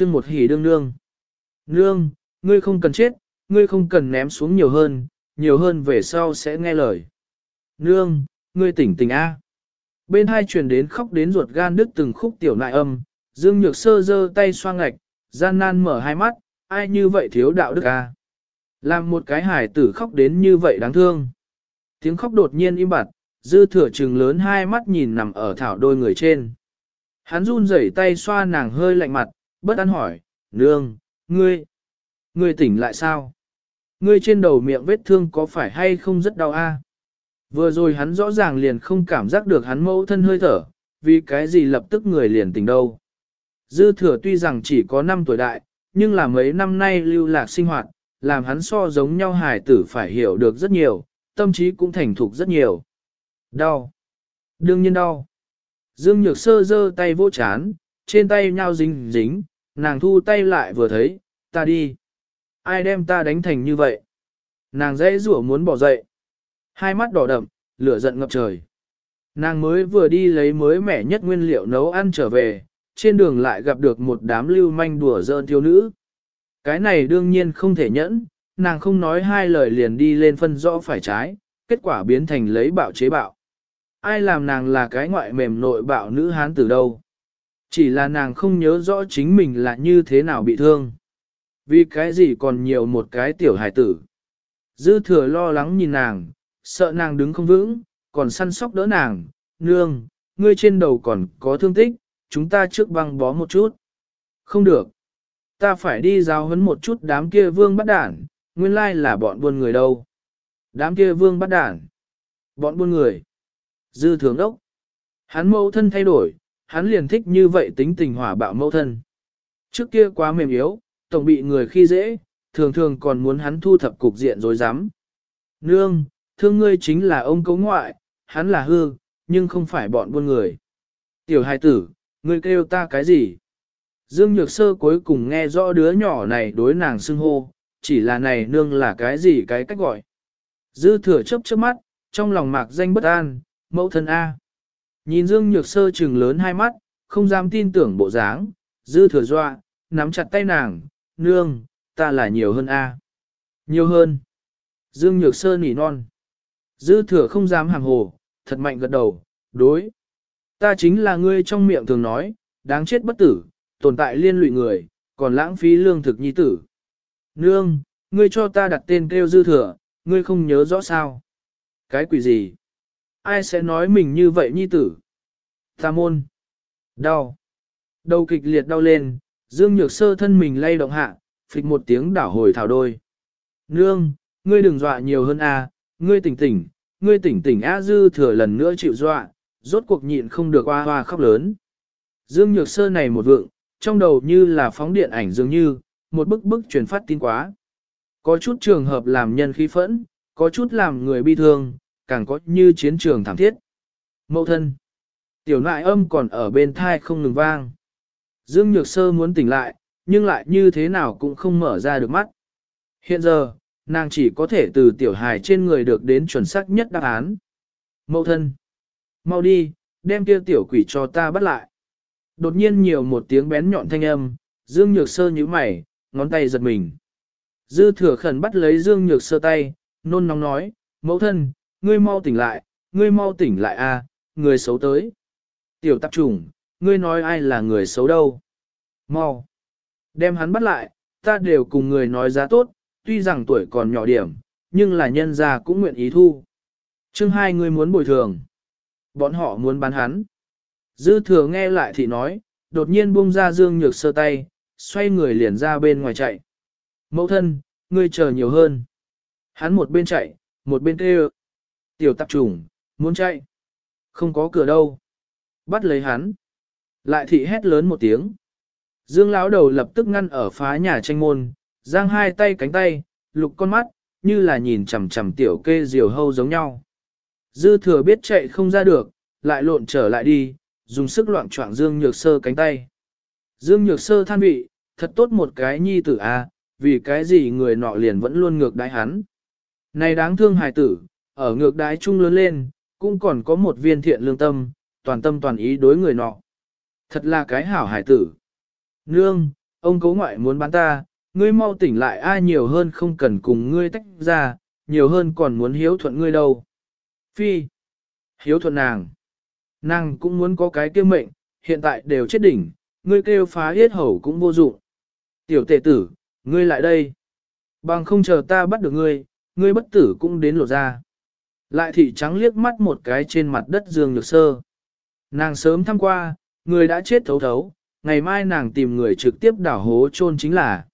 Trương một hỉ đương nương. Nương, ngươi không cần chết, ngươi không cần ném xuống nhiều hơn, nhiều hơn về sau sẽ nghe lời. Nương, ngươi tỉnh tỉnh A. Bên hai truyền đến khóc đến ruột gan đứt từng khúc tiểu nại âm, Dương Nhược Sơ giơ tay xoa ngạch, gian nan mở hai mắt, ai như vậy thiếu đạo đức A. Làm một cái hải tử khóc đến như vậy đáng thương. Tiếng khóc đột nhiên im bặt, dư thừa trừng lớn hai mắt nhìn nằm ở thảo đôi người trên. Hắn run rẩy tay xoa nàng hơi lạnh mặt, bất an hỏi, nương, ngươi, ngươi tỉnh lại sao? Ngươi trên đầu miệng vết thương có phải hay không rất đau a? Vừa rồi hắn rõ ràng liền không cảm giác được hắn mẫu thân hơi thở, vì cái gì lập tức người liền tỉnh đâu. Dư thừa tuy rằng chỉ có 5 tuổi đại, nhưng là mấy năm nay lưu lạc sinh hoạt, làm hắn so giống nhau hài tử phải hiểu được rất nhiều, tâm trí cũng thành thục rất nhiều. Đau. Đương nhiên đau. Dương Nhược Sơ giơ tay vô chán, trên tay nhau dính dính, nàng thu tay lại vừa thấy, ta đi. Ai đem ta đánh thành như vậy? Nàng dễ rủa muốn bỏ dậy. Hai mắt đỏ đậm, lửa giận ngập trời. Nàng mới vừa đi lấy mới mẻ nhất nguyên liệu nấu ăn trở về, trên đường lại gặp được một đám lưu manh đùa giỡn thiếu nữ. Cái này đương nhiên không thể nhẫn, nàng không nói hai lời liền đi lên phân rõ phải trái, kết quả biến thành lấy bạo chế bạo. Ai làm nàng là cái ngoại mềm nội bạo nữ hán từ đâu? Chỉ là nàng không nhớ rõ chính mình là như thế nào bị thương. Vì cái gì còn nhiều một cái tiểu hài tử. Dư thừa lo lắng nhìn nàng, sợ nàng đứng không vững, còn săn sóc đỡ nàng, nương, ngươi trên đầu còn có thương tích, chúng ta trước băng bó một chút. Không được. Ta phải đi giáo huấn một chút đám kia vương bắt đản, nguyên lai là bọn buôn người đâu. Đám kia vương bắt đản. Bọn buôn người. Dư thường đốc. Hắn mẫu thân thay đổi, hắn liền thích như vậy tính tình hỏa bạo mẫu thân. Trước kia quá mềm yếu, tổng bị người khi dễ, thường thường còn muốn hắn thu thập cục diện rồi dám. Nương, thương ngươi chính là ông cấu ngoại, hắn là hư, nhưng không phải bọn buôn người. Tiểu hài tử, ngươi kêu ta cái gì? Dương Nhược Sơ cuối cùng nghe rõ đứa nhỏ này đối nàng xưng hô, chỉ là này nương là cái gì cái cách gọi. Dư thừa chớp chớp mắt, trong lòng mạc danh bất an, mẫu thân A. Nhìn Dương Nhược Sơ trừng lớn hai mắt, không dám tin tưởng bộ dáng, dư thừa dọa, nắm chặt tay nàng, nương, ta là nhiều hơn A. Nhiều hơn. Dương Nhược Sơ nỉ non. Dư thừa không dám hàng hồ, thật mạnh gật đầu, đối. Ta chính là ngươi trong miệng thường nói, đáng chết bất tử, tồn tại liên lụy người, còn lãng phí lương thực nhi tử. Nương, ngươi cho ta đặt tên kêu dư thừa, ngươi không nhớ rõ sao. Cái quỷ gì? Ai sẽ nói mình như vậy nhi tử? Ta môn. Đau. Đầu kịch liệt đau lên, Dương Nhược Sơ thân mình lay động hạ, phịch một tiếng đảo hồi thảo đôi. Nương, ngươi đừng dọa nhiều hơn a, à, ngươi tỉnh tỉnh, ngươi tỉnh tỉnh a dư thừa lần nữa chịu dọa, rốt cuộc nhịn không được oa hoa khóc lớn. Dương Nhược Sơ này một vượng, trong đầu như là phóng điện ảnh dường như, một bức bức truyền phát tin quá. Có chút trường hợp làm nhân khí phẫn, có chút làm người bi thương, càng có như chiến trường thảm thiết. Mậu thân. Tiểu nại âm còn ở bên thai không ngừng vang. Dương Nhược Sơ muốn tỉnh lại, nhưng lại như thế nào cũng không mở ra được mắt. Hiện giờ, nàng chỉ có thể từ tiểu hài trên người được đến chuẩn xác nhất đáp án. Mậu thân. Mau đi, đem kia tiểu quỷ cho ta bắt lại. Đột nhiên nhiều một tiếng bén nhọn thanh âm, Dương Nhược Sơ nhíu mày, ngón tay giật mình. Dư thừa khẩn bắt lấy Dương Nhược Sơ tay, nôn nóng nói, mẫu thân, ngươi mau tỉnh lại, ngươi mau tỉnh lại a, người xấu tới. Tiểu tạp trùng, ngươi nói ai là người xấu đâu? Mau. Đem hắn bắt lại, ta đều cùng người nói giá tốt, tuy rằng tuổi còn nhỏ điểm, nhưng là nhân gia cũng nguyện ý thu. chương hai ngươi muốn bồi thường. Bọn họ muốn bán hắn. Dư thừa nghe lại thì nói, đột nhiên buông ra dương nhược sơ tay, xoay người liền ra bên ngoài chạy. Mẫu thân, ngươi chờ nhiều hơn. Hắn một bên chạy, một bên kêu. Tiểu tạp trùng, muốn chạy. Không có cửa đâu. Bắt lấy hắn. Lại thị hét lớn một tiếng. Dương lão đầu lập tức ngăn ở phá nhà tranh môn, giang hai tay cánh tay, lục con mắt, như là nhìn chằm chằm tiểu kê diều hâu giống nhau. Dư thừa biết chạy không ra được, lại lộn trở lại đi, dùng sức loạn choạng Dương Nhược Sơ cánh tay. Dương Nhược Sơ than vị, thật tốt một cái nhi tử a, à, vì cái gì người nọ liền vẫn luôn ngược đái hắn. Này đáng thương hài tử, ở ngược đái chung lớn lên, cũng còn có một viên thiện lương tâm, toàn tâm toàn ý đối người nọ. Thật là cái hảo hải tử. Nương, ông cố ngoại muốn bán ta, ngươi mau tỉnh lại ai nhiều hơn không cần cùng ngươi tách ra, nhiều hơn còn muốn hiếu thuận ngươi đâu. Phi, hiếu thuận nàng. Nàng cũng muốn có cái tiêu mệnh, hiện tại đều chết đỉnh, ngươi kêu phá yết hầu cũng vô dụng. Tiểu tệ tử, ngươi lại đây. Bằng không chờ ta bắt được ngươi, ngươi bất tử cũng đến lộ ra. Lại thị trắng liếc mắt một cái trên mặt đất dương nhược sơ. Nàng sớm thăm qua, người đã chết thấu thấu, ngày mai nàng tìm người trực tiếp đảo hố chôn chính là.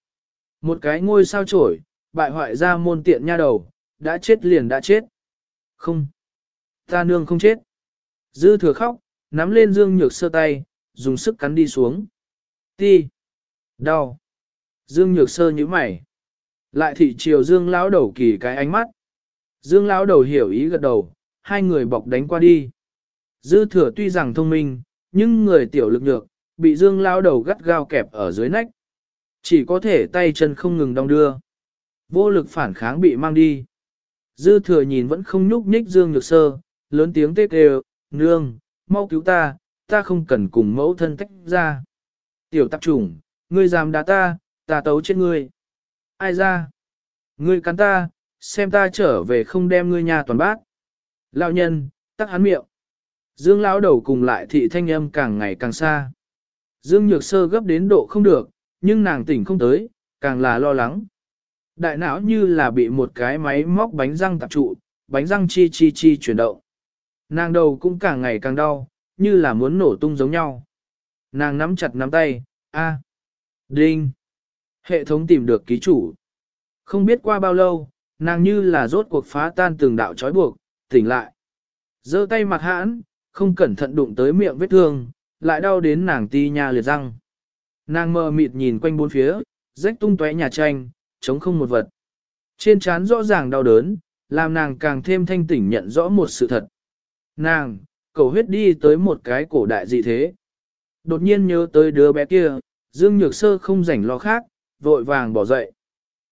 Một cái ngôi sao trổi, bại hoại ra môn tiện nha đầu, đã chết liền đã chết. Không. Ta nương không chết. Dư thừa khóc, nắm lên dương nhược sơ tay, dùng sức cắn đi xuống. Ti. Đau. Dương nhược sơ như mày. Lại thị chiều dương lão đầu kỳ cái ánh mắt. Dương lão đầu hiểu ý gật đầu, hai người bọc đánh qua đi. Dư thừa tuy rằng thông minh, nhưng người tiểu lực nhược, bị dương lão đầu gắt gao kẹp ở dưới nách. Chỉ có thể tay chân không ngừng đong đưa. Vô lực phản kháng bị mang đi. Dư thừa nhìn vẫn không nhúc nhích dương nhược sơ, lớn tiếng tê kêu, nương, mau cứu ta, ta không cần cùng mẫu thân tách ra. Tiểu tạp trùng, ngươi dám đá ta, ta tấu chết ngươi. Ai ra? Ngươi cắn ta, xem ta trở về không đem ngươi nhà toàn bát. Lão nhân, tắc hắn miệng. Dương lão đầu cùng lại thị thanh âm càng ngày càng xa. Dương nhược sơ gấp đến độ không được, nhưng nàng tỉnh không tới, càng là lo lắng. Đại não như là bị một cái máy móc bánh răng tạp trụ, bánh răng chi chi chi chuyển động. Nàng đầu cũng càng ngày càng đau, như là muốn nổ tung giống nhau. Nàng nắm chặt nắm tay, a, đinh. Hệ thống tìm được ký chủ. Không biết qua bao lâu, nàng như là rốt cuộc phá tan từng đạo trói buộc, tỉnh lại. giơ tay mặt hãn, không cẩn thận đụng tới miệng vết thương, lại đau đến nàng ti nha liệt răng. Nàng mờ mịt nhìn quanh bốn phía, rách tung tóe nhà tranh, chống không một vật. Trên trán rõ ràng đau đớn, làm nàng càng thêm thanh tỉnh nhận rõ một sự thật. Nàng, cầu huyết đi tới một cái cổ đại dị thế. Đột nhiên nhớ tới đứa bé kia, Dương Nhược Sơ không rảnh lo khác, vội vàng bỏ dậy.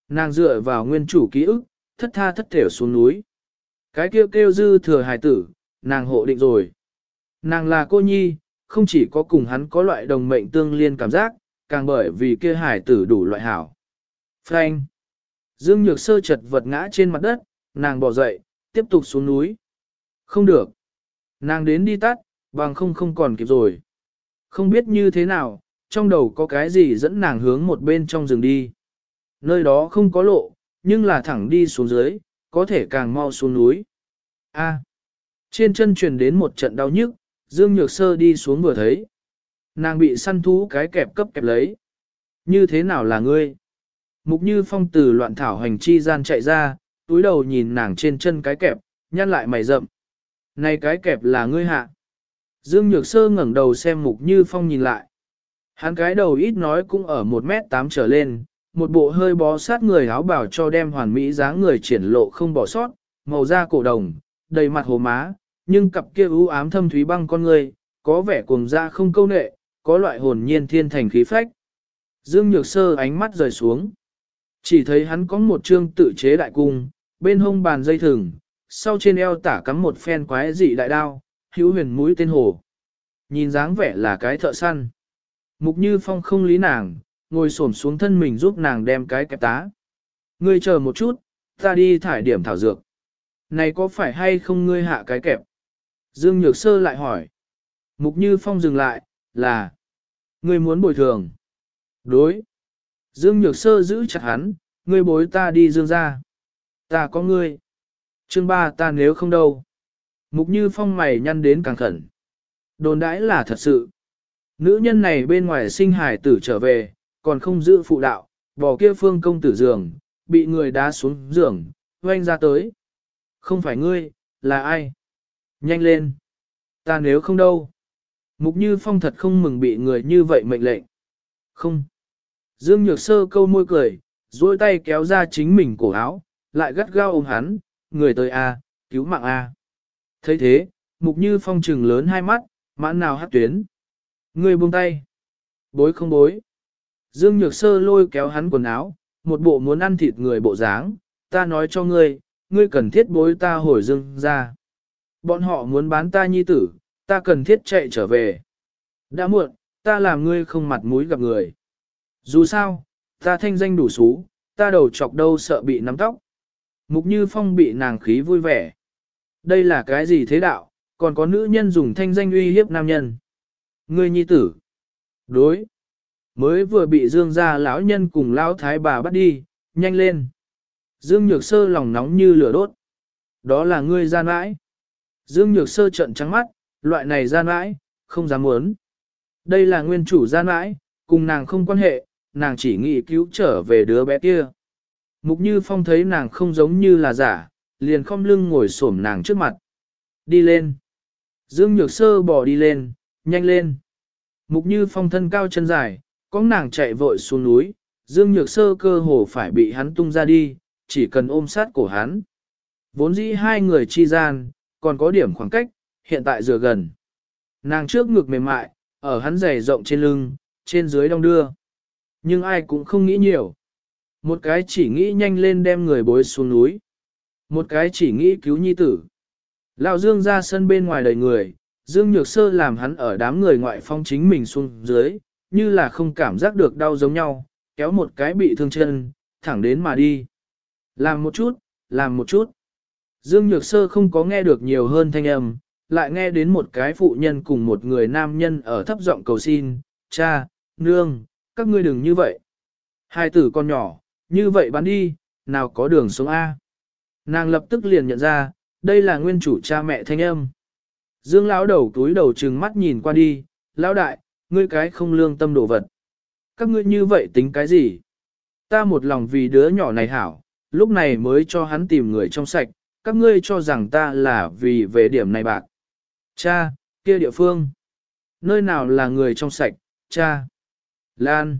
Nàng dựa vào nguyên chủ ký ức, thất tha thất thểu xuống núi. Cái kêu kêu dư thừa hài tử, nàng hộ định rồi. Nàng là cô nhi, không chỉ có cùng hắn có loại đồng mệnh tương liên cảm giác, càng bởi vì kia hài tử đủ loại hảo. Frank. Dương Nhược Sơ chật vật ngã trên mặt đất, nàng bỏ dậy, tiếp tục xuống núi. Không được. Nàng đến đi tắt, bằng không không còn kịp rồi. Không biết như thế nào, trong đầu có cái gì dẫn nàng hướng một bên trong rừng đi. Nơi đó không có lộ, nhưng là thẳng đi xuống dưới, có thể càng mau xuống núi. A. trên chân truyền đến một trận đau nhức, Dương Nhược Sơ đi xuống vừa thấy. Nàng bị săn thú cái kẹp cấp kẹp lấy. Như thế nào là ngươi? Mục Như Phong từ loạn thảo hành chi gian chạy ra, túi đầu nhìn nàng trên chân cái kẹp, nhăn lại mày rậm. Này cái kẹp là ngươi hạ. Dương Nhược Sơ ngẩng đầu xem Mục Như Phong nhìn lại. Hắn cái đầu ít nói cũng ở 1 mét 8 trở lên, một bộ hơi bó sát người áo bảo cho đem hoàn mỹ dáng người triển lộ không bỏ sót, màu da cổ đồng, đầy mặt hồ má, nhưng cặp kia u ám thâm thúy băng con người, có vẻ cuồng da không câu nệ, có loại hồn nhiên thiên thành khí phách. Dương Nhược Sơ ánh mắt rời xuống. Chỉ thấy hắn có một trương tự chế đại cung, bên hông bàn dây thừng, sau trên eo tả cắm một phen quái dị đại đao, hữu huyền mũi tên hồ. Nhìn dáng vẻ là cái thợ săn. Mục Như Phong không lý nàng, ngồi xổm xuống thân mình giúp nàng đem cái kẹp tá. Ngươi chờ một chút, ta đi thải điểm thảo dược. Này có phải hay không ngươi hạ cái kẹp? Dương Nhược Sơ lại hỏi. Mục Như Phong dừng lại, là. Ngươi muốn bồi thường. Đối. Dương Nhược Sơ giữ chặt hắn, ngươi bối ta đi dương ra. Ta có ngươi. Chương ba ta nếu không đâu. Mục Như Phong mày nhăn đến càng khẩn. Đồn đãi là thật sự. Nữ nhân này bên ngoài sinh hải tử trở về, còn không giữ phụ đạo, bỏ kia phương công tử giường, bị người đá xuống giường, oanh ra tới. Không phải ngươi, là ai? Nhanh lên. Ta nếu không đâu. Mục Như Phong thật không mừng bị người như vậy mệnh lệnh. Không. Dương Nhược Sơ câu môi cười, duỗi tay kéo ra chính mình cổ áo, lại gắt gao ôm hắn, người tới a, cứu mạng a. thấy thế, Mục Như Phong trừng lớn hai mắt, mãn nào hát tuyến. Người buông tay. Bối không bối. Dương Nhược Sơ lôi kéo hắn quần áo, một bộ muốn ăn thịt người bộ dáng, ta nói cho ngươi, ngươi cần thiết bối ta hồi dương ra. Bọn họ muốn bán ta nhi tử, ta cần thiết chạy trở về. Đã muộn, ta làm ngươi không mặt mũi gặp người. Dù sao, ta thanh danh đủ xú, ta đầu chọc đâu sợ bị nắm tóc. Mục Như Phong bị nàng khí vui vẻ. Đây là cái gì thế đạo, còn có nữ nhân dùng thanh danh uy hiếp nam nhân. Ngươi nhi tử. Đối. Mới vừa bị Dương gia lão nhân cùng lão thái bà bắt đi, nhanh lên. Dương Nhược Sơ lòng nóng như lửa đốt. Đó là ngươi gian mãi. Dương Nhược Sơ trận trắng mắt, loại này gian mãi, không dám muốn. Đây là nguyên chủ gian mãi, cùng nàng không quan hệ, nàng chỉ nghĩ cứu trở về đứa bé kia. Mục Như Phong thấy nàng không giống như là giả, liền không lưng ngồi xổm nàng trước mặt. Đi lên. Dương Nhược Sơ bỏ đi lên, nhanh lên. Mục Như Phong thân cao chân dài, có nàng chạy vội xuống núi, Dương Nhược Sơ cơ hồ phải bị hắn tung ra đi, chỉ cần ôm sát cổ hắn. Vốn dĩ hai người chi gian, còn có điểm khoảng cách, hiện tại dừa gần. Nàng trước ngực mềm mại, ở hắn giày rộng trên lưng, trên dưới đong đưa. Nhưng ai cũng không nghĩ nhiều. Một cái chỉ nghĩ nhanh lên đem người bối xuống núi. Một cái chỉ nghĩ cứu nhi tử. Lão Dương ra sân bên ngoài đầy người, Dương Nhược Sơ làm hắn ở đám người ngoại phong chính mình xuống dưới, như là không cảm giác được đau giống nhau, kéo một cái bị thương chân, thẳng đến mà đi. Làm một chút, làm một chút. Dương Nhược Sơ không có nghe được nhiều hơn thanh âm, lại nghe đến một cái phụ nhân cùng một người nam nhân ở thấp giọng cầu xin, cha, nương, các ngươi đừng như vậy. Hai tử con nhỏ, như vậy bán đi, nào có đường sống A. Nàng lập tức liền nhận ra, đây là nguyên chủ cha mẹ thanh âm. Dương lão đầu túi đầu trừng mắt nhìn qua đi, lão đại, ngươi cái không lương tâm đồ vật. Các ngươi như vậy tính cái gì? Ta một lòng vì đứa nhỏ này hảo, lúc này mới cho hắn tìm người trong sạch, các ngươi cho rằng ta là vì về điểm này bạc. Cha, kia địa phương. Nơi nào là người trong sạch, cha. Lan.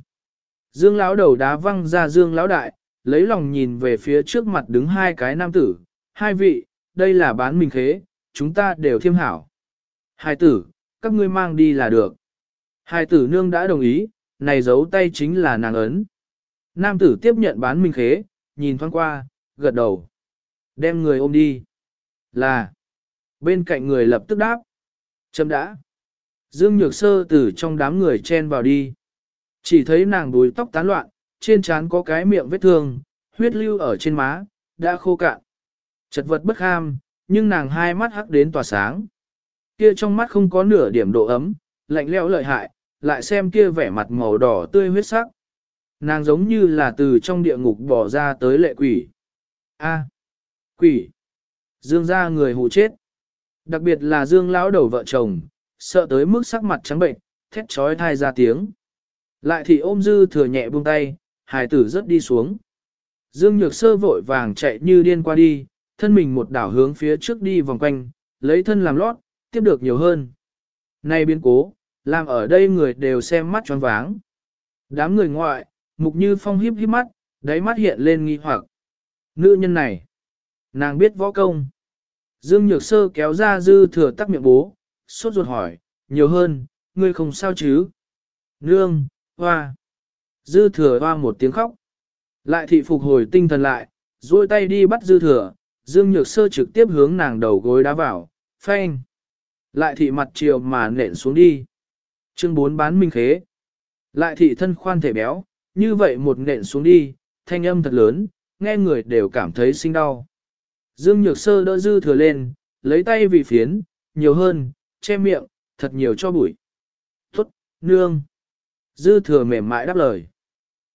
Dương lão đầu đá văng ra Dương lão đại, lấy lòng nhìn về phía trước mặt đứng hai cái nam tử, hai vị, đây là bán mình khế, chúng ta đều thiêm hảo. Hai tử, các ngươi mang đi là được. Hai tử nương đã đồng ý, này giấu tay chính là nàng ấn. Nam tử tiếp nhận bán minh khế, nhìn thoáng qua, gật đầu. Đem người ôm đi. Là. Bên cạnh người lập tức đáp. Chấm đã. Dương Nhược Sơ từ trong đám người chen vào đi. Chỉ thấy nàng đuôi tóc tán loạn, trên trán có cái miệng vết thương, huyết lưu ở trên má, đã khô cạn. Chật vật bất ham, nhưng nàng hai mắt hắc đến tỏa sáng. Kia trong mắt không có nửa điểm độ ấm, lạnh lẽo lợi hại, lại xem kia vẻ mặt màu đỏ tươi huyết sắc. Nàng giống như là từ trong địa ngục bỏ ra tới lệ quỷ. A. quỷ. Dương ra người hù chết. Đặc biệt là Dương lão đầu vợ chồng, sợ tới mức sắc mặt trắng bệnh, thét trói thai ra tiếng. Lại thì ôm dư thừa nhẹ buông tay, hài tử rất đi xuống. Dương Nhược Sơ vội vàng chạy như điên qua đi, thân mình một đảo hướng phía trước đi vòng quanh, lấy thân làm lót, tiếp được nhiều hơn. Nay biến cố, làm ở đây người đều xem mắt tròn váng. Đám người ngoại, mục như phong hiếp hiếp mắt, đáy mắt hiện lên nghi hoặc. Nữ nhân này, nàng biết võ công. Dương Nhược Sơ kéo ra dư thừa tắc miệng bố, sốt ruột hỏi, nhiều hơn, ngươi không sao chứ? Nương, hoa. Dư thừa hoa một tiếng khóc. Lại thị phục hồi tinh thần lại, duỗi tay đi bắt dư thừa, Dương Nhược Sơ trực tiếp hướng nàng đầu gối đá vào, phanh. Lại thị mặt chiều mà nện xuống đi. Chương 4 bán minh khế. Lại thị thân khoan thể béo, như vậy một nện xuống đi, thanh âm thật lớn, nghe người đều cảm thấy sinh đau. Dương Nhược Sơ đỡ dư thừa lên, lấy tay vì phiến, nhiều hơn, che miệng, thật nhiều cho bụi. Tốt, nương. Dư thừa mềm mại đáp lời.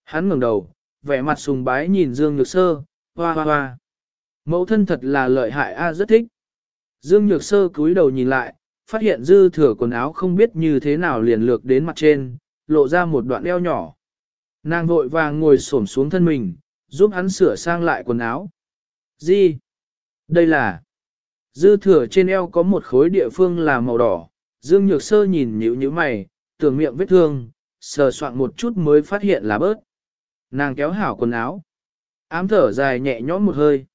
Hắn ngẩng đầu, vẻ mặt sùng bái nhìn Dương Nhược Sơ, hoa hoa hoa. Mẫu thân thật là lợi hại a rất thích. Dương Nhược Sơ cúi đầu nhìn lại, phát hiện dư thừa quần áo không biết như thế nào liền lược đến mặt trên, lộ ra một đoạn eo nhỏ. Nàng vội vàng ngồi xổm xuống thân mình, giúp hắn sửa sang lại quần áo. Gì? Đây là... Dư thừa trên eo có một khối địa phương là màu đỏ, Dương Nhược Sơ nhìn nhíu nhíu mày, tưởng miệng vết thương, sờ soạn một chút mới phát hiện là bớt. Nàng kéo hảo quần áo. Ám thở dài nhẹ nhõm một hơi.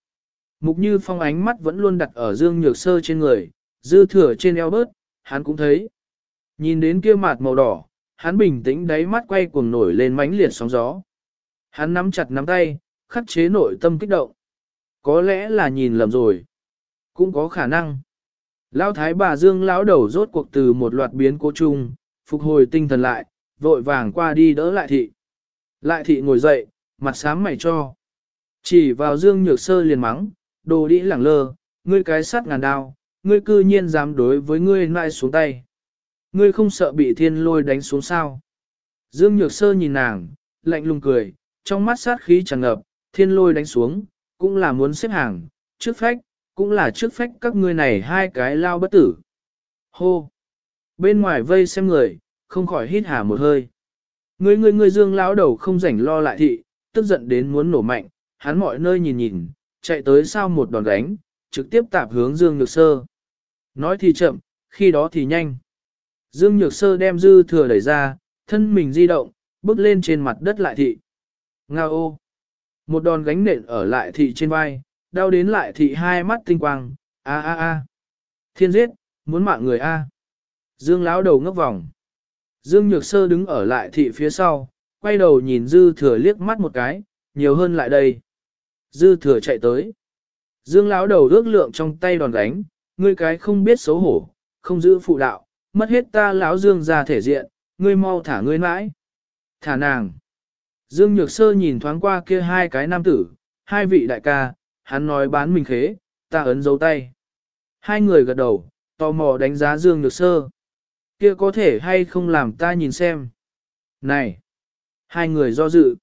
Mục như phong ánh mắt vẫn luôn đặt ở Dương Nhược Sơ trên người, dư thừa trên eo bớt, hắn cũng thấy. Nhìn đến kia mặt màu đỏ, hắn bình tĩnh đáy mắt quay cuồng nổi lên mãnh liệt sóng gió. Hắn nắm chặt nắm tay, khắc chế nội tâm kích động. Có lẽ là nhìn lầm rồi. Cũng có khả năng. Lão thái bà Dương lão đầu rốt cuộc từ một loạt biến cố chung, phục hồi tinh thần lại, vội vàng qua đi đỡ lại thị. Lại thị ngồi dậy, mặt sám mày cho. Chỉ vào Dương Nhược Sơ liền mắng, đồ đĩ lẳng lơ, ngươi cái sát ngàn đao, ngươi cư nhiên dám đối với ngươi nại xuống tay. Ngươi không sợ bị thiên lôi đánh xuống sao. Dương Nhược Sơ nhìn nàng, lạnh lùng cười, trong mắt sát khí tràn ngập, thiên lôi đánh xuống, cũng là muốn xếp hàng, trước phách, cũng là trước phách các ngươi này hai cái lao bất tử. Hô! Bên ngoài vây xem người, không khỏi hít hà một hơi. Ngươi, ngươi, ngươi dương lão đầu không rảnh lo lại thị, tức giận đến muốn nổ mạnh, hắn mọi nơi nhìn nhìn, chạy tới sau một đòn đánh, trực tiếp tạp hướng Dương Nhược Sơ. Nói thì chậm, khi đó thì nhanh. Dương Nhược Sơ đem dư thừa đẩy ra, thân mình di động, bước lên trên mặt đất lại thị. Ngao ô! Một đòn gánh nện ở lại thị trên vai, đau đến lại thị hai mắt tinh quang, a a a. Thiên giết, muốn mạng người a. Dương lão đầu ngốc vòng. Dương Nhược Sơ đứng ở lại thị phía sau, quay đầu nhìn Dư Thừa liếc mắt một cái, nhiều hơn lại đây. Dư Thừa chạy tới. Dương lão đầu ước lượng trong tay đòn đánh, ngươi cái không biết xấu hổ, không giữ phụ đạo, mất hết ta lão Dương ra thể diện, ngươi mau thả ngươi mãi. Thả nàng. Dương Nhược Sơ nhìn thoáng qua kia hai cái nam tử, hai vị đại ca, hắn nói bán mình khế, ta ấn dấu tay. Hai người gật đầu, tò mò đánh giá Dương Nhược Sơ. Kia có thể hay không làm ta nhìn xem. Này! Hai người do dự.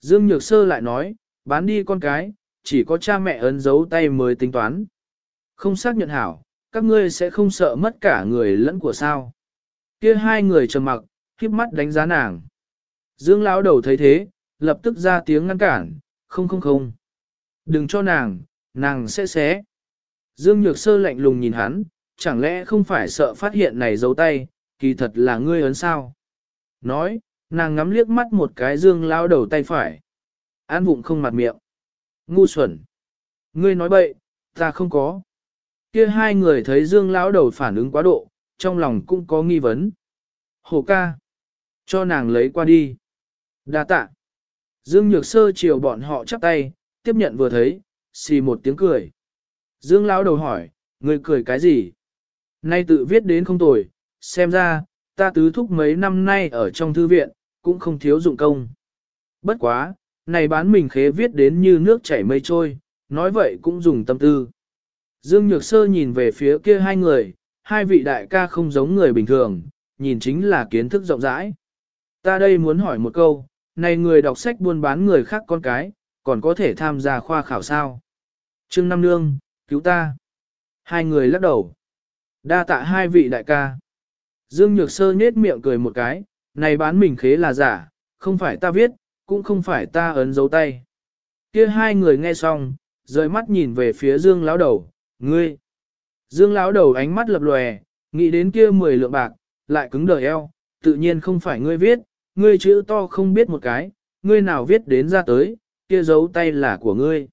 Dương Nhược Sơ lại nói, bán đi con cái, chỉ có cha mẹ ấn dấu tay mới tính toán. Không xác nhận hảo, các ngươi sẽ không sợ mất cả người lẫn của sao. Kia hai người trầm mặc, khiếp mắt đánh giá nàng. Dương lão đầu thấy thế, lập tức ra tiếng ngăn cản, không không không. Đừng cho nàng, nàng sẽ xé. Dương Nhược Sơ lạnh lùng nhìn hắn, chẳng lẽ không phải sợ phát hiện này giấu tay, kỳ thật là ngươi ấn sao? Nói, nàng ngắm liếc mắt một cái dương Lão đầu tay phải. An vụng không mặt miệng. Ngu xuẩn. Ngươi nói bậy, ta không có. Kia hai người thấy dương lão đầu phản ứng quá độ, trong lòng cũng có nghi vấn. Hồ ca. Cho nàng lấy qua đi. đa tạ. Dương Nhược Sơ chiều bọn họ chắp tay, tiếp nhận vừa thấy, xì một tiếng cười. Dương lão đầu hỏi, ngươi cười cái gì? Nay tự viết đến không tồi, xem ra, ta tứ thúc mấy năm nay ở trong thư viện, cũng không thiếu dụng công. Bất quá, này bán mình khế viết đến như nước chảy mây trôi, nói vậy cũng dùng tâm tư. Dương Nhược Sơ nhìn về phía kia hai người, hai vị đại ca không giống người bình thường, nhìn chính là kiến thức rộng rãi. Ta đây muốn hỏi một câu, này người đọc sách buôn bán người khác con cái, còn có thể tham gia khoa khảo sao? Trương Nam Nương, cứu ta. Hai người lắc đầu. Đa tạ hai vị đại ca. Dương Nhược Sơ nhết miệng cười một cái, này bán mình khế là giả, không phải ta viết, cũng không phải ta ấn dấu tay. Kia hai người nghe xong, rời mắt nhìn về phía Dương lão đầu, ngươi. Dương lão đầu ánh mắt lập lòe, nghĩ đến kia mười lượng bạc, lại cứng đờ eo, tự nhiên không phải ngươi viết, ngươi chữ to không biết một cái, ngươi nào viết đến ra tới, kia dấu tay là của ngươi.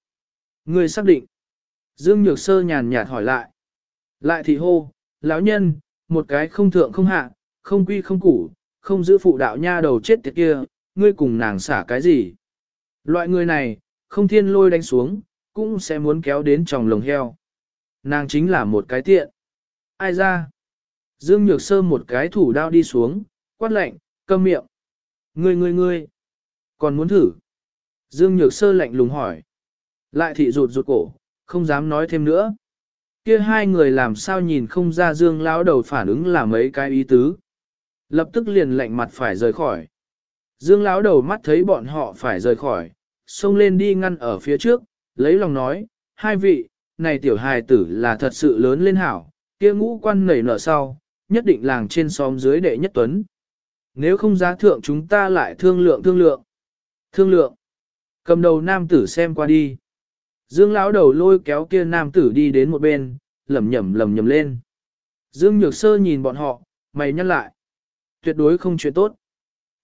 Ngươi xác định. Dương Nhược Sơ nhàn nhạt hỏi lại. Lại thì hô, lão nhân, một cái không thượng không hạ, không quy không củ, không giữ phụ đạo nha đầu chết tiệt kia, ngươi cùng nàng xả cái gì. Loại người này, không thiên lôi đánh xuống, cũng sẽ muốn kéo đến tròng lồng heo. Nàng chính là một cái tiện. Ai ra? Dương Nhược Sơ một cái thủ đao đi xuống, quát lạnh, câm miệng. Ngươi ngươi ngươi, còn muốn thử? Dương Nhược Sơ lạnh lùng hỏi. Lại thị rụt rụt cổ, không dám nói thêm nữa. Kia hai người làm sao nhìn không ra Dương lão đầu phản ứng là mấy cái ý tứ. Lập tức liền lạnh mặt phải rời khỏi. Dương lão đầu mắt thấy bọn họ phải rời khỏi, xông lên đi ngăn ở phía trước, lấy lòng nói, hai vị, này tiểu hài tử là thật sự lớn lên hảo, kia ngũ quan nảy nở sau, nhất định làng trên xóm dưới đệ nhất tuấn. Nếu không giá thượng chúng ta lại thương lượng thương lượng. Thương lượng. Cầm đầu nam tử xem qua đi. Dương lão đầu lôi kéo kia nam tử đi đến một bên, lầm nhầm lầm nhầm lên. Dương Nhược Sơ nhìn bọn họ, mày nhăn lại. Tuyệt đối không chuyện tốt.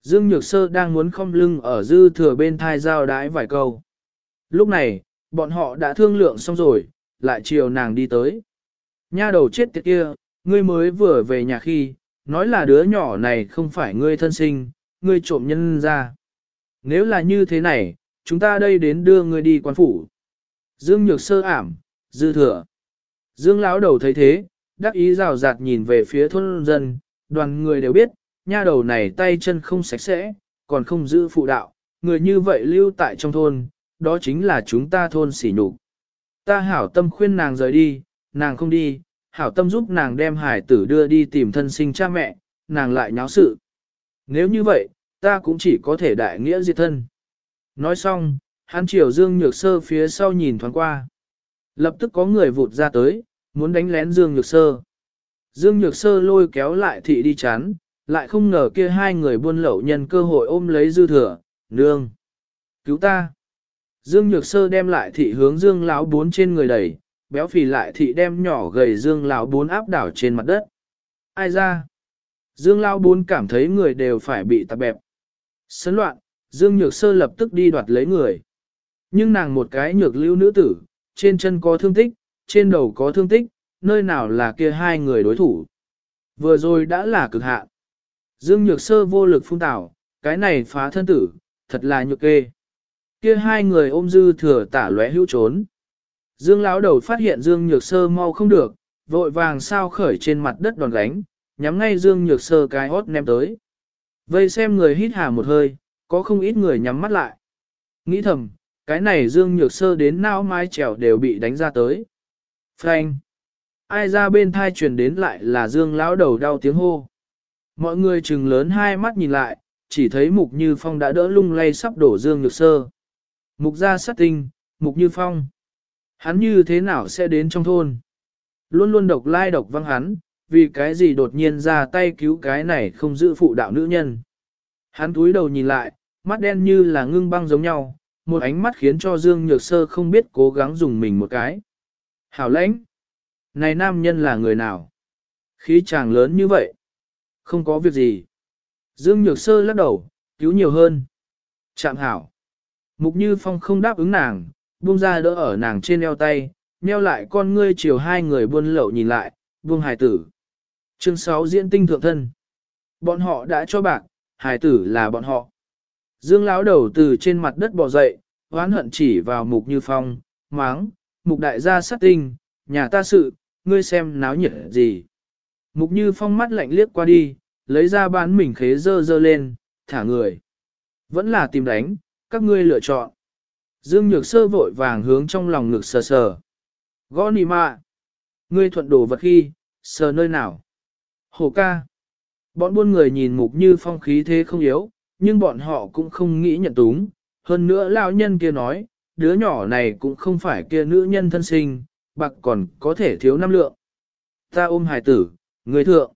Dương Nhược Sơ đang muốn không lưng ở dư thừa bên thai giao đái vài câu. Lúc này, bọn họ đã thương lượng xong rồi, lại chiều nàng đi tới. Nha đầu chết tiệt kia, ngươi mới vừa về nhà khi, nói là đứa nhỏ này không phải ngươi thân sinh, ngươi trộm nhân ra. Nếu là như thế này, chúng ta đây đến đưa ngươi đi quan phủ. Dương Nhược Sơ ảm, dư thừa. Dương lão đầu thấy thế, đắc ý rào rạt nhìn về phía thôn dân, đoàn người đều biết, nha đầu này tay chân không sạch sẽ, còn không giữ phụ đạo, người như vậy lưu tại trong thôn, đó chính là chúng ta thôn xỉ nhục. Ta hảo tâm khuyên nàng rời đi, nàng không đi, hảo tâm giúp nàng đem hải tử đưa đi tìm thân sinh cha mẹ, nàng lại nháo sự. Nếu như vậy, ta cũng chỉ có thể đại nghĩa diệt thân. Nói xong, hắn chiều Dương Nhược Sơ phía sau nhìn thoáng qua. Lập tức có người vụt ra tới, muốn đánh lén Dương Nhược Sơ. Dương Nhược Sơ lôi kéo lại thị đi chán, lại không ngờ kia hai người buôn lậu nhân cơ hội ôm lấy dư thừa, nương. Cứu ta. Dương Nhược Sơ đem lại thị hướng Dương lão bốn trên người đẩy, béo phì lại thị đem nhỏ gầy Dương lão bốn áp đảo trên mặt đất. Ai ra? Dương lão bốn cảm thấy người đều phải bị tạp bẹp. Sấn loạn, Dương Nhược Sơ lập tức đi đoạt lấy người. Nhưng nàng một cái nhược lưu nữ tử, trên chân có thương tích, trên đầu có thương tích, nơi nào là kia hai người đối thủ. Vừa rồi đã là cực hạn. Dương Nhược Sơ vô lực phun tảo, cái này phá thân tử, thật là nhược kê. Kia hai người ôm dư thừa tả lóe hữu trốn. Dương lão đầu phát hiện Dương Nhược Sơ mau không được, vội vàng sao khởi trên mặt đất đòn gánh, nhắm ngay Dương Nhược Sơ cái hót ném tới. Vây xem người hít hà một hơi, có không ít người nhắm mắt lại. Nghĩ thầm, cái này Dương Nhược Sơ đến não mái trèo đều bị đánh ra tới. Frank! Ai ra bên thai truyền đến lại là Dương lão đầu đau tiếng hô. Mọi người chừng lớn hai mắt nhìn lại, chỉ thấy Mục Như Phong đã đỡ lung lay sắp đổ Dương Nhược Sơ. Mục gia sát tinh, Mục Như Phong. Hắn như thế nào sẽ đến trong thôn? Luôn luôn độc lai độc văng hắn, vì cái gì đột nhiên ra tay cứu cái này không giữ phụ đạo nữ nhân. Hắn túi đầu nhìn lại, mắt đen như là ngưng băng giống nhau, một ánh mắt khiến cho Dương Nhược Sơ không biết cố gắng dùng mình một cái. Hảo lãnh! Này nam nhân là người nào? Khí chàng lớn như vậy. Không có việc gì. Dương Nhược Sơ lắc đầu, cứu nhiều hơn. Chạm hảo. Mục Như Phong không đáp ứng nàng, buông ra đỡ ở nàng trên eo tay, nheo lại con ngươi chiều hai người buôn lậu nhìn lại, buông hài tử. Chương 6 diễn tinh thượng thân. Bọn họ đã cho bạc, hài tử là bọn họ. Dương lão đầu từ trên mặt đất bò dậy, oán hận chỉ vào mục như phong, máng, mục đại gia sát tinh, nhà ta sự, ngươi xem náo nhiệt gì. Mục như phong mắt lạnh liếc qua đi, lấy ra bán mình khế dơ dơ lên, thả người. Vẫn là tìm đánh, các ngươi lựa chọn. Dương Nhược Sơ vội vàng hướng trong lòng ngực sờ sờ. Gõ nì mạ. Ngươi thuận đồ vật khi, sờ nơi nào. Hồ ca. Bọn buôn người nhìn mục như phong khí thế không yếu, nhưng bọn họ cũng không nghĩ nhận túng. Hơn nữa lão nhân kia nói, đứa nhỏ này cũng không phải kia nữ nhân thân sinh, bạc còn có thể thiếu năm lượng. Ta ôm hải tử, người thượng.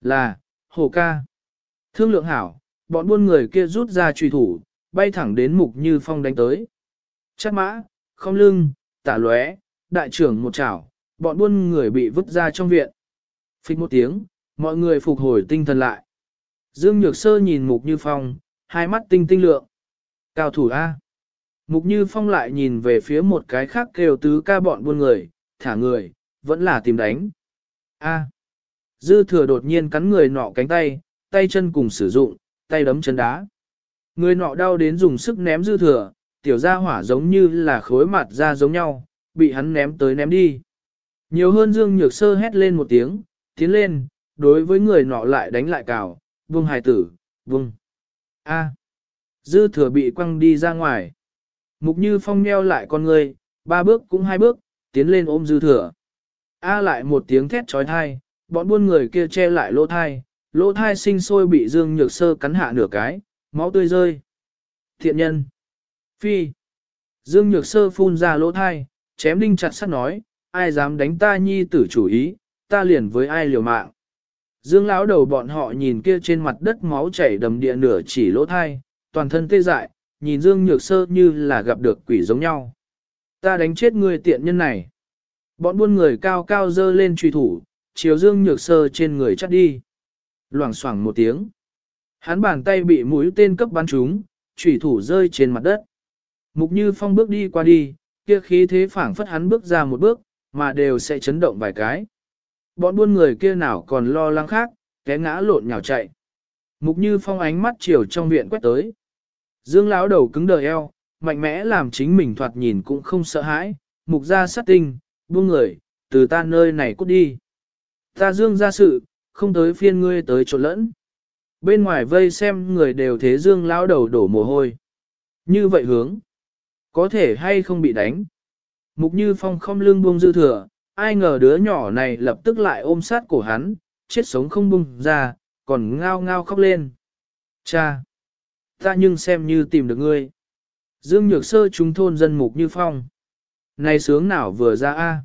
Là, hồ ca. Thương lượng hảo, bọn buôn người kia rút ra truy thủ, bay thẳng đến mục như phong đánh tới. Chắc mã, không lưng, tả lóe, đại trưởng một chảo, bọn buôn người bị vứt ra trong viện. Phích một tiếng, mọi người phục hồi tinh thần lại. Dương Nhược Sơ nhìn Mục Như Phong, hai mắt tinh tinh lượng. Cao thủ A. Mục Như Phong lại nhìn về phía một cái khác kêu tứ ca bọn buôn người, thả người, vẫn là tìm đánh. A. Dư thừa đột nhiên cắn người nọ cánh tay, tay chân cùng sử dụng, tay đấm chân đá. Người nọ đau đến dùng sức ném dư thừa, tiểu gia hỏa giống như là khối mặt ra giống nhau, bị hắn ném tới ném đi. Nhiều hơn Dương Nhược Sơ hét lên một tiếng, tiến lên, đối với người nọ lại đánh lại cào, vương hài tử, vương. A. Dư thừa bị quăng đi ra ngoài. Mục như phong nheo lại con người, ba bước cũng hai bước, tiến lên ôm dư thừa. A lại một tiếng thét trói thai, bọn buôn người kia che lại lỗ thai, lỗ thai sinh sôi bị Dương Nhược Sơ cắn hạ nửa cái, máu tươi rơi. Thiện nhân. Phi. Dương Nhược Sơ phun ra lỗ thai, chém đinh chặt sắt nói, ai dám đánh ta nhi tử chủ ý, ta liền với ai liều mạng. Dương lão đầu bọn họ nhìn kia trên mặt đất máu chảy đầm địa nửa chỉ lỗ thai, toàn thân tê dại, nhìn Dương Nhược Sơ như là gặp được quỷ giống nhau. Ta đánh chết người tiện nhân này. Bọn buôn người cao cao dơ lên truy thủ, chiều Dương Nhược Sơ trên người chắt đi. Loảng xoảng một tiếng. Hắn bàn tay bị mũi tên cấp bắn trúng, chủy thủ rơi trên mặt đất. Mục Như Phong bước đi qua đi, kia khí thế phảng phất hắn bước ra một bước, mà đều sẽ chấn động vài cái. Bọn buôn người kia nào còn lo lắng khác, té ngã lộn nhào chạy. Mục như phong ánh mắt chiều trong viện quét tới. Dương lão đầu cứng đờ eo, mạnh mẽ làm chính mình thoạt nhìn cũng không sợ hãi, mục ra sát tinh, buông người, từ ta nơi này cút đi. Ta dương ra sự, không tới phiên ngươi tới chỗ lẫn. Bên ngoài vây xem người đều thế dương lão đầu đổ mồ hôi. Như vậy hướng, có thể hay không bị đánh. Mục Như Phong không lưng buông dư thừa, ai ngờ đứa nhỏ này lập tức lại ôm sát cổ hắn, chết sống không bung ra, còn ngao ngao khóc lên. Cha! Ta nhưng xem như tìm được ngươi. Dương Nhược Sơ chúng thôn dân Mục Như Phong. Này sướng nào vừa ra a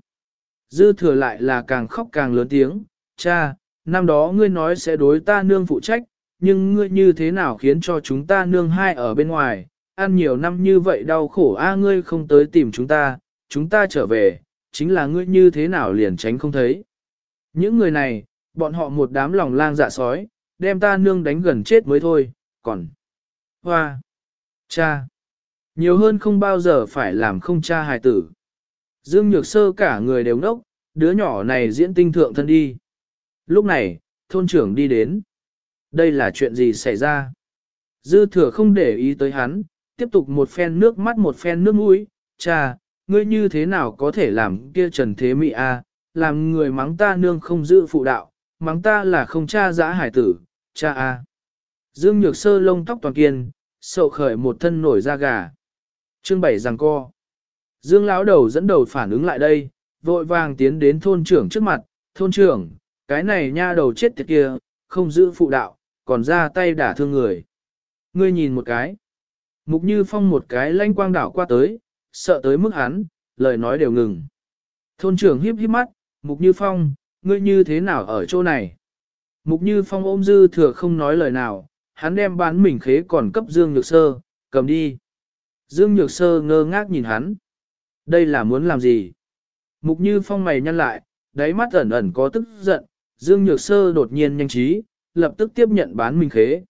Dư thừa lại là càng khóc càng lớn tiếng, cha, năm đó ngươi nói sẽ đối ta nương phụ trách, nhưng ngươi như thế nào khiến cho chúng ta nương hai ở bên ngoài, ăn nhiều năm như vậy đau khổ a ngươi không tới tìm chúng ta, chúng ta trở về, chính là ngươi như thế nào liền tránh không thấy. Những người này, bọn họ một đám lòng lang dạ sói, đem ta nương đánh gần chết mới thôi, còn... Hoa! Cha! Nhiều hơn không bao giờ phải làm không cha hài tử. Dương Nhược Sơ cả người đều nốc đứa nhỏ này diễn tinh thượng thân đi. Lúc này, thôn trưởng đi đến. Đây là chuyện gì xảy ra? Dư thừa không để ý tới hắn, tiếp tục một phen nước mắt một phen nước mũi. Cha, ngươi như thế nào có thể làm kia trần thế mị a? À? làm người mắng ta nương không giữ phụ đạo, mắng ta là không cha dã hải tử, cha a. Dương Nhược Sơ lông tóc toàn kiên, sậu khởi một thân nổi da gà. Chương bảy rằng co. Dương lão đầu dẫn đầu phản ứng lại đây, vội vàng tiến đến thôn trưởng trước mặt, thôn trưởng, cái này nha đầu chết tiệt kia, không giữ phụ đạo, còn ra tay đả thương người. Ngươi nhìn một cái. Mục Như Phong một cái lanh quang đảo qua tới, sợ tới mức hắn, lời nói đều ngừng. Thôn trưởng hiếp hiếp mắt, Mục Như Phong, ngươi như thế nào ở chỗ này? Mục Như Phong ôm dư thừa không nói lời nào, hắn đem bán mình khế còn cấp Dương Nhược Sơ, cầm đi. Dương Nhược Sơ ngơ ngác nhìn hắn. Đây là muốn làm gì? Mục Như Phong mày nhăn lại, đáy mắt ẩn ẩn có tức giận, Dương Nhược Sơ đột nhiên nhanh trí, lập tức tiếp nhận bán mình khế.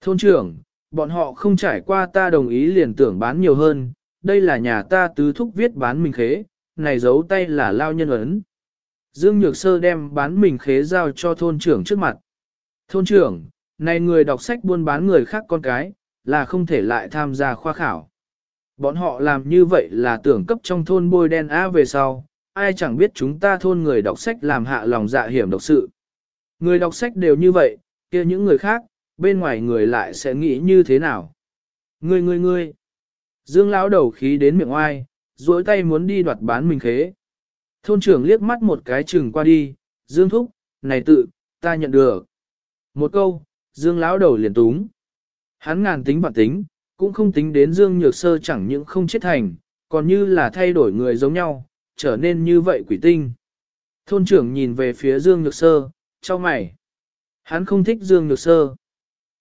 Thôn trưởng, bọn họ không trải qua ta đồng ý liền tưởng bán nhiều hơn, đây là nhà ta tứ thúc viết bán mình khế, này giấu tay là lao nhân ấn. Dương Nhược Sơ đem bán mình khế giao cho thôn trưởng trước mặt. Thôn trưởng, này người đọc sách buôn bán người khác con cái, là không thể lại tham gia khoa khảo. Bọn họ làm như vậy là tưởng cấp trong thôn bôi đen á về sau, ai chẳng biết chúng ta thôn người đọc sách làm hạ lòng dạ hiểm độc sự. Người đọc sách đều như vậy, kia những người khác, bên ngoài người lại sẽ nghĩ như thế nào. Ngươi ngươi ngươi. Dương lão đầu khí đến miệng oai, duỗi tay muốn đi đoạt bán mình khế. Thôn trưởng liếc mắt một cái chừng qua đi, Dương thúc, này tự, ta nhận được. Một câu, Dương lão đầu liền túng. Hắn ngàn tính vạn tính, cũng không tính đến Dương Nhược Sơ chẳng những không chết thành, còn như là thay đổi người giống nhau, trở nên như vậy quỷ tinh. Thôn trưởng nhìn về phía Dương Nhược Sơ, cho mày. Hắn không thích Dương Nhược Sơ.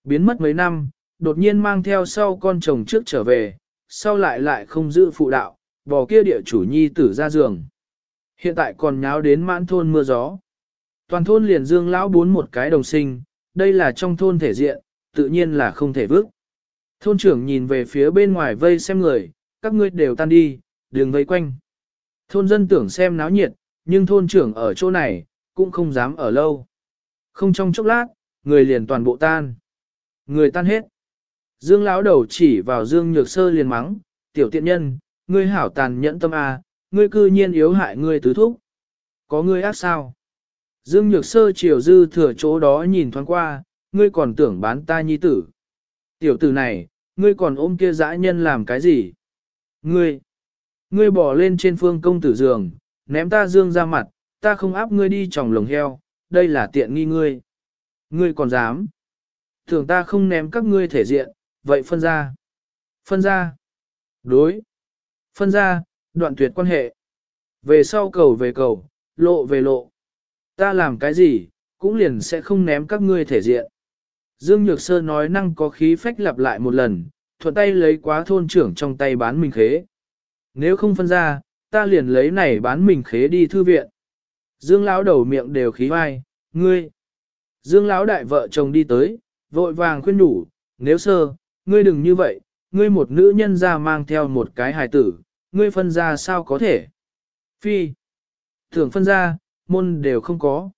Biến mất mấy năm, đột nhiên mang theo sau con chồng trước trở về, sau lại lại không giữ phụ đạo, bò kia địa chủ nhi tử ra giường. Hiện tại còn nháo đến mãn thôn mưa gió. Toàn thôn liền Dương lão bốn một cái đồng sinh, đây là trong thôn thể diện, tự nhiên là không thể vứt. Thôn trưởng nhìn về phía bên ngoài vây xem người, các ngươi đều tan đi, đừng vây quanh. Thôn dân tưởng xem náo nhiệt, nhưng thôn trưởng ở chỗ này, cũng không dám ở lâu. Không trong chốc lát, người liền toàn bộ tan. Người tan hết. Dương lão đầu chỉ vào Dương Nhược Sơ liền mắng, tiểu tiện nhân, ngươi hảo tàn nhẫn tâm à, ngươi cư nhiên yếu hại ngươi tứ thúc. Có ngươi ác sao? Dương Nhược Sơ chiều dư thừa chỗ đó nhìn thoáng qua, ngươi còn tưởng bán ta nhi tử. Tiểu tử này, ngươi còn ôm kia dã nhân làm cái gì? Ngươi, ngươi bỏ lên trên phương công tử giường, ném ta dương ra mặt, ta không áp ngươi đi tròng lồng heo, đây là tiện nghi ngươi. Ngươi còn dám? Thường ta không ném các ngươi thể diện, vậy phân ra. Phân ra. Đối. Phân ra, đoạn tuyệt quan hệ. Về sau cầu về cầu, lộ về lộ. Ta làm cái gì, cũng liền sẽ không ném các ngươi thể diện. Dương Nhược Sơ nói năng có khí phách lặp lại một lần, thuận tay lấy quá thôn trưởng trong tay bán mình khế. Nếu không phân ra, ta liền lấy này bán mình khế đi thư viện. Dương lão đầu miệng đều khí vai, ngươi. Dương lão đại vợ chồng đi tới, vội vàng khuyên nhủ, nếu sơ, ngươi đừng như vậy, ngươi một nữ nhân ra mang theo một cái hài tử, ngươi phân ra sao có thể. Phi. Thường phân ra, môn đều không có.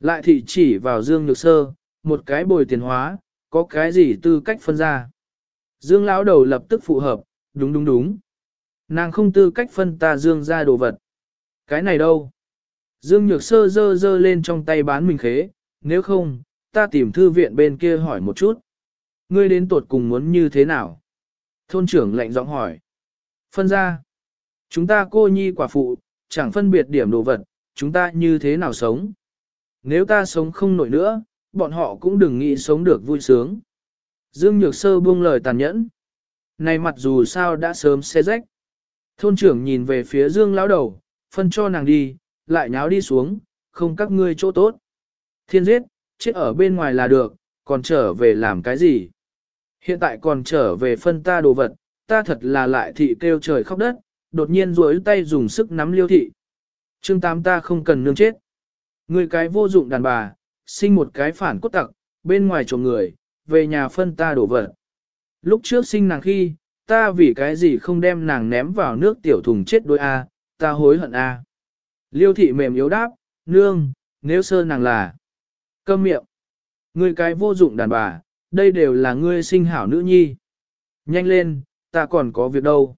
Lại thị chỉ vào Dương Nhược Sơ, một cái bồi tiền hóa, có cái gì tư cách phân ra. Dương lão đầu lập tức phụ hợp, đúng đúng đúng. Nàng không tư cách phân ta Dương ra đồ vật. Cái này đâu? Dương Nhược Sơ dơ dơ lên trong tay bán mình khế, nếu không, ta tìm thư viện bên kia hỏi một chút. Ngươi đến tuột cùng muốn như thế nào? Thôn trưởng lạnh giọng hỏi. Phân ra. Chúng ta cô nhi quả phụ, chẳng phân biệt điểm đồ vật, chúng ta như thế nào sống. Nếu ta sống không nổi nữa, bọn họ cũng đừng nghĩ sống được vui sướng. Dương Nhược Sơ buông lời tàn nhẫn. Này mặt dù sao đã sớm xe rách. Thôn trưởng nhìn về phía Dương lão đầu, phân cho nàng đi, lại nháo đi xuống, không các ngươi chỗ tốt. Thiên giết, chết ở bên ngoài là được, còn trở về làm cái gì? Hiện tại còn trở về phân ta đồ vật, ta thật là lại thị kêu trời khóc đất, đột nhiên duỗi tay dùng sức nắm liêu thị. Trương Tám ta không cần nương chết. Người cái vô dụng đàn bà, sinh một cái phản cốt tặc, bên ngoài trộm người, về nhà phân ta đổ vật. Lúc trước sinh nàng khi, ta vì cái gì không đem nàng ném vào nước tiểu thùng chết đôi A, ta hối hận A. Liêu thị mềm yếu đáp, nương, nếu sơ nàng là. Câm miệng. Ngươi cái vô dụng đàn bà, đây đều là ngươi sinh hảo nữ nhi. Nhanh lên, ta còn có việc đâu.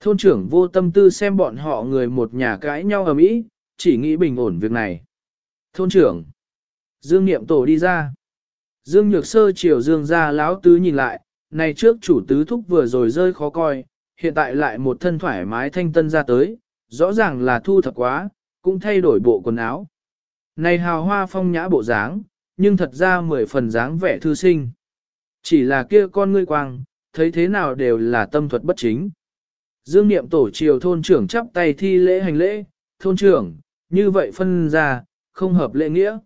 Thôn trưởng vô tâm tư xem bọn họ người một nhà cãi nhau ở mỹ, chỉ nghĩ bình ổn việc này. Thôn trưởng. Dương Niệm Tổ đi ra. Dương Nhược Sơ chiều Dương ra lão tứ nhìn lại, này trước chủ tứ thúc vừa rồi rơi khó coi, hiện tại lại một thân thoải mái thanh tân ra tới, rõ ràng là thu thập quá, cũng thay đổi bộ quần áo. Này hào hoa phong nhã bộ dáng, nhưng thật ra mười phần dáng vẻ thư sinh. Chỉ là kia con ngươi quang, thấy thế nào đều là tâm thuật bất chính. Dương Niệm tổ triều thôn trưởng chắp tay thi lễ hành lễ, thôn trưởng, như vậy phân ra, không hợp lễ nghĩa.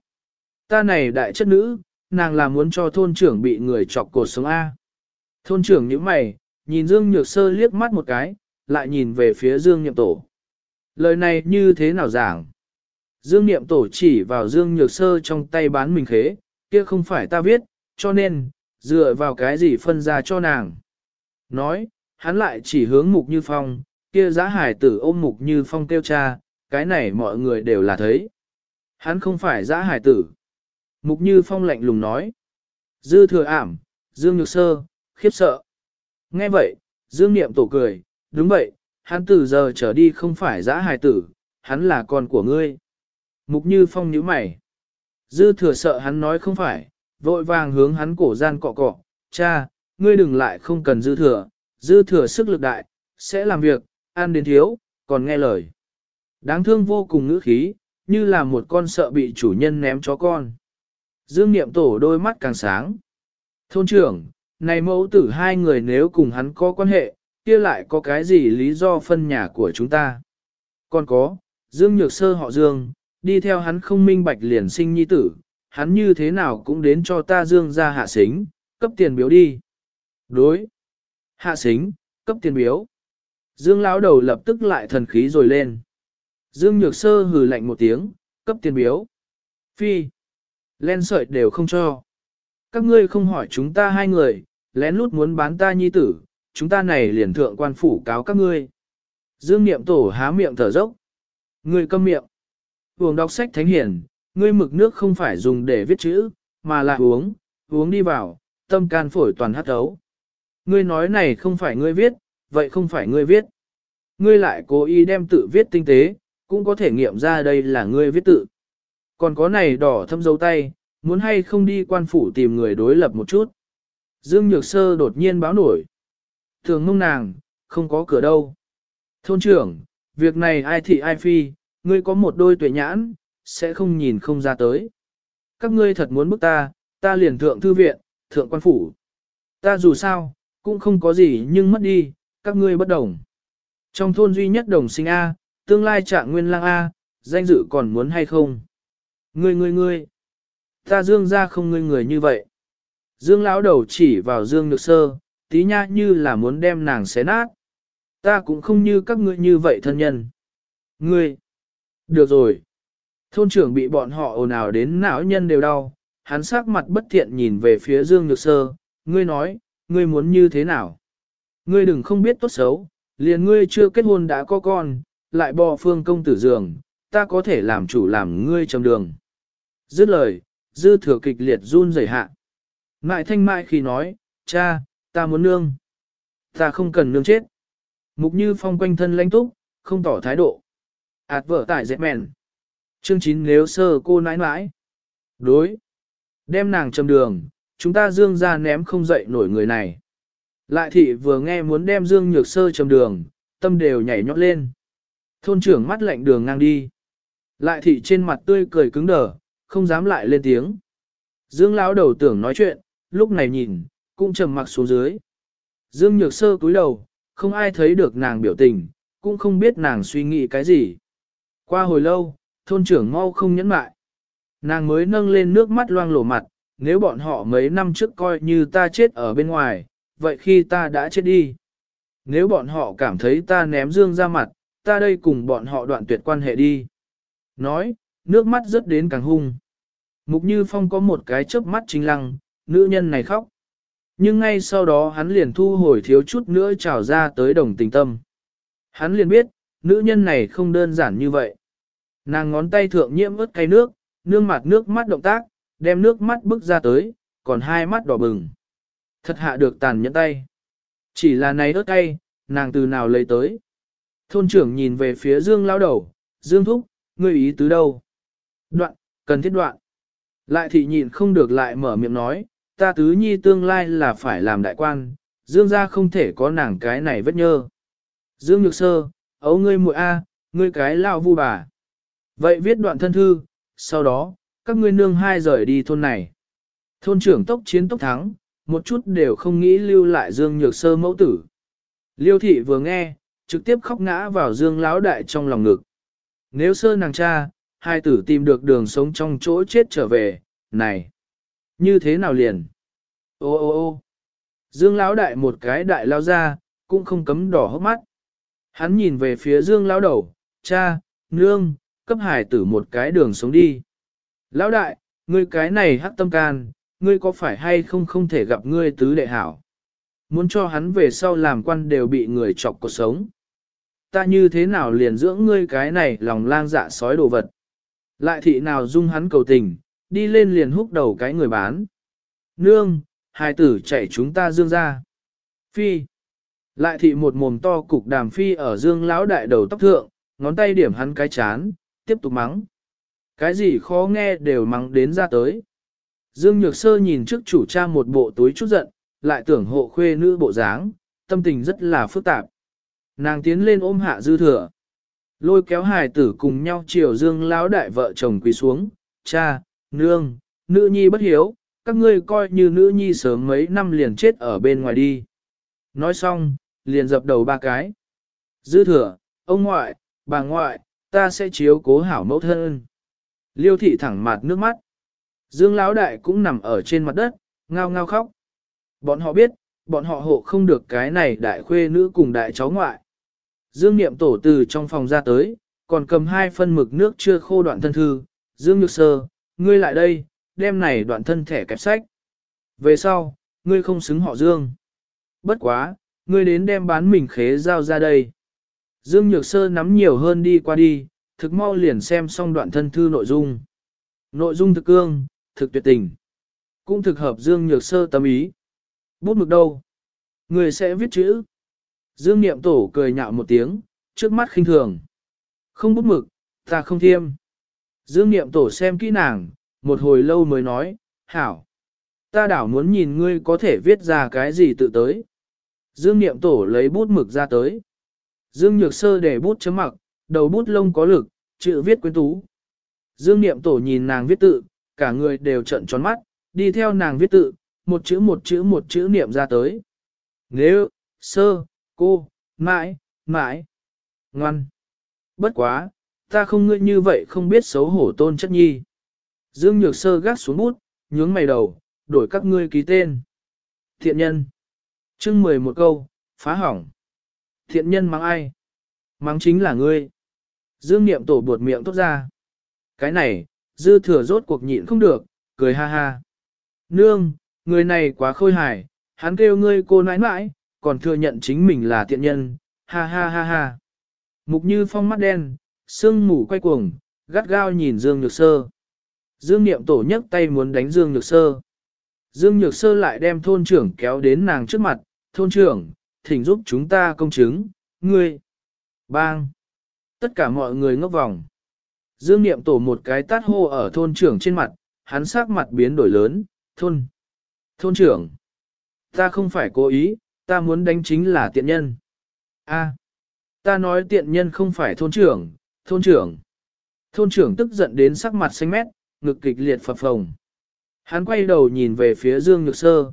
Ta này đại chất nữ, nàng là muốn cho thôn trưởng bị người chọc cột sống A. Thôn trưởng như mày, nhìn Dương Nhược Sơ liếc mắt một cái, lại nhìn về phía Dương Niệm tổ. Lời này như thế nào giảng? Dương Niệm tổ chỉ vào Dương Nhược Sơ trong tay bán mình khế, kia không phải ta viết, cho nên, dựa vào cái gì phân ra cho nàng. Nói, hắn lại chỉ hướng Mục Như Phong, kia giá hải tử ôm Mục Như Phong kêu cha, cái này mọi người đều là thấy. Hắn không phải giá hải tử. Mục Như Phong lạnh lùng nói. Dư thừa ảm, Dương Nhược Sơ, khiếp sợ. Nghe vậy, Dương Niệm tổ cười, đúng vậy, hắn từ giờ trở đi không phải giã hài tử, hắn là con của ngươi. Mục Như Phong nhíu mày. Dư thừa sợ hắn nói không phải, vội vàng hướng hắn cổ gian cọ cọ, cha, ngươi đừng lại không cần dư thừa, dư thừa sức lực đại, sẽ làm việc, ăn đến thiếu, còn nghe lời. Đáng thương vô cùng ngữ khí, như là một con sợ bị chủ nhân ném chó con. Dương Niệm Tổ đôi mắt càng sáng. Thôn trưởng, này mẫu tử hai người nếu cùng hắn có quan hệ, kia lại có cái gì lý do phân nhà của chúng ta? Còn có, Dương Nhược Sơ họ Dương, đi theo hắn không minh bạch liền sinh nhi tử, hắn như thế nào cũng đến cho ta Dương ra hạ xính, cấp tiền biếu đi. Đối. Hạ xính, cấp tiền biếu. Dương lão đầu lập tức lại thần khí rồi lên. Dương Nhược Sơ hừ lạnh một tiếng, cấp tiền biếu. Phi. Len sợi đều không cho. Các ngươi không hỏi chúng ta hai người, lén lút muốn bán ta nhi tử, chúng ta này liền thượng quan phủ cáo các ngươi. Dương Niệm Tổ há miệng thở dốc. Ngươi câm miệng. Uống đọc sách thánh hiển, ngươi mực nước không phải dùng để viết chữ, mà là uống, uống đi vào, tâm can phổi toàn hát ấu. Ngươi nói này không phải ngươi viết, vậy không phải ngươi viết. Ngươi lại cố ý đem tự viết tinh tế, cũng có thể nghiệm ra đây là ngươi viết tự. Còn có này đỏ thâm dấu tay, muốn hay không đi quan phủ tìm người đối lập một chút. Dương Nhược Sơ đột nhiên báo nổi. Thường mông nàng, không có cửa đâu. Thôn trưởng, việc này ai thị ai phi, ngươi có một đôi tuệ nhãn, sẽ không nhìn không ra tới. Các ngươi thật muốn bức ta, ta liền thượng thư viện, thượng quan phủ. Ta dù sao, cũng không có gì nhưng mất đi, các ngươi bất đồng. Trong thôn duy nhất đồng sinh A, tương lai trạng nguyên lang A, danh dự còn muốn hay không? Ngươi ngươi ngươi, ta dương ra không ngươi người như vậy. Dương lão đầu chỉ vào dương nhược sơ, tí nha như là muốn đem nàng xé nát. Ta cũng không như các ngươi như vậy thân nhân. Ngươi, được rồi. Thôn trưởng bị bọn họ ồn ào đến não nhân đều đau, hắn sắc mặt bất thiện nhìn về phía Dương Nhược Sơ, ngươi nói, ngươi muốn như thế nào? Ngươi đừng không biết tốt xấu, liền ngươi chưa kết hôn đã có con, lại bò phương công tử giường, ta có thể làm chủ làm ngươi trong đường. Dứt lời, dư thừa kịch liệt run rẩy hạ. Ngại thanh mại khi nói, cha, ta muốn nương. Ta không cần nương chết. Mục như phong quanh thân lãnh túc, không tỏ thái độ. Ảt vở tại dẹp mèn. Chương 9 nếu sơ cô nãi nãi. Đối. Đem nàng châm đường, chúng ta dương ra ném không dậy nổi người này. Lại thị vừa nghe muốn đem Dương Nhược Sơ trầm đường, tâm đều nhảy nhót lên. Thôn trưởng mắt lạnh đường ngang đi. Lại thị trên mặt tươi cười cứng đờ, không dám lại lên tiếng. Dương lão đầu tưởng nói chuyện, lúc này nhìn, cũng trầm mặc xuống dưới. Dương Nhược Sơ cúi đầu, không ai thấy được nàng biểu tình, cũng không biết nàng suy nghĩ cái gì. Qua hồi lâu, thôn trưởng mau không nhẫn mại. Nàng mới nâng lên nước mắt loang lổ mặt, nếu bọn họ mấy năm trước coi như ta chết ở bên ngoài, vậy khi ta đã chết đi. Nếu bọn họ cảm thấy ta ném dương ra mặt, ta đây cùng bọn họ đoạn tuyệt quan hệ đi. Nói, nước mắt rớt đến càng hung. Mục Như Phong có một cái chớp mắt chính lăng, nữ nhân này khóc. Nhưng ngay sau đó hắn liền thu hồi thiếu chút nữa trào ra tới đồng tình tâm. Hắn liền biết, nữ nhân này không đơn giản như vậy. Nàng ngón tay thượng nhiễm ướt cay nước, nương mặt nước mắt động tác, đem nước mắt bước ra tới, còn hai mắt đỏ bừng. Thật hạ được tàn nhẫn tay. Chỉ là này ớt cay, nàng từ nào lấy tới. Thôn trưởng nhìn về phía Dương lao đầu, Dương thúc, ngươi ý tứ đâu? Đoạn, cần thiết đoạn. Lại thị nhịn không được lại mở miệng nói, ta tứ nhi tương lai là phải làm đại quan, Dương gia không thể có nàng cái này vết nhơ. Dương Nhược Sơ, ấu ngươi muội a, ngươi cái lao vu bà. Vậy viết đoạn thân thư, sau đó, các ngươi nương hai rời đi thôn này. Thôn trưởng tốc chiến tốc thắng, một chút đều không nghĩ lưu lại Dương Nhược Sơ mẫu tử. Liêu thị vừa nghe, trực tiếp khóc ngã vào Dương Lão Đại trong lòng ngực. Nếu sơ nàng cha, hai tử tìm được đường sống trong chỗ chết trở về, này, như thế nào liền? Ô ô ô Dương Lão Đại một cái đại lao ra, cũng không cấm đỏ hốc mắt. Hắn nhìn về phía Dương Lão Đầu, cha, nương, cấp hải tử một cái đường sống đi. Lão Đại, ngươi cái này hắc tâm can, ngươi có phải hay không không thể gặp ngươi tứ đệ hảo? Muốn cho hắn về sau làm quan đều bị người chọc cuộc sống. Ta như thế nào liền dưỡng ngươi cái này lòng lang dạ sói đồ vật? Lại thị nào dung hắn cầu tình, đi lên liền húc đầu cái người bán. Nương, hai tử chạy chúng ta dương ra. Phi. Lại thị một mồm to cục đàm phi ở dương lão đại đầu tóc thượng, ngón tay điểm hắn cái chán, tiếp tục mắng. Cái gì khó nghe đều mắng đến ra tới. Dương Nhược Sơ nhìn trước chủ cha một bộ túi chút giận, lại tưởng hộ khuê nữ bộ dáng, tâm tình rất là phức tạp. Nàng tiến lên ôm hạ dư thừa. Lôi kéo hài tử cùng nhau chiều dương lão đại vợ chồng quỳ xuống, cha, nương, nữ nhi bất hiếu, các ngươi coi như nữ nhi sớm mấy năm liền chết ở bên ngoài đi. Nói xong, liền dập đầu ba cái. Dư thừa, ông ngoại, bà ngoại, ta sẽ chiếu cố hảo mẫu thân. Liêu thị thẳng mặt nước mắt. Dương Lão Đại cũng nằm ở trên mặt đất, ngao ngao khóc. Bọn họ biết, bọn họ hộ không được cái này đại khuê nữ cùng đại cháu ngoại. Dương Niệm tổ từ trong phòng ra tới, còn cầm hai phân mực nước chưa khô đoạn thân thư. Dương Nhược Sơ, ngươi lại đây, đem này đoạn thân thẻ kẹp sách. Về sau, ngươi không xứng họ Dương. Bất quá, ngươi đến đem bán mình khế giao ra đây. Dương Nhược Sơ nắm nhiều hơn đi qua đi, thực mau liền xem xong đoạn thân thư nội dung. Nội dung thực cương, thực tuyệt tình. Cũng thực hợp Dương Nhược Sơ tâm ý. Bút mực đâu? Người sẽ viết chữ. Dương Niệm Tổ cười nhạo một tiếng, trước mắt khinh thường. Không bút mực, ta không thiêm. Dương Niệm Tổ xem kỹ nàng, một hồi lâu mới nói, hảo. Ta đảo muốn nhìn ngươi có thể viết ra cái gì tự tới. Dương Niệm Tổ lấy bút mực ra tới. Dương Nhược Sơ để bút chấm mặc, đầu bút lông có lực, chữ viết quyến tú. Dương Niệm Tổ nhìn nàng viết tự, cả người đều trận tròn mắt, đi theo nàng viết tự, một chữ một chữ một chữ niệm ra tới. Nếu, sơ, cô, mãi, mãi, ngoan. Bất quá, ta không ngươi như vậy không biết xấu hổ tôn chất nhi. Dương Nhược Sơ gác xuống bút, nhướng mày đầu, đổi các ngươi ký tên. Thiện nhân. chương mười một câu, phá hỏng. Thiện nhân mắng ai? Mắng chính là ngươi. Dương Niệm tổ buột miệng tốt ra. Cái này, dư thừa rốt cuộc nhịn không được, cười ha ha. Nương, người này quá khôi hài, hắn kêu ngươi cô nãi nãi, còn thừa nhận chính mình là thiện nhân, ha ha ha ha. Mục như phong mắt đen, sương mù quay cuồng, gắt gao nhìn Dương Nhược Sơ. Dương Niệm Tổ nhấc tay muốn đánh Dương Nhược Sơ. Dương Nhược Sơ lại đem thôn trưởng kéo đến nàng trước mặt, thôn trưởng, thỉnh giúp chúng ta công chứng, ngươi. Bang. Tất cả mọi người ngốc vòng. Dương Niệm Tổ một cái tát hô ở thôn trưởng trên mặt, hắn sắc mặt biến đổi lớn, thôn. Thôn trưởng. Ta không phải cố ý, Ta muốn đánh chính là tiện nhân. A, ta nói tiện nhân không phải thôn trưởng, thôn trưởng. Thôn trưởng tức giận đến sắc mặt xanh mét, ngực kịch liệt phập phồng. Hắn quay đầu nhìn về phía Dương Nhược Sơ.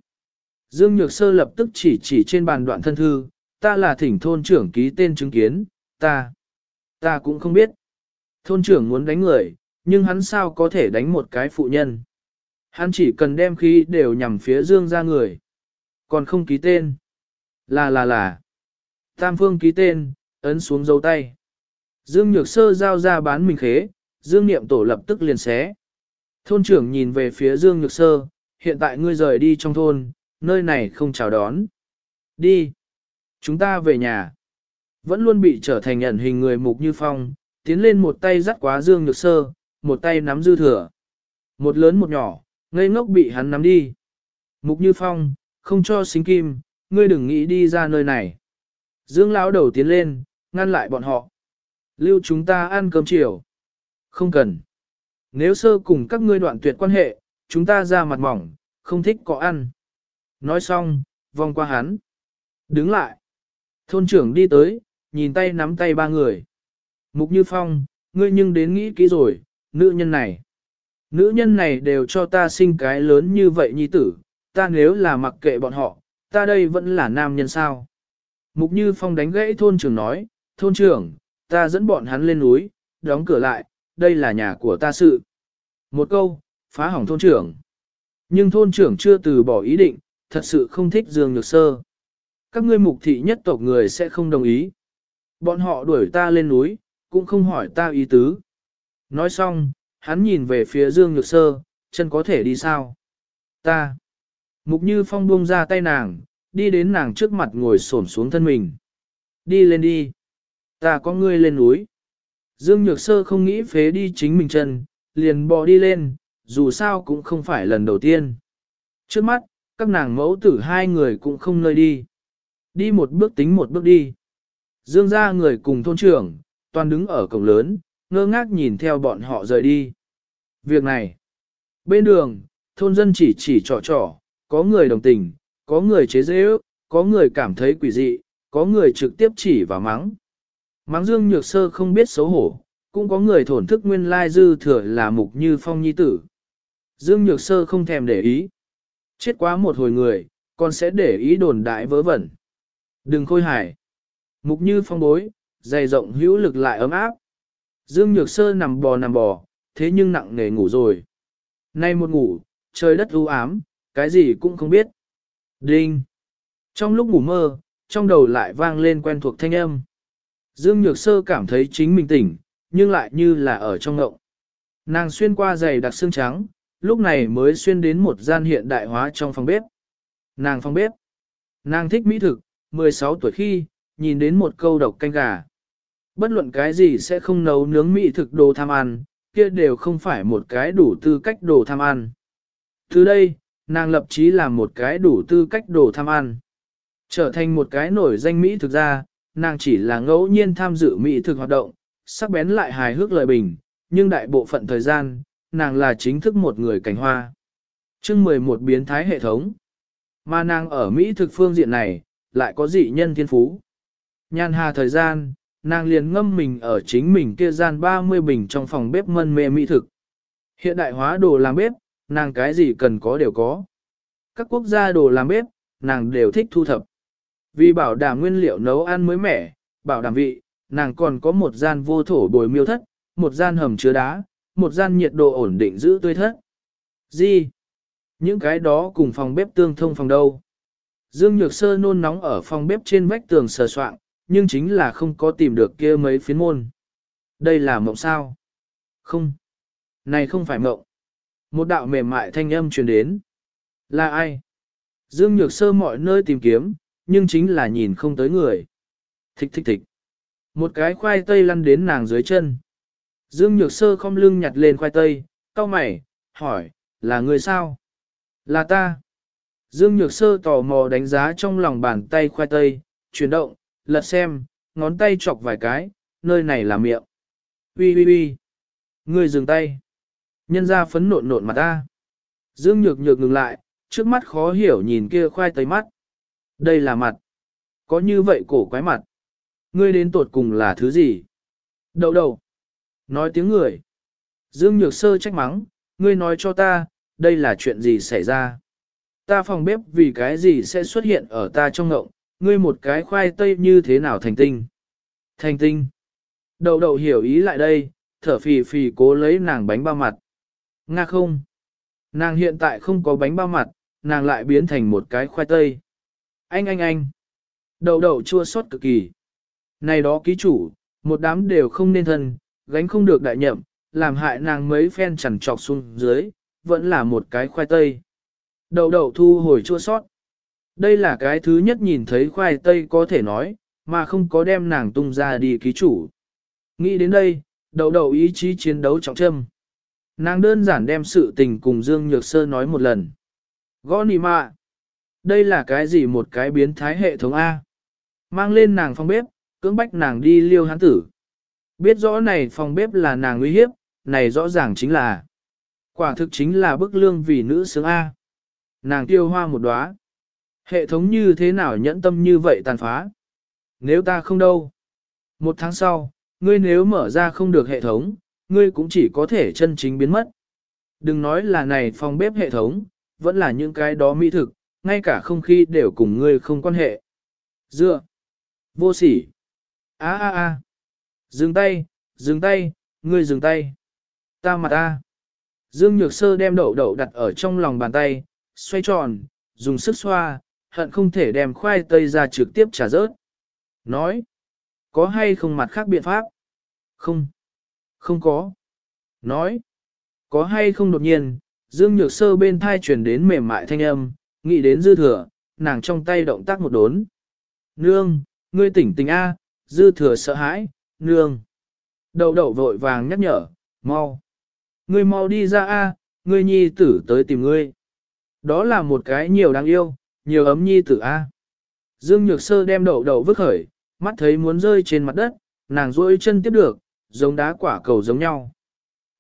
Dương Nhược Sơ lập tức chỉ chỉ trên bàn đoạn thân thư, ta là thỉnh thôn trưởng ký tên chứng kiến, ta, ta cũng không biết. Thôn trưởng muốn đánh người, nhưng hắn sao có thể đánh một cái phụ nhân. Hắn chỉ cần đem khí đều nhằm phía Dương ra người. Còn không ký tên. Là là là. Tam phương ký tên, ấn xuống dấu tay. Dương Nhược Sơ giao ra bán mình khế, Dương Niệm Tổ lập tức liền xé. Thôn trưởng nhìn về phía Dương Nhược Sơ, hiện tại ngươi rời đi trong thôn, nơi này không chào đón. Đi. Chúng ta về nhà. Vẫn luôn bị trở thành ẩn hình người mục như phong, tiến lên một tay dắt quá Dương Nhược Sơ, một tay nắm dư thừa. Một lớn một nhỏ, ngây ngốc bị hắn nắm đi. Mục như phong, không cho xính kim, ngươi đừng nghĩ đi ra nơi này. Dương lão đầu tiến lên, ngăn lại bọn họ. Lưu chúng ta ăn cơm chiều. Không cần. Nếu sơ cùng các ngươi đoạn tuyệt quan hệ, chúng ta ra mặt mỏng, không thích có ăn. Nói xong, vòng qua hắn. Đứng lại. Thôn trưởng đi tới, nhìn tay nắm tay ba người. Mục Như Phong, ngươi nhưng đến nghĩ kỹ rồi, nữ nhân này. Nữ nhân này đều cho ta sinh cái lớn như vậy nhi tử, ta nếu là mặc kệ bọn họ, ta đây vẫn là nam nhân sao. Mục Như Phong đánh gãy thôn trưởng nói, thôn trưởng, ta dẫn bọn hắn lên núi, đóng cửa lại, đây là nhà của ta sự. Một câu, phá hỏng thôn trưởng. Nhưng thôn trưởng chưa từ bỏ ý định, thật sự không thích Dương Nhược Sơ. Các ngươi mục thị nhất tộc người sẽ không đồng ý. Bọn họ đuổi ta lên núi, cũng không hỏi ta ý tứ. Nói xong, hắn nhìn về phía Dương Nhược Sơ, chân có thể đi sao? Ta. Mục Như Phong buông ra tay nàng, đi đến nàng trước mặt ngồi xổm xuống thân mình. Đi lên đi. Ta có ngươi lên núi. Dương Nhược Sơ không nghĩ phế đi chính mình chân, liền bò đi lên, dù sao cũng không phải lần đầu tiên. Trước mắt, các nàng mẫu tử hai người cũng không nơi đi. Đi một bước tính một bước đi. Dương ra người cùng thôn trưởng, toàn đứng ở cổng lớn, ngơ ngác nhìn theo bọn họ rời đi. Việc này, bên đường, thôn dân chỉ chỉ trò trò, có người đồng tình, có người chế dễ ước, có người cảm thấy quỷ dị, có người trực tiếp chỉ và mắng. Mắng Dương Nhược Sơ không biết xấu hổ, cũng có người thổn thức nguyên lai dư thừa là mục như phong nhi tử. Dương Nhược Sơ không thèm để ý. Chết quá một hồi người, còn sẽ để ý đồn đại vớ vẩn. Đừng khôi hài. Mục như phong bối, dày rộng hữu lực lại ấm áp. Dương Nhược Sơ nằm bò nằm bò, thế nhưng nặng nề ngủ rồi. Nay một ngủ, trời đất u ám, cái gì cũng không biết. Đinh! Trong lúc ngủ mơ, trong đầu lại vang lên quen thuộc thanh âm. Dương Nhược Sơ cảm thấy chính mình tỉnh, nhưng lại như là ở trong ngộng. Nàng xuyên qua giày đặc xương trắng, lúc này mới xuyên đến một gian hiện đại hóa trong phòng bếp. Nàng phòng bếp. Nàng thích mỹ thực, 16 tuổi khi, nhìn đến một câu độc canh gà. Bất luận cái gì sẽ không nấu nướng mỹ thực đồ tham ăn, kia đều không phải một cái đủ tư cách đồ tham ăn. Từ đây, nàng lập chí làm một cái đủ tư cách đồ tham ăn. Trở thành một cái nổi danh mỹ thực ra, nàng chỉ là ngẫu nhiên tham dự mỹ thực hoạt động, sắc bén lại hài hước lời bình, nhưng đại bộ phận thời gian, nàng là chính thức một người cảnh hoa. chương 11 biến thái hệ thống. Mà nàng ở Mỹ thực phương diện này, lại có dị nhân thiên phú. Nhàn hà thời gian, nàng liền ngâm mình ở chính mình kia gian 30 bình trong phòng bếp mân mê mỹ thực. Hiện đại hóa đồ làm bếp, nàng cái gì cần có đều có. Các quốc gia đồ làm bếp, nàng đều thích thu thập. Vì bảo đảm nguyên liệu nấu ăn mới mẻ, bảo đảm vị, nàng còn có một gian vô thổ bồi miêu thất, một gian hầm chứa đá, một gian nhiệt độ ổn định giữ tươi thất. Gì? Những cái đó cùng phòng bếp tương thông phòng đâu? Dương Nhược Sơ nôn nóng ở phòng bếp trên vách tường sờ soạn, nhưng chính là không có tìm được kia mấy phiến môn. Đây là mộng sao? Không. Này không phải mộng. Một đạo mềm mại thanh âm truyền đến. Là ai? Dương Nhược Sơ mọi nơi tìm kiếm, nhưng chính là nhìn không tới người. Thích thích thích. Một cái khoai tây lăn đến nàng dưới chân. Dương Nhược Sơ không lưng nhặt lên khoai tây, cau mày, hỏi, là người sao? Là ta. Dương Nhược Sơ tò mò đánh giá trong lòng bàn tay khoai tây, chuyển động, lật xem, ngón tay chọc vài cái, nơi này là miệng. Ui ui ui. Người dừng tay. Nhân ra phấn nộn nộn mặt ta. Dương Nhược Nhược ngừng lại, trước mắt khó hiểu nhìn kia khoai tây mắt. Đây là mặt. Có như vậy cổ quái mặt. Ngươi đến tột cùng là thứ gì? đầu đầu. Nói tiếng người. Dương Nhược Sơ trách mắng, ngươi nói cho ta, đây là chuyện gì xảy ra? Ta phòng bếp vì cái gì sẽ xuất hiện ở ta trong ngộng, ngươi một cái khoai tây như thế nào thành tinh? Thành tinh. đầu đầu hiểu ý lại đây, thở phì phì cố lấy nàng bánh bao mặt. Nga không. Nàng hiện tại không có bánh bao mặt, nàng lại biến thành một cái khoai tây. Anh anh anh. Đậu đậu chua xót cực kỳ. Này đó ký chủ, một đám đều không nên thân, gánh không được đại nhậm, làm hại nàng mấy phen chằn trọc xuống dưới, vẫn là một cái khoai tây. Đậu đậu thu hồi chua xót, Đây là cái thứ nhất nhìn thấy khoai tây có thể nói, mà không có đem nàng tung ra đi ký chủ. Nghĩ đến đây, đậu đậu ý chí chiến đấu trọng trâm. Nàng đơn giản đem sự tình cùng Dương Nhược Sơ nói một lần. Gõ nì mạ. Đây là cái gì một cái biến thái hệ thống A. Mang lên nàng phòng bếp, cưỡng bách nàng đi liêu hán tử. Biết rõ này phòng bếp là nàng nguy hiếp, này rõ ràng chính là. Quả thực chính là bức lương vì nữ sướng A. Nàng tiêu hoa một đóa. Hệ thống như thế nào nhẫn tâm như vậy tàn phá? Nếu ta không đâu. Một tháng sau, ngươi nếu mở ra không được hệ thống, ngươi cũng chỉ có thể chân chính biến mất. Đừng nói là này phòng bếp hệ thống, vẫn là những cái đó mỹ thực, ngay cả không khí đều cùng ngươi không quan hệ. Dựa. Vô sỉ. á á á, Dừng tay, dừng tay, ngươi dừng tay. Ta mặt ta. Dương Nhược Sơ đem đậu đậu đặt ở trong lòng bàn tay, xoay tròn, dùng sức xoa, hận không thể đem khoai tây ra trực tiếp trả rớt. Nói, có hay không mặt khác biện pháp? Không, không có. Nói, có hay không đột nhiên, Dương Nhược Sơ bên thai chuyển đến mềm mại thanh âm, nghĩ đến dư thừa, nàng trong tay động tác một đốn. Nương, ngươi tỉnh tỉnh A, dư thừa sợ hãi, nương. Đậu đậu vội vàng nhắc nhở, mau. Ngươi mau đi ra A, ngươi nhi tử tới tìm ngươi. Đó là một cái nhiều đáng yêu, nhiều ấm nhi tử A. Dương Nhược Sơ đem đậu đậu vứt khởi, mắt thấy muốn rơi trên mặt đất, nàng duỗi chân tiếp được, giống đá quả cầu giống nhau.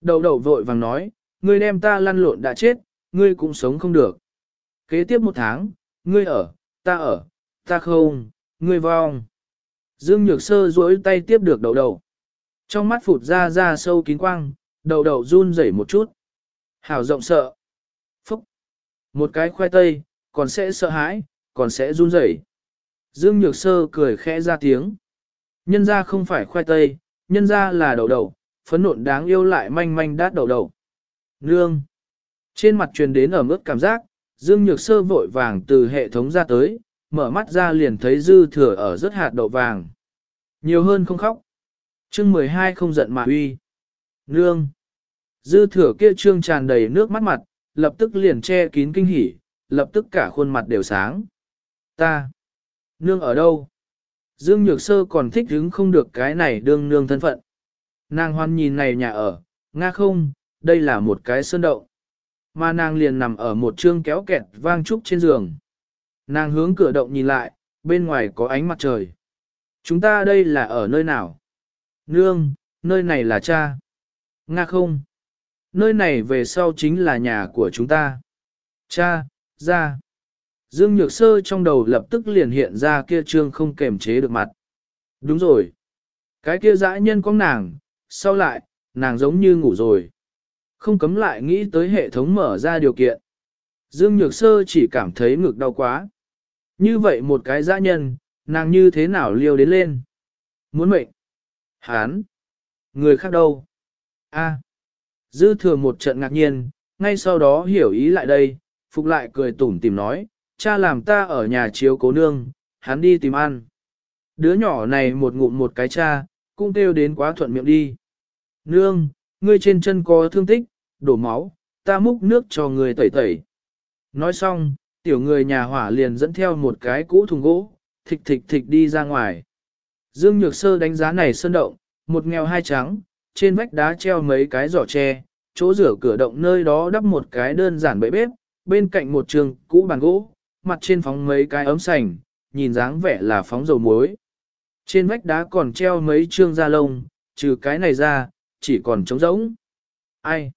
Đậu đậu vội vàng nói, ngươi đem ta lăn lộn đã chết, ngươi cũng sống không được. Kế tiếp một tháng, ngươi ở, ta ở, ta không, ngươi vong. Dương Nhược Sơ duỗi tay tiếp được đầu đầu, Trong mắt phụt ra ra sâu kín quang, đầu đầu run rẩy một chút. Hảo rộng sợ. Phúc. Một cái khoai tây, còn sẽ sợ hãi, còn sẽ run rẩy. Dương Nhược Sơ cười khẽ ra tiếng. Nhân ra không phải khoai tây, nhân ra là đầu đầu, phấn nộn đáng yêu lại manh manh đát đầu đầu. Nương. Trên mặt truyền đến ở mức cảm giác, Dương Nhược Sơ vội vàng từ hệ thống ra tới, mở mắt ra liền thấy dư thừa ở rất hạt đậu vàng. Nhiều hơn không khóc. chương 12 không giận mà uy. Nương. Dư thừa kia trương tràn đầy nước mắt mặt, lập tức liền che kín kinh hỉ, lập tức cả khuôn mặt đều sáng. Ta. Nương ở đâu? Dương Nhược Sơ còn thích hứng không được cái này đương nương thân phận. Nàng hoan nhìn này nhà ở, nga không, đây là một cái sơn động. Mà nàng liền nằm ở một trương kéo kẹt vang trúc trên giường. Nàng hướng cửa động nhìn lại, bên ngoài có ánh mặt trời. Chúng ta đây là ở nơi nào? Nương, nơi này là cha. Nga không. Nơi này về sau chính là nhà của chúng ta. Cha, ra. Dương Nhược Sơ trong đầu lập tức liền hiện ra kia trương không kềm chế được mặt. Đúng rồi. Cái kia dã nhân có nàng, sau lại, nàng giống như ngủ rồi. Không cấm lại nghĩ tới hệ thống mở ra điều kiện. Dương Nhược Sơ chỉ cảm thấy ngực đau quá. Như vậy một cái dã nhân, nàng như thế nào liêu đến lên? Muốn mệnh? Hán? Người khác đâu? A. Dư thừa một trận ngạc nhiên, ngay sau đó hiểu ý lại đây, phục lại cười tủm tìm nói, cha làm ta ở nhà chiếu cố nương, hắn đi tìm ăn. Đứa nhỏ này một ngụm một cái cha, cũng kêu đến quá thuận miệng đi. Nương, ngươi trên chân có thương tích, đổ máu, ta múc nước cho người tẩy tẩy. Nói xong, tiểu người nhà hỏa liền dẫn theo một cái cũ thùng gỗ, thịch thịch thịch đi ra ngoài. Dương Nhược Sơ đánh giá này sơn động, một nghèo hai trắng, trên vách đá treo mấy cái giỏ tre, chỗ rửa cửa động nơi đó đắp một cái đơn giản bẫy bếp, bên cạnh một trường cũ bàn gỗ, mặt trên phóng mấy cái ấm sành, nhìn dáng vẻ là phóng dầu muối. Trên vách đá còn treo mấy trương da lông, trừ cái này ra, chỉ còn trống rỗng. Ai?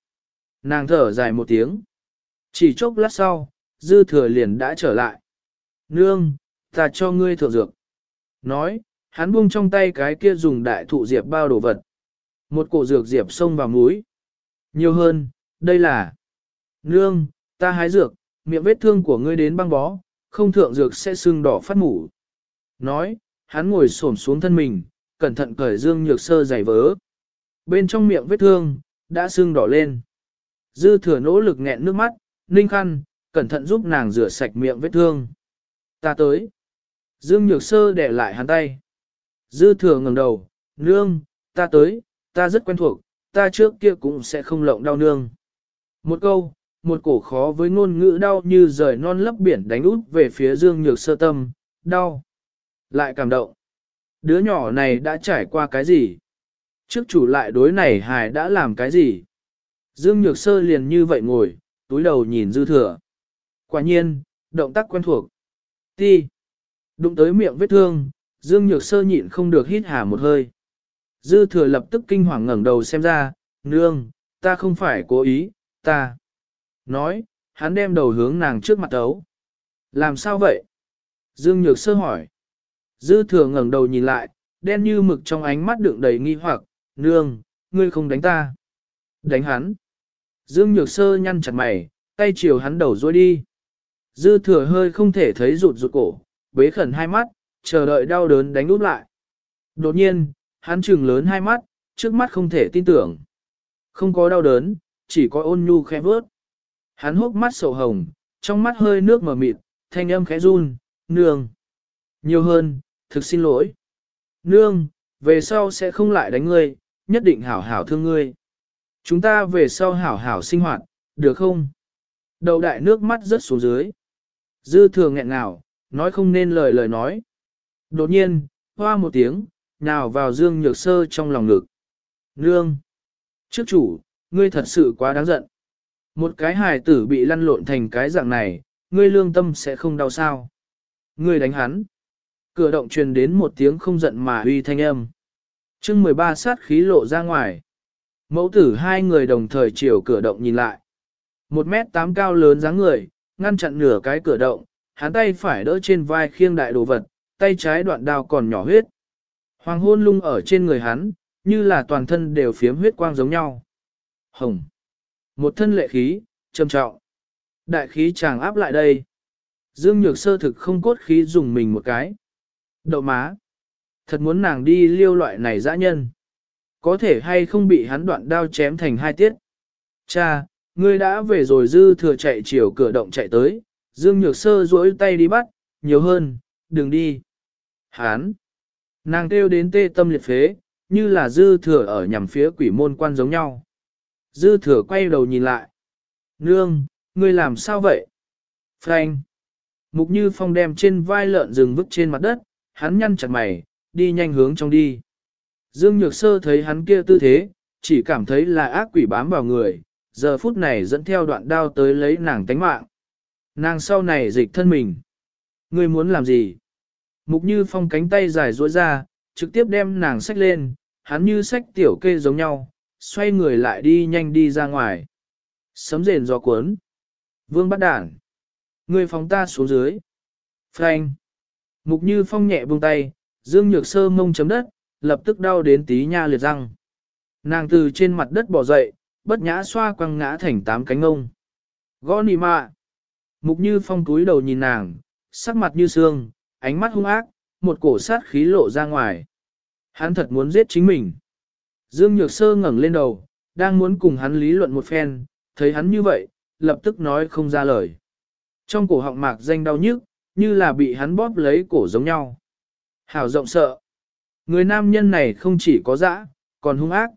Nàng thở dài một tiếng. Chỉ chốc lát sau, dư thừa liền đã trở lại. Nương, ta cho ngươi thượng dược. Nói, hắn buông trong tay cái kia dùng đại thụ diệp bao đồ vật. Một cổ dược diệp xông vào mũi. Nhiều hơn, đây là Nương, ta hái dược, miệng vết thương của ngươi đến băng bó, không thượng dược sẽ sưng đỏ phát mủ. Nói, hắn ngồi xổm xuống thân mình, cẩn thận cởi dương nhược sơ giày vớ. Bên trong miệng vết thương, đã sưng đỏ lên. Dư thừa nỗ lực nghẹn nước mắt, ninh khăn, cẩn thận giúp nàng rửa sạch miệng vết thương. Ta tới. Dương nhược sơ để lại hắn tay. Dư thừa ngẩng đầu, nương, ta tới, ta rất quen thuộc, ta trước kia cũng sẽ không lộng đau nương. Một câu, một cổ khó với ngôn ngữ đau như rời non lấp biển đánh út về phía dương nhược sơ tâm, đau. Lại cảm động. Đứa nhỏ này đã trải qua cái gì? Trước chủ lại đối này hài đã làm cái gì? Dương nhược sơ liền như vậy ngồi, túi đầu nhìn dư thừa. Quả nhiên, động tác quen thuộc. Ti. Đụng tới miệng vết thương, Dương nhược sơ nhịn không được hít hà một hơi. Dư thừa lập tức kinh hoàng ngẩng đầu xem ra, nương, ta không phải cố ý, ta. Nói, hắn đem đầu hướng nàng trước mặt ấu. Làm sao vậy? Dương Nhược Sơ hỏi. Dư thừa ngẩng đầu nhìn lại, đen như mực trong ánh mắt đựng đầy nghi hoặc, nương, ngươi không đánh ta. Đánh hắn. Dương Nhược Sơ nhăn chặt mày, tay chiều hắn đầu dối đi. Dư thừa hơi không thể thấy rụt rụt cổ, bế khẩn hai mắt, chờ đợi đau đớn đánh úp lại. Đột nhiên, hắn trừng lớn hai mắt, trước mắt không thể tin tưởng. Không có đau đớn, chỉ có ôn nhu khẽ vớt. Hắn hốc mắt sầu hồng, trong mắt hơi nước mờ mịt, thanh âm khẽ run, nương. Nhiều hơn, thực xin lỗi. Nương, về sau sẽ không lại đánh ngươi, nhất định hảo hảo thương ngươi. Chúng ta về sau hảo hảo sinh hoạt, được không? Đầu đại nước mắt rớt xuống dưới. Dư thừa nghẹn ngào, nói không nên lời lời nói. Đột nhiên, hoa một tiếng, nào vào dương nhược sơ trong lòng ngực. Nương! Trước chủ, ngươi thật sự quá đáng giận. Một cái hài tử bị lăn lộn thành cái dạng này, ngươi lương tâm sẽ không đau sao. Ngươi đánh hắn. Cửa động truyền đến một tiếng không giận mà uy thanh âm chương 13 sát khí lộ ra ngoài. Mẫu tử hai người đồng thời chiều cửa động nhìn lại. Một mét tám cao lớn dáng người, ngăn chặn nửa cái cửa động, hắn tay phải đỡ trên vai khiêng đại đồ vật, tay trái đoạn đao còn nhỏ huyết. Hoàng hôn lung ở trên người hắn, như là toàn thân đều phiếm huyết quang giống nhau. Hồng. Một thân lệ khí, trầm trọng. Đại khí chàng áp lại đây. Dương Nhược sơ thực không cốt khí dùng mình một cái. Đậu má. Thật muốn nàng đi liêu loại này dã nhân. Có thể hay không bị hắn đoạn đao chém thành hai tiết. Cha, ngươi đã về rồi dư thừa chạy chiều cửa động chạy tới. Dương Nhược sơ duỗi tay đi bắt, nhiều hơn, đừng đi. Hán. Nàng kêu đến tê tâm liệt phế, như là dư thừa ở nhằm phía quỷ môn quan giống nhau. Dư thừa quay đầu nhìn lại. Nương, ngươi làm sao vậy? Frank. Mục Như Phong đem trên vai lợn rừng vứt trên mặt đất, hắn nhăn chặt mày, đi nhanh hướng trong đi. Dương Nhược Sơ thấy hắn kia tư thế, chỉ cảm thấy là ác quỷ bám vào người, giờ phút này dẫn theo đoạn đao tới lấy nàng tánh mạng. Nàng sau này dịch thân mình. Ngươi muốn làm gì? Mục Như Phong cánh tay dài duỗi ra, trực tiếp đem nàng xách lên, hắn như xách tiểu kê giống nhau, xoay người lại đi nhanh đi ra ngoài. Sấm rền gió cuốn. Vương bắt đản. Người phóng ta xuống dưới. Frank. Mục như phong nhẹ buông tay, dương nhược sơ mông chấm đất, lập tức đau đến tí nha liệt răng. Nàng từ trên mặt đất bỏ dậy, bất nhã xoa quăng ngã thành tám cánh ngông. Gõ nì mạ. Mục như phong túi đầu nhìn nàng, sắc mặt như xương, ánh mắt hung ác, một cổ sát khí lộ ra ngoài. Hắn thật muốn giết chính mình. Dương Nhược Sơ ngẩng lên đầu, đang muốn cùng hắn lý luận một phen, thấy hắn như vậy, lập tức nói không ra lời. Trong cổ họng mạc danh đau nhức, như là bị hắn bóp lấy cổ giống nhau. Hảo rộng sợ. Người nam nhân này không chỉ có dã, còn hung ác.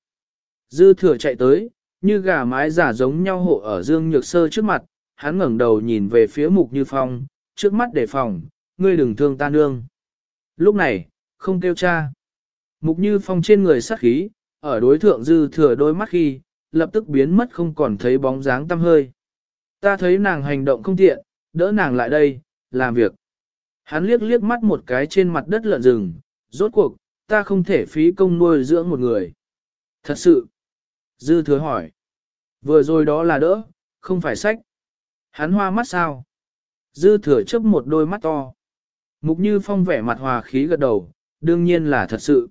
Dư thừa chạy tới, như gà mái giả giống nhau hộ ở Dương Nhược Sơ trước mặt, hắn ngẩng đầu nhìn về phía Mục Như Phong, trước mắt đề phòng, ngươi đừng thương ta nương. Lúc này, không kêu cha. Mục Như Phong trên người sát khí, ở đối thượng dư thừa đôi mắt khi, lập tức biến mất không còn thấy bóng dáng tăm hơi. Ta thấy nàng hành động không tiện, đỡ nàng lại đây, làm việc. Hắn liếc liếc mắt một cái trên mặt đất lợn rừng, rốt cuộc, ta không thể phí công nuôi dưỡng một người. Thật sự. Dư thừa hỏi. Vừa rồi đó là đỡ, không phải sách. Hắn hoa mắt sao? Dư thừa chấp một đôi mắt to. Mục Như Phong vẻ mặt hòa khí gật đầu, đương nhiên là thật sự.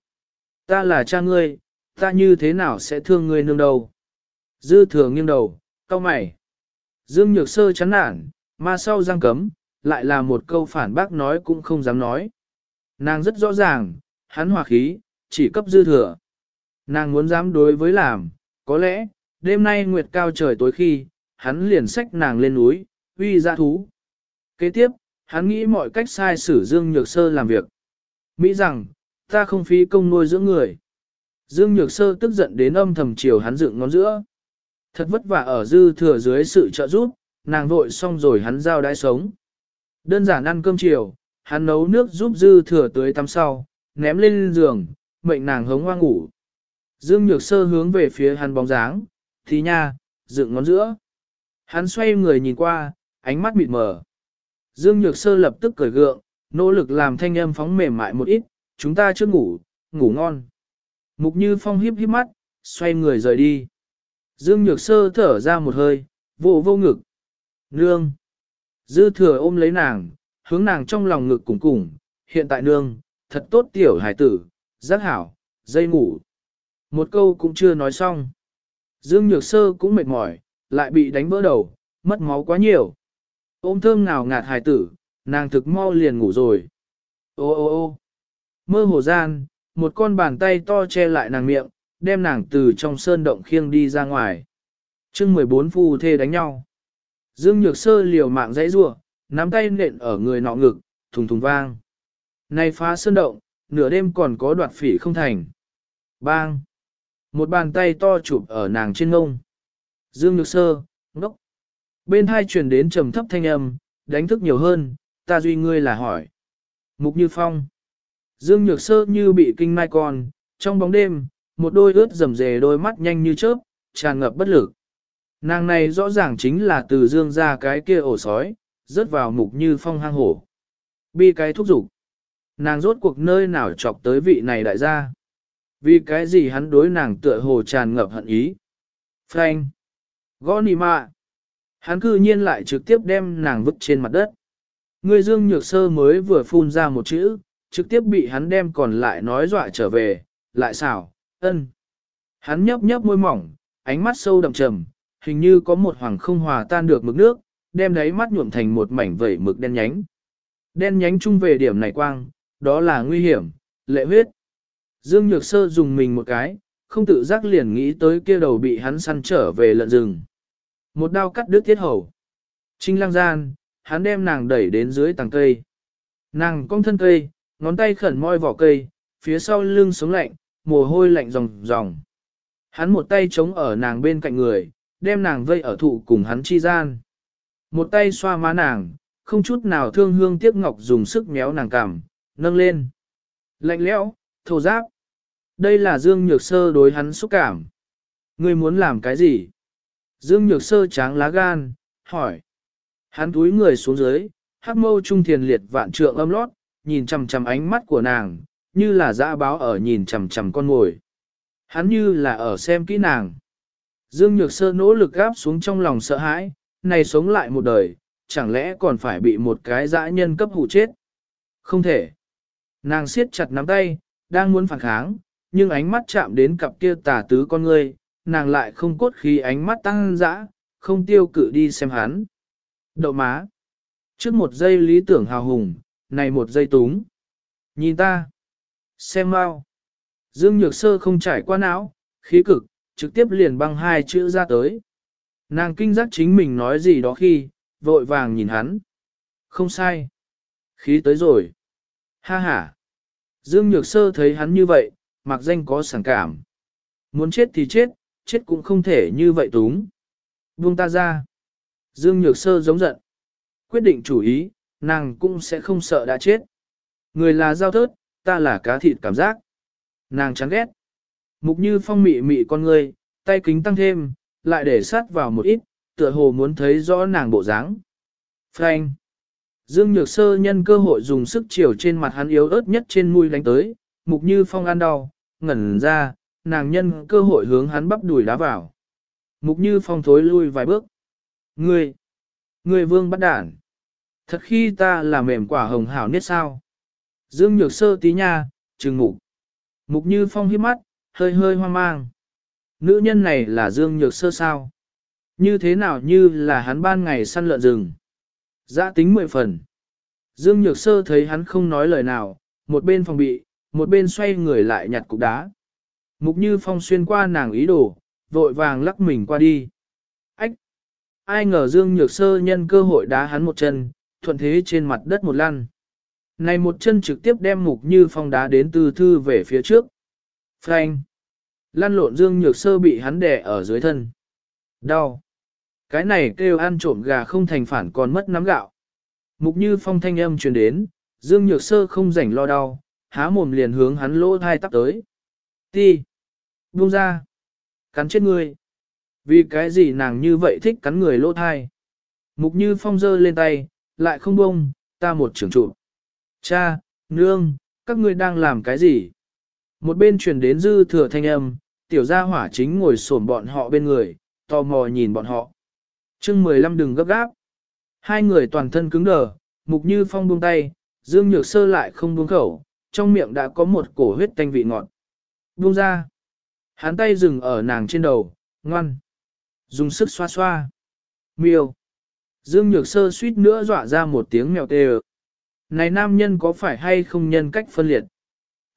Ta là cha ngươi, ta như thế nào sẽ thương ngươi nương đầu. Dư thừa nghiêng đầu, cau mày. Dương Nhược Sơ chán nản, mà sau giang cấm, lại là một câu phản bác nói cũng không dám nói. Nàng rất rõ ràng, hắn hòa khí, chỉ cấp dư thừa. Nàng muốn dám đối với làm, có lẽ, đêm nay nguyệt cao trời tối khi, hắn liền xách nàng lên núi, uy ra thú. Kế tiếp, hắn nghĩ mọi cách sai sử Dương Nhược Sơ làm việc. Mỹ rằng, ta không phí công nuôi dưỡng người. Dương Nhược Sơ tức giận đến âm thầm chiều hắn dựng ngón giữa. Thật vất vả ở dư thừa dưới sự trợ giúp, nàng vội xong rồi hắn giao đãi sống. Đơn giản ăn cơm chiều, hắn nấu nước giúp dư thừa tới tắm sau, ném lên giường, mệnh nàng hống hoa ngủ. Dương Nhược Sơ hướng về phía hắn bóng dáng, thì nha, dựng ngón giữa. Hắn xoay người nhìn qua, ánh mắt mịt mờ. Dương Nhược Sơ lập tức cởi gượng, nỗ lực làm thanh âm phóng mềm mại một ít, chúng ta chưa ngủ, ngủ ngon. Mục Như Phong hiếp hiếp mắt, xoay người rời đi. Dương Nhược Sơ thở ra một hơi, vô vô ngực. Nương. Dư thừa ôm lấy nàng, hướng nàng trong lòng ngực cùng cùng, hiện tại nương, thật tốt tiểu hải tử, giác hảo, dây ngủ. Một câu cũng chưa nói xong. Dương Nhược Sơ cũng mệt mỏi, lại bị đánh vỡ đầu, mất máu quá nhiều. Ôm thơm nào ngạt hải tử, nàng thực mau liền ngủ rồi. Ô ô ô mơ hồ gian, một con bàn tay to che lại nàng miệng, đem nàng từ trong sơn động khiêng đi ra ngoài. chương 14 phu thê đánh nhau. Dương Nhược Sơ liều mạng dãy rua, nắm tay nện ở người nọ ngực, thùng thùng vang. Này phá sơn động, nửa đêm còn có đoạt phỉ không thành. Bang! Một bàn tay to chụp ở nàng trên ngông. Dương Nhược Sơ, ngốc. Bên hai truyền đến trầm thấp thanh âm, đánh thức nhiều hơn, ta duy ngươi là hỏi. Mục Như Phong. Dương Nhược Sơ như bị kinh mai con, trong bóng đêm, một đôi ướt rầm rề đôi mắt nhanh như chớp, tràn ngập bất lực. Nàng này rõ ràng chính là từ dương ra cái kia ổ sói, rớt vào mục như phong hang hổ. Bi cái thúc giục. Nàng rốt cuộc nơi nào chọc tới vị này đại gia. Vì cái gì hắn đối nàng tựa hồ tràn ngập hận ý. Frank. Gõ nì mạ. Hắn cư nhiên lại trực tiếp đem nàng vứt trên mặt đất. Người dương nhược sơ mới vừa phun ra một chữ, trực tiếp bị hắn đem còn lại nói dọa trở về, lại xảo, ân. Hắn nhấp nhấp môi mỏng, ánh mắt sâu đậm trầm, hình như có một hoàng không hòa tan được mực nước, đem đáy mắt nhuộm thành một mảnh vẩy mực đen nhánh. Đen nhánh chung về điểm này quang, đó là nguy hiểm, lệ huyết. Dương Nhược Sơ dùng mình một cái, không tự giác liền nghĩ tới kia đầu bị hắn săn trở về lợn rừng. Một đao cắt đứt thiết hầu. Trinh lang gian, hắn đem nàng đẩy đến dưới tầng cây. Nàng cong thân cây, ngón tay khẩn môi vỏ cây, phía sau lưng sống lạnh, mồ hôi lạnh ròng ròng. Hắn một tay chống ở nàng bên cạnh người, đem nàng vây ở thụ cùng hắn chi gian. Một tay xoa má nàng, không chút nào thương hương tiếc ngọc dùng sức méo nàng cằm, nâng lên. Lạnh lẽo, thô giáp. Đây là Dương Nhược Sơ đối hắn xúc cảm. Ngươi muốn làm cái gì? Dương Nhược Sơ tráng lá gan, hỏi. Hắn túi người xuống dưới, hắc mâu trung thiền liệt vạn trượng âm lót, nhìn chằm chằm ánh mắt của nàng, như là dã báo ở nhìn chằm chằm con ngồi. Hắn như là ở xem kỹ nàng. Dương Nhược Sơ nỗ lực gáp xuống trong lòng sợ hãi, này sống lại một đời, chẳng lẽ còn phải bị một cái dã nhân cấp hủ chết? Không thể. Nàng siết chặt nắm tay, đang muốn phản kháng, nhưng ánh mắt chạm đến cặp kia tà tứ con ngươi, nàng lại không cốt khí ánh mắt tăng dã, không tiêu cự đi xem hắn. Đậu má. Trước một giây lý tưởng hào hùng, này một giây túng. Nhìn ta. Xem mau. Dương Nhược Sơ không trải qua não, khí cực, trực tiếp liền băng hai chữ ra tới. Nàng kinh giác chính mình nói gì đó khi, vội vàng nhìn hắn. Không sai. Khí tới rồi. Ha ha. Dương Nhược Sơ thấy hắn như vậy, mặc danh có sảng cảm. Muốn chết thì chết, chết cũng không thể như vậy túng. Buông ta ra. Dương Nhược Sơ giống giận. Quyết định chủ ý, nàng cũng sẽ không sợ đã chết. Người là giao thớt, ta là cá thịt cảm giác. Nàng chán ghét. Mục như phong mị mị con ngươi, tay kính tăng thêm, lại để sát vào một ít, tựa hồ muốn thấy rõ nàng bộ dáng. Frank. Dương Nhược Sơ nhân cơ hội dùng sức chiều trên mặt hắn yếu ớt nhất trên mũi đánh tới, mục như phong ăn đau, ngẩn ra, nàng nhân cơ hội hướng hắn bắp đùi đá vào. Mục như phong thối lui vài bước. Ngươi! Ngươi vương bắt đản! Thật khi ta là mềm quả hồng hảo niết sao. Dương Nhược Sơ tí nha, trừng mục. Mục Như Phong hiếp mắt, hơi hơi hoang mang. Nữ nhân này là Dương Nhược Sơ sao? Như thế nào như là hắn ban ngày săn lợn rừng? Giã tính mười phần. Dương Nhược Sơ thấy hắn không nói lời nào, một bên phòng bị, một bên xoay người lại nhặt cục đá. Mục Như Phong xuyên qua nàng ý đồ, vội vàng lắc mình qua đi. Ách! Ai ngờ Dương Nhược Sơ nhân cơ hội đá hắn một chân, thuận thế trên mặt đất một lăn. Này một chân trực tiếp đem Mục Như Phong đá đến từ thư về phía trước. Frank! Lăn lộn Dương Nhược Sơ bị hắn đè ở dưới thân. Đau! Cái này kêu ăn trộm gà không thành phản còn mất nắm gạo. Mục Như Phong thanh âm truyền đến, Dương Nhược Sơ không rảnh lo đau, há mồm liền hướng hắn lỗ thai tắp tới. Ti! Buông ra! Cắn chết ngươi! Vì cái gì nàng như vậy thích cắn người lỗ thai? Mục Như Phong giơ lên tay, lại không buông, ta một trưởng trụ. Cha, nương, các ngươi đang làm cái gì? Một bên truyền đến dư thừa thanh âm, tiểu gia hỏa chính ngồi xổm bọn họ bên người, tò mò nhìn bọn họ. chương 15 đừng gấp gáp. Hai người toàn thân cứng đờ, mục như phong buông tay, dương nhược sơ lại không buông khẩu, trong miệng đã có một cổ huyết tanh vị ngọt. Buông ra. Hắn tay dừng ở nàng trên đầu, ngoan. Dùng sức xoa xoa. Miêu. Dương nhược sơ suýt nữa dọa ra một tiếng mèo tê Này nam nhân có phải hay không nhân cách phân liệt?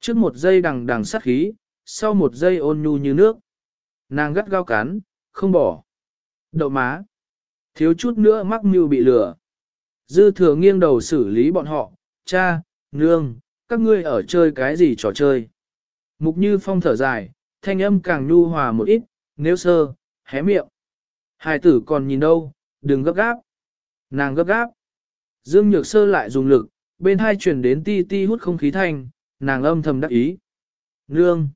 Trước một giây đằng đằng sát khí, sau một giây ôn nhu như nước. Nàng gắt gao cán, không bỏ. Đậu má. Thiếu chút nữa mắc mưu bị lừa. Dư thừa nghiêng đầu xử lý bọn họ, cha, nương, các ngươi ở chơi cái gì trò chơi. Mục như phong thở dài, thanh âm càng nhu hòa một ít, nếu sơ, hé miệng. Hai tử còn nhìn đâu, đừng gấp gáp. Nàng gấp gáp. Dương Nhược Sơ lại dùng lực, bên hai chuyển đến ti ti hút không khí thanh, nàng âm thầm đắc ý. Nương.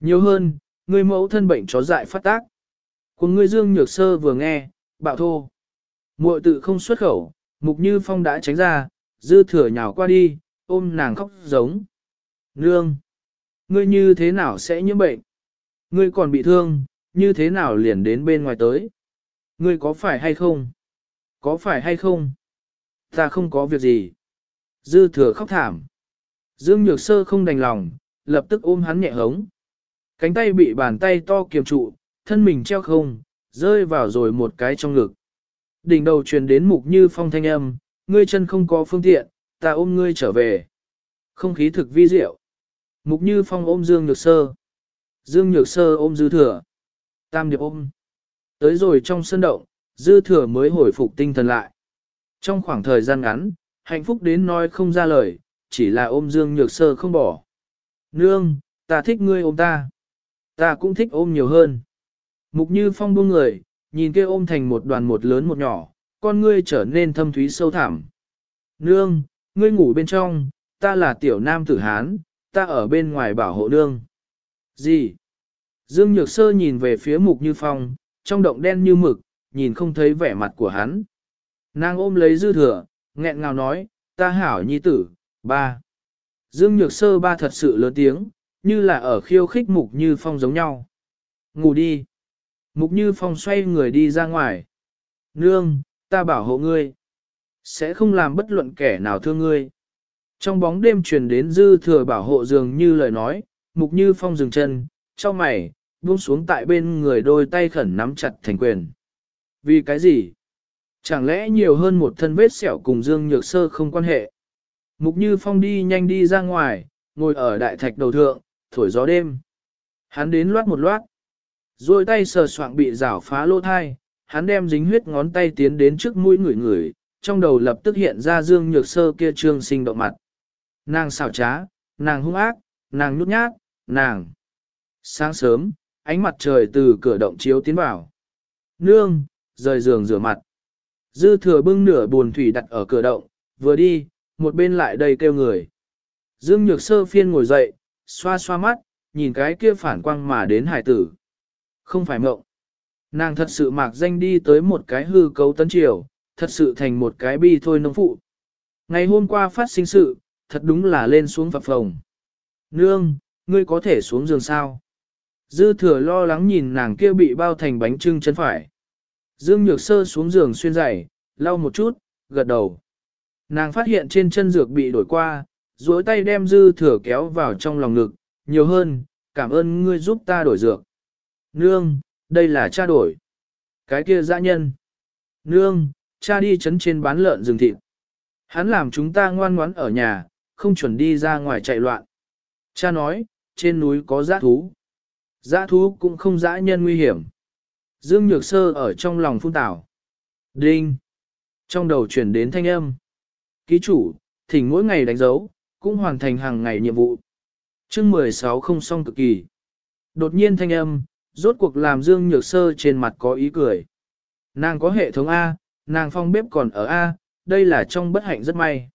Nhiều hơn, người mẫu thân bệnh chó dại phát tác. của người Dương Nhược Sơ vừa nghe, bạo thô. muội tự không xuất khẩu, Mục Như Phong đã tránh ra, dư thừa nhào qua đi, ôm nàng khóc giống. Nương. Ngươi như thế nào sẽ nhiễm bệnh? Ngươi còn bị thương, như thế nào liền đến bên ngoài tới? Ngươi có phải hay không? Có phải hay không? Ta không có việc gì. Dư thừa khóc thảm. Dương Nhược Sơ không đành lòng, lập tức ôm hắn nhẹ hống. Cánh tay bị bàn tay to kiềm trụ, thân mình treo không, rơi vào rồi một cái trong ngực. Đỉnh đầu truyền đến mục như phong thanh âm, ngươi chân không có phương tiện, ta ôm ngươi trở về. Không khí thực vi diệu. Mục như phong ôm Dương Nhược Sơ. Dương Nhược Sơ ôm Dư Thừa. Tam điệp ôm. Tới rồi trong sân động, Dư Thừa mới hồi phục tinh thần lại. Trong khoảng thời gian ngắn, hạnh phúc đến nói không ra lời, chỉ là ôm Dương Nhược Sơ không bỏ. Nương, ta thích ngươi ôm ta. Ta cũng thích ôm nhiều hơn. Mục như phong buông người, nhìn kia ôm thành một đoàn một lớn một nhỏ, con ngươi trở nên thâm thúy sâu thẳm. Nương, ngươi ngủ bên trong, ta là tiểu nam tử Hán, ta ở bên ngoài bảo hộ nương. Gì? Dương Nhược Sơ nhìn về phía mục như phong, trong động đen như mực, nhìn không thấy vẻ mặt của hắn. Nàng ôm lấy dư thừa, nghẹn ngào nói, ta hảo nhi tử, ba. Dương Nhược Sơ ba thật sự lớn tiếng, như là ở khiêu khích mục như phong giống nhau. Ngủ đi. Mục như phong xoay người đi ra ngoài. Nương, ta bảo hộ ngươi. Sẽ không làm bất luận kẻ nào thương ngươi. Trong bóng đêm truyền đến dư thừa bảo hộ dường như lời nói, mục như phong dừng chân, cho mày, buông xuống tại bên người đôi tay khẩn nắm chặt thành quyền. Vì cái gì? Chẳng lẽ nhiều hơn một thân vết sẹo cùng Dương Nhược Sơ không quan hệ? Mục Như Phong đi nhanh đi ra ngoài, ngồi ở đại thạch đầu thượng, thổi gió đêm. Hắn đến loát một loát. Rồi tay sờ soạng bị rảo phá lỗ thai, hắn đem dính huyết ngón tay tiến đến trước mũi người người, trong đầu lập tức hiện ra Dương Nhược Sơ kia trương sinh động mặt. Nàng xảo trá, nàng hung ác, nàng nhút nhát, nàng. Sáng sớm, ánh mặt trời từ cửa động chiếu tiến vào. Nương, rời giường rửa mặt. Dư thừa bưng nửa buồn thủy đặt ở cửa động, vừa đi, một bên lại đây kêu người. Dương Nhược Sơ phiên ngồi dậy, xoa xoa mắt, nhìn cái kia phản quang mà đến hải tử. Không phải mộng. Nàng thật sự mạc danh đi tới một cái hư cấu tấn triều, thật sự thành một cái bi thôi nông phụ. Ngày hôm qua phát sinh sự, thật đúng là lên xuống phập phồng. Nương, ngươi có thể xuống giường sao? Dư thừa lo lắng nhìn nàng kia bị bao thành bánh trưng chân phải. Dương Nhược Sơ xuống giường xuyên dày, lau một chút, gật đầu. Nàng phát hiện trên chân dược bị đổi qua, duỗi tay đem dư thừa kéo vào trong lòng ngực, nhiều hơn, cảm ơn ngươi giúp ta đổi dược. Nương, đây là cha đổi. Cái kia dã nhân. Nương, cha đi chấn trên bán lợn rừng thịt. Hắn làm chúng ta ngoan ngoãn ở nhà, không chuẩn đi ra ngoài chạy loạn. Cha nói, trên núi có dã thú. Dã thú cũng không dã nhân nguy hiểm. Dương Nhược Sơ ở trong lòng phun tảo. Đinh. Trong đầu chuyển đến thanh âm. Ký chủ, thỉnh mỗi ngày đánh dấu, cũng hoàn thành hàng ngày nhiệm vụ. chương 16 không xong cực kỳ. Đột nhiên thanh âm, rốt cuộc làm Dương Nhược Sơ trên mặt có ý cười. Nàng có hệ thống A, nàng phong bếp còn ở A, đây là trong bất hạnh rất may.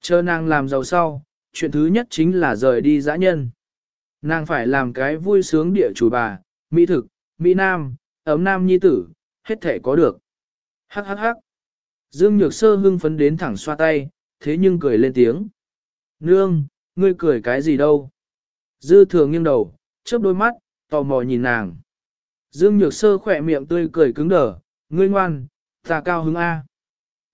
Chờ nàng làm giàu sau, chuyện thứ nhất chính là rời đi dã nhân. Nàng phải làm cái vui sướng địa chủ bà, mỹ thực, mỹ nam, ấm nam nhi tử, hết thể có được. Hắc hắc hắc. Dương Nhược Sơ hưng phấn đến thẳng xoa tay, thế nhưng cười lên tiếng. Nương, ngươi cười cái gì đâu? Dư thừa nghiêng đầu, chớp đôi mắt, tò mò nhìn nàng. Dương Nhược Sơ khỏe miệng tươi cười cứng đờ, ngươi ngoan, ta cao hứng A.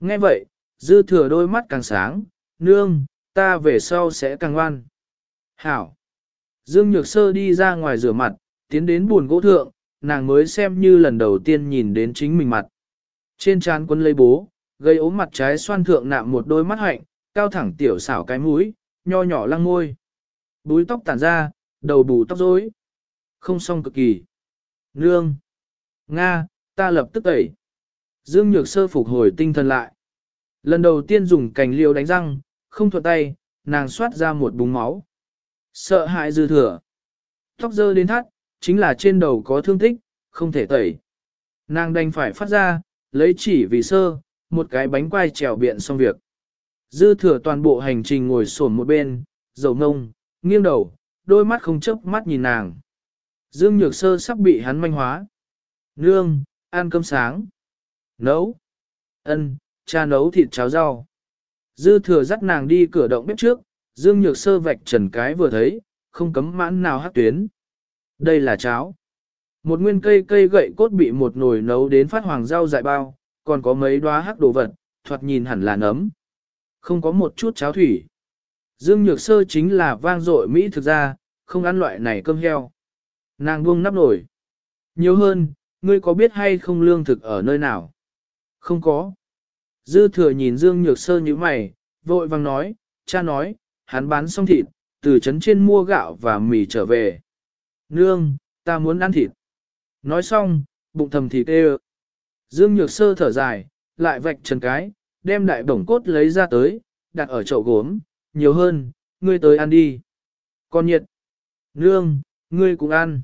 Nghe vậy, dư thừa đôi mắt càng sáng, nương, ta về sau sẽ càng ngoan. Hảo. Dương Nhược Sơ đi ra ngoài rửa mặt, tiến đến buồn gỗ thượng, nàng mới xem như lần đầu tiên nhìn đến chính mình mặt. Trên trán quân lấy bố, gây ốm mặt trái xoan thượng nạm một đôi mắt hạnh, cao thẳng tiểu xảo cái mũi, nho nhỏ lăng môi. Búi tóc tản ra, đầu bù tóc rối. Không xong cực kỳ. Nương. Nga, ta lập tức tẩy. Dương Nhược Sơ phục hồi tinh thần lại. Lần đầu tiên dùng cành liêu đánh răng, không thuận tay, nàng xoát ra một búng máu. Sợ hãi dư thừa. Tóc dơ đến thắt, chính là trên đầu có thương tích, không thể tẩy. Nàng đành phải phát ra, lấy chỉ vì sơ, một cái bánh quai trèo biện xong việc. Dư thừa toàn bộ hành trình ngồi sổn một bên, dầu ngông, nghiêng đầu, đôi mắt không chớp mắt nhìn nàng. Dương Nhược Sơ sắp bị hắn manh hóa. Nương, ăn cơm sáng. Nấu. Ân, cha nấu thịt cháo rau. Dư thừa dắt nàng đi cửa động bếp trước, Dương Nhược Sơ vạch trần cái vừa thấy, không cấm mãn nào hát tuyến. Đây là cháo. Một nguyên cây cây gậy cốt bị một nồi nấu đến phát hoàng rau dại bao, còn có mấy đóa hắc đồ vật, thoạt nhìn hẳn là nấm. Không có một chút cháo thủy. Dương Nhược Sơ chính là vang dội Mỹ thực ra, không ăn loại này cơm heo. Nàng buông nắp nổi. Nhiều hơn, ngươi có biết hay không lương thực ở nơi nào? Không có. Dư thừa nhìn Dương Nhược Sơ như mày, vội vang nói, cha nói, hắn bán xong thịt, từ trấn trên mua gạo và mì trở về. Nương, ta muốn ăn thịt. Nói xong, bụng thầm thịt ê Dương Nhược Sơ thở dài, lại vạch trần cái, đem đại bổng cốt lấy ra tới, đặt ở chậu gốm, nhiều hơn, ngươi tới ăn đi. Con nhiệt. Nương, ngươi cũng ăn.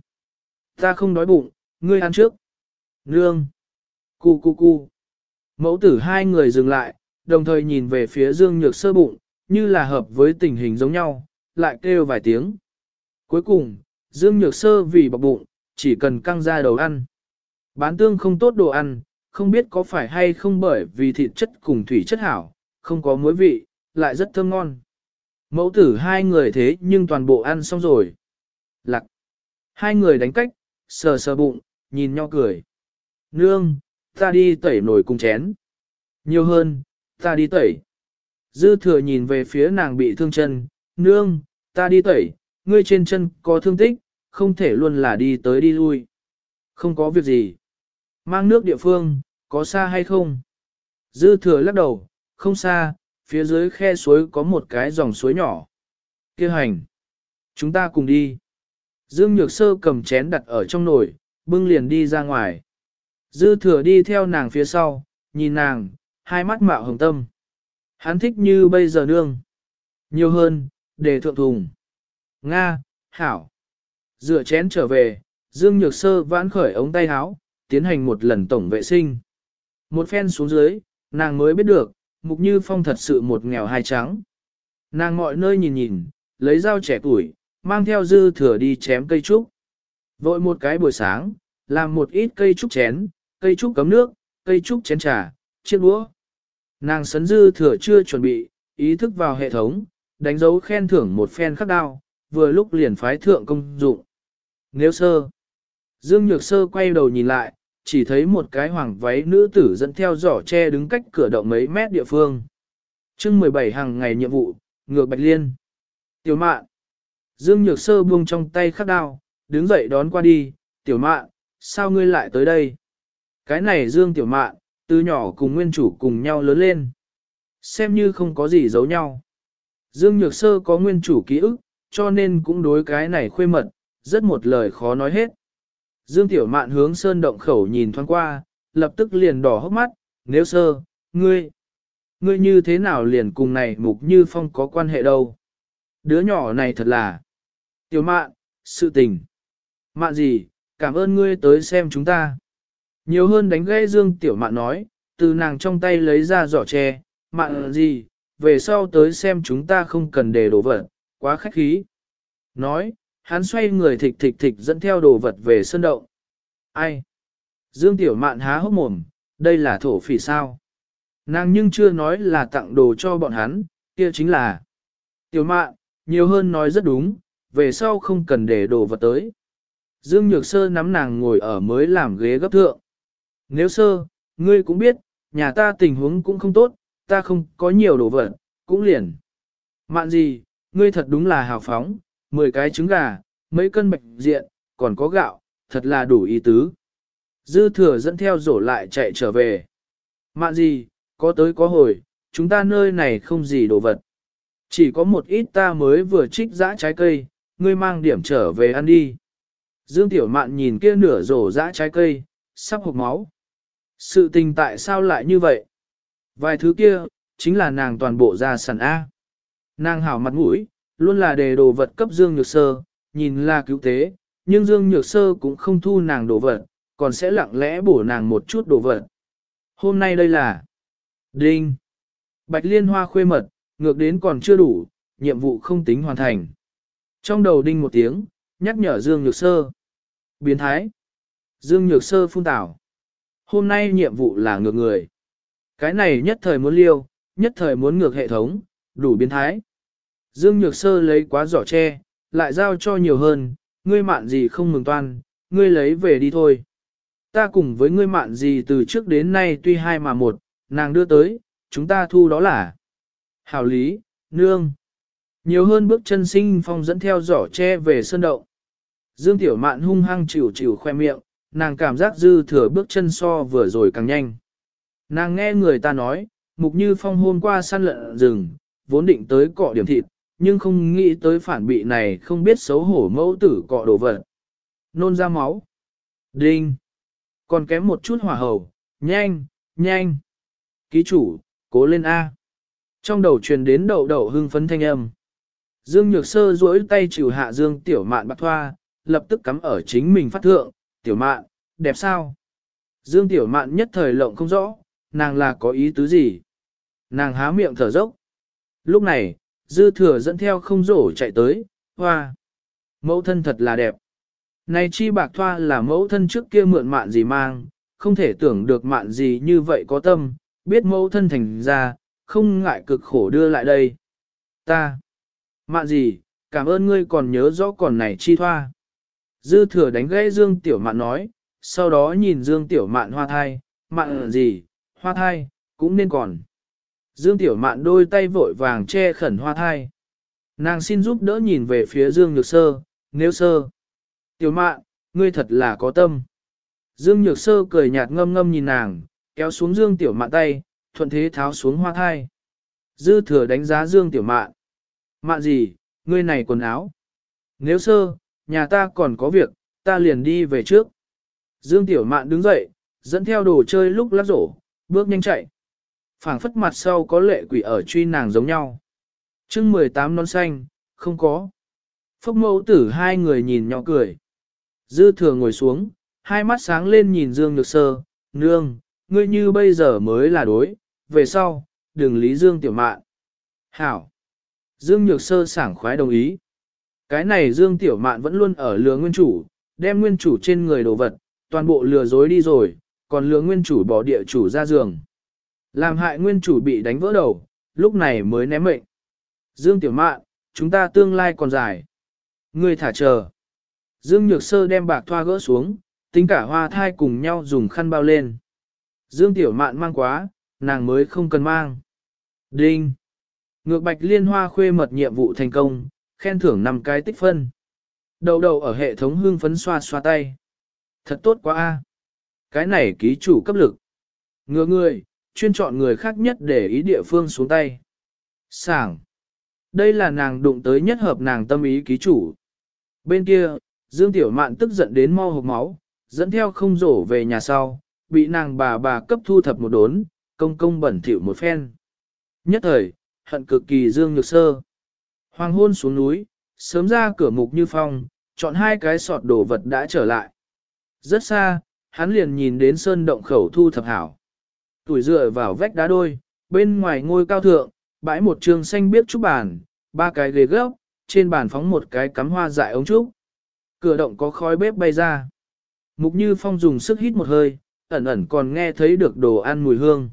Ta không đói bụng, ngươi ăn trước. Nương. Cu cu cu. Mẫu tử hai người dừng lại, đồng thời nhìn về phía Dương Nhược Sơ bụng, như là hợp với tình hình giống nhau, lại kêu vài tiếng. Cuối cùng, Dương Nhược Sơ vì bọc bụng, chỉ cần căng ra đầu ăn. Bán tương không tốt đồ ăn, không biết có phải hay không bởi vì thịt chất cùng thủy chất hảo, không có muối vị, lại rất thơm ngon. Mẫu tử hai người thế nhưng toàn bộ ăn xong rồi. Lặc. Hai người đánh cách, sờ sờ bụng, nhìn nhau cười. Nương, ta đi tẩy nồi cùng chén. Nhiều hơn, ta đi tẩy. Dư thừa nhìn về phía nàng bị thương chân, nương, ta đi tẩy, ngươi trên chân có thương tích, không thể luôn là đi tới đi lui. Không có việc gì. Mang nước địa phương, có xa hay không? Dư thừa lắc đầu, không xa, phía dưới khe suối có một cái dòng suối nhỏ. Kêu hành. Chúng ta cùng đi. Dương Nhược Sơ cầm chén đặt ở trong nồi, bưng liền đi ra ngoài. Dư thừa đi theo nàng phía sau, nhìn nàng, hai mắt mạo hồng tâm. Hắn thích như bây giờ nương. Nhiều hơn, để thượng thùng. Nga, Hảo. Dựa chén trở về, Dương Nhược Sơ vãn khởi ống tay áo, tiến hành một lần tổng vệ sinh. Một phen xuống dưới, nàng mới biết được, Mục Như Phong thật sự một nghèo hai trắng. Nàng mọi nơi nhìn nhìn, lấy dao trẻ tuổi, mang theo dư thừa đi chém cây trúc. Vội một cái buổi sáng, làm một ít cây trúc chén, cây trúc cấm nước, cây trúc chén trà, chiếc đũa. Nàng sấn dư thừa chưa chuẩn bị, ý thức vào hệ thống, đánh dấu khen thưởng một phen khắc đao, vừa lúc liền phái thượng công dụng. Nếu sơ, Dương Nhược Sơ quay đầu nhìn lại, chỉ thấy một cái hoàng váy nữ tử dẫn theo giỏ tre đứng cách cửa động mấy mét địa phương. chương 17 hàng ngày nhiệm vụ, ngược bạch liên. Tiểu mạn. Dương Nhược Sơ buông trong tay khắc đao, đứng dậy đón qua đi, tiểu mạn, sao ngươi lại tới đây? Cái này Dương tiểu mạn, từ nhỏ cùng nguyên chủ cùng nhau lớn lên. Xem như không có gì giấu nhau. Dương Nhược Sơ có nguyên chủ ký ức, cho nên cũng đối cái này khuê mật, rất một lời khó nói hết. Dương Tiểu Mạn hướng sơn động khẩu nhìn thoáng qua, lập tức liền đỏ hốc mắt, nếu sơ, ngươi, ngươi như thế nào liền cùng này mục như phong có quan hệ đâu. Đứa nhỏ này thật là, Tiểu Mạn, sự tình. Mạn gì, cảm ơn ngươi tới xem chúng ta. Nhiều hơn đánh gãy Dương Tiểu Mạn nói, từ nàng trong tay lấy ra giỏ tre, mạn gì, về sau tới xem chúng ta không cần để đổ vật, quá khách khí. Nói, hắn xoay người thịch thịch thịch dẫn theo đồ vật về sân động. Ai? Dương Tiểu Mạn há hốc mồm, đây là thổ phỉ sao? Nàng nhưng chưa nói là tặng đồ cho bọn hắn, kia chính là. Tiểu Mạn, nhiều hơn nói rất đúng, về sau không cần để đồ vật tới. Dương Nhược Sơ nắm nàng ngồi ở mới làm ghế gấp thượng. Nếu sơ, ngươi cũng biết, nhà ta tình huống cũng không tốt, ta không có nhiều đồ vật, cũng liền. Mạn gì, ngươi thật đúng là hào phóng, 10 cái trứng gà, mấy cân bạch diện, còn có gạo, thật là đủ ý tứ. Dư thừa dẫn theo rổ lại chạy trở về. Mạn gì, có tới có hồi, chúng ta nơi này không gì đồ vật. Chỉ có một ít ta mới vừa trích dã trái cây, ngươi mang điểm trở về ăn đi. Dương Tiểu Mạn nhìn kia nửa rổ dã trái cây, sắp hộp máu. Sự tình tại sao lại như vậy? Vài thứ kia, chính là nàng toàn bộ gia sản A. Nàng hảo mặt mũi, luôn là đề đồ vật cấp Dương Nhược Sơ, nhìn là cứu tế, nhưng Dương Nhược Sơ cũng không thu nàng đồ vật, còn sẽ lặng lẽ bổ nàng một chút đồ vật. Hôm nay đây là Đinh Bạch Liên Hoa khuê mật, ngược đến còn chưa đủ, nhiệm vụ không tính hoàn thành. Trong đầu đinh một tiếng, nhắc nhở Dương Nhược Sơ. Biến thái. Dương Nhược Sơ phun tảo. Hôm nay nhiệm vụ là ngược người. Cái này nhất thời muốn liêu, nhất thời muốn ngược hệ thống, đủ biến thái. Dương Nhược Sơ lấy quá giỏ tre, lại giao cho nhiều hơn, ngươi mạn gì không mừng toan, ngươi lấy về đi thôi. Ta cùng với ngươi mạn gì từ trước đến nay tuy hai mà một, nàng đưa tới, chúng ta thu đó là hảo lý, nương. Nhiều hơn bước chân sinh phong dẫn theo giỏ tre về sơn động. Dương Tiểu Mạn hung hăng chịu chịu khoe miệng, nàng cảm giác dư thừa bước chân so vừa rồi càng nhanh. Nàng nghe người ta nói, mục như phong hôm qua săn lợn rừng, vốn định tới cọ điểm thịt, nhưng không nghĩ tới phản bị này không biết xấu hổ mẫu tử cọ đồ vật. Nôn ra máu. Đinh. Còn kém một chút hỏa hầu, nhanh, nhanh. Ký chủ, cố lên A. Trong đầu truyền đến đậu đậu hưng phấn thanh âm. Dương Nhược Sơ duỗi tay chịu hạ Dương Tiểu Mạn bạc thoa, lập tức cắm ở chính mình phát thượng, Tiểu Mạn, đẹp sao? Dương Tiểu Mạn nhất thời lộng không rõ, nàng là có ý tứ gì? Nàng há miệng thở dốc. Lúc này, dư thừa dẫn theo không rổ chạy tới, hoa. Mẫu thân thật là đẹp. Này chi bạc thoa là mẫu thân trước kia mượn mạn gì mang, không thể tưởng được mạn gì như vậy có tâm, biết mẫu thân thành ra, không ngại cực khổ đưa lại đây. Ta, mạn gì, cảm ơn ngươi còn nhớ rõ còn này chi thoa. Dư thừa đánh gãy Dương Tiểu Mạn nói, sau đó nhìn Dương Tiểu Mạn hoa thai, mạn gì, hoa thai, cũng nên còn. Dương Tiểu Mạn đôi tay vội vàng che khẩn hoa thai. Nàng xin giúp đỡ nhìn về phía Dương Nhược Sơ, nếu sơ. Tiểu Mạn, ngươi thật là có tâm. Dương Nhược Sơ cười nhạt ngâm ngâm nhìn nàng, kéo xuống Dương Tiểu Mạn tay, thuận thế tháo xuống hoa thai. Dư thừa đánh giá Dương Tiểu Mạn. Mạn gì, ngươi này quần áo. Nếu sơ, nhà ta còn có việc, ta liền đi về trước. Dương Tiểu Mạn đứng dậy, dẫn theo đồ chơi lúc lắc rổ, bước nhanh chạy phảng phất mặt sau có lệ quỷ ở truy nàng giống nhau. chương 18 non xanh, không có. Phốc mẫu tử hai người nhìn nhỏ cười. Dư thừa ngồi xuống, hai mắt sáng lên nhìn Dương Nhược Sơ, nương, ngươi như bây giờ mới là đối, về sau, đừng lý Dương Tiểu Mạn. Hảo. Dương Nhược Sơ sảng khoái đồng ý. Cái này Dương Tiểu Mạn vẫn luôn ở lừa nguyên chủ, đem nguyên chủ trên người đồ vật, toàn bộ lừa dối đi rồi, còn lừa nguyên chủ bỏ địa chủ ra giường. Làm hại nguyên chủ bị đánh vỡ đầu, lúc này mới ném mệnh. Dương Tiểu Mạn, chúng ta tương lai còn dài. Ngươi thả chờ. Dương Nhược Sơ đem bạc thoa gỡ xuống, tính cả hoa thai cùng nhau dùng khăn bao lên. Dương Tiểu Mạn mang quá, nàng mới không cần mang. Đinh. Ngược bạch liên hoa khuê mật nhiệm vụ thành công, khen thưởng 5 cái tích phân. Đầu đầu ở hệ thống hương phấn xoa xoa tay. Thật tốt quá a. Cái này ký chủ cấp lực. Ngừa người, chuyên chọn người khác nhất để ý địa phương xuống tay. Sảng. Đây là nàng đụng tới nhất hợp nàng tâm ý ký chủ. Bên kia, Dương Tiểu Mạn tức giận đến mau hộp máu, dẫn theo không rổ về nhà sau, bị nàng bà bà cấp thu thập một đốn, công công bẩn thỉu một phen. Nhất thời, hận cực kỳ Dương Nhược Sơ. Hoàng hôn xuống núi, sớm ra cửa mục như phong, chọn hai cái sọt đồ vật đã trở lại. Rất xa, hắn liền nhìn đến sơn động khẩu thu thập hảo. Tuổi dựa vào vách đá đôi, bên ngoài ngôi cao thượng, bãi một trường xanh biếc trúc bàn, ba cái ghế gốc, trên bàn phóng một cái cắm hoa dại ống trúc. Cửa động có khói bếp bay ra. Mục Như Phong dùng sức hít một hơi, ẩn ẩn còn nghe thấy được đồ ăn mùi hương.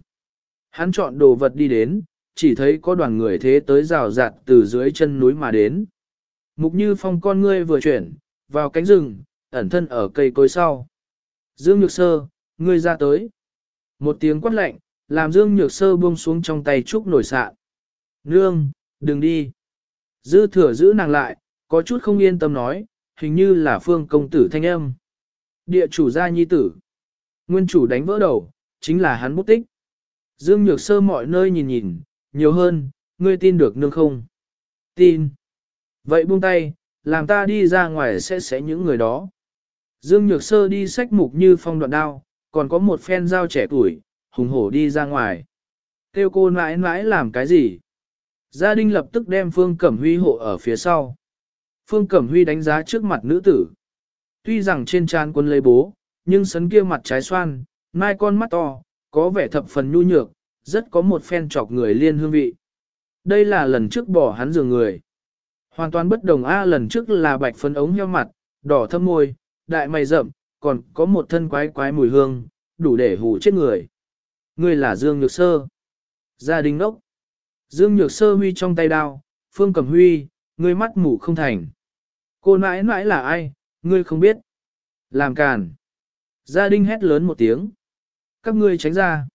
Hắn chọn đồ vật đi đến, chỉ thấy có đoàn người thế tới rào rạt từ dưới chân núi mà đến. Mục Như Phong con ngươi vừa chuyển, vào cánh rừng, ẩn thân ở cây cối sau. Dương Nhược Sơ, ngươi ra tới. Một tiếng quát lạnh, làm Dương Nhược Sơ buông xuống trong tay trúc nổi sạn. Nương, đừng đi. Dư thừa giữ nàng lại, có chút không yên tâm nói, hình như là phương công tử thanh âm. Địa chủ gia nhi tử. Nguyên chủ đánh vỡ đầu, chính là hắn bút tích. Dương Nhược Sơ mọi nơi nhìn nhìn, nhiều hơn, ngươi tin được nương không? Tin. Vậy buông tay, làm ta đi ra ngoài sẽ sẽ những người đó. Dương Nhược Sơ đi sách mục như phong đoạn đao, còn có một phen dao trẻ tuổi, hùng hổ đi ra ngoài. Kêu cô mãi mãi làm cái gì? Gia đình lập tức đem Phương Cẩm Huy hộ ở phía sau. Phương Cẩm Huy đánh giá trước mặt nữ tử. Tuy rằng trên trán quân lấy bố, nhưng sấn kia mặt trái xoan, mai con mắt to, có vẻ thập phần nhu nhược, rất có một phen chọc người liên hương vị. Đây là lần trước bỏ hắn giường người. Hoàn toàn bất đồng A lần trước là bạch phấn ống heo mặt, đỏ thâm môi, đại mày rậm, còn có một thân quái quái mùi hương, đủ để hù chết người. Người là Dương Nhược Sơ. Gia đình ốc. Dương Nhược Sơ huy trong tay đao, Phương Cẩm Huy, ngươi mắt mù không thành. Cô nãi nãi là ai, ngươi không biết. Làm càn. Gia đình hét lớn một tiếng. Các ngươi tránh ra.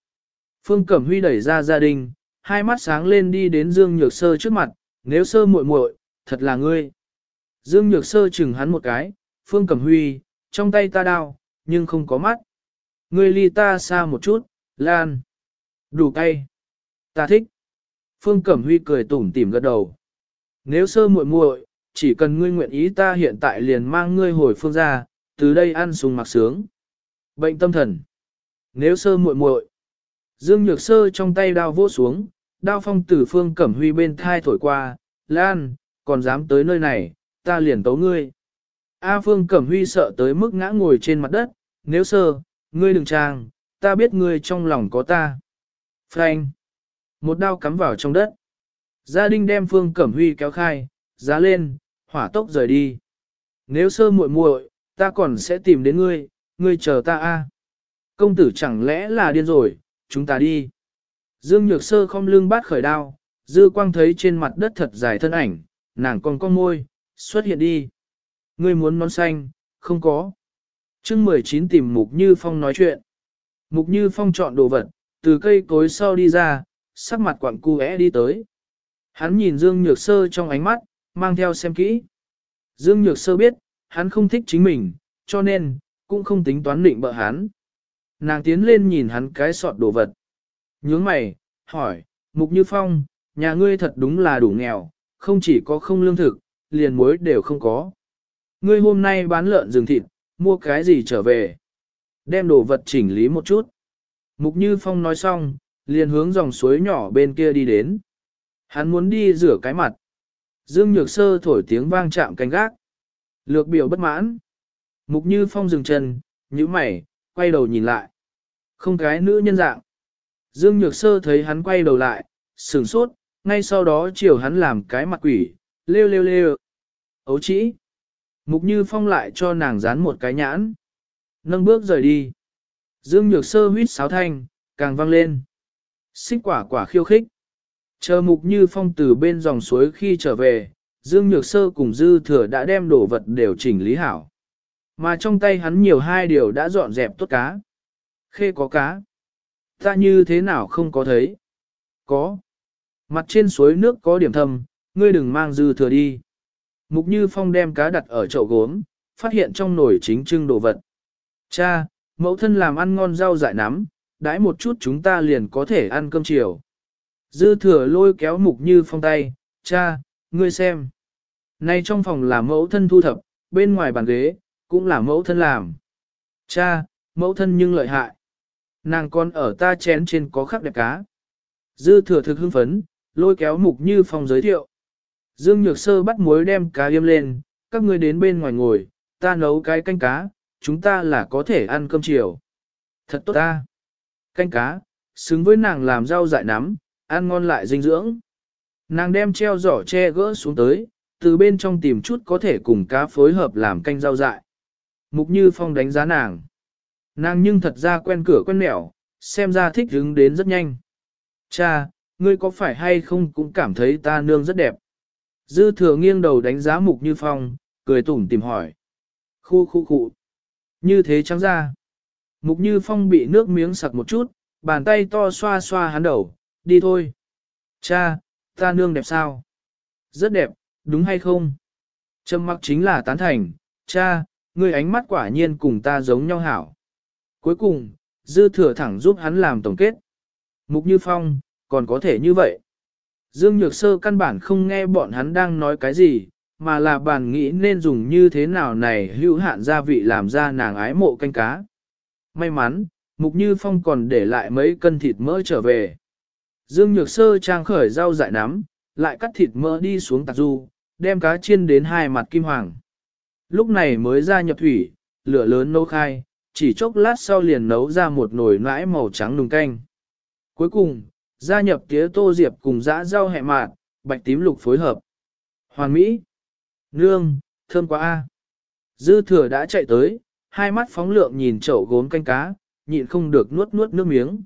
Phương Cẩm Huy đẩy ra gia đình, hai mắt sáng lên đi đến Dương Nhược Sơ trước mặt, nếu sơ muội muội, thật là ngươi. Dương Nhược Sơ chừng hắn một cái, Phương Cẩm Huy, trong tay ta đao, nhưng không có mắt. Ngươi ly ta xa một chút, Lan. Đủ cay. Ta thích. Phương Cẩm Huy cười tủm tỉm gật đầu. Nếu sơ muội muội, chỉ cần ngươi nguyện ý ta hiện tại liền mang ngươi hồi phương ra, từ đây ăn sung mặc sướng. Bệnh tâm thần. Nếu sơ muội muội, Dương Nhược Sơ trong tay đao vỗ xuống, đao phong tử Phương Cẩm Huy bên thai thổi qua, Lan, còn dám tới nơi này, ta liền tấu ngươi. A Phương Cẩm Huy sợ tới mức ngã ngồi trên mặt đất, nếu sơ, ngươi đừng trang, ta biết ngươi trong lòng có ta. Frank. Một đao cắm vào trong đất. Gia đình đem Phương Cẩm Huy kéo khai, giá lên, hỏa tốc rời đi. Nếu sơ muội muội, ta còn sẽ tìm đến ngươi, ngươi chờ ta a. Công tử chẳng lẽ là điên rồi, chúng ta đi. Dương Nhược Sơ không lưng bát khởi đao, dư quang thấy trên mặt đất thật dài thân ảnh, nàng còn con môi, xuất hiện đi. Ngươi muốn nón xanh, không có. chương 19 tìm Mục Như Phong nói chuyện. Mục Như Phong chọn đồ vật, từ cây cối sau đi ra, sắc mặt quặng cu đi tới. Hắn nhìn Dương Nhược Sơ trong ánh mắt, mang theo xem kỹ. Dương Nhược Sơ biết, hắn không thích chính mình, cho nên, cũng không tính toán định bợ hắn. Nàng tiến lên nhìn hắn cái sọt đồ vật. Nhướng mày, hỏi, Mục Như Phong, nhà ngươi thật đúng là đủ nghèo, không chỉ có không lương thực, liền muối đều không có. Ngươi hôm nay bán lợn rừng thịt, mua cái gì trở về? Đem đồ vật chỉnh lý một chút. Mục Như Phong nói xong, liền hướng dòng suối nhỏ bên kia đi đến. Hắn muốn đi rửa cái mặt. Dương Nhược Sơ thổi tiếng vang chạm canh gác. Lược biểu bất mãn. Mục Như Phong dừng chân, nhíu mày, quay đầu nhìn lại. Không cái nữ nhân dạng. Dương Nhược Sơ thấy hắn quay đầu lại, sửng sốt, ngay sau đó chiều hắn làm cái mặt quỷ, lêu lêu lêu. Ấu chỉ. Mục Như Phong lại cho nàng dán một cái nhãn. Nâng bước rời đi. Dương Nhược Sơ huýt sáo thanh, càng vang lên. Xích quả quả khiêu khích. Chờ Mục Như Phong từ bên dòng suối khi trở về, Dương Nhược Sơ cùng Dư Thừa đã đem đồ vật đều chỉnh lý hảo. Mà trong tay hắn nhiều hai điều đã dọn dẹp tốt cá. Khê có cá. Ta như thế nào không có thấy? Có. mặt trên suối nước có điểm thâm, ngươi đừng mang dư thừa đi. Mục Như Phong đem cá đặt ở chậu gốm, phát hiện trong nồi chính trưng đồ vật. Cha, mẫu thân làm ăn ngon rau dại nắm, đãi một chút chúng ta liền có thể ăn cơm chiều. Dư thừa lôi kéo Mục Như Phong tay, cha, ngươi xem. nay trong phòng là mẫu thân thu thập, bên ngoài bàn ghế, cũng là mẫu thân làm. Cha, mẫu thân nhưng lợi hại. Nàng con ở ta chén trên có khắc đẹp cá. Dư thừa thực hưng phấn, lôi kéo mục như phong giới thiệu. Dương Nhược Sơ bắt muối đem cá yêm lên, các ngươi đến bên ngoài ngồi, ta nấu cái canh cá, chúng ta là có thể ăn cơm chiều. Thật tốt ta. Canh cá, xứng với nàng làm rau dại nắm, ăn ngon lại dinh dưỡng. Nàng đem treo giỏ che gỡ xuống tới, từ bên trong tìm chút có thể cùng cá phối hợp làm canh rau dại. Mục Như Phong đánh giá nàng. Nàng nhưng thật ra quen cửa quen mẹo, xem ra thích hứng đến rất nhanh. Cha, ngươi có phải hay không cũng cảm thấy ta nương rất đẹp. Dư thừa nghiêng đầu đánh giá Mục Như Phong, cười tủm tìm hỏi. Khu khu khu. Như thế trắng ra. Mục Như Phong bị nước miếng sặc một chút, bàn tay to xoa xoa hắn đầu, đi thôi. Cha, ta nương đẹp sao? Rất đẹp, đúng hay không? Trầm mặc chính là tán thành, cha, ngươi ánh mắt quả nhiên cùng ta giống nhau hảo. Cuối cùng, dư thừa thẳng giúp hắn làm tổng kết. Mục Như Phong, còn có thể như vậy. Dương Nhược Sơ căn bản không nghe bọn hắn đang nói cái gì, mà là bàn nghĩ nên dùng như thế nào này hữu hạn gia vị làm ra nàng ái mộ canh cá. May mắn, Mục Như Phong còn để lại mấy cân thịt mỡ trở về. Dương Nhược Sơ trang khởi rau dại nắm, lại cắt thịt mỡ đi xuống tạc du, đem cá chiên đến hai mặt kim hoàng. Lúc này mới ra nhập thủy, lửa lớn nấu khai, chỉ chốc lát sau liền nấu ra một nồi nãi màu trắng nùng canh. Cuối cùng, gia nhập tía tô diệp cùng dã rau hẹ mạt, bạch tím lục phối hợp. Hoàn Mỹ, nương, thơm quá a. Dư thừa đã chạy tới, hai mắt phóng lượng nhìn chậu gốm canh cá, nhịn không được nuốt nuốt nước miếng.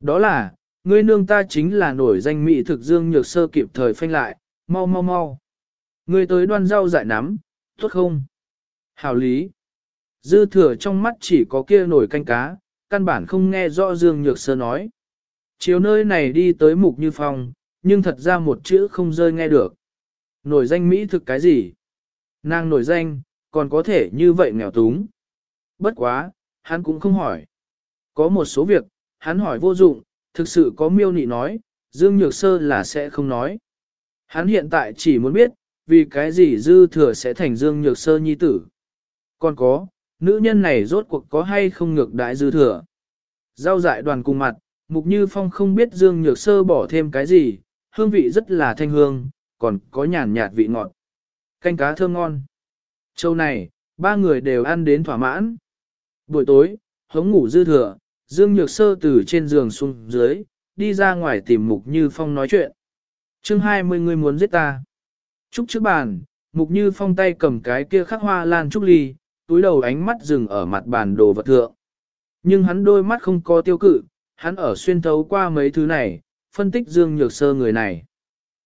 Đó là, ngươi nương ta chính là nổi danh mỹ thực dương nhược sơ kịp thời phanh lại, mau mau mau. Ngươi tới đoan rau dại nắm, tốt không? Hảo lý. Dư thừa trong mắt chỉ có kia nổi canh cá, căn bản không nghe rõ Dương Nhược Sơ nói. Chiều nơi này đi tới mục như phong, nhưng thật ra một chữ không rơi nghe được. Nổi danh Mỹ thực cái gì? Nàng nổi danh, còn có thể như vậy nghèo túng. Bất quá, hắn cũng không hỏi. Có một số việc, hắn hỏi vô dụng, thực sự có miêu nị nói, Dương Nhược Sơ là sẽ không nói. Hắn hiện tại chỉ muốn biết, vì cái gì dư thừa sẽ thành Dương Nhược Sơ nhi tử. Còn có, nữ nhân này rốt cuộc có hay không ngược đại dư thừa. Giao dại đoàn cùng mặt, Mục Như Phong không biết Dương Nhược Sơ bỏ thêm cái gì, hương vị rất là thanh hương, còn có nhàn nhạt vị ngọt. Canh cá thơm ngon. Châu này, ba người đều ăn đến thỏa mãn. Buổi tối, hống ngủ dư thừa, Dương Nhược Sơ từ trên giường xuống dưới, đi ra ngoài tìm Mục Như Phong nói chuyện. chương 20 người muốn giết ta. Trúc trước bàn, Mục Như Phong tay cầm cái kia khắc hoa lan trúc ly, túi đầu ánh mắt dừng ở mặt bàn đồ vật thượng. Nhưng hắn đôi mắt không có tiêu cự, hắn ở xuyên thấu qua mấy thứ này, phân tích Dương Nhược Sơ người này.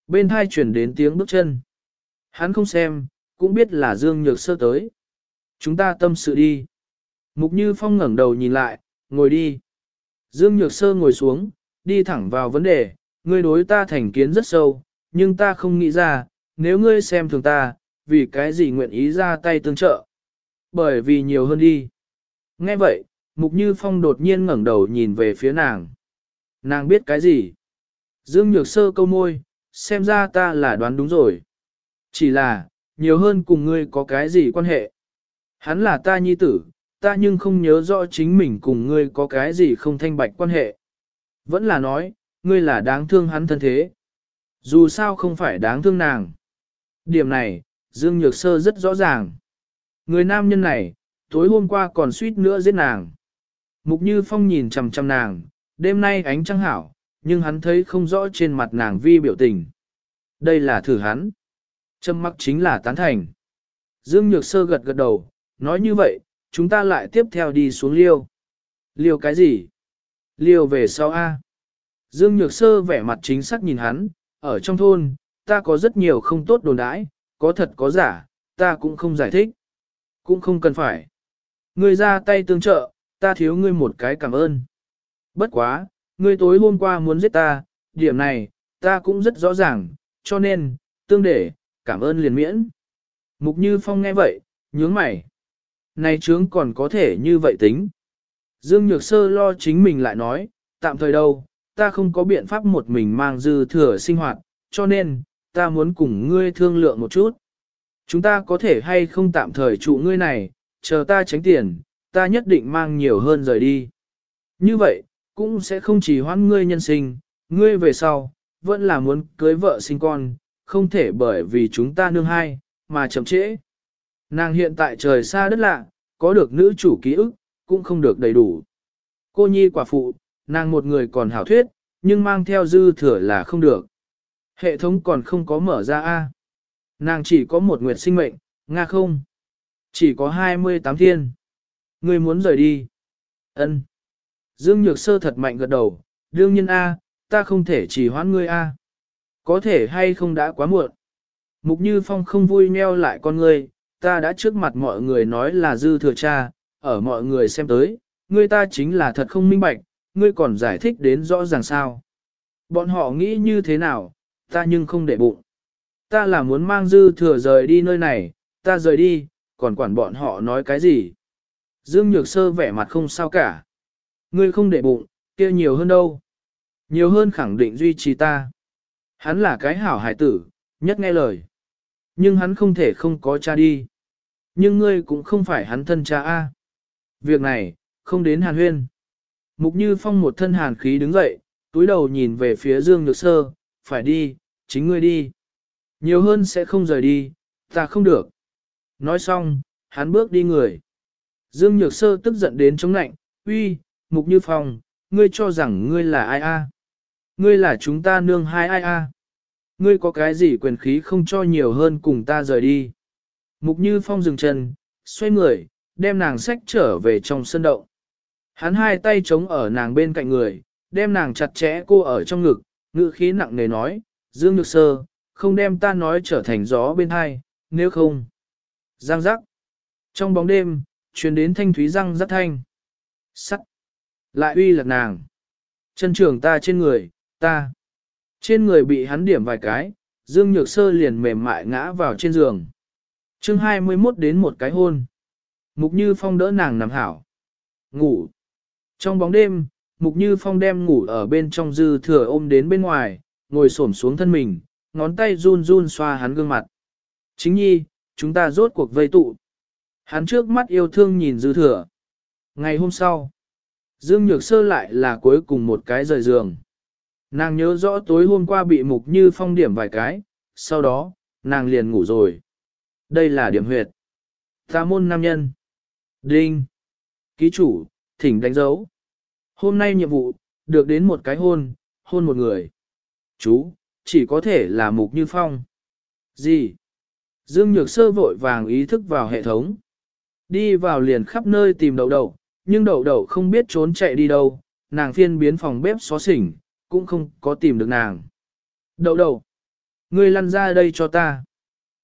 Bên thai chuyển đến tiếng bước chân. Hắn không xem, cũng biết là Dương Nhược Sơ tới. Chúng ta tâm sự đi. Mục Như Phong ngẩng đầu nhìn lại, ngồi đi. Dương Nhược Sơ ngồi xuống, đi thẳng vào vấn đề, ngươi đối ta thành kiến rất sâu, nhưng ta không nghĩ ra, nếu ngươi xem thường ta, vì cái gì nguyện ý ra tay tương trợ. Bởi vì nhiều hơn đi. Nghe vậy, Mục Như Phong đột nhiên ngẩng đầu nhìn về phía nàng. Nàng biết cái gì? Dương Nhược Sơ câu môi, xem ra ta là đoán đúng rồi. Chỉ là, nhiều hơn cùng ngươi có cái gì quan hệ? Hắn là ta nhi tử, ta nhưng không nhớ rõ chính mình cùng ngươi có cái gì không thanh bạch quan hệ. Vẫn là nói, ngươi là đáng thương hắn thân thế. Dù sao không phải đáng thương nàng. Điểm này, Dương Nhược Sơ rất rõ ràng. Người nam nhân này, tối hôm qua còn suýt nữa giết nàng. Mục Như Phong nhìn chằm chằm nàng, đêm nay ánh trăng hảo, nhưng hắn thấy không rõ trên mặt nàng vi biểu tình. Đây là thử hắn. Trâm mắc chính là tán thành. Dương Nhược Sơ gật gật đầu, nói như vậy, chúng ta lại tiếp theo đi xuống liêu. Liêu cái gì? Liêu về sau A. Dương Nhược Sơ vẻ mặt chính xác nhìn hắn, ở trong thôn, ta có rất nhiều không tốt đồn đãi, có thật có giả, ta cũng không giải thích. Cũng không cần phải. Người ra tay tương trợ, ta thiếu ngươi một cái cảm ơn. Bất quá, ngươi tối hôm qua muốn giết ta, điểm này, ta cũng rất rõ ràng, cho nên, tương để, cảm ơn liền miễn. Mục Như Phong nghe vậy, nhướng mày. Này trướng còn có thể như vậy tính. Dương Nhược Sơ lo chính mình lại nói, tạm thời đâu, ta không có biện pháp một mình mang dư thừa sinh hoạt, cho nên, ta muốn cùng ngươi thương lượng một chút. Chúng ta có thể hay không tạm thời trụ ngươi này, chờ ta tránh tiền, ta nhất định mang nhiều hơn rời đi. Như vậy, cũng sẽ không chỉ hoãn ngươi nhân sinh, ngươi về sau, vẫn là muốn cưới vợ sinh con, không thể bởi vì chúng ta nương hai, mà chậm trễ. Nàng hiện tại trời xa đất lạ, có được nữ chủ ký ức, cũng không được đầy đủ. Cô nhi quả phụ, nàng một người còn hảo thuyết, nhưng mang theo dư thừa là không được. Hệ thống còn không có mở ra A. Nàng chỉ có một nguyệt sinh mệnh, Nga không? Chỉ có 28 thiên. Ngươi muốn rời đi. ân Dương Nhược Sơ thật mạnh gật đầu, đương nhiên A, ta không thể chỉ hoãn ngươi A. Có thể hay không đã quá muộn. Mục Như Phong không vui nheo lại con ngươi, ta đã trước mặt mọi người nói là dư thừa cha, ở mọi người xem tới, ngươi ta chính là thật không minh bạch, ngươi còn giải thích đến rõ ràng sao. Bọn họ nghĩ như thế nào, ta nhưng không để bụng. Ta là muốn mang dư thừa rời đi nơi này, ta rời đi, còn quản bọn họ nói cái gì. Dương Nhược Sơ vẻ mặt không sao cả. Ngươi không để bụng, kia nhiều hơn đâu. Nhiều hơn khẳng định duy trì ta. Hắn là cái hảo hải tử, nhất nghe lời. Nhưng hắn không thể không có cha đi. Nhưng ngươi cũng không phải hắn thân cha A. Việc này, không đến hàn huyên. Mục Như Phong một thân hàn khí đứng dậy, túi đầu nhìn về phía Dương Nhược Sơ, phải đi, chính ngươi đi. Nhiều hơn sẽ không rời đi, ta không được. Nói xong, hắn bước đi người. Dương Nhược Sơ tức giận đến chống nạnh, uy, Mục Như Phong, ngươi cho rằng ngươi là ai a? Ngươi là chúng ta nương hai ai a? Ngươi có cái gì quyền khí không cho nhiều hơn cùng ta rời đi. Mục Như Phong dừng chân, xoay người, đem nàng sách trở về trong sân động. Hắn hai tay chống ở nàng bên cạnh người, đem nàng chặt chẽ cô ở trong ngực, ngữ khí nặng nề nói, Dương Nhược Sơ, không đem ta nói trở thành gió bên hai, nếu không. Giang giác. Trong bóng đêm, truyền đến thanh thúy răng rất thanh. Sắt. Lại uy lạc nàng. Chân trường ta trên người, ta. Trên người bị hắn điểm vài cái, Dương Nhược Sơ liền mềm mại ngã vào trên giường. chương 21 đến một cái hôn. Mục Như Phong đỡ nàng nằm hảo. Ngủ. Trong bóng đêm, Mục Như Phong đem ngủ ở bên trong dư thừa ôm đến bên ngoài, ngồi xổm xuống thân mình, ngón tay run run xoa hắn gương mặt. Chính nhi, chúng ta rốt cuộc vây tụ. Hắn trước mắt yêu thương nhìn dư thừa. Ngày hôm sau, Dương Nhược Sơ lại là cuối cùng một cái rời giường. Nàng nhớ rõ tối hôm qua bị Mục Như Phong điểm vài cái, sau đó, nàng liền ngủ rồi. Đây là điểm huyệt. Ta môn nam nhân. Đinh. Ký chủ, thỉnh đánh dấu. Hôm nay nhiệm vụ, được đến một cái hôn, hôn một người. Chú, chỉ có thể là mục như phong. Gì? Dương Nhược Sơ vội vàng ý thức vào hệ thống. Đi vào liền khắp nơi tìm đậu đậu, nhưng đậu đậu không biết trốn chạy đi đâu, nàng phiên biến phòng bếp xó xỉnh, cũng không có tìm được nàng. Đậu đậu, ngươi lăn ra đây cho ta.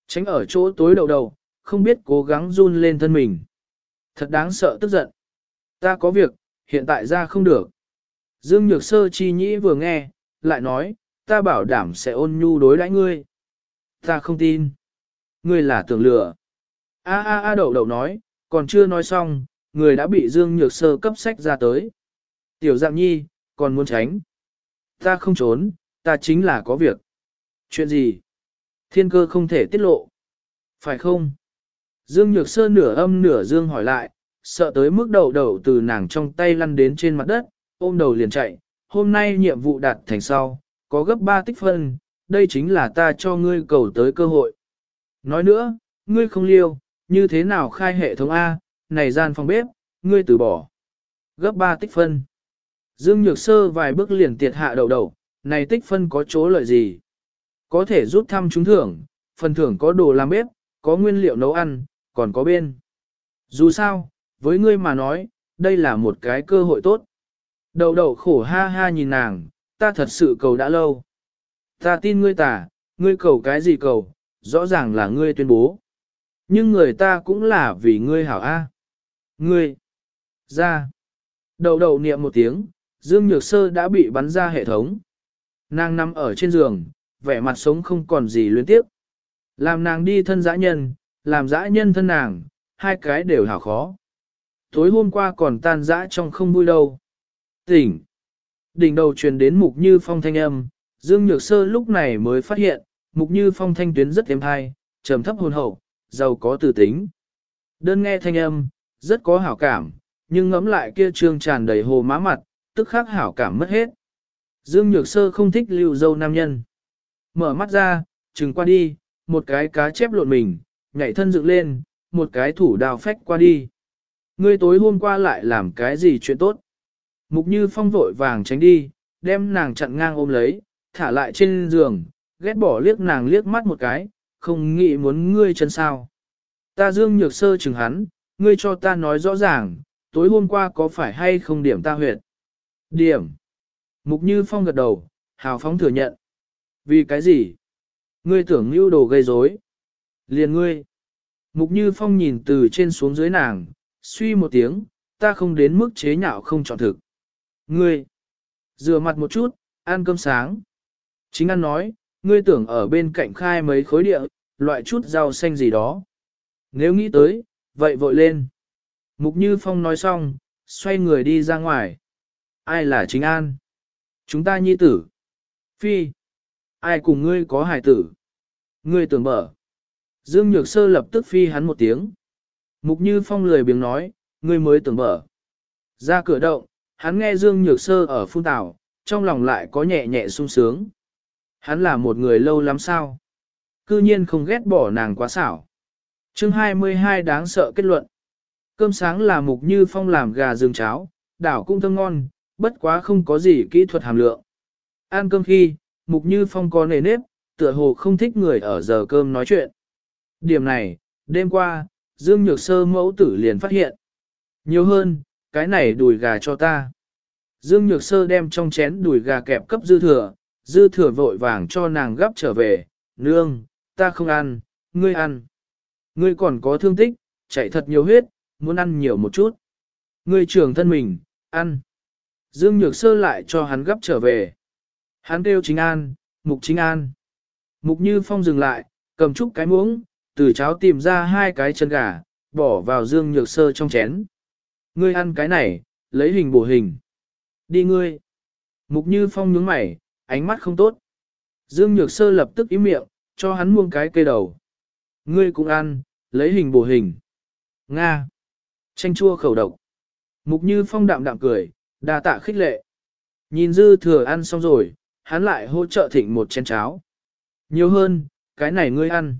Tránh ở chỗ tối đậu đậu, không biết cố gắng run lên thân mình. Thật đáng sợ tức giận. Ta có việc, hiện tại ra không được. Dương Nhược Sơ chi nhĩ vừa nghe, lại nói, ta bảo đảm sẽ ôn nhu đối đãi ngươi. Ta không tin. Ngươi là tưởng lừa. A a a đậu đậu nói, còn chưa nói xong, người đã bị Dương Nhược Sơ cấp sách ra tới. Tiểu dạng nhi, còn muốn tránh. Ta không trốn, ta chính là có việc. Chuyện gì? Thiên cơ không thể tiết lộ. Phải không? Dương Nhược Sơ nửa âm nửa dương hỏi lại, sợ tới mức đầu đầu từ nàng trong tay lăn đến trên mặt đất, ôm đầu liền chạy. Hôm nay nhiệm vụ đạt thành sau, có gấp 3 tích phân, đây chính là ta cho ngươi cầu tới cơ hội. Nói nữa, ngươi không liêu, như thế nào khai hệ thống A, này gian phòng bếp, ngươi từ bỏ. Gấp 3 tích phân. Dương Nhược Sơ vài bước liền tiệt hạ đầu đầu, này tích phân có chỗ lợi gì? Có thể rút thăm trúng thưởng, phần thưởng có đồ làm bếp, có nguyên liệu nấu ăn, còn có bên. Dù sao, với ngươi mà nói, đây là một cái cơ hội tốt. Đầu đầu khổ ha ha nhìn nàng, ta thật sự cầu đã lâu. Ta tin ngươi tả, ngươi cầu cái gì cầu, rõ ràng là ngươi tuyên bố. Nhưng người ta cũng là vì ngươi hảo A. Ngươi, ra. Đầu đầu niệm một tiếng, Dương Nhược Sơ đã bị bắn ra hệ thống. Nàng nằm ở trên giường, vẻ mặt sống không còn gì luyến tiếp. Làm nàng đi thân dã nhân, làm dã nhân thân nàng, hai cái đều hảo khó. Tối hôm qua còn tan dã trong không vui đâu. Tỉnh. Đỉnh đầu truyền đến mục như phong thanh âm, Dương Nhược Sơ lúc này mới phát hiện, mục như phong thanh tuyến rất êm thai, trầm thấp hồn hậu, giàu có tử tính. Đơn nghe thanh âm, rất có hảo cảm, nhưng ngẫm lại kia trương tràn đầy hồ má mặt, tức khắc hảo cảm mất hết. Dương Nhược Sơ không thích lưu dâu nam nhân. Mở mắt ra, trừng qua đi, một cái cá chép lộn mình, nhảy thân dựng lên, một cái thủ đào phách qua đi. Ngươi tối hôm qua lại làm cái gì chuyện tốt? Mục Như Phong vội vàng tránh đi, đem nàng chặn ngang ôm lấy, thả lại trên giường, ghét bỏ liếc nàng liếc mắt một cái, không nghĩ muốn ngươi chân sao. Ta dương nhược sơ chừng hắn, ngươi cho ta nói rõ ràng, tối hôm qua có phải hay không điểm ta huyệt? Điểm. Mục Như Phong gật đầu, hào phóng thừa nhận. Vì cái gì? Ngươi tưởng lưu đồ gây rối. Liền ngươi. Mục Như Phong nhìn từ trên xuống dưới nàng, suy một tiếng, ta không đến mức chế nhạo không chọn thực. Ngươi. Rửa mặt một chút, ăn cơm sáng. Chính ăn nói, ngươi tưởng ở bên cạnh khai mấy khối địa, loại chút rau xanh gì đó. Nếu nghĩ tới, vậy vội lên. Mục Như Phong nói xong, xoay người đi ra ngoài. Ai là chính an? Chúng ta nhi tử. Phi. Ai cùng ngươi có hài tử? Ngươi tưởng mở. Dương Nhược Sơ lập tức phi hắn một tiếng. Mục Như Phong lười biếng nói, ngươi mới tưởng mở. Ra cửa động, hắn nghe Dương Nhược Sơ ở phun tảo, trong lòng lại có nhẹ nhẹ sung sướng. Hắn là một người lâu lắm sao? Cư nhiên không ghét bỏ nàng quá xảo. chương 22 đáng sợ kết luận. Cơm sáng là Mục Như Phong làm gà rừng cháo, đảo cũng thơm ngon, bất quá không có gì kỹ thuật hàm lượng. Ăn cơm khi, Mục Như Phong có nề nếp, tựa hồ không thích người ở giờ cơm nói chuyện. Điểm này, đêm qua, Dương Nhược Sơ mẫu tử liền phát hiện. Nhiều hơn, cái này đùi gà cho ta. Dương Nhược Sơ đem trong chén đùi gà kẹp cấp dư thừa, dư thừa vội vàng cho nàng gấp trở về, nương, ta không ăn, ngươi ăn. Ngươi còn có thương tích, chạy thật nhiều huyết, muốn ăn nhiều một chút. Ngươi trưởng thân mình, ăn. Dương Nhược Sơ lại cho hắn gấp trở về. Hắn kêu chính an, mục chính an. Mục Như Phong dừng lại, cầm chút cái muỗng, từ cháo tìm ra hai cái chân gà, bỏ vào Dương Nhược Sơ trong chén. Ngươi ăn cái này, lấy hình bổ hình. Đi ngươi. Mục Như Phong nhướng mày, ánh mắt không tốt. Dương Nhược Sơ lập tức ý miệng, cho hắn muông cái cây đầu. Ngươi cũng ăn, lấy hình bổ hình. Nga. Chanh chua khẩu độc. Mục Như Phong đạm đạm cười, đa tạ khích lệ. Nhìn dư thừa ăn xong rồi, hắn lại hỗ trợ thịnh một chén cháo. Nhiều hơn, cái này ngươi ăn.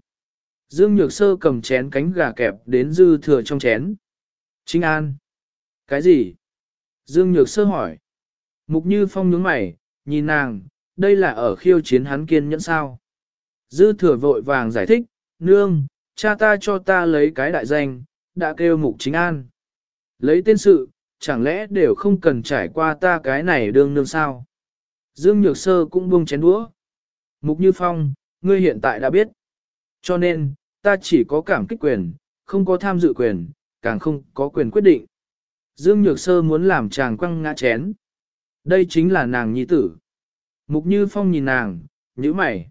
Dương Nhược Sơ cầm chén cánh gà kẹp đến dư thừa trong chén. Chính an. Cái gì? Dương Nhược Sơ hỏi. Mục Như Phong nhướng mày, nhìn nàng, đây là ở khiêu chiến hắn kiên nhẫn sao. Dư thừa vội vàng giải thích, nương, cha ta cho ta lấy cái đại danh, đã kêu mục chính an. Lấy tên sự, chẳng lẽ đều không cần trải qua ta cái này đương nương sao? Dương Nhược Sơ cũng buông chén đũa. Mục Như Phong, ngươi hiện tại đã biết. Cho nên, ta chỉ có cảm kích quyền, không có tham dự quyền, càng không có quyền quyết định. Dương Nhược Sơ muốn làm chàng quăng ngã chén. Đây chính là nàng nhi tử. Mục Như Phong nhìn nàng, nhíu mày.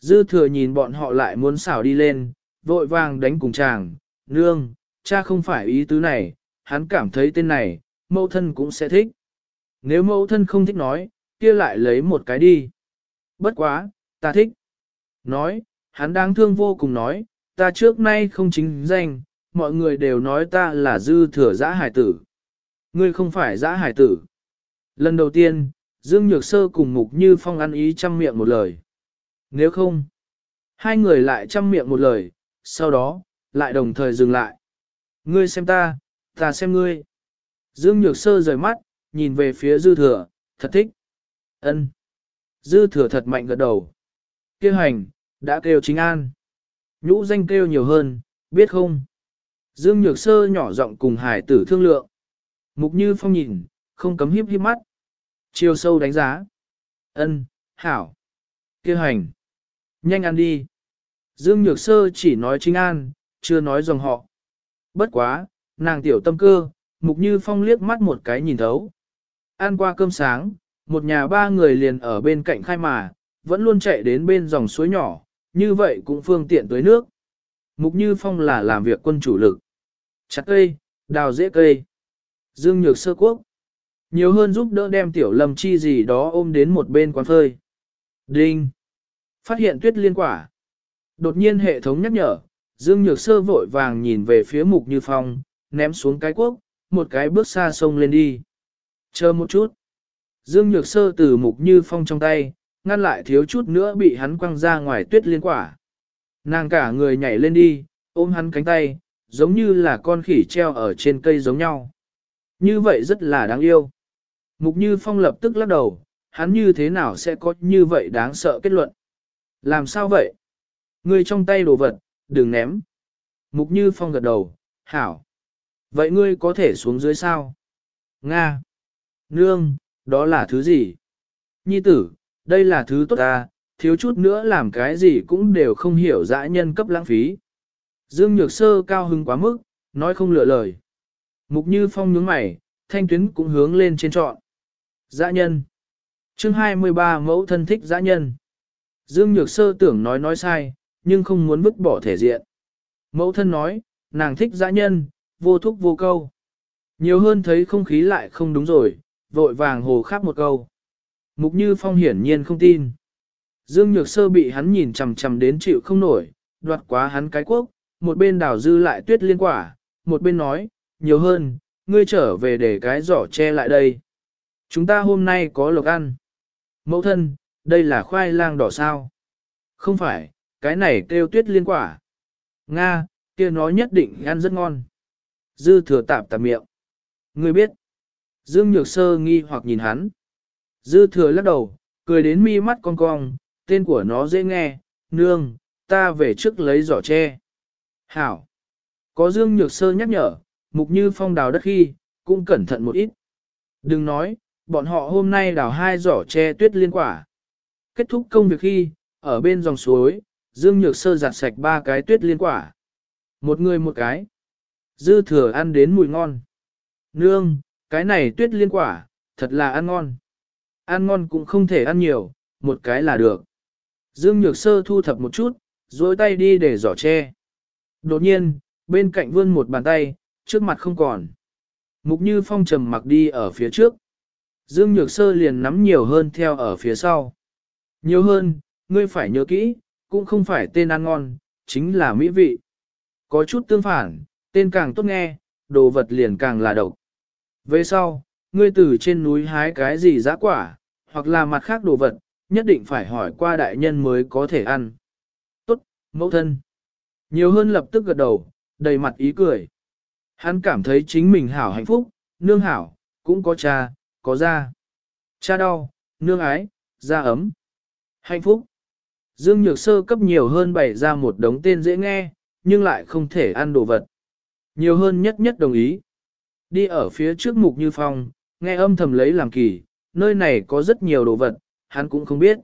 Dư thừa nhìn bọn họ lại muốn xảo đi lên, vội vàng đánh cùng chàng. Nương, cha không phải ý tứ này, hắn cảm thấy tên này, mẫu thân cũng sẽ thích. Nếu mẫu thân không thích nói, kia lại lấy một cái đi. Bất quá, ta thích. Nói, hắn đáng thương vô cùng nói, ta trước nay không chính danh, mọi người đều nói ta là dư thừa giã hải tử. Ngươi không phải giã hải tử. Lần đầu tiên, Dương Nhược Sơ cùng Mục Như Phong ăn ý chăm miệng một lời. Nếu không, hai người lại chăm miệng một lời, sau đó, lại đồng thời dừng lại. Ngươi xem ta, ta xem ngươi. Dương Nhược Sơ rời mắt, nhìn về phía Dư Thừa, thật thích. Ân. Dư Thừa thật mạnh gật đầu. Kêu hành, đã kêu chính an. Nhũ danh kêu nhiều hơn, biết không? Dương Nhược Sơ nhỏ giọng cùng hải tử thương lượng. Mục Như Phong nhìn, không cấm hiếp hiếp mắt. Chiều sâu đánh giá. Ân, hảo. Kêu hành. Nhanh ăn đi. Dương Nhược Sơ chỉ nói chính an, chưa nói dòng họ. Bất quá, nàng tiểu tâm cơ, Mục Như Phong liếc mắt một cái nhìn thấu. Ăn qua cơm sáng, một nhà ba người liền ở bên cạnh khai mà, vẫn luôn chạy đến bên dòng suối nhỏ, như vậy cũng phương tiện tới nước. Mục Như Phong là làm việc quân chủ lực. Chặt cây, đào dễ cây. Dương Nhược Sơ Quốc. Nhiều hơn giúp đỡ đem tiểu lâm chi gì đó ôm đến một bên quán phơi. Đinh. Phát hiện tuyết liên quả. Đột nhiên hệ thống nhắc nhở, Dương Nhược Sơ vội vàng nhìn về phía Mục Như Phong, ném xuống cái quốc, một cái bước xa sông lên đi. Chờ một chút. Dương Nhược Sơ từ Mục Như Phong trong tay, ngăn lại thiếu chút nữa bị hắn quăng ra ngoài tuyết liên quả. Nàng cả người nhảy lên đi, ôm hắn cánh tay, giống như là con khỉ treo ở trên cây giống nhau. Như vậy rất là đáng yêu. Mục Như Phong lập tức lắc đầu, hắn như thế nào sẽ có như vậy đáng sợ kết luận. Làm sao vậy? Ngươi trong tay đồ vật, đừng ném. Mục Như Phong gật đầu, hảo. Vậy ngươi có thể xuống dưới sao? Nga. Nương, đó là thứ gì? Nhi tử, đây là thứ tốt ta, thiếu chút nữa làm cái gì cũng đều không hiểu dã nhân cấp lãng phí. Dương Nhược Sơ cao hứng quá mức, nói không lựa lời. Mục Như Phong nhướng mày, thanh tuyến cũng hướng lên trên trọn. Dã nhân. chương 23 mẫu thân thích dã nhân. Dương Nhược Sơ tưởng nói nói sai, nhưng không muốn vứt bỏ thể diện. Mẫu thân nói, nàng thích dã nhân, vô thúc vô câu. Nhiều hơn thấy không khí lại không đúng rồi, vội vàng hồ khắp một câu. Mục Như Phong hiển nhiên không tin. Dương Nhược Sơ bị hắn nhìn chằm chằm đến chịu không nổi, đoạt quá hắn cái quốc, một bên đào dư lại tuyết liên quả, một bên nói, nhiều hơn, ngươi trở về để cái giỏ che lại đây. Chúng ta hôm nay có lộc ăn. Mẫu thân, đây là khoai lang đỏ sao? Không phải, cái này kêu tuyết liên quả. Nga, kia nó nhất định ăn rất ngon. Dư thừa tạp tạp miệng. Ngươi biết. Dương Nhược Sơ nghi hoặc nhìn hắn. Dư thừa lắc đầu, cười đến mi mắt con cong, tên của nó dễ nghe, nương, ta về trước lấy giỏ tre. Hảo. Có Dương Nhược Sơ nhắc nhở, mục như phong đào đất khi, cũng cẩn thận một ít. Đừng nói, bọn họ hôm nay đào hai giỏ tre tuyết liên quả. Kết thúc công việc khi, ở bên dòng suối, Dương Nhược Sơ giặt sạch ba cái tuyết liên quả. Một người một cái. Dư thừa ăn đến mùi ngon. Nương, cái này tuyết liên quả, thật là ăn ngon. Ăn ngon cũng không thể ăn nhiều, một cái là được. Dương Nhược Sơ thu thập một chút, dối tay đi để giỏ tre. Đột nhiên, bên cạnh vươn một bàn tay, trước mặt không còn. Mục Như Phong trầm mặc đi ở phía trước. Dương Nhược Sơ liền nắm nhiều hơn theo ở phía sau. Nhiều hơn, ngươi phải nhớ kỹ, cũng không phải tên ăn ngon, chính là mỹ vị. Có chút tương phản, tên càng tốt nghe, đồ vật liền càng là độc. Về sau, ngươi từ trên núi hái cái gì giá quả, hoặc là mặt khác đồ vật, nhất định phải hỏi qua đại nhân mới có thể ăn. Tốt, mẫu thân. Nhiều hơn lập tức gật đầu, đầy mặt ý cười. Hắn cảm thấy chính mình hảo hạnh phúc, nương hảo, cũng có cha, có da. Cha đau, nương ái, da ấm. Hạnh phúc. Dương Nhược Sơ cấp nhiều hơn bày ra một đống tên dễ nghe, nhưng lại không thể ăn đồ vật. Nhiều hơn nhất nhất đồng ý. Đi ở phía trước mục như phong, nghe âm thầm lấy làm kỳ, nơi này có rất nhiều đồ vật, hắn cũng không biết.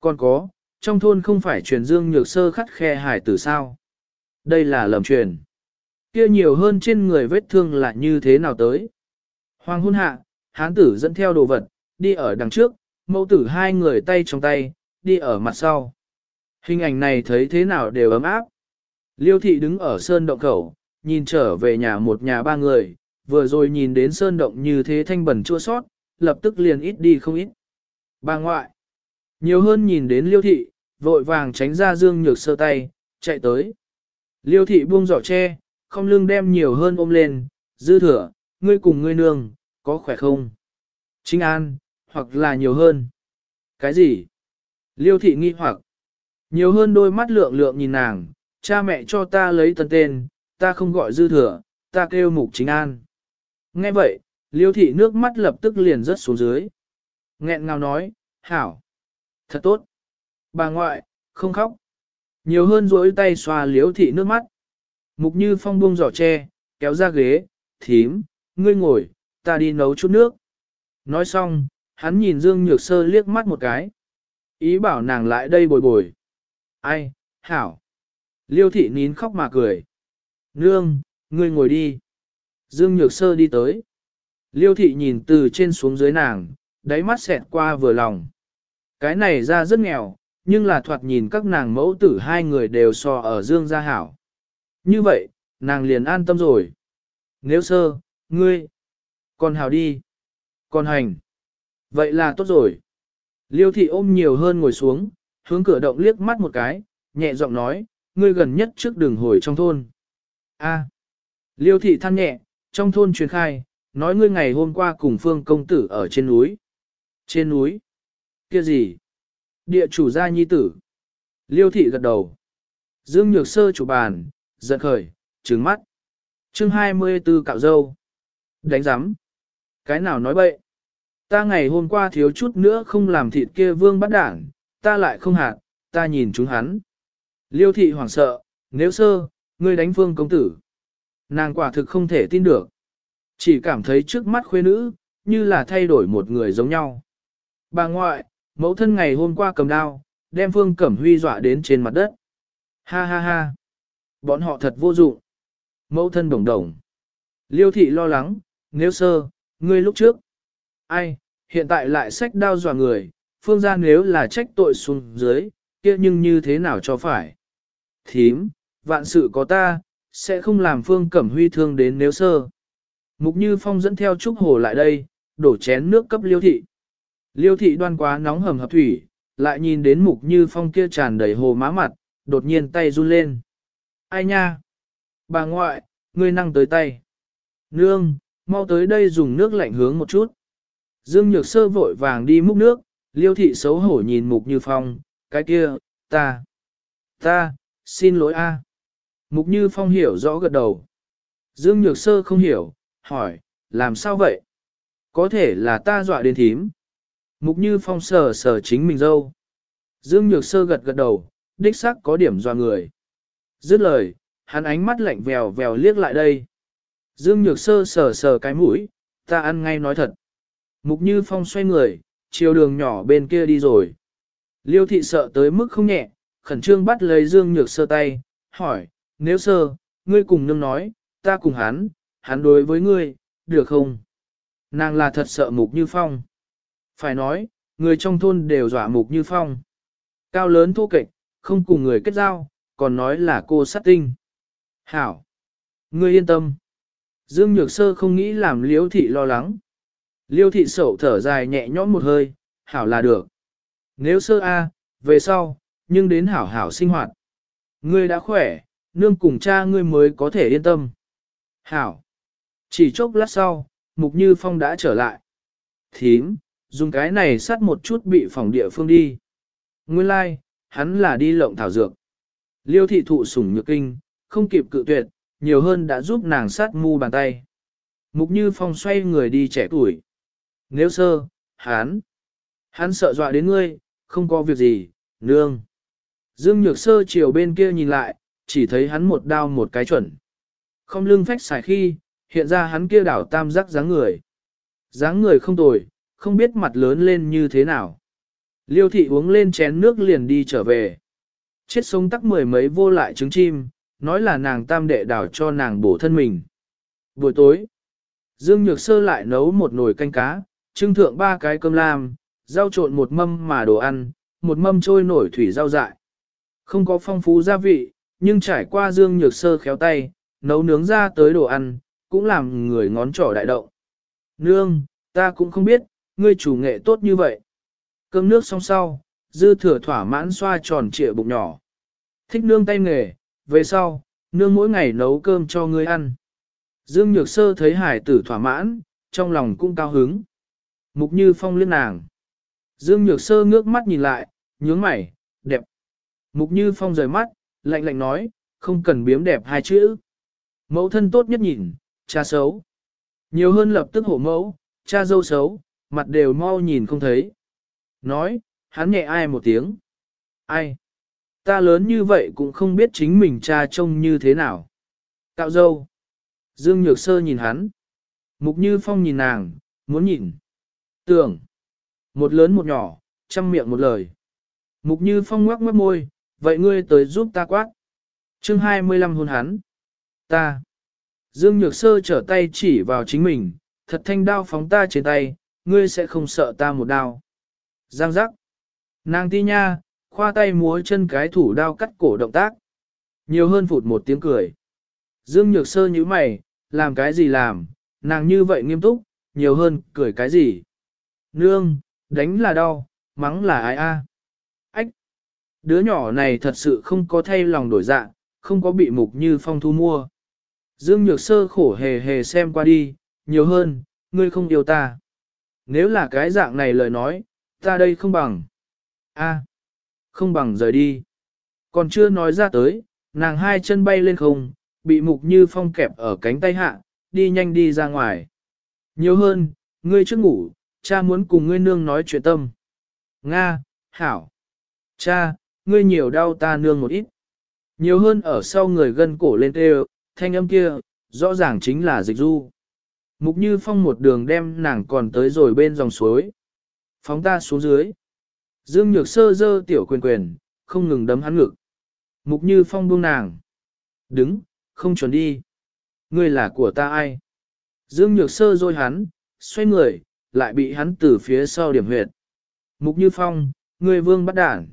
Còn có, trong thôn không phải truyền Dương Nhược Sơ khắt khe hải tử sao. Đây là lầm truyền. Kia nhiều hơn trên người vết thương là như thế nào tới. Hoàng hôn hạ, hán tử dẫn theo đồ vật, đi ở đằng trước, mẫu tử hai người tay trong tay, đi ở mặt sau. Hình ảnh này thấy thế nào đều ấm áp. Liêu thị đứng ở sơn động khẩu, nhìn trở về nhà một nhà ba người, vừa rồi nhìn đến sơn động như thế thanh bẩn chua sót, lập tức liền ít đi không ít. Bà ngoại, nhiều hơn nhìn đến liêu thị, vội vàng tránh ra dương nhược sơ tay, chạy tới. Liêu thị buông giỏ tre, không lưng đem nhiều hơn ôm lên, dư thừa, ngươi cùng ngươi nương, có khỏe không? Chính an, hoặc là nhiều hơn. Cái gì? Liêu thị nghi hoặc. Nhiều hơn đôi mắt lượng lượng nhìn nàng, cha mẹ cho ta lấy tân tên, ta không gọi dư thừa, ta kêu mục chính an. Nghe vậy, liêu thị nước mắt lập tức liền rớt xuống dưới. Nghẹn ngào nói, hảo, thật tốt. Bà ngoại, không khóc. Nhiều hơn rỗi tay xoa liêu thị nước mắt. Mục như phong buông giỏ tre, kéo ra ghế, thím, ngươi ngồi, ta đi nấu chút nước. Nói xong, hắn nhìn Dương Nhược Sơ liếc mắt một cái. Ý bảo nàng lại đây bồi bồi. Ai, hảo. Liêu thị nín khóc mà cười. Nương, ngươi ngồi đi. Dương Nhược Sơ đi tới. Liêu thị nhìn từ trên xuống dưới nàng, đáy mắt xẹt qua vừa lòng. Cái này ra rất nghèo, nhưng là thoạt nhìn các nàng mẫu tử hai người đều so ở dương gia hảo. Như vậy, nàng liền an tâm rồi. Nếu sơ, ngươi, còn hào đi, còn hành. Vậy là tốt rồi. Liêu thị ôm nhiều hơn ngồi xuống, hướng cửa động liếc mắt một cái, nhẹ giọng nói, ngươi gần nhất trước đường hồi trong thôn. A. Liêu thị than nhẹ, trong thôn truyền khai, nói ngươi ngày hôm qua cùng phương công tử ở trên núi. Trên núi? Kia gì? Địa chủ gia nhi tử. Liêu thị gật đầu. Dương Nhược Sơ chủ bàn, giận khởi, trứng mắt. chương 24 cạo dâu. Đánh giắm. Cái nào nói bậy? Ta ngày hôm qua thiếu chút nữa không làm thịt kia vương bắt đảng, ta lại không hạt, ta nhìn chúng hắn. Liêu thị hoảng sợ, nếu sơ, ngươi đánh vương công tử. Nàng quả thực không thể tin được. Chỉ cảm thấy trước mắt khuê nữ, như là thay đổi một người giống nhau. Bà ngoại, mẫu thân ngày hôm qua cầm đao, đem Phương Cẩm Huy dọa đến trên mặt đất. Ha ha ha. Bọn họ thật vô dụng. Mẫu thân đồng đồng. Liêu thị lo lắng, nếu sơ, ngươi lúc trước. Ai, hiện tại lại sách đao dọa người, phương gia nếu là trách tội xuống dưới, kia nhưng như thế nào cho phải. Thím, vạn sự có ta, sẽ không làm phương cẩm huy thương đến nếu sơ. Mục Như Phong dẫn theo Trúc Hồ lại đây, đổ chén nước cấp liêu thị. Liêu thị đoan quá nóng hầm hập thủy, lại nhìn đến Mục Như Phong kia tràn đầy hồ má mặt, đột nhiên tay run lên. Ai nha? Bà ngoại, ngươi năng tới tay. Nương, mau tới đây dùng nước lạnh hướng một chút. Dương Nhược Sơ vội vàng đi múc nước, liêu thị xấu hổ nhìn Mục Như Phong, cái kia, ta, ta, xin lỗi a. Mục Như Phong hiểu rõ gật đầu. Dương Nhược Sơ không hiểu, hỏi, làm sao vậy? Có thể là ta dọa đến thím. Mục Như Phong sờ sờ chính mình dâu. Dương Nhược Sơ gật gật đầu, đích xác có điểm dọa người. Dứt lời, hắn ánh mắt lạnh vèo vèo liếc lại đây. Dương Nhược Sơ sờ sờ cái mũi, ta ăn ngay nói thật. Mục Như Phong xoay người, chiều đường nhỏ bên kia đi rồi. Liêu thị sợ tới mức không nhẹ, khẩn trương bắt lấy Dương Nhược Sơ tay, hỏi, nếu sơ, ngươi cùng nương nói, ta cùng hắn, hắn đối với ngươi, được không? Nàng là thật sợ Mục Như Phong. Phải nói, người trong thôn đều dọa Mục Như Phong. Cao lớn thô kệch, không cùng người kết giao, còn nói là cô sát tinh. Hảo! Ngươi yên tâm. Dương Nhược Sơ không nghĩ làm Liêu thị lo lắng. Liêu thị sầu thở dài nhẹ nhõm một hơi, hảo là được. Nếu sơ A, về sau, nhưng đến hảo hảo sinh hoạt. Ngươi đã khỏe, nương cùng cha ngươi mới có thể yên tâm. Hảo. Chỉ chốc lát sau, Mục Như Phong đã trở lại. Thím, dùng cái này sát một chút bị phòng địa phương đi. Nguyên lai, like, hắn là đi lộng thảo dược. Liêu thị thụ sủng nhược kinh, không kịp cự tuyệt, nhiều hơn đã giúp nàng sát mu bàn tay. Mục Như Phong xoay người đi trẻ tuổi. Nếu sơ, hắn, hắn sợ dọa đến ngươi, không có việc gì, nương. Dương Nhược Sơ chiều bên kia nhìn lại, chỉ thấy hắn một đao một cái chuẩn. Không lưng phách xài khi, hiện ra hắn kia đảo tam giác dáng người. dáng người không tồi, không biết mặt lớn lên như thế nào. Liêu thị uống lên chén nước liền đi trở về. Chết sống tắc mười mấy vô lại trứng chim, nói là nàng tam đệ đảo cho nàng bổ thân mình. Buổi tối, Dương Nhược Sơ lại nấu một nồi canh cá, trưng thượng ba cái cơm lam, rau trộn một mâm mà đồ ăn, một mâm trôi nổi thủy rau dại. Không có phong phú gia vị, nhưng trải qua Dương Nhược Sơ khéo tay, nấu nướng ra tới đồ ăn, cũng làm người ngón trỏ đại động. Nương, ta cũng không biết, ngươi chủ nghệ tốt như vậy. Cơm nước xong sau, dư thừa thỏa mãn xoa tròn trịa bụng nhỏ. Thích nương tay nghề, về sau, nương mỗi ngày nấu cơm cho ngươi ăn. Dương Nhược Sơ thấy hải tử thỏa mãn, trong lòng cũng cao hứng. Mục Như Phong liếc nàng. Dương Nhược Sơ ngước mắt nhìn lại, nhướng mày, đẹp. Mục Như Phong rời mắt, lạnh lạnh nói, không cần biếm đẹp hai chữ. Mẫu thân tốt nhất nhìn, cha xấu. Nhiều hơn lập tức hộ mẫu, cha dâu xấu, mặt đều mau nhìn không thấy. Nói, hắn nhẹ ai một tiếng. Ai? Ta lớn như vậy cũng không biết chính mình cha trông như thế nào. Cạo dâu. Dương Nhược Sơ nhìn hắn. Mục Như Phong nhìn nàng, muốn nhìn. Tưởng. Một lớn một nhỏ, chăm miệng một lời. Mục Như Phong ngoắc mất môi, vậy ngươi tới giúp ta quát. chương 25 hôn hắn. Ta. Dương Nhược Sơ trở tay chỉ vào chính mình, thật thanh đao phóng ta trên tay, ngươi sẽ không sợ ta một đao. Giang giác. Nàng ti nha, khoa tay múa chân cái thủ đao cắt cổ động tác. Nhiều hơn phụt một tiếng cười. Dương Nhược Sơ như mày, làm cái gì làm, nàng như vậy nghiêm túc, nhiều hơn cười cái gì. Nương, đánh là đau, mắng là ai a? Ách! Đứa nhỏ này thật sự không có thay lòng đổi dạ, không có bị mục như phong thu mua. Dương Nhược Sơ khổ hề hề xem qua đi, nhiều hơn, ngươi không yêu ta. Nếu là cái dạng này lời nói, ta đây không bằng. a không bằng rời đi. Còn chưa nói ra tới, nàng hai chân bay lên không, bị mục như phong kẹp ở cánh tay hạ, đi nhanh đi ra ngoài. Nhiều hơn, ngươi trước ngủ, cha muốn cùng ngươi nương nói chuyện tâm. Nga, Hảo. Cha, ngươi nhiều đau ta nương một ít. Nhiều hơn ở sau người gân cổ lên tê thanh âm kia, rõ ràng chính là dịch du. Mục Như Phong một đường đem nàng còn tới rồi bên dòng suối. Phóng ta xuống dưới. Dương Nhược Sơ dơ tiểu quyền quyền, không ngừng đấm hắn ngực. Mục Như Phong buông nàng. Đứng, không chuẩn đi. Ngươi là của ta ai? Dương Nhược Sơ dôi hắn, xoay người, lại bị hắn từ phía sau điểm huyệt. Mục Như Phong, ngươi vương bắt đản.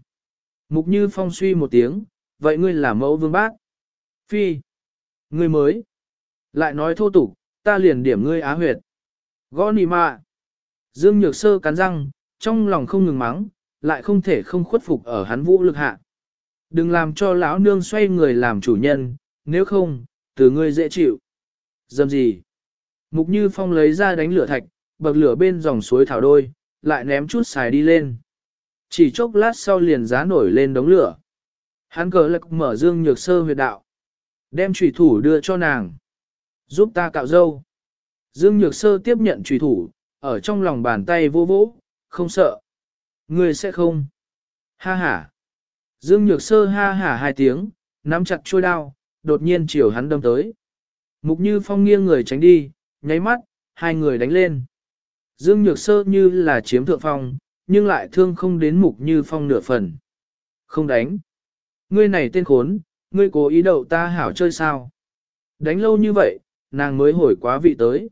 Mục Như Phong suy một tiếng, vậy ngươi là mẫu vương bác. Phi. Ngươi mới. Lại nói thô tục, ta liền điểm ngươi á huyệt. Gõ nì mạ. Dương Nhược Sơ cắn răng, trong lòng không ngừng mắng, lại không thể không khuất phục ở hắn vũ lực hạ. Đừng làm cho lão nương xoay người làm chủ nhân, nếu không, từ ngươi dễ chịu. Dầm gì? Mục Như Phong lấy ra đánh lửa thạch, bậc lửa bên dòng suối thảo đôi, lại ném chút xài đi lên. Chỉ chốc lát sau liền giá nổi lên đống lửa. Hắn cờ lạc mở dương nhược sơ huyệt đạo. Đem trùy thủ đưa cho nàng. Giúp ta cạo dâu. Dương nhược sơ tiếp nhận trùy thủ, ở trong lòng bàn tay vô vỗ, không sợ. Người sẽ không. Ha ha. Dương nhược sơ ha ha hai tiếng, nắm chặt trôi đao, đột nhiên chiều hắn đâm tới. Mục như phong nghiêng người tránh đi, nháy mắt, hai người đánh lên. Dương nhược sơ như là chiếm thượng phong, nhưng lại thương không đến mục như phong nửa phần. Không đánh. Ngươi này tên khốn, ngươi cố ý đậu ta hảo chơi sao. Đánh lâu như vậy, nàng mới hồi quá vị tới.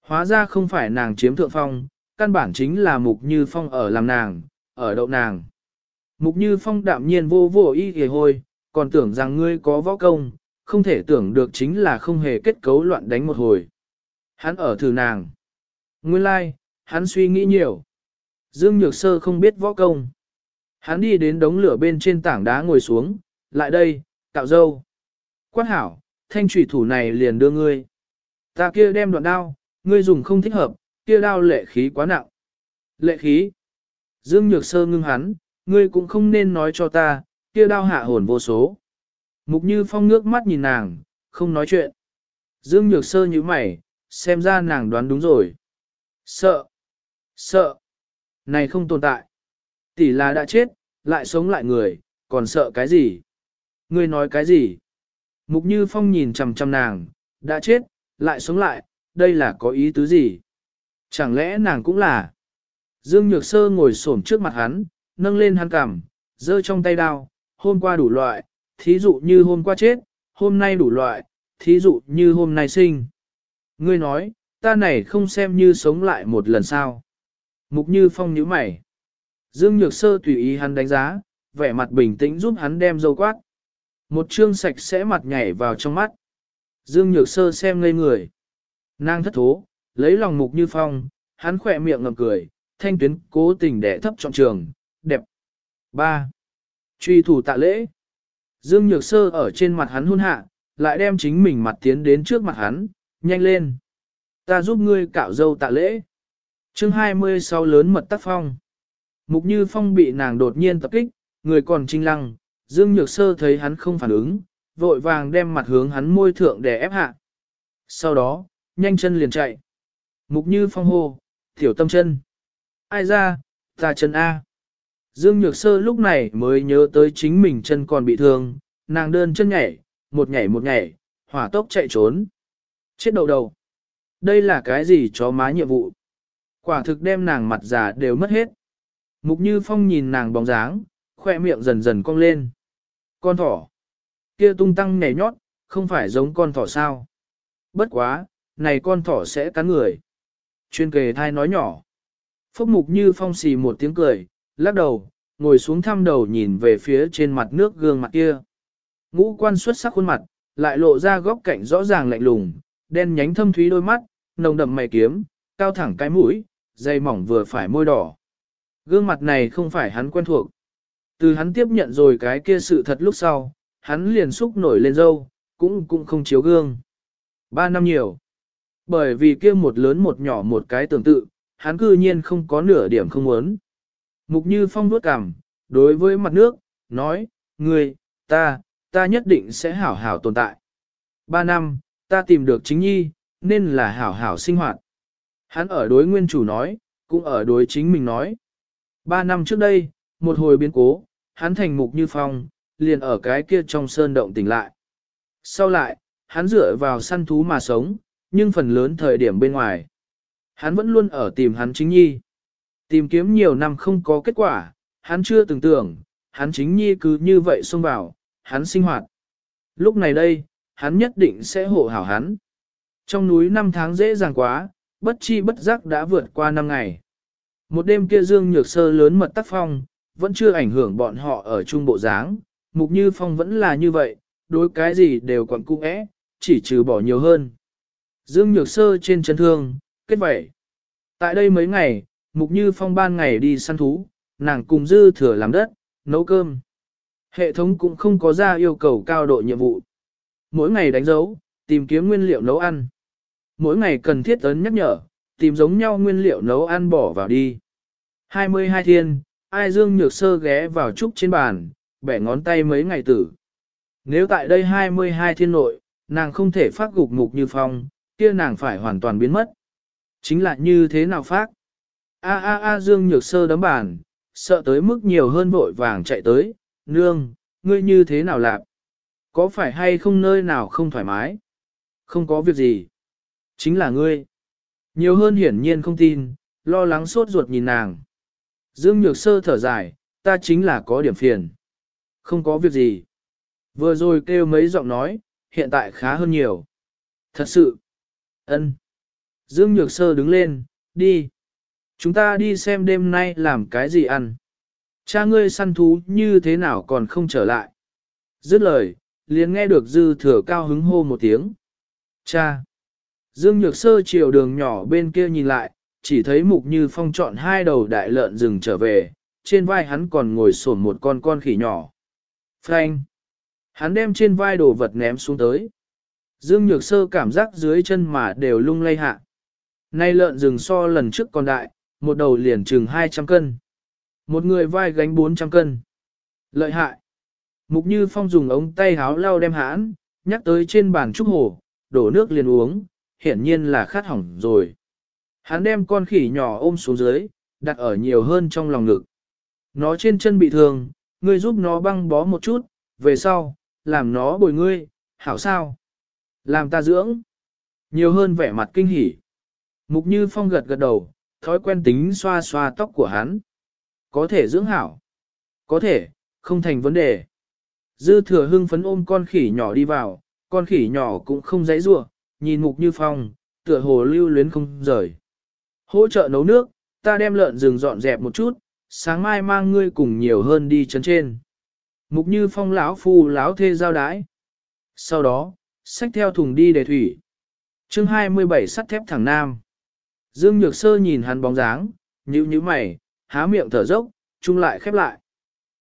Hóa ra không phải nàng chiếm thượng phong, căn bản chính là mục như phong ở làm nàng, ở đậu nàng. Mục như phong đạm nhiên vô vô y ghề hôi, còn tưởng rằng ngươi có võ công, không thể tưởng được chính là không hề kết cấu loạn đánh một hồi. Hắn ở thử nàng. Nguyên lai, like, hắn suy nghĩ nhiều. Dương Nhược Sơ không biết võ công. Hắn đi đến đống lửa bên trên tảng đá ngồi xuống, lại đây, cạo dâu. Quát hảo, thanh trùy thủ này liền đưa ngươi. Ta kia đem đoạn đao, ngươi dùng không thích hợp, kia đao lệ khí quá nặng. Lệ khí. Dương Nhược Sơ ngưng hắn, ngươi cũng không nên nói cho ta, kia đao hạ hồn vô số. Mục Như Phong nước mắt nhìn nàng, không nói chuyện. Dương Nhược Sơ như mày, xem ra nàng đoán đúng rồi. Sợ. Sợ. Này không tồn tại. Tỷ là đã chết, lại sống lại người, còn sợ cái gì? Ngươi nói cái gì? Mục Như Phong nhìn chằm chằm nàng, đã chết, lại sống lại, đây là có ý tứ gì? Chẳng lẽ nàng cũng là? Dương Nhược Sơ ngồi xổm trước mặt hắn, nâng lên hắn cằm, giơ trong tay đao, hôm qua đủ loại, thí dụ như hôm qua chết, hôm nay đủ loại, thí dụ như hôm nay sinh. Ngươi nói, ta này không xem như sống lại một lần sao. Mục Như Phong nhíu mày. Dương Nhược Sơ tùy ý hắn đánh giá, vẻ mặt bình tĩnh giúp hắn đem dâu quát. Một trương sạch sẽ mặt nhảy vào trong mắt. Dương Nhược Sơ xem ngây người. Nàng thất thố, lấy lòng Mục Như Phong, hắn khỏe miệng ngậm cười, thanh tuyến cố tình đẻ thấp trọng trường, đẹp. 3. Truy thủ tạ lễ. Dương Nhược Sơ ở trên mặt hắn hôn hạ, lại đem chính mình mặt tiến đến trước mặt hắn, nhanh lên. Ta giúp ngươi cạo dâu tạ lễ. chương 26 lớn mật tác phong. Mục Như Phong bị nàng đột nhiên tập kích, người còn trinh lăng, Dương Nhược Sơ thấy hắn không phản ứng, vội vàng đem mặt hướng hắn môi thượng để ép hạ. Sau đó, nhanh chân liền chạy. Mục Như Phong hô, tiểu tâm chân. Ai ra, ta chân A. Dương Nhược Sơ lúc này mới nhớ tới chính mình chân còn bị thương, nàng đơn chân nhảy, một nhảy một nhảy, hỏa tốc chạy trốn. Chết đầu đầu. Đây là cái gì chó má nhiệm vụ? Quả thực đem nàng mặt già đều mất hết. Mục Như Phong nhìn nàng bóng dáng, khoe miệng dần dần cong lên. Con thỏ. Kia tung tăng nhảy nhót, không phải giống con thỏ sao. Bất quá, này con thỏ sẽ cắn người. Chuyên kề thai nói nhỏ. Phúc mục như phong xì một tiếng cười, lắc đầu, ngồi xuống thăm đầu nhìn về phía trên mặt nước gương mặt kia. Ngũ quan xuất sắc khuôn mặt, lại lộ ra góc cạnh rõ ràng lạnh lùng, đen nhánh thâm thúy đôi mắt, nồng đậm mày kiếm, cao thẳng cái mũi, dây mỏng vừa phải môi đỏ. Gương mặt này không phải hắn quen thuộc. Từ hắn tiếp nhận rồi cái kia sự thật lúc sau, hắn liền xúc nổi lên dâu, cũng cũng không chiếu gương. Ba năm nhiều. Bởi vì kia một lớn một nhỏ một cái tương tự, hắn cư nhiên không có nửa điểm không muốn. Mục Như Phong vuốt cằm, đối với mặt nước, nói, người ta, ta nhất định sẽ hảo hảo tồn tại. Ba năm, ta tìm được chính nhi, nên là hảo hảo sinh hoạt. Hắn ở đối nguyên chủ nói, cũng ở đối chính mình nói. Ba năm trước đây, một hồi biến cố, hắn thành mục như phong, liền ở cái kia trong sơn động tỉnh lại. Sau lại, hắn dựa vào săn thú mà sống, nhưng phần lớn thời điểm bên ngoài. Hắn vẫn luôn ở tìm hắn chính nhi. Tìm kiếm nhiều năm không có kết quả, hắn chưa từng tưởng, hắn chính nhi cứ như vậy xông vào, hắn sinh hoạt. Lúc này đây, hắn nhất định sẽ hộ hảo hắn. Trong núi năm tháng dễ dàng quá, bất chi bất giác đã vượt qua năm ngày. Một đêm kia Dương Nhược Sơ lớn mật tác phong, vẫn chưa ảnh hưởng bọn họ ở trung bộ dáng, Mục Như Phong vẫn là như vậy, đối cái gì đều còn cung ẽ, chỉ trừ bỏ nhiều hơn. Dương Nhược Sơ trên chân thương, kết vẩy. Tại đây mấy ngày, Mục Như Phong ban ngày đi săn thú, nàng cùng dư thừa làm đất, nấu cơm. Hệ thống cũng không có ra yêu cầu cao độ nhiệm vụ. Mỗi ngày đánh dấu, tìm kiếm nguyên liệu nấu ăn. Mỗi ngày cần thiết ấn nhắc nhở, tìm giống nhau nguyên liệu nấu ăn bỏ vào đi. 22 thiên, ai dương nhược sơ ghé vào trúc trên bàn, bẻ ngón tay mấy ngày tử. Nếu tại đây 22 thiên nội, nàng không thể phát gục mục như phong, kia nàng phải hoàn toàn biến mất. Chính là như thế nào phát? A a a dương nhược sơ đấm bàn, sợ tới mức nhiều hơn vội vàng chạy tới, nương, ngươi như thế nào lạp? Có phải hay không nơi nào không thoải mái? Không có việc gì. Chính là ngươi. Nhiều hơn hiển nhiên không tin, lo lắng sốt ruột nhìn nàng. Dương Nhược Sơ thở dài, ta chính là có điểm phiền. Không có việc gì. Vừa rồi kêu mấy giọng nói, hiện tại khá hơn nhiều. Thật sự ân. Dương Nhược Sơ đứng lên, đi. Chúng ta đi xem đêm nay làm cái gì ăn. Cha ngươi săn thú như thế nào còn không trở lại. Dứt lời, liền nghe được dư thừa cao hứng hô một tiếng. Cha! Dương Nhược Sơ chiều đường nhỏ bên kia nhìn lại, chỉ thấy mục như phong chọn hai đầu đại lợn rừng trở về, trên vai hắn còn ngồi sổn một con con khỉ nhỏ. Frank! Hắn đem trên vai đồ vật ném xuống tới. Dương Nhược Sơ cảm giác dưới chân mà đều lung lay hạ. Nay lợn rừng so lần trước còn đại, một đầu liền chừng 200 cân. Một người vai gánh 400 cân. Lợi hại. Mục Như Phong dùng ống tay háo lau đem hãn, nhắc tới trên bàn trúc hồ, đổ nước liền uống, hiển nhiên là khát hỏng rồi. Hắn đem con khỉ nhỏ ôm xuống dưới, đặt ở nhiều hơn trong lòng ngực. Nó trên chân bị thương, ngươi giúp nó băng bó một chút, về sau, làm nó bồi ngươi, hảo sao? Làm ta dưỡng. Nhiều hơn vẻ mặt kinh hỉ. Mục Như Phong gật gật đầu, thói quen tính xoa xoa tóc của hắn. Có thể dưỡng hảo. Có thể, không thành vấn đề. Dư thừa hưng phấn ôm con khỉ nhỏ đi vào, con khỉ nhỏ cũng không dãy rua, nhìn mục như phong, tựa hồ lưu luyến không rời. Hỗ trợ nấu nước, ta đem lợn rừng dọn dẹp một chút, sáng mai mang ngươi cùng nhiều hơn đi chấn trên. Mục như phong lão phu lão thê giao đái. Sau đó, xách theo thùng đi để thủy. chương 27 sắt thép thẳng nam. Dương Nhược Sơ nhìn hắn bóng dáng, nhíu nhíu mày, há miệng thở dốc, chung lại khép lại.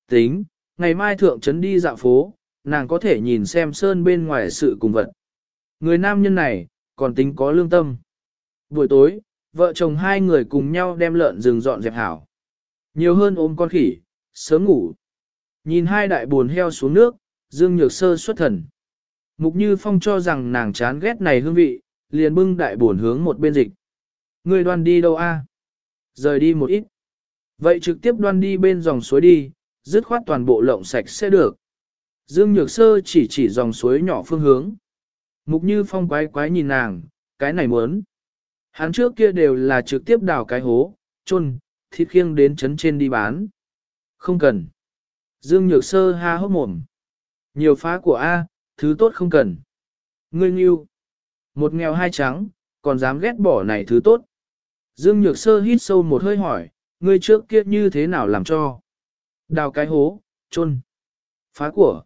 Tính, ngày mai thượng trấn đi dạo phố, nàng có thể nhìn xem sơn bên ngoài sự cùng vật. Người nam nhân này, còn tính có lương tâm. Buổi tối, vợ chồng hai người cùng nhau đem lợn rừng dọn dẹp hảo. Nhiều hơn ôm con khỉ, sớm ngủ. Nhìn hai đại buồn heo xuống nước, Dương Nhược Sơ xuất thần. Mục Như Phong cho rằng nàng chán ghét này hương vị, liền bưng đại buồn hướng một bên dịch. Người đoan đi đâu a? Rời đi một ít. Vậy trực tiếp đoan đi bên dòng suối đi, dứt khoát toàn bộ lộng sạch sẽ được. Dương Nhược Sơ chỉ chỉ dòng suối nhỏ phương hướng. Mục Như Phong quái quái nhìn nàng, cái này muốn. Hắn trước kia đều là trực tiếp đào cái hố, chôn, thịt khiêng đến chấn trên đi bán. Không cần. Dương Nhược Sơ ha hốc mồm. Nhiều phá của A, thứ tốt không cần. Ngươi nghiêu. Một nghèo hai trắng, còn dám ghét bỏ này thứ tốt. Dương Nhược Sơ hít sâu một hơi hỏi, ngươi trước kia như thế nào làm cho? Đào cái hố, chôn, phá của.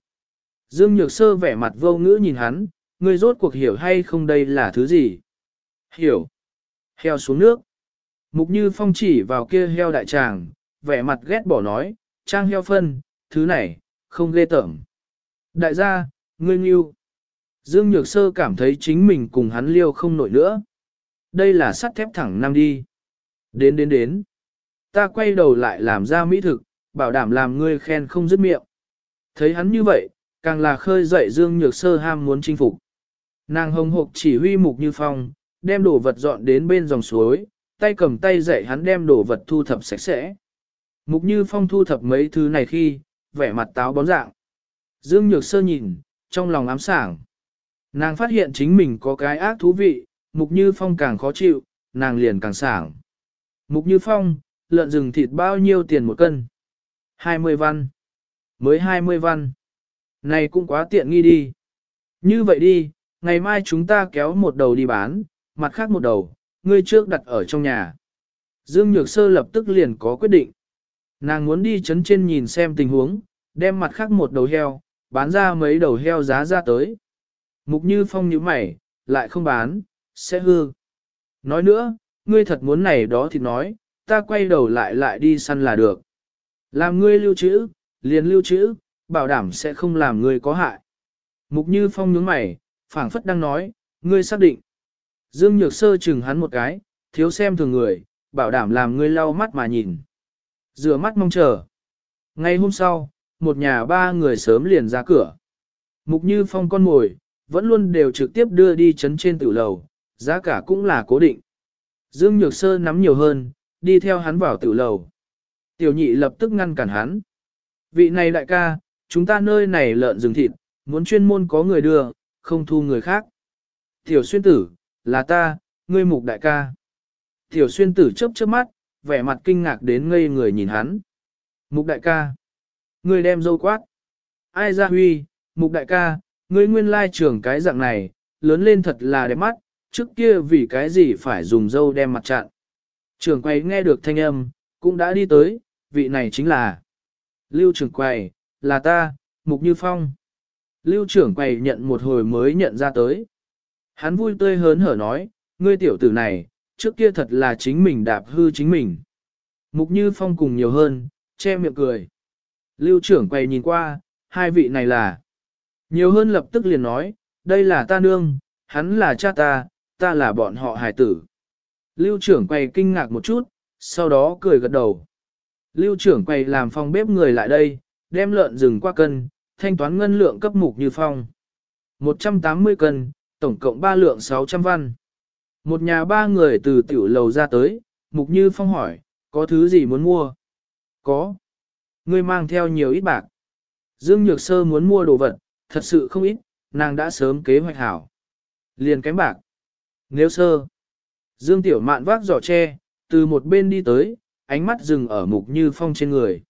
Dương Nhược Sơ vẻ mặt vô ngữ nhìn hắn, ngươi rốt cuộc hiểu hay không đây là thứ gì? Hiểu. Heo xuống nước. Mục Như Phong chỉ vào kia heo đại tràng, vẻ mặt ghét bỏ nói, trang heo phân, thứ này, không ghê tởm. Đại gia, ngươi nghiêu. Dương Nhược Sơ cảm thấy chính mình cùng hắn liêu không nổi nữa. Đây là sắt thép thẳng năm đi. Đến đến đến. Ta quay đầu lại làm ra mỹ thực, bảo đảm làm ngươi khen không dứt miệng. Thấy hắn như vậy, càng là khơi dậy Dương Nhược Sơ ham muốn chinh phục. Nàng hồng hộc chỉ huy mục như phong, đem đồ vật dọn đến bên dòng suối, tay cầm tay dạy hắn đem đồ vật thu thập sạch sẽ. Mục như phong thu thập mấy thứ này khi, vẻ mặt táo bón dạng. Dương Nhược Sơ nhìn, trong lòng ám sảng. Nàng phát hiện chính mình có cái ác thú vị, Mục Như Phong càng khó chịu, nàng liền càng sảng. Mục Như Phong, lợn rừng thịt bao nhiêu tiền một cân? 20 văn. Mới 20 văn. Này cũng quá tiện nghi đi. Như vậy đi, ngày mai chúng ta kéo một đầu đi bán, mặt khác một đầu, ngươi trước đặt ở trong nhà. Dương Nhược Sơ lập tức liền có quyết định. Nàng muốn đi chấn trên nhìn xem tình huống, đem mặt khác một đầu heo, bán ra mấy đầu heo giá ra tới. Mục Như Phong nhíu mày, lại không bán, sẽ hư. Nói nữa, ngươi thật muốn này đó thì nói, ta quay đầu lại lại đi săn là được. Làm ngươi lưu trữ, liền lưu trữ, bảo đảm sẽ không làm ngươi có hại. Mục Như Phong nhướng mày, phảng phất đang nói, ngươi xác định. Dương Nhược Sơ chừng hắn một cái, thiếu xem thường người, bảo đảm làm ngươi lau mắt mà nhìn. Rửa mắt mong chờ. Ngay hôm sau, một nhà ba người sớm liền ra cửa. Mục Như Phong con mồi, vẫn luôn đều trực tiếp đưa đi chấn trên tử lầu, giá cả cũng là cố định. Dương Nhược Sơ nắm nhiều hơn, đi theo hắn vào tử lầu. Tiểu nhị lập tức ngăn cản hắn. Vị này đại ca, chúng ta nơi này lợn rừng thịt, muốn chuyên môn có người đưa, không thu người khác. Tiểu xuyên tử, là ta, ngươi mục đại ca. Tiểu xuyên tử chớp chớp mắt, vẻ mặt kinh ngạc đến ngây người nhìn hắn. Mục đại ca. Ngươi đem dâu quát. Ai ra huy, mục đại ca, ngươi nguyên lai trưởng cái dạng này, lớn lên thật là đẹp mắt, trước kia vì cái gì phải dùng dâu đem mặt chặn. Trưởng quay nghe được thanh âm, cũng đã đi tới, vị này chính là Lưu trưởng quầy, là ta, Mục Như Phong. Lưu trưởng quầy nhận một hồi mới nhận ra tới. Hắn vui tươi hớn hở nói, ngươi tiểu tử này, trước kia thật là chính mình đạp hư chính mình. Mục Như Phong cùng nhiều hơn, che miệng cười. Lưu trưởng quay nhìn qua, hai vị này là. Nhiều hơn lập tức liền nói, đây là ta nương, hắn là cha ta, ta là bọn họ hài tử. Lưu trưởng quay kinh ngạc một chút, sau đó cười gật đầu. Lưu trưởng quay làm phòng bếp người lại đây, đem lợn rừng qua cân, thanh toán ngân lượng cấp mục như phong. 180 cân, tổng cộng 3 lượng 600 văn. Một nhà ba người từ tiểu lầu ra tới, mục như phong hỏi, có thứ gì muốn mua? Có. Ngươi mang theo nhiều ít bạc. Dương Nhược Sơ muốn mua đồ vật, thật sự không ít, nàng đã sớm kế hoạch hảo. Liền kém bạc. Nếu sơ. Dương Tiểu Mạn vác giỏ tre, từ một bên đi tới, ánh mắt dừng ở mục như phong trên người.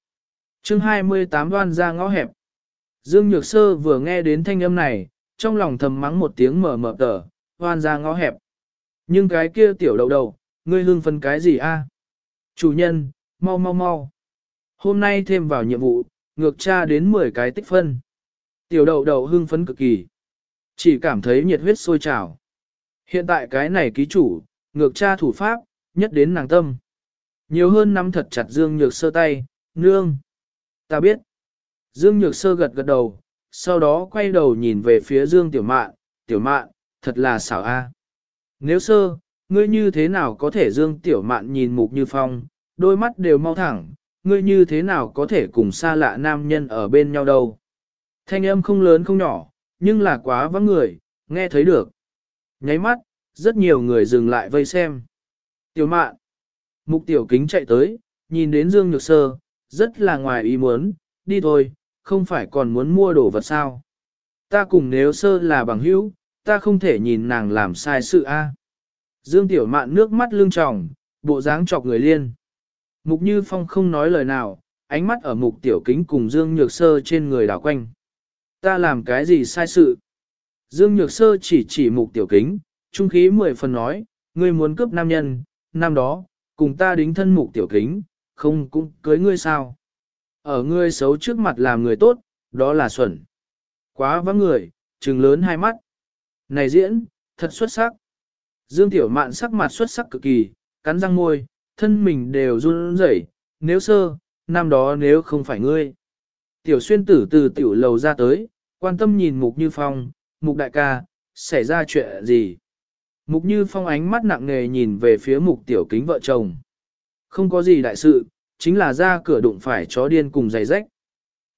chương 28 đoan ra ngõ hẹp. Dương Nhược Sơ vừa nghe đến thanh âm này, trong lòng thầm mắng một tiếng mở mở tờ, hoan ra ngõ hẹp. Nhưng cái kia tiểu đầu đầu, ngươi hương phân cái gì a? Chủ nhân, mau mau mau. Hôm nay thêm vào nhiệm vụ, ngược tra đến 10 cái tích phân. Tiểu Đậu đầu hưng phấn cực kỳ. Chỉ cảm thấy nhiệt huyết sôi trào. Hiện tại cái này ký chủ, ngược tra thủ pháp, nhất đến nàng tâm. Nhiều hơn năm thật chặt Dương Nhược Sơ tay, nương. Ta biết. Dương Nhược Sơ gật gật đầu, sau đó quay đầu nhìn về phía Dương Tiểu Mạn, Tiểu Mạn, thật là xảo a. Nếu sơ, ngươi như thế nào có thể Dương Tiểu Mạn nhìn mục như phong, đôi mắt đều mau thẳng, ngươi như thế nào có thể cùng xa lạ nam nhân ở bên nhau đâu. Thanh âm không lớn không nhỏ, nhưng là quá vắng người, nghe thấy được. Nháy mắt, rất nhiều người dừng lại vây xem. Tiểu mạn, mục tiểu kính chạy tới, nhìn đến Dương Nhược Sơ, rất là ngoài ý muốn, đi thôi, không phải còn muốn mua đồ vật sao. Ta cùng nếu sơ là bằng hữu, ta không thể nhìn nàng làm sai sự a. Dương Tiểu Mạn nước mắt lưng tròng, bộ dáng chọc người liên. Mục Như Phong không nói lời nào, ánh mắt ở mục tiểu kính cùng Dương Nhược Sơ trên người đảo quanh. Ta làm cái gì sai sự? Dương Nhược Sơ chỉ chỉ mục tiểu kính, trung khí mười phần nói, ngươi muốn cướp nam nhân, năm đó, cùng ta đính thân mục tiểu kính, không cũng cưới ngươi sao. Ở ngươi xấu trước mặt làm người tốt, đó là xuẩn. Quá vắng người, trừng lớn hai mắt. Này diễn, thật xuất sắc. Dương Tiểu Mạn sắc mặt xuất sắc cực kỳ, cắn răng môi, thân mình đều run rẩy. nếu sơ, năm đó nếu không phải ngươi. Tiểu xuyên tử từ tiểu lầu ra tới, quan tâm nhìn Mục Như Phong, Mục đại ca, xảy ra chuyện gì? Mục Như Phong ánh mắt nặng nề nhìn về phía Mục Tiểu Kính vợ chồng. Không có gì đại sự, chính là ra cửa đụng phải chó điên cùng giày rách.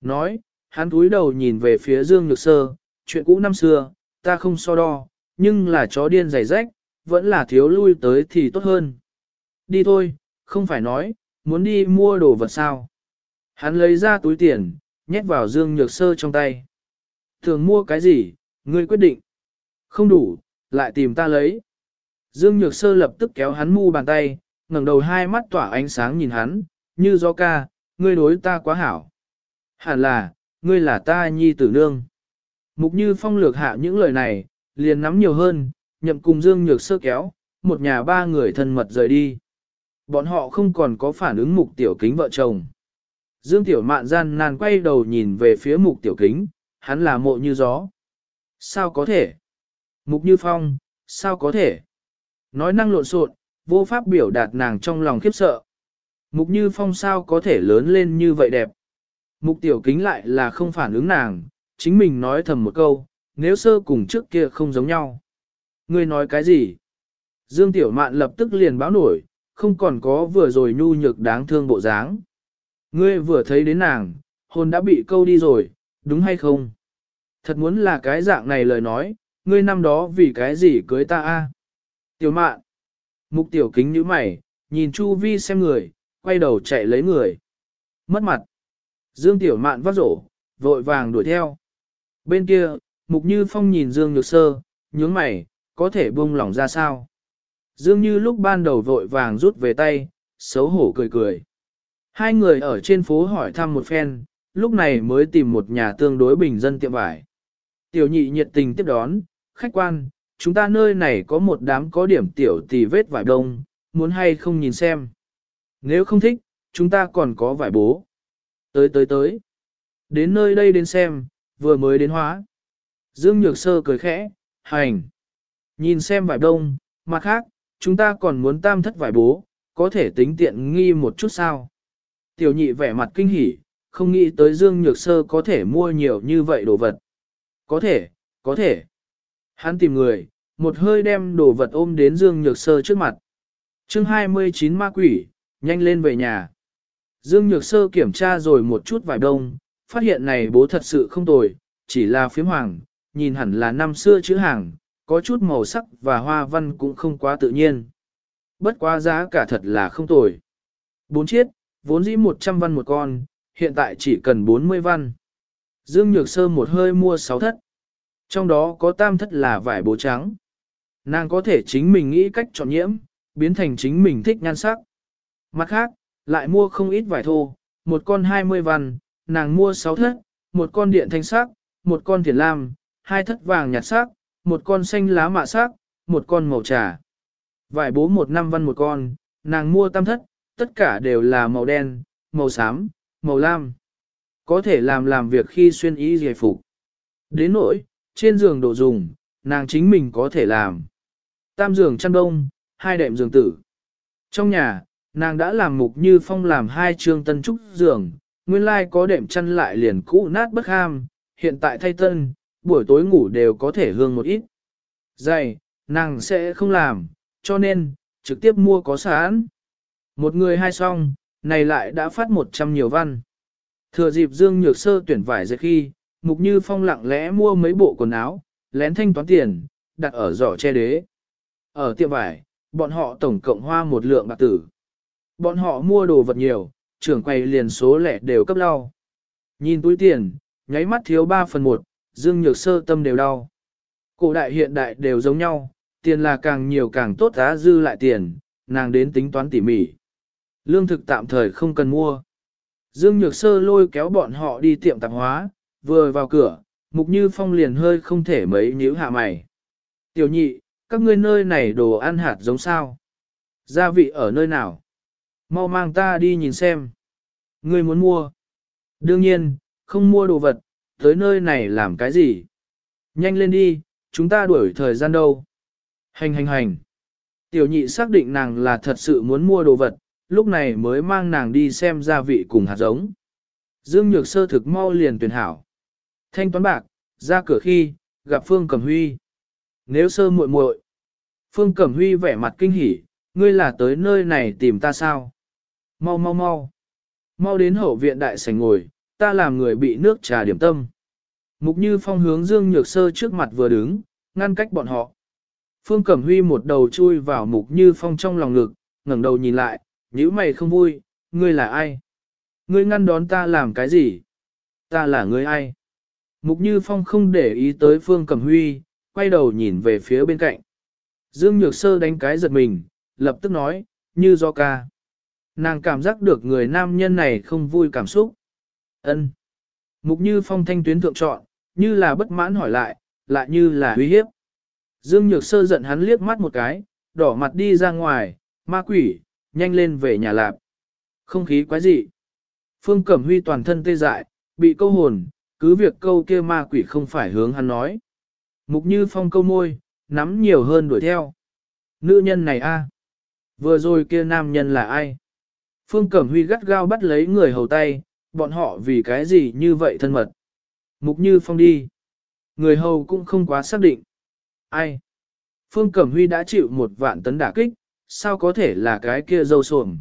Nói, hắn cúi đầu nhìn về phía Dương Nhược Sơ, chuyện cũ năm xưa, ta không so đo, nhưng là chó điên giày rách, vẫn là thiếu lui tới thì tốt hơn. Đi thôi, không phải nói, muốn đi mua đồ vật sao. Hắn lấy ra túi tiền, nhét vào Dương Nhược Sơ trong tay. Thường mua cái gì, ngươi quyết định. Không đủ, lại tìm ta lấy. Dương Nhược Sơ lập tức kéo hắn mu bàn tay, ngẩng đầu hai mắt tỏa ánh sáng nhìn hắn, như gió ca, ngươi đối ta quá hảo. Hẳn là, ngươi là ta nhi tử nương. Mục như phong lược hạ những lời này, liền nắm nhiều hơn, nhậm cùng Dương Nhược Sơ kéo, một nhà ba người thân mật rời đi. Bọn họ không còn có phản ứng mục tiểu kính vợ chồng. Dương Tiểu Mạn gian nan quay đầu nhìn về phía mục tiểu kính, hắn là mộ như gió. Sao có thể? Mục như phong, sao có thể? Nói năng lộn xộn, vô pháp biểu đạt nàng trong lòng khiếp sợ. Mục như phong sao có thể lớn lên như vậy đẹp. Mục tiểu kính lại là không phản ứng nàng, chính mình nói thầm một câu, nếu sơ cùng trước kia không giống nhau. Ngươi nói cái gì? Dương tiểu mạn lập tức liền báo nổi, không còn có vừa rồi nhu nhược đáng thương bộ dáng. Ngươi vừa thấy đến nàng, hồn đã bị câu đi rồi, đúng hay không? Thật muốn là cái dạng này lời nói, ngươi năm đó vì cái gì cưới ta a? Tiểu mạn. Mục tiểu kính như mày, nhìn Chu Vi xem người, quay đầu chạy lấy người. Mất mặt. Dương tiểu mạn vắt rổ, vội vàng đuổi theo. Bên kia, mục như phong nhìn Dương nhược sơ, nhướng mày, có thể buông lỏng ra sao? Dương như lúc ban đầu vội vàng rút về tay, xấu hổ cười cười. Hai người ở trên phố hỏi thăm một phen, lúc này mới tìm một nhà tương đối bình dân tiệm vải. Tiểu nhị nhiệt tình tiếp đón, khách quan, chúng ta nơi này có một đám có điểm tiểu tỷ vết vải đông, muốn hay không nhìn xem. Nếu không thích, chúng ta còn có vải bố. Tới tới tới. Đến nơi đây đến xem, vừa mới đến hóa. Dương Nhược Sơ cười khẽ, hành. Nhìn xem vải đông, mặt khác, chúng ta còn muốn tam thất vải bố, có thể tính tiện nghi một chút sao. Tiểu nhị vẻ mặt kinh hỉ, không nghĩ tới Dương Nhược Sơ có thể mua nhiều như vậy đồ vật. Có thể, có thể. Hắn tìm người, một hơi đem đồ vật ôm đến Dương Nhược Sơ trước mặt. chương 29 ma quỷ, nhanh lên về nhà. Dương Nhược Sơ kiểm tra rồi một chút vài đông, phát hiện này bố thật sự không tồi, chỉ là phiếm hoàng, nhìn hẳn là năm xưa chữ hàng, có chút màu sắc và hoa văn cũng không quá tự nhiên. Bất quá giá cả thật là không tồi. Bốn chiếc vốn dĩ 100 văn một con, hiện tại chỉ cần 40 văn. Dương Nhược Sơ một hơi mua 6 thất. Trong đó có tam thất là vải bố trắng. Nàng có thể chính mình nghĩ cách chọn nhiễm, biến thành chính mình thích nhan sắc. Mặt khác, lại mua không ít vải thô, một con 20 văn, nàng mua 6 thất, một con điện thanh sắc, một con thiền lam, hai thất vàng nhạt sắc, một con xanh lá mạ sắc, một con màu trà. Vải bố một năm văn một con, nàng mua tam thất, tất cả đều là màu đen, màu xám, màu lam. Có thể làm làm việc khi xuyên y giải phục. Đến nỗi, trên giường đồ dùng, nàng chính mình có thể làm. Tam giường chăn đông, hai đệm giường tử. Trong nhà, nàng đã làm mục như phong làm hai trường tân trúc giường, nguyên lai có đệm chăn lại liền cũ nát bất ham, hiện tại thay tân, buổi tối ngủ đều có thể hương một ít. Dày, nàng sẽ không làm, cho nên, trực tiếp mua có sẵn. Một người hai song, này lại đã phát một trăm nhiều văn. Thừa dịp Dương Nhược Sơ tuyển vải dệt khi, Mục Như Phong lặng lẽ mua mấy bộ quần áo, lén thanh toán tiền, đặt ở giỏ che đế. Ở tiệm vải, bọn họ tổng cộng hoa một lượng bạc tử. Bọn họ mua đồ vật nhiều, trưởng quầy liền số lẻ đều cấp lao. Nhìn túi tiền, nháy mắt thiếu 3 phần 1, Dương Nhược Sơ tâm đều đau. Cổ đại hiện đại đều giống nhau, tiền là càng nhiều càng tốt giá dư lại tiền, nàng đến tính toán tỉ mỉ. Lương thực tạm thời không cần mua. Dương Nhược Sơ lôi kéo bọn họ đi tiệm tạp hóa, vừa vào cửa, Mục Như Phong liền hơi không thể mấy nhíu hạ mày. Tiểu nhị, các ngươi nơi này đồ ăn hạt giống sao? Gia vị ở nơi nào? Mau mang ta đi nhìn xem. Ngươi muốn mua? Đương nhiên, không mua đồ vật, tới nơi này làm cái gì? Nhanh lên đi, chúng ta đuổi thời gian đâu? Hành hành hành. Tiểu nhị xác định nàng là thật sự muốn mua đồ vật, lúc này mới mang nàng đi xem gia vị cùng hạt giống. Dương Nhược Sơ thực mau liền tuyển hảo. Thanh toán bạc, ra cửa khi, gặp Phương Cẩm Huy. Nếu sơ muội muội, Phương Cẩm Huy vẻ mặt kinh hỉ, ngươi là tới nơi này tìm ta sao? Mau mau mau. Mau đến hậu viện đại sảnh ngồi, ta làm người bị nước trà điểm tâm. Mục Như Phong hướng Dương Nhược Sơ trước mặt vừa đứng, ngăn cách bọn họ. Phương Cẩm Huy một đầu chui vào Mục Như Phong trong lòng ngực, ngẩng đầu nhìn lại, nhíu mày không vui, ngươi là ai? Ngươi ngăn đón ta làm cái gì? Ta là ngươi ai? Mục Như Phong không để ý tới Phương Cẩm Huy, quay đầu nhìn về phía bên cạnh. Dương Nhược Sơ đánh cái giật mình, lập tức nói, như do ca. Nàng cảm giác được người nam nhân này không vui cảm xúc ân Mục Như Phong thanh tuyến thượng chọn, như là bất mãn hỏi lại, lại như là uy hiếp. Dương Nhược Sơ giận hắn liếc mắt một cái, đỏ mặt đi ra ngoài, ma quỷ, nhanh lên về nhà lạp. Không khí quái dị. Phương Cẩm Huy toàn thân tê dại, bị câu hồn, cứ việc câu kia ma quỷ không phải hướng hắn nói. Mục Như Phong câu môi, nắm nhiều hơn đuổi theo. Nữ nhân này a, Vừa rồi kia nam nhân là ai? Phương Cẩm Huy gắt gao bắt lấy người hầu tay, bọn họ vì cái gì như vậy thân mật. Mục Như Phong đi. Người hầu cũng không quá xác định. Ai? Phương Cẩm Huy đã chịu một vạn tấn đả kích, sao có thể là cái kia dâu xuồng.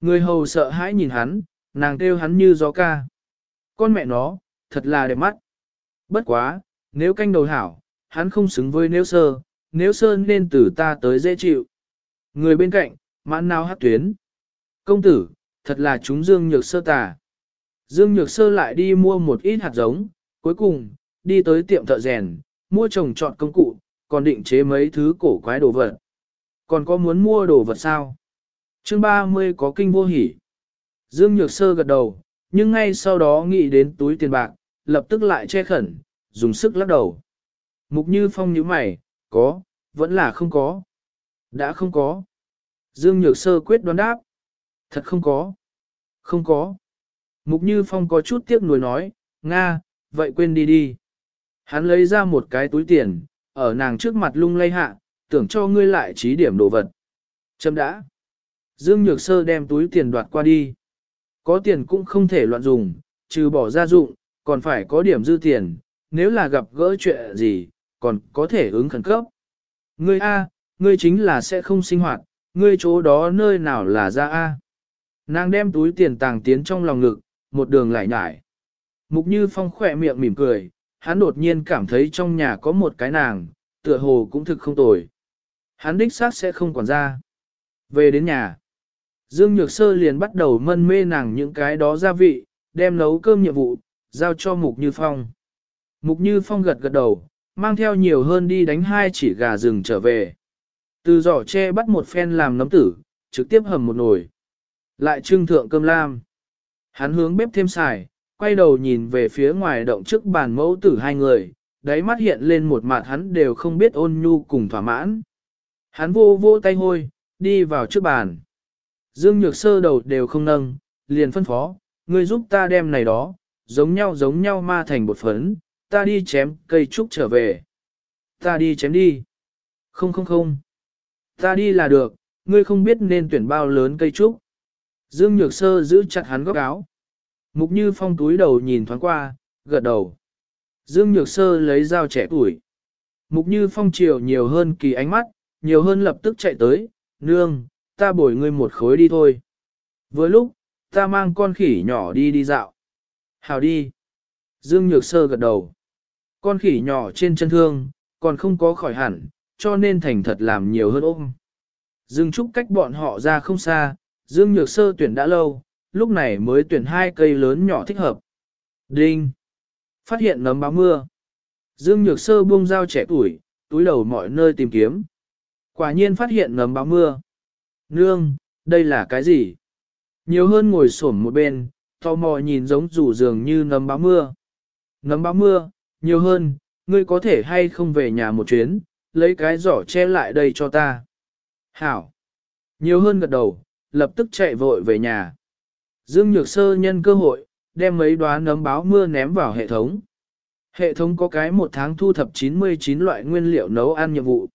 Người hầu sợ hãi nhìn hắn, nàng kêu hắn như gió ca. Con mẹ nó, thật là đẹp mắt. Bất quá, nếu canh đầu hảo, hắn không xứng với nếu sơ, nếu sơ nên từ ta tới dễ chịu. Người bên cạnh, mãn nào hát tuyến. Công tử, thật là chúng Dương Nhược Sơ tà. Dương Nhược Sơ lại đi mua một ít hạt giống, cuối cùng, đi tới tiệm thợ rèn, mua trồng trọt công cụ, còn định chế mấy thứ cổ quái đồ vật. Còn có muốn mua đồ vật sao? Chương 30 có kinh vô hỉ. Dương Nhược Sơ gật đầu, nhưng ngay sau đó nghĩ đến túi tiền bạc, lập tức lại che khẩn, dùng sức lắc đầu. Mục Như Phong nhíu mày, có, vẫn là không có. Đã không có. Dương Nhược Sơ quyết đoán đáp. Thật không có. Không có. Mục Như Phong có chút tiếc nuối nói, Nga, vậy quên đi đi. Hắn lấy ra một cái túi tiền, ở nàng trước mặt lung lay hạ, tưởng cho ngươi lại trí điểm đồ vật. Châm đã. Dương Nhược Sơ đem túi tiền đoạt qua đi. Có tiền cũng không thể loạn dùng, trừ bỏ gia dụng, còn phải có điểm dư tiền, nếu là gặp gỡ chuyện gì, còn có thể ứng khẩn cấp. Ngươi A, ngươi chính là sẽ không sinh hoạt, ngươi chỗ đó nơi nào là ra A. Nàng đem túi tiền tàng tiến trong lòng ngực, một đường lại nhải. Mục Như Phong khỏe miệng mỉm cười, hắn đột nhiên cảm thấy trong nhà có một cái nàng, tựa hồ cũng thực không tồi. Hắn đích xác sẽ không còn ra. Về đến nhà, Dương Nhược Sơ liền bắt đầu mân mê nàng những cái đó gia vị, đem nấu cơm nhiệm vụ, giao cho Mục Như Phong. Mục Như Phong gật gật đầu, mang theo nhiều hơn đi đánh hai chỉ gà rừng trở về. Từ giỏ tre bắt một phen làm nấm tử, trực tiếp hầm một nồi. Lại trưng thượng cơm lam. Hắn hướng bếp thêm xài, quay đầu nhìn về phía ngoài động trước bàn mẫu tử hai người, đáy mắt hiện lên một mặt hắn đều không biết ôn nhu cùng thỏa mãn. Hắn vô vô tay hôi, đi vào trước bàn. Dương Nhược Sơ đầu đều không nâng, liền phân phó, ngươi giúp ta đem này đó, giống nhau giống nhau ma thành bột phấn, ta đi chém cây trúc trở về. Ta đi chém đi. Không không không. Ta đi là được, ngươi không biết nên tuyển bao lớn cây trúc. Dương Nhược Sơ giữ chặt hắn góc áo. Mục Như Phong túi đầu nhìn thoáng qua, gật đầu. Dương Nhược Sơ lấy dao trẻ tuổi. Mục Như Phong chiều nhiều hơn kỳ ánh mắt, nhiều hơn lập tức chạy tới, nương, ta bồi ngươi một khối đi thôi. Vừa lúc, ta mang con khỉ nhỏ đi đi dạo. Hào đi. Dương Nhược Sơ gật đầu. Con khỉ nhỏ trên chân thương, còn không có khỏi hẳn, cho nên thành thật làm nhiều hơn ôm. Dương Trúc cách bọn họ ra không xa, Dương Nhược Sơ tuyển đã lâu, lúc này mới tuyển hai cây lớn nhỏ thích hợp. Đinh! Phát hiện nấm báo mưa. Dương Nhược Sơ buông dao trẻ tuổi, túi đầu mọi nơi tìm kiếm. Quả nhiên phát hiện nấm báo mưa. Nương, đây là cái gì? Nhiều hơn ngồi xổm một bên, tò mò nhìn giống rủ dường như nấm báo mưa. Nấm báo mưa, nhiều hơn, ngươi có thể hay không về nhà một chuyến, lấy cái giỏ che lại đây cho ta. Hảo! Nhiều hơn gật đầu, lập tức chạy vội về nhà. Dương Nhược Sơ nhân cơ hội, đem mấy đóa nấm báo mưa ném vào hệ thống. Hệ thống có cái một tháng thu thập 99 loại nguyên liệu nấu ăn nhiệm vụ.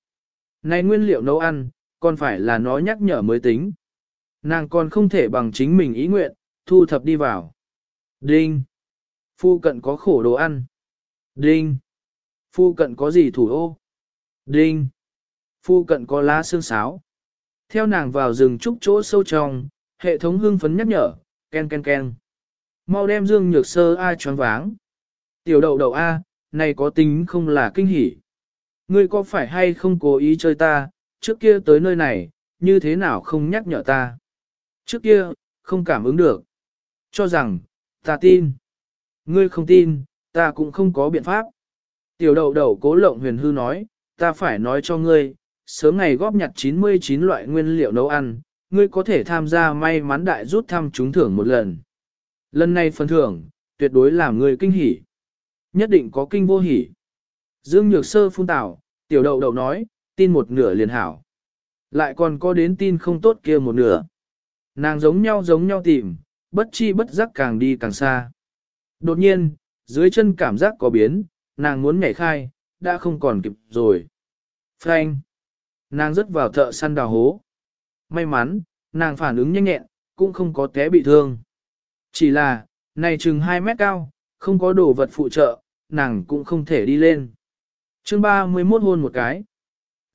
Này nguyên liệu nấu ăn, còn phải là nó nhắc nhở mới tính. Nàng còn không thể bằng chính mình ý nguyện, thu thập đi vào. Đinh! Phu cận có khổ đồ ăn. Đinh! Phu cận có gì thủ ô? Đinh! Phu cận có lá xương sáo. Theo nàng vào rừng trúc chỗ sâu trong, hệ thống hưng phấn nhắc nhở, ken ken ken. Mau đem dương nhược sơ a choáng váng. Tiểu đậu đậu A, này có tính không là kinh hỉ. Ngươi có phải hay không cố ý chơi ta, trước kia tới nơi này, như thế nào không nhắc nhở ta. Trước kia, không cảm ứng được. Cho rằng, ta tin. Ngươi không tin, ta cũng không có biện pháp. Tiểu đậu đậu cố lộng huyền hư nói, ta phải nói cho ngươi, sớm ngày góp nhặt 99 loại nguyên liệu nấu ăn, ngươi có thể tham gia may mắn đại rút thăm trúng thưởng một lần. Lần này phần thưởng, tuyệt đối làm ngươi kinh hỉ. Nhất định có kinh vô hỉ. Dương Nhược Sơ phun tảo, tiểu đậu đậu nói, tin một nửa liền hảo. Lại còn có đến tin không tốt kia một nửa. Nàng giống nhau giống nhau tìm, bất chi bất giác càng đi càng xa. Đột nhiên, dưới chân cảm giác có biến, nàng muốn nhảy khai, đã không còn kịp rồi. Frank! Nàng rớt vào thợ săn đào hố. May mắn, nàng phản ứng nhanh nhẹn, cũng không có té bị thương. Chỉ là, này chừng 2 mét cao, không có đồ vật phụ trợ, nàng cũng không thể đi lên. chương 31 hôn một cái.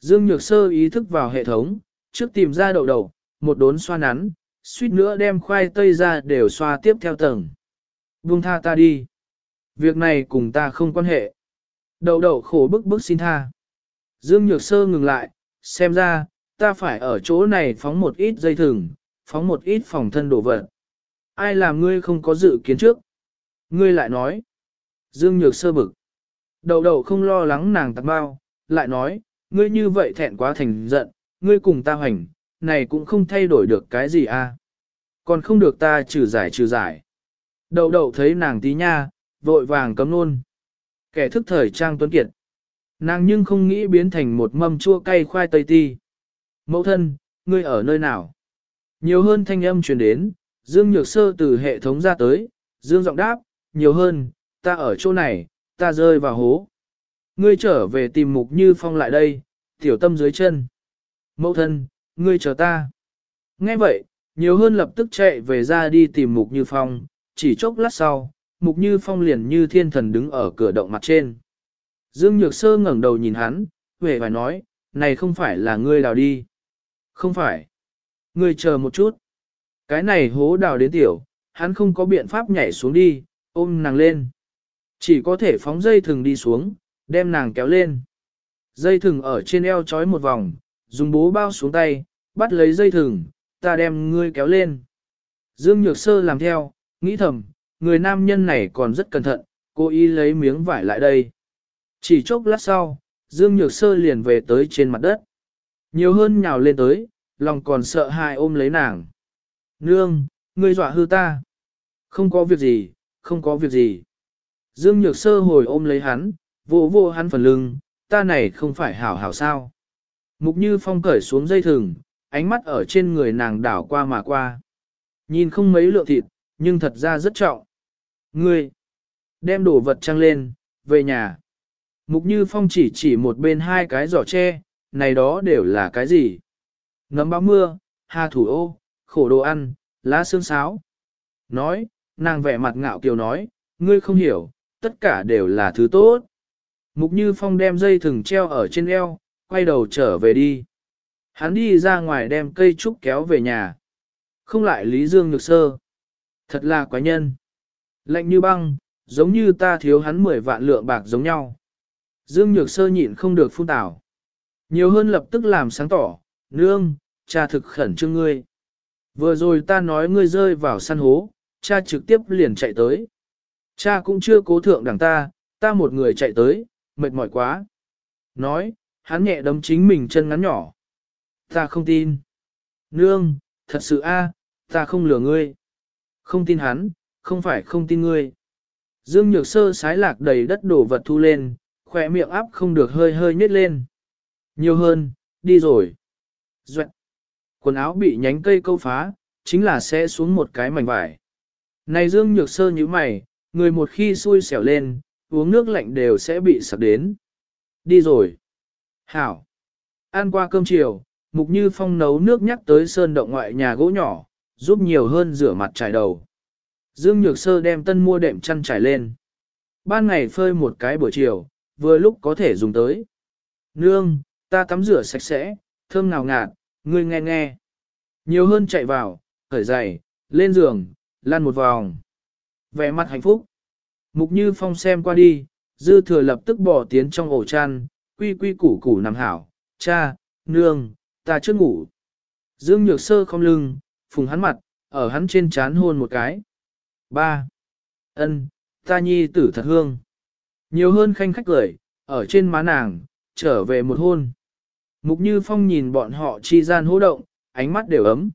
Dương Nhược Sơ ý thức vào hệ thống, trước tìm ra đậu đầu, một đốn xoa nắn, suýt nữa đem khoai tây ra đều xoa tiếp theo tầng. Buông tha ta đi. Việc này cùng ta không quan hệ. Đậu đậu khổ bức bức xin tha. Dương Nhược Sơ ngừng lại, xem ra, ta phải ở chỗ này phóng một ít dây thừng, phóng một ít phòng thân đồ vật. Ai làm ngươi không có dự kiến trước? Ngươi lại nói. Dương Nhược Sơ bực. Đậu đậu không lo lắng nàng tạc bao, lại nói, ngươi như vậy thẹn quá thành giận, ngươi cùng ta hoành, này cũng không thay đổi được cái gì a. À? Còn không được ta trừ giải trừ giải. Đậu đậu thấy nàng tí nha, vội vàng cấm luôn. Kẻ thức thời trang tuấn kiệt. Nàng nhưng không nghĩ biến thành một mâm chua cay khoai tây ti. Mẫu thân, ngươi ở nơi nào? Nhiều hơn thanh âm truyền đến, Dương Nhược Sơ từ hệ thống ra tới, Dương giọng đáp, nhiều hơn, ta ở chỗ này, ta rơi vào hố. Ngươi trở về tìm mục như phong lại đây, tiểu tâm dưới chân. Mẫu thân, ngươi chờ ta. Nghe vậy, nhiều hơn lập tức chạy về ra đi tìm mục như phong, chỉ chốc lát sau, mục như phong liền như thiên thần đứng ở cửa động mặt trên. Dương Nhược Sơ ngẩng đầu nhìn hắn, về phải nói, này không phải là ngươi đào đi. Không phải. Ngươi chờ một chút. Cái này hố đào đến tiểu, hắn không có biện pháp nhảy xuống đi, ôm nàng lên. Chỉ có thể phóng dây thừng đi xuống, đem nàng kéo lên. Dây thừng ở trên eo trói một vòng, dùng bố bao xuống tay, bắt lấy dây thừng, ta đem ngươi kéo lên. Dương Nhược Sơ làm theo, nghĩ thầm, người nam nhân này còn rất cẩn thận, cố ý lấy miếng vải lại đây. Chỉ chốc lát sau, Dương Nhược Sơ liền về tới trên mặt đất. Nhiều hơn nhào lên tới, lòng còn sợ hãi ôm lấy nàng. Nương, ngươi dọa hư ta. Không có việc gì, không có việc gì. Dương Nhược Sơ hồi ôm lấy hắn, vỗ vỗ hắn phần lưng, ta này không phải hảo hảo sao. Mục Như Phong cởi xuống dây thừng, ánh mắt ở trên người nàng đảo qua mà qua. Nhìn không mấy lượng thịt, nhưng thật ra rất trọng. Ngươi, đem đồ vật trăng lên, về nhà. Mục Như Phong chỉ chỉ một bên hai cái giỏ tre, này đó đều là cái gì? Nấm báo mưa, hà thủ ô, khổ đồ ăn, lá xương sáo. Nói, nàng vẻ mặt ngạo kiều nói, ngươi không hiểu, tất cả đều là thứ tốt. Mục Như Phong đem dây thừng treo ở trên eo, quay đầu trở về đi. Hắn đi ra ngoài đem cây trúc kéo về nhà. Không lại Lý Dương Nhược Sơ. Thật là quái nhân. Lạnh như băng, giống như ta thiếu hắn 10 vạn lượng bạc giống nhau. Dương Nhược Sơ nhịn không được phun tảo. Nhiều hơn lập tức làm sáng tỏ, nương, cha thực khẩn trương ngươi. Vừa rồi ta nói ngươi rơi vào săn hố, cha trực tiếp liền chạy tới. Cha cũng chưa cố thượng đằng ta, ta một người chạy tới, mệt mỏi quá. Nói, hắn nhẹ đấm chính mình chân ngắn nhỏ. Ta không tin. Nương, thật sự a, ta không lừa ngươi. Không tin hắn, không phải không tin ngươi. Dương Nhược Sơ sái lạc đầy đất đổ vật thu lên, khỏe miệng áp không được hơi hơi nhếch lên. Nhiều hơn, đi rồi. Duệ. quần áo bị nhánh cây câu phá, chính là sẽ xuống một cái mảnh vải. Này Dương Nhược Sơ như mày, người một khi xui xẻo lên, uống nước lạnh đều sẽ bị sặc đến. Đi rồi. Hảo. Ăn qua cơm chiều, Mục Như Phong nấu nước nhắc tới sơn động ngoại nhà gỗ nhỏ, giúp nhiều hơn rửa mặt trải đầu. Dương Nhược Sơ đem tân mua đệm chăn trải lên. Ban ngày phơi một cái buổi chiều, vừa lúc có thể dùng tới. Nương, ta tắm rửa sạch sẽ, thơm nào ngạt, ngươi nghe nghe. Nhiều hơn chạy vào, khởi giày, lên giường, lăn một vòng. Vẻ mặt hạnh phúc. Mục Như Phong xem qua đi, dư thừa lập tức bỏ tiến trong ổ chăn, quy quy củ củ nằm hảo, cha, nương, ta chưa ngủ. Dương Nhược Sơ không lưng, phùng hắn mặt, ở hắn trên chán hôn một cái. Ba. Ân, ta nhi tử thật hương. Nhiều hơn khanh khách cười, ở trên má nàng, trở về một hôn. Mục Như Phong nhìn bọn họ chi gian hô động, ánh mắt đều ấm.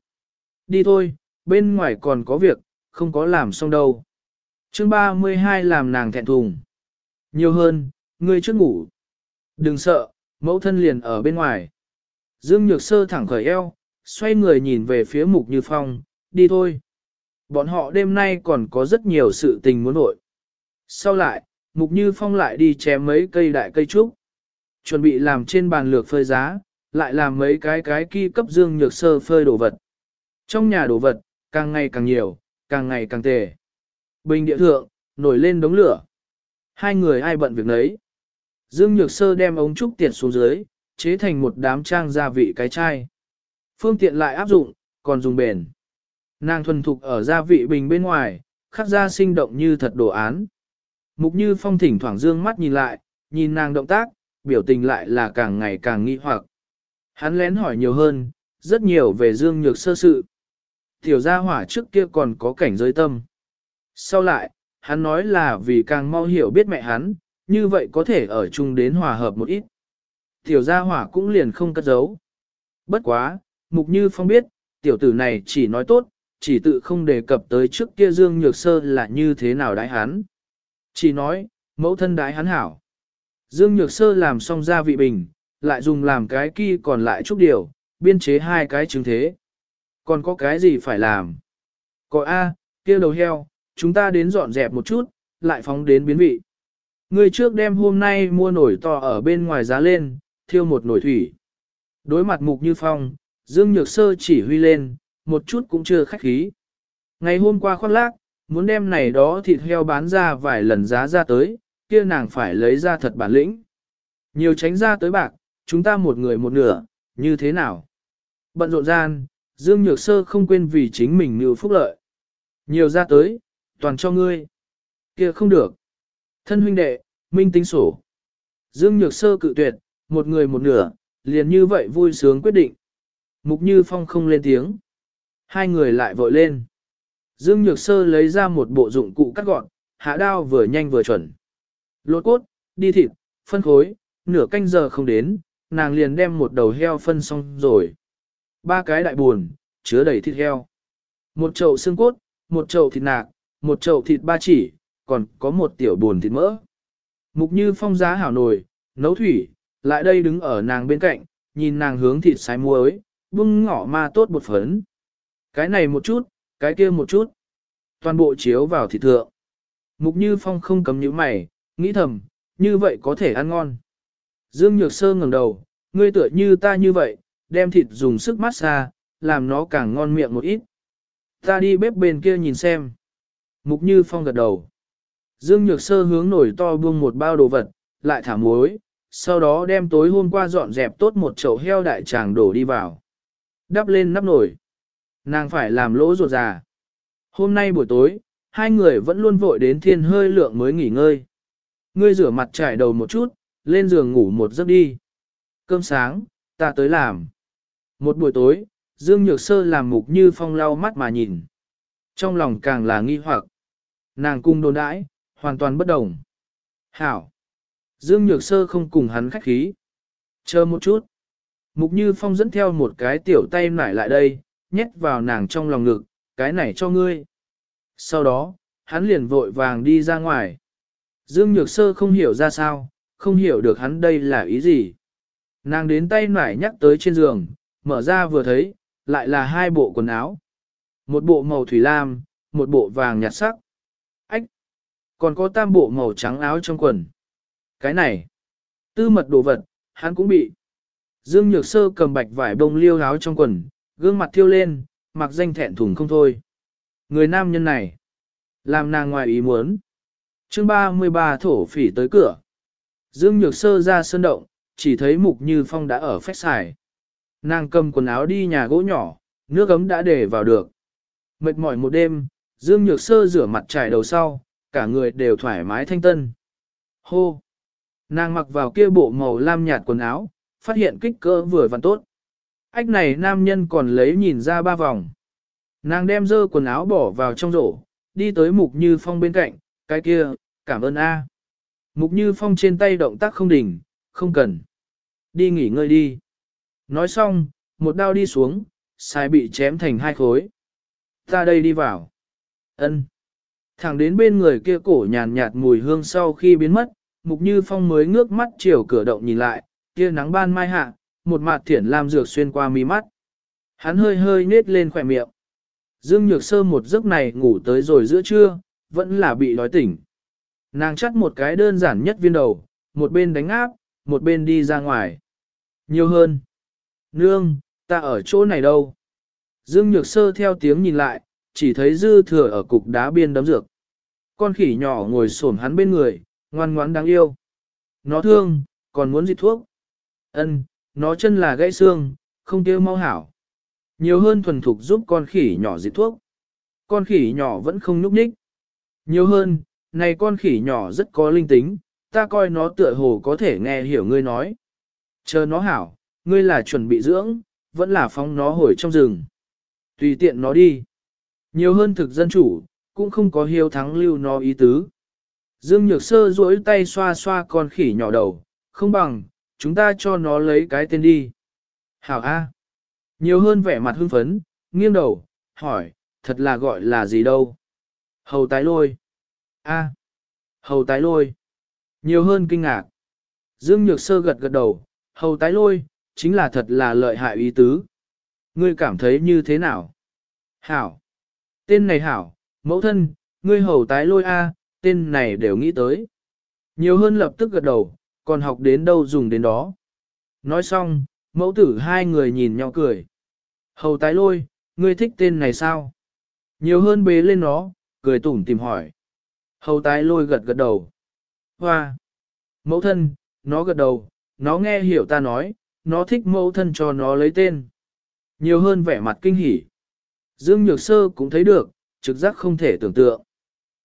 Đi thôi, bên ngoài còn có việc, không có làm xong đâu. chương 32 làm nàng thẹn thùng. Nhiều hơn, ngươi trước ngủ. Đừng sợ, mẫu thân liền ở bên ngoài. Dương Nhược Sơ thẳng khởi eo, xoay người nhìn về phía Mục Như Phong, đi thôi. Bọn họ đêm nay còn có rất nhiều sự tình muốn nội. Sau lại, Mục Như Phong lại đi chém mấy cây đại cây trúc. Chuẩn bị làm trên bàn lược phơi giá, lại làm mấy cái cái kỳ cấp Dương Nhược Sơ phơi đồ vật. Trong nhà đồ vật, càng ngày càng nhiều, càng ngày càng tề. Bình địa thượng, nổi lên đống lửa. Hai người ai bận việc nấy. Dương Nhược Sơ đem ống trúc tiệt xuống dưới, chế thành một đám trang gia vị cái chai. Phương tiện lại áp dụng, còn dùng bền. Nàng thuần thục ở gia vị bình bên ngoài, khắc ra sinh động như thật đồ án. Mục Như Phong thỉnh thoảng dương mắt nhìn lại, nhìn nàng động tác, biểu tình lại là càng ngày càng nghi hoặc. Hắn lén hỏi nhiều hơn, rất nhiều về Dương Nhược sơ sự. Tiểu gia hỏa trước kia còn có cảnh giới tâm. Sau lại, hắn nói là vì càng mau hiểu biết mẹ hắn, như vậy có thể ở chung đến hòa hợp một ít. Tiểu gia hỏa cũng liền không cất giấu. Bất quá, Mục Như Phong biết, tiểu tử này chỉ nói tốt, chỉ tự không đề cập tới trước kia Dương Nhược Sơ là như thế nào đãi hắn. Chỉ nói, mẫu thân đái hắn hảo. Dương Nhược Sơ làm xong gia vị bình, lại dùng làm cái kia còn lại chút điều, biên chế hai cái chứng thế. Còn có cái gì phải làm? Có A, kia đầu heo, chúng ta đến dọn dẹp một chút, lại phóng đến biến vị. Người trước đem hôm nay mua nổi to ở bên ngoài giá lên, thiêu một nồi thủy. Đối mặt mục như phong, Dương Nhược Sơ chỉ huy lên, một chút cũng chưa khách khí. Ngày hôm qua khoác lác, muốn đem này đó thịt heo bán ra vài lần giá ra tới, kia nàng phải lấy ra thật bản lĩnh. Nhiều tránh ra tới bạc, chúng ta một người một nửa, như thế nào? Bận rộn gian, Dương Nhược Sơ không quên vì chính mình như phúc lợi. Nhiều ra tới, toàn cho ngươi. kia không được. Thân huynh đệ, minh tính sổ. Dương Nhược Sơ cự tuyệt, một người một nửa, liền như vậy vui sướng quyết định. Mục Như Phong không lên tiếng. Hai người lại vội lên. Dương Nhược Sơ lấy ra một bộ dụng cụ cắt gọn, hạ đao vừa nhanh vừa chuẩn. Lột cốt, đi thịt, phân khối, nửa canh giờ không đến, nàng liền đem một đầu heo phân xong rồi. Ba cái đại buồn, chứa đầy thịt heo. Một chậu xương cốt, một chậu thịt nạc, một chậu thịt ba chỉ, còn có một tiểu buồn thịt mỡ. Mục như phong giá hảo nồi, nấu thủy, lại đây đứng ở nàng bên cạnh, nhìn nàng hướng thịt sái muối, bưng ngỏ ma tốt bột phấn. Cái này một chút, cái kia một chút. Toàn bộ chiếu vào thịt thượng. Mục như phong không cấm nhíu mày, nghĩ thầm, như vậy có thể ăn ngon. Dương Nhược Sơ ngẩng đầu, ngươi tựa như ta như vậy, đem thịt dùng sức mát xa, làm nó càng ngon miệng một ít. Ta đi bếp bên kia nhìn xem. Mục Như Phong gật đầu. Dương Nhược Sơ hướng nổi to buông một bao đồ vật, lại thả muối, sau đó đem tối hôm qua dọn dẹp tốt một chậu heo đại tràng đổ đi vào. Đắp lên nắp nổi. Nàng phải làm lỗ ruột già. Hôm nay buổi tối, hai người vẫn luôn vội đến thiên hơi lượng mới nghỉ ngơi. Ngươi rửa mặt trải đầu một chút, lên giường ngủ một giấc đi. Cơm sáng, ta tới làm. Một buổi tối, Dương Nhược Sơ làm mục như phong lau mắt mà nhìn. Trong lòng càng là nghi hoặc. Nàng cung đồn đãi, hoàn toàn bất đồng. Hảo. Dương Nhược Sơ không cùng hắn khách khí. Chờ một chút. Mục Như Phong dẫn theo một cái tiểu tay nải lại đây, nhét vào nàng trong lòng ngực, cái này cho ngươi. Sau đó, hắn liền vội vàng đi ra ngoài. Dương Nhược Sơ không hiểu ra sao, không hiểu được hắn đây là ý gì. Nàng đến tay nải nhắc tới trên giường, mở ra vừa thấy, lại là hai bộ quần áo. Một bộ màu thủy lam, một bộ vàng nhạt sắc. Ách! Còn có tam bộ màu trắng áo trong quần. Cái này! Tư mật đồ vật, hắn cũng bị. Dương Nhược Sơ cầm bạch vải bông liêu áo trong quần, gương mặt thiêu lên, mặc danh thẹn thùng không thôi. Người nam nhân này, làm nàng ngoài ý muốn. chương 33 thổ phỉ tới cửa. Dương Nhược Sơ ra sơn động, chỉ thấy Mục Như Phong đã ở phép xài. Nàng cầm quần áo đi nhà gỗ nhỏ, nước ấm đã để vào được. Mệt mỏi một đêm, Dương Nhược Sơ rửa mặt trải đầu sau, cả người đều thoải mái thanh tân. Hô! Nàng mặc vào kia bộ màu lam nhạt quần áo, phát hiện kích cỡ vừa vặn tốt. Ách này nam nhân còn lấy nhìn ra ba vòng. Nàng đem dơ quần áo bỏ vào trong rổ, đi tới Mục Như Phong bên cạnh, cái kia, cảm ơn A. Mục Như Phong trên tay động tác không đỉnh, không cần. Đi nghỉ ngơi đi. Nói xong, một đao đi xuống, sai bị chém thành hai khối. Ta đây đi vào. ân Thẳng đến bên người kia cổ nhàn nhạt mùi hương sau khi biến mất, Mục Như Phong mới ngước mắt chiều cửa động nhìn lại, kia nắng ban mai hạ, một mặt thiển lam dược xuyên qua mi mắt. Hắn hơi hơi nết lên khỏe miệng. Dương Nhược Sơ một giấc này ngủ tới rồi giữa trưa, vẫn là bị đói tỉnh. Nàng chắt một cái đơn giản nhất viên đầu, một bên đánh áp, một bên đi ra ngoài. Nhiều hơn. Nương, ta ở chỗ này đâu? Dương Nhược Sơ theo tiếng nhìn lại, chỉ thấy dư thừa ở cục đá biên đấm dược. Con khỉ nhỏ ngồi xổm hắn bên người, ngoan ngoãn đáng yêu. Nó thương, còn muốn dịch thuốc. Ân, nó chân là gãy xương, không tiêu mau hảo. Nhiều hơn thuần thục giúp con khỉ nhỏ dịch thuốc. Con khỉ nhỏ vẫn không nhúc nhích. Nhiều hơn, này con khỉ nhỏ rất có linh tính, ta coi nó tựa hồ có thể nghe hiểu ngươi nói. Chờ nó hảo, ngươi là chuẩn bị dưỡng, vẫn là phóng nó hồi trong rừng. Tùy tiện nó đi. Nhiều hơn thực dân chủ, cũng không có hiếu thắng lưu nó ý tứ. Dương Nhược Sơ duỗi tay xoa xoa con khỉ nhỏ đầu, không bằng, chúng ta cho nó lấy cái tên đi. Hảo A. Nhiều hơn vẻ mặt hưng phấn, nghiêng đầu, hỏi, thật là gọi là gì đâu? Hầu tái lôi. A. Hầu tái lôi. Nhiều hơn kinh ngạc. Dương Nhược Sơ gật gật đầu, hầu tái lôi, chính là thật là lợi hại ý tứ. Ngươi cảm thấy như thế nào? Hảo. Tên này hảo, mẫu thân, ngươi hầu tái lôi A, tên này đều nghĩ tới. Nhiều hơn lập tức gật đầu, còn học đến đâu dùng đến đó. Nói xong, mẫu tử hai người nhìn nhau cười. Hầu tái lôi, ngươi thích tên này sao? Nhiều hơn bế lên nó, cười tủm tìm hỏi. Hầu tái lôi gật gật đầu. Hoa! Mẫu thân, nó gật đầu, nó nghe hiểu ta nói, nó thích mẫu thân cho nó lấy tên. Nhiều hơn vẻ mặt kinh hỉ. Dương Nhược Sơ cũng thấy được, trực giác không thể tưởng tượng.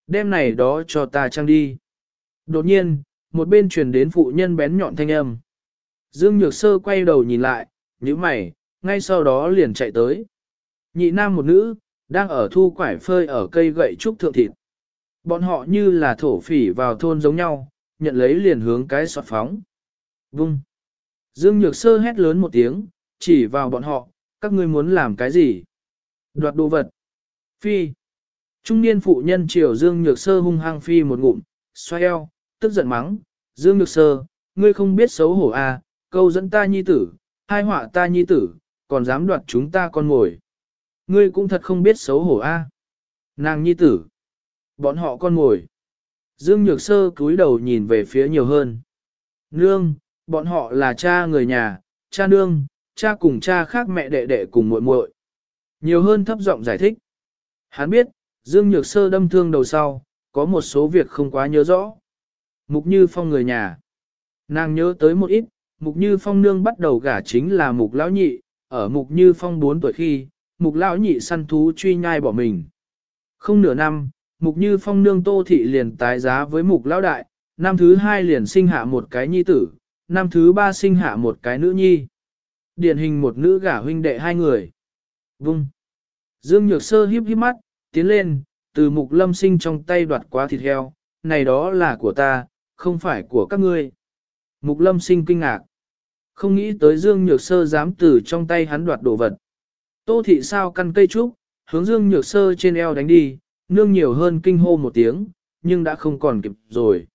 Đêm này đó cho ta trang đi. Đột nhiên, một bên truyền đến phụ nhân bén nhọn thanh âm. Dương Nhược Sơ quay đầu nhìn lại, nhíu mày, ngay sau đó liền chạy tới. Nhị nam một nữ, đang ở thu quải phơi ở cây gậy trúc thượng thịt. Bọn họ như là thổ phỉ vào thôn giống nhau, nhận lấy liền hướng cái sọt phóng. Vung. Dương Nhược Sơ hét lớn một tiếng, chỉ vào bọn họ, các ngươi muốn làm cái gì? Đoạt đồ vật. Phi. Trung niên phụ nhân chiều Dương Nhược Sơ hung hăng phi một ngụm, xoay eo, tức giận mắng. Dương Nhược Sơ, ngươi không biết xấu hổ à, câu dẫn ta nhi tử, hai họa ta nhi tử, còn dám đoạt chúng ta con ngồi. Ngươi cũng thật không biết xấu hổ a. À. Nàng nhi tử. Bọn họ con ngồi. Dương Nhược Sơ cúi đầu nhìn về phía nhiều hơn. Nương, bọn họ là cha người nhà, cha nương, cha cùng cha khác mẹ đệ đệ cùng muội muội. Nhiều hơn thấp giọng giải thích. Hắn biết, Dương Nhược Sơ đâm thương đầu sau, có một số việc không quá nhớ rõ. Mục Như Phong người nhà. Nàng nhớ tới một ít, Mục Như Phong nương bắt đầu gả chính là Mục Lão Nhị, ở Mục Như Phong 4 tuổi khi, Mục Lão Nhị săn thú truy nhai bỏ mình. Không nửa năm, Mục Như Phong nương Tô Thị liền tái giá với Mục Lão Đại, năm thứ hai liền sinh hạ một cái nhi tử, năm thứ ba sinh hạ một cái nữ nhi. Điển hình một nữ gả huynh đệ hai người. Vung. Dương Nhược Sơ híp híp mắt, tiến lên, từ Mục Lâm sinh trong tay đoạt quá thịt heo, này đó là của ta, không phải của các ngươi. Mục Lâm sinh kinh ngạc. Không nghĩ tới Dương Nhược Sơ dám từ trong tay hắn đoạt đồ vật. Tô thị sao căn cây trúc, hướng Dương Nhược Sơ trên eo đánh đi, nương nhiều hơn kinh hô một tiếng, nhưng đã không còn kịp rồi.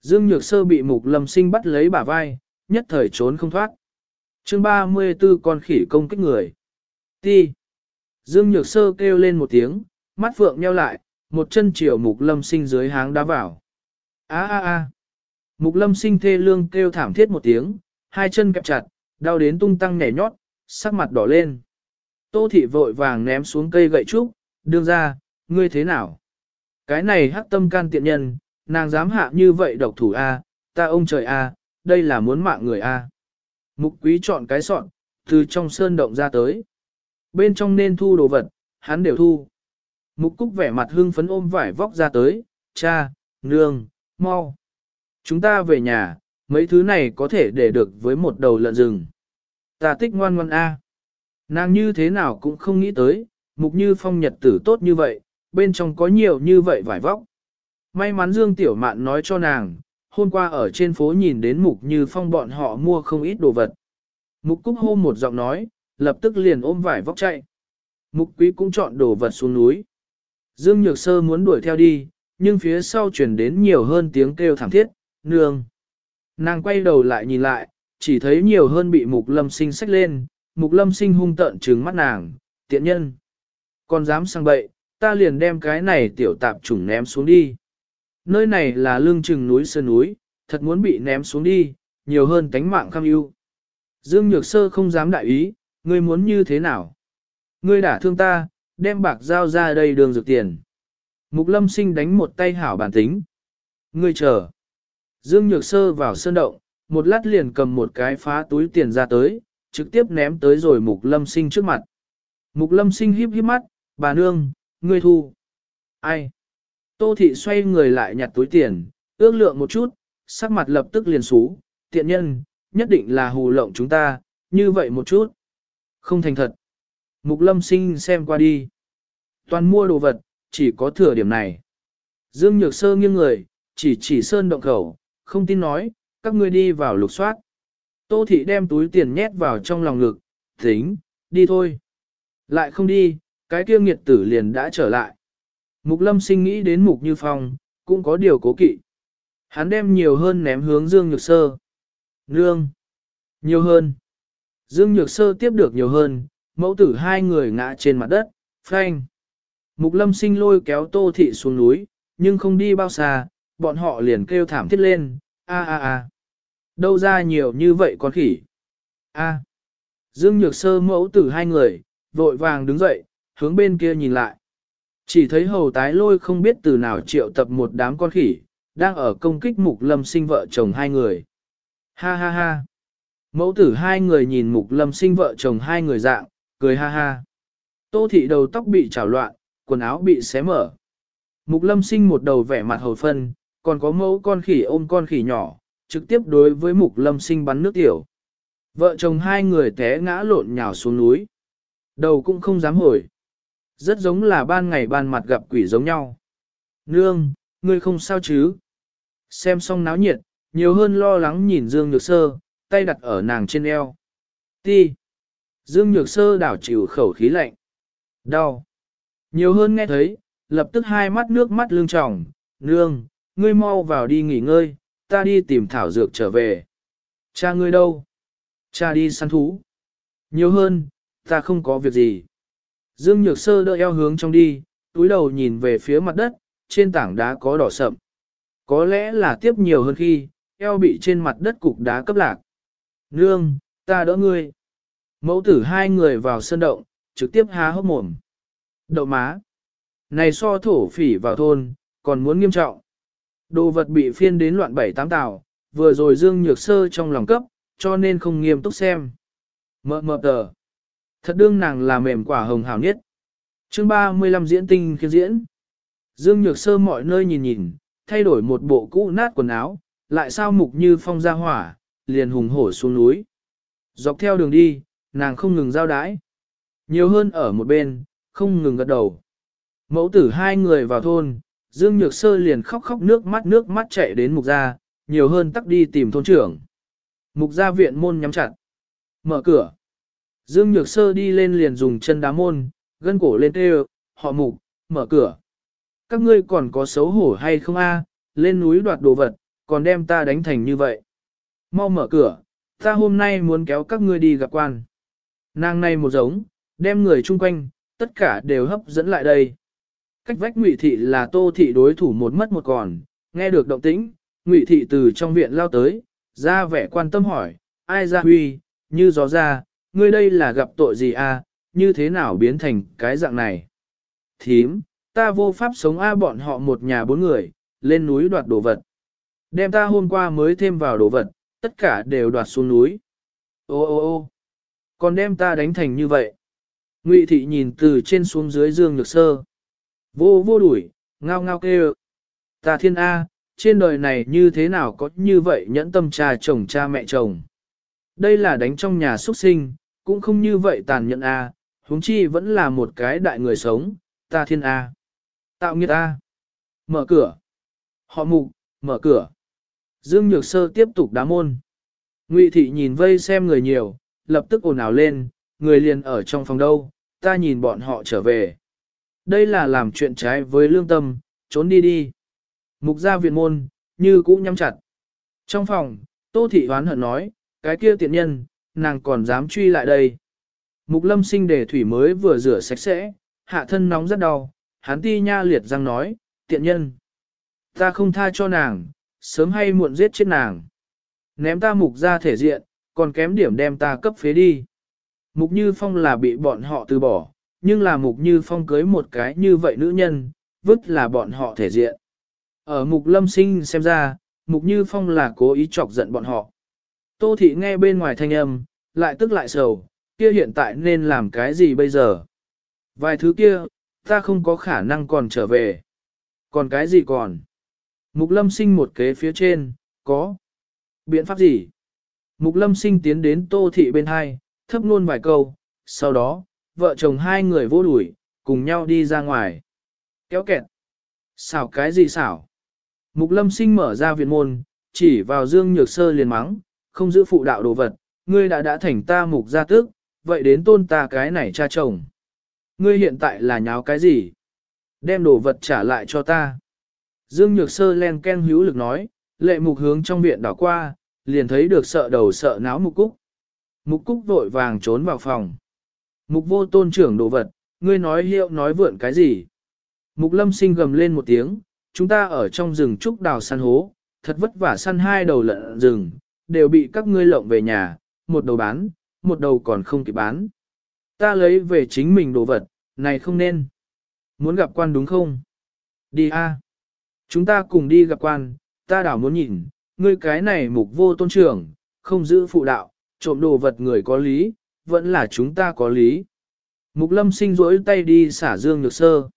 Dương Nhược Sơ bị Mục Lâm Sinh bắt lấy bả vai, nhất thời trốn không thoát. Chương 34 con khỉ công kích người. Ti. Dương Nhược Sơ kêu lên một tiếng, mắt phượng nheo lại, một chân chiều mục lâm sinh dưới háng đá vào. A a a. Mục lâm sinh thê lương kêu thảm thiết một tiếng, hai chân kẹp chặt, đau đến tung tăng nhảy nhót, sắc mặt đỏ lên. Tô thị vội vàng ném xuống cây gậy trúc, đương ra, ngươi thế nào? Cái này hắc tâm can tiện nhân, nàng dám hạ như vậy độc thủ A, ta ông trời A, đây là muốn mạng người A. Mục quý chọn cái sọn, từ trong sơn động ra tới. Bên trong nên thu đồ vật, hắn đều thu. Mục cúc vẻ mặt hưng phấn ôm vải vóc ra tới, cha, nương, mau. Chúng ta về nhà, mấy thứ này có thể để được với một đầu lợn rừng. Ta tích ngoan ngoan A. Nàng như thế nào cũng không nghĩ tới, mục như phong nhật tử tốt như vậy, bên trong có nhiều như vậy vải vóc. May mắn Dương Tiểu Mạn nói cho nàng, hôm qua ở trên phố nhìn đến mục như phong bọn họ mua không ít đồ vật. Mục cúc hô một giọng nói, lập tức liền ôm vải vóc chạy. Mục quý cũng chọn đồ vật xuống núi. Dương Nhược Sơ muốn đuổi theo đi, nhưng phía sau chuyển đến nhiều hơn tiếng kêu thảm thiết, nương. Nàng quay đầu lại nhìn lại, chỉ thấy nhiều hơn bị mục lâm sinh xách lên, mục lâm sinh hung tợn trừng mắt nàng, tiện nhân. Còn dám sang bậy, ta liền đem cái này tiểu tạp trùng ném xuống đi. Nơi này là lương trừng núi sơn núi, thật muốn bị ném xuống đi, nhiều hơn tánh mạng kham ưu. Dương Nhược Sơ không dám đại ý, ngươi muốn như thế nào? Ngươi đã thương ta, đem bạc giao ra đây đường dược tiền. Mục lâm sinh đánh một tay hảo bản tính. Ngươi chờ. Dương Nhược Sơ vào sơn động, một lát liền cầm một cái phá túi tiền ra tới, trực tiếp ném tới rồi mục lâm sinh trước mặt. Mục lâm sinh híp híp mắt, bà nương, ngươi thu. Ai? Tô thị xoay người lại nhặt túi tiền, ước lượng một chút, sắc mặt lập tức liền xú, tiện nhân, nhất định là hù lộng chúng ta, như vậy một chút. Không thành thật. Mục lâm sinh xem qua đi. Toàn mua đồ vật, chỉ có thừa điểm này. Dương Nhược Sơ nghiêng người, chỉ chỉ sơn động khẩu, không tin nói, các ngươi đi vào lục soát. Tô thị đem túi tiền nhét vào trong lòng ngực, tính, đi thôi. Lại không đi, cái kia nghiệt tử liền đã trở lại. Mục lâm sinh nghĩ đến mục như phong, cũng có điều cố kỵ. Hắn đem nhiều hơn ném hướng Dương Nhược Sơ. Nương. Nhiều hơn. Dương Nhược Sơ tiếp được nhiều hơn, mẫu tử hai người ngã trên mặt đất, phanh. Mục lâm sinh lôi kéo tô thị xuống núi, nhưng không đi bao xa, bọn họ liền kêu thảm thiết lên, a a a. Đâu ra nhiều như vậy con khỉ? A. Dương Nhược Sơ mẫu tử hai người, vội vàng đứng dậy, hướng bên kia nhìn lại. Chỉ thấy hầu tái lôi không biết từ nào triệu tập một đám con khỉ, đang ở công kích mục lâm sinh vợ chồng hai người. Ha ha ha. Mẫu tử hai người nhìn mục lâm sinh vợ chồng hai người dạng, cười ha ha. Tô thị đầu tóc bị trào loạn, quần áo bị xé mở. Mục lâm sinh một đầu vẻ mặt hầu phân, còn có mẫu con khỉ ôm con khỉ nhỏ, trực tiếp đối với mục lâm sinh bắn nước tiểu. Vợ chồng hai người té ngã lộn nhào xuống núi. Đầu cũng không dám hồi. Rất giống là ban ngày ban mặt gặp quỷ giống nhau. Nương, ngươi không sao chứ? Xem xong náo nhiệt, nhiều hơn lo lắng nhìn Dương Nhược Sơ, tay đặt ở nàng trên eo. Ti. Dương Nhược Sơ đảo chịu khẩu khí lạnh. Đau. Nhiều hơn nghe thấy, lập tức hai mắt nước mắt lưng tròng. Nương, ngươi mau vào đi nghỉ ngơi, ta đi tìm thảo dược trở về. Cha ngươi đâu? Cha đi săn thú. Nhiều hơn, ta không có việc gì. Dương Nhược Sơ đỡ eo hướng trong đi, túi đầu nhìn về phía mặt đất, trên tảng đá có đỏ sậm. Có lẽ là tiếp nhiều hơn khi, eo bị trên mặt đất cục đá cấp lạc. Nương, ta đỡ ngươi. Mẫu tử hai người vào sân động, trực tiếp há hốc mồm. Đậu má. Này so thổ phỉ vào thôn, còn muốn nghiêm trọng. Đồ vật bị phiên đến loạn bảy tám tàu, vừa rồi Dương Nhược Sơ trong lòng cấp, cho nên không nghiêm túc xem. Mờ mờ tờ. Thật đương nàng là mềm quả hồng hào nhất. chương 35 diễn tinh khi diễn. Dương Nhược Sơ mọi nơi nhìn nhìn, thay đổi một bộ cũ nát quần áo, lại sao mục như phong ra hỏa, liền hùng hổ xuống núi. Dọc theo đường đi, nàng không ngừng giao đái. Nhiều hơn ở một bên, không ngừng gật đầu. Mẫu tử hai người vào thôn, Dương Nhược Sơ liền khóc khóc nước mắt nước mắt chạy đến mục gia, nhiều hơn tắc đi tìm thôn trưởng. Mục gia viện môn nhắm chặt. Mở cửa. Dương Nhược Sơ đi lên liền dùng chân đá môn, gân cổ lên tê họ mục, mở cửa. Các ngươi còn có xấu hổ hay không a? lên núi đoạt đồ vật, còn đem ta đánh thành như vậy. Mau mở cửa, ta hôm nay muốn kéo các ngươi đi gặp quan. Nàng này một giống, Đem người chung quanh, tất cả đều hấp dẫn lại đây. Cách vách ngụy thị là tô thị đối thủ một mất một còn, nghe được động tĩnh, ngụy thị từ trong viện lao tới, ra vẻ quan tâm hỏi, ai ra huy, như gió ra, ngươi đây là gặp tội gì à, như thế nào biến thành cái dạng này. Thím, ta vô pháp sống a bọn họ một nhà bốn người, lên núi đoạt đồ vật. Đem ta hôm qua mới thêm vào đồ vật, tất cả đều đoạt xuống núi. Ô ô ô còn đem ta đánh thành như vậy. Ngụy thị nhìn từ trên xuống dưới dương nhược sơ. Vô vô đuổi, ngao ngao kêu. Ta thiên A, trên đời này như thế nào có như vậy nhẫn tâm cha chồng cha mẹ chồng. Đây là đánh trong nhà xuất sinh, cũng không như vậy tàn nhẫn A, huống chi vẫn là một cái đại người sống, ta thiên A. Tạo nghiệt A. Mở cửa. Họ mục, mở cửa. Dương Nhược Sơ tiếp tục đá môn. Ngụy thị nhìn vây xem người nhiều, lập tức ồn ào lên, người liền ở trong phòng đâu, ta nhìn bọn họ trở về. Đây là làm chuyện trái với lương tâm, trốn đi đi. Mục gia viện môn, như cũ nhắm chặt. Trong phòng, Tô Thị hoán hận nói, cái kia tiện nhân, nàng còn dám truy lại đây. Mục lâm sinh để thủy mới vừa rửa sạch sẽ, hạ thân nóng rất đau, hắn ti nha liệt răng nói, tiện nhân. Ta không tha cho nàng, sớm hay muộn giết chết nàng. Ném ta mục ra thể diện, còn kém điểm đem ta cấp phế đi. Mục Như Phong là bị bọn họ từ bỏ, nhưng là Mục Như Phong cưới một cái như vậy nữ nhân, vứt là bọn họ thể diện. Ở Mục Lâm Sinh xem ra, Mục Như Phong là cố ý chọc giận bọn họ. Tô Thị nghe bên ngoài thanh âm, lại tức lại sầu, kia hiện tại nên làm cái gì bây giờ? Vài thứ kia, ta không có khả năng còn trở về. Còn cái gì còn? Mục Lâm Sinh một kế phía trên, có. Biện pháp gì? Mục Lâm Sinh tiến đến Tô Thị bên hai, thấp luôn vài câu, sau đó, vợ chồng hai người vô đuổi, cùng nhau đi ra ngoài. Kéo kẹt. Xảo cái gì xảo? Mục lâm sinh mở ra viện môn, chỉ vào dương nhược sơ liền mắng, không giữ phụ đạo đồ vật, ngươi đã đã thành ta mục gia tước, vậy đến tôn ta cái này cha chồng. Ngươi hiện tại là nháo cái gì? Đem đồ vật trả lại cho ta. Dương nhược sơ len ken hữu lực nói, lệ mục hướng trong viện đảo qua, liền thấy được sợ đầu sợ náo mục cúc. Mục cúc vội vàng trốn vào phòng. Mục vô tôn trưởng đồ vật, ngươi nói hiệu nói vượn cái gì? Mục lâm sinh gầm lên một tiếng, chúng ta ở trong rừng trúc đào săn hố, thật vất vả săn hai đầu lợn rừng, đều bị các ngươi lộng về nhà, một đầu bán, một đầu còn không kịp bán. Ta lấy về chính mình đồ vật, này không nên. Muốn gặp quan đúng không? Đi a. Chúng ta cùng đi gặp quan, ta đảo muốn nhìn, ngươi cái này mục vô tôn trưởng, không giữ phụ đạo, trộm đồ vật người có lý, vẫn là chúng ta có lý. Mục lâm sinh rỗi tay đi xả dương nhược sơ.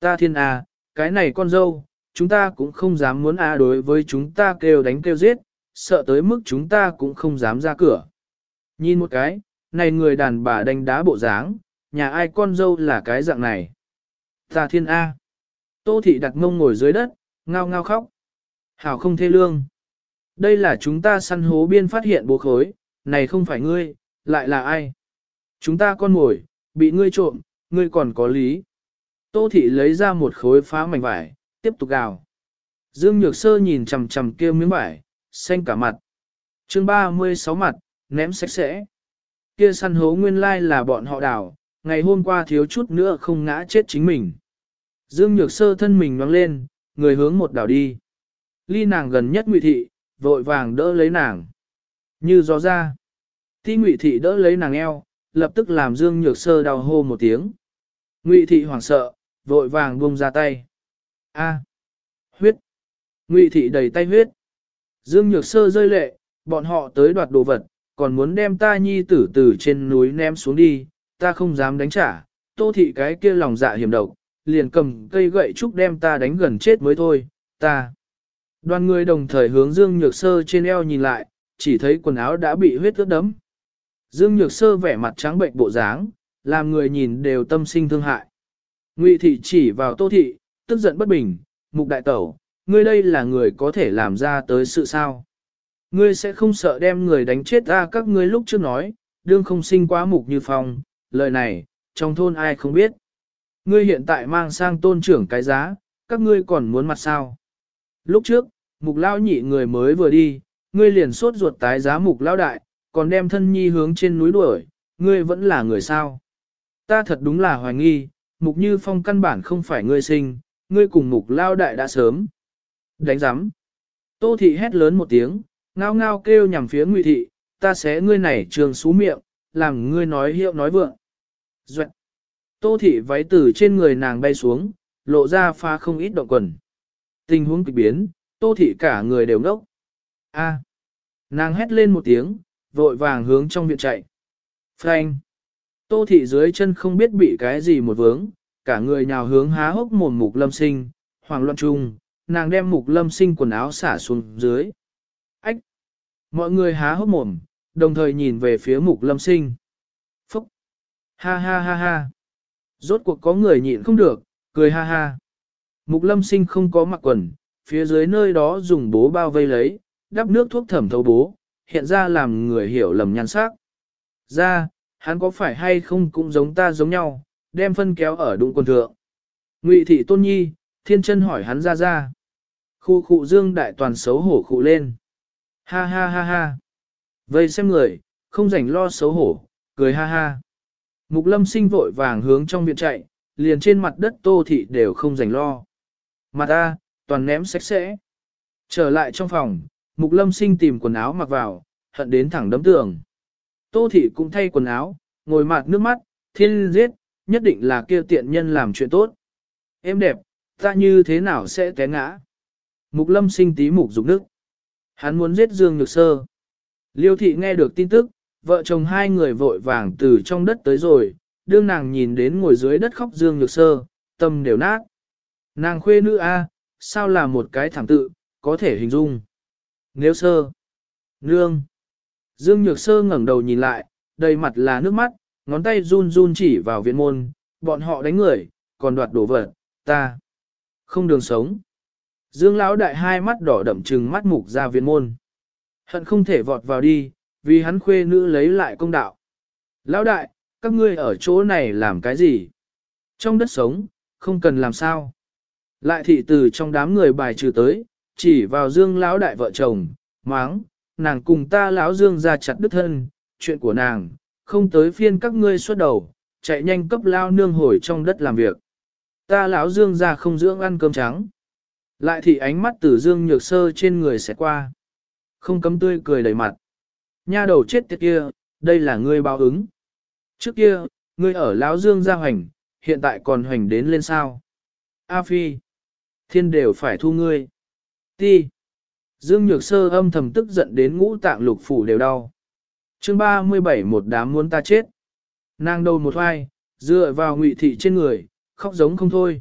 Ta thiên a, cái này con dâu, chúng ta cũng không dám muốn a đối với chúng ta kêu đánh kêu giết, sợ tới mức chúng ta cũng không dám ra cửa. Nhìn một cái, này người đàn bà đánh đá bộ dáng, nhà ai con dâu là cái dạng này. Ta thiên A. Tô thị đặt mông ngồi dưới đất, ngao ngao khóc. Hảo không thê lương. Đây là chúng ta săn hố biên phát hiện bố khối, này không phải ngươi, lại là ai? Chúng ta con mồi, bị ngươi trộm, ngươi còn có lý. Tô thị lấy ra một khối phá mảnh vải, tiếp tục gào. Dương Nhược Sơ nhìn chằm chằm kia miếng vải, xanh cả mặt. chương 36 mặt, ném sạch sẽ. Kia săn hố nguyên lai là bọn họ đảo, ngày hôm qua thiếu chút nữa không ngã chết chính mình. Dương Nhược Sơ thân mình nhoáng lên, người hướng một đảo đi. Ly nàng gần nhất ngụy thị, vội vàng đỡ lấy nàng. Như gió ra. Thi ngụy thị đỡ lấy nàng eo, lập tức làm Dương Nhược Sơ đau hô một tiếng. Ngụy thị hoảng sợ, vội vàng buông ra tay. A, huyết. Ngụy thị đầy tay huyết. Dương Nhược Sơ rơi lệ, bọn họ tới đoạt đồ vật, còn muốn đem ta nhi tử tử trên núi ném xuống đi, ta không dám đánh trả. Tô thị cái kia lòng dạ hiểm độc, liền cầm cây gậy trúc đem ta đánh gần chết mới thôi, ta. Đoàn người đồng thời hướng Dương Nhược Sơ trên eo nhìn lại, chỉ thấy quần áo đã bị huyết ướt đấm. Dương Nhược Sơ vẻ mặt trắng bệnh bộ dáng, làm người nhìn đều tâm sinh thương hại. Ngụy thị chỉ vào Tô thị, tức giận bất bình, "Mục đại tẩu, ngươi đây là người có thể làm ra tới sự sao? Ngươi sẽ không sợ đem người đánh chết ra các ngươi lúc trước nói, đương không sinh quá mục như phong, lời này, trong thôn ai không biết. Ngươi hiện tại mang sang tôn trưởng cái giá, các ngươi còn muốn mặt sao?" Lúc trước, mục lao nhị người mới vừa đi, ngươi liền sốt ruột tái giá mục lao đại, còn đem thân nhi hướng trên núi đuổi, ngươi vẫn là người sao. Ta thật đúng là hoài nghi, mục như phong căn bản không phải ngươi sinh, ngươi cùng mục lao đại đã sớm. Đánh giám. Tô thị hét lớn một tiếng, ngao ngao kêu nhằm phía ngụy thị, ta sẽ ngươi này trường xú miệng, làm ngươi nói hiệu nói vượng. Duệ. Tô thị váy tử trên người nàng bay xuống, lộ ra pha không ít động quần. Tình huống kịch biến, tô thị cả người đều ngốc. A. Nàng hét lên một tiếng, vội vàng hướng trong viện chạy. Frank. Tô thị dưới chân không biết bị cái gì một vướng, cả người nhào hướng há hốc mồm mục lâm sinh, hoàng loạn trung, nàng đem mục lâm sinh quần áo xả xuống dưới. Ách! Mọi người há hốc mồm, đồng thời nhìn về phía mục lâm sinh. Phúc! Ha ha ha ha! Rốt cuộc có người nhịn không được, cười ha ha. Mục lâm sinh không có mặc quần, phía dưới nơi đó dùng bố bao vây lấy, đắp nước thuốc thẩm thấu bố, hiện ra làm người hiểu lầm nhan sắc. Ra, hắn có phải hay không cũng giống ta giống nhau, đem phân kéo ở đụng quần thượng. Ngụy thị tôn nhi, thiên chân hỏi hắn ra ra. Khu khu dương đại toàn xấu hổ khụ lên. Ha ha ha ha. Vây xem người, không rảnh lo xấu hổ, cười ha ha. Mục lâm sinh vội vàng hướng trong viện chạy, liền trên mặt đất tô thị đều không rảnh lo. Mặt ta, toàn ném sạch sẽ. Trở lại trong phòng, mục lâm sinh tìm quần áo mặc vào, hận đến thẳng đấm tường. Tô thị cũng thay quần áo, ngồi mặt nước mắt, thiên giết, nhất định là kia tiện nhân làm chuyện tốt. Em đẹp, ta như thế nào sẽ té ngã? Mục lâm sinh tí mục dục nước. Hắn muốn giết Dương Nhược Sơ. Liêu thị nghe được tin tức, vợ chồng hai người vội vàng từ trong đất tới rồi, đương nàng nhìn đến ngồi dưới đất khóc Dương Nhược Sơ, tâm đều nát. Nàng khuê nữ A, sao là một cái thẳng tự, có thể hình dung. Nếu sơ, nương. Dương Nhược Sơ ngẩng đầu nhìn lại, đầy mặt là nước mắt, ngón tay run run chỉ vào viện môn, bọn họ đánh người, còn đoạt đồ vật, ta. Không đường sống. Dương Lão đại hai mắt đỏ đậm trừng mắt mục ra viện môn. Hận không thể vọt vào đi, vì hắn khuê nữ lấy lại công đạo. Lão đại, các ngươi ở chỗ này làm cái gì? Trong đất sống, không cần làm sao. Lại thị từ trong đám người bài trừ tới, chỉ vào Dương Lão đại vợ chồng, máng, nàng cùng ta lão Dương ra chặt đứt thân, chuyện của nàng, không tới phiên các ngươi xuất đầu, chạy nhanh cấp lao nương hồi trong đất làm việc. Ta lão Dương ra không dưỡng ăn cơm trắng. Lại thì ánh mắt tử Dương Nhược Sơ trên người sẽ qua. Không cấm tươi cười đầy mặt. Nha đầu chết tiệt kia, đây là ngươi báo ứng. Trước kia, ngươi ở lão Dương gia hoành, hiện tại còn hoành đến lên sao. A Phi, thiên đều phải thu ngươi. Ti. Dương Nhược Sơ âm thầm tức giận đến ngũ tạng lục phủ đều đau. chương 37 một đám muốn ta chết. Nàng đầu một hoai, dựa vào ngụy thị trên người, khóc giống không thôi.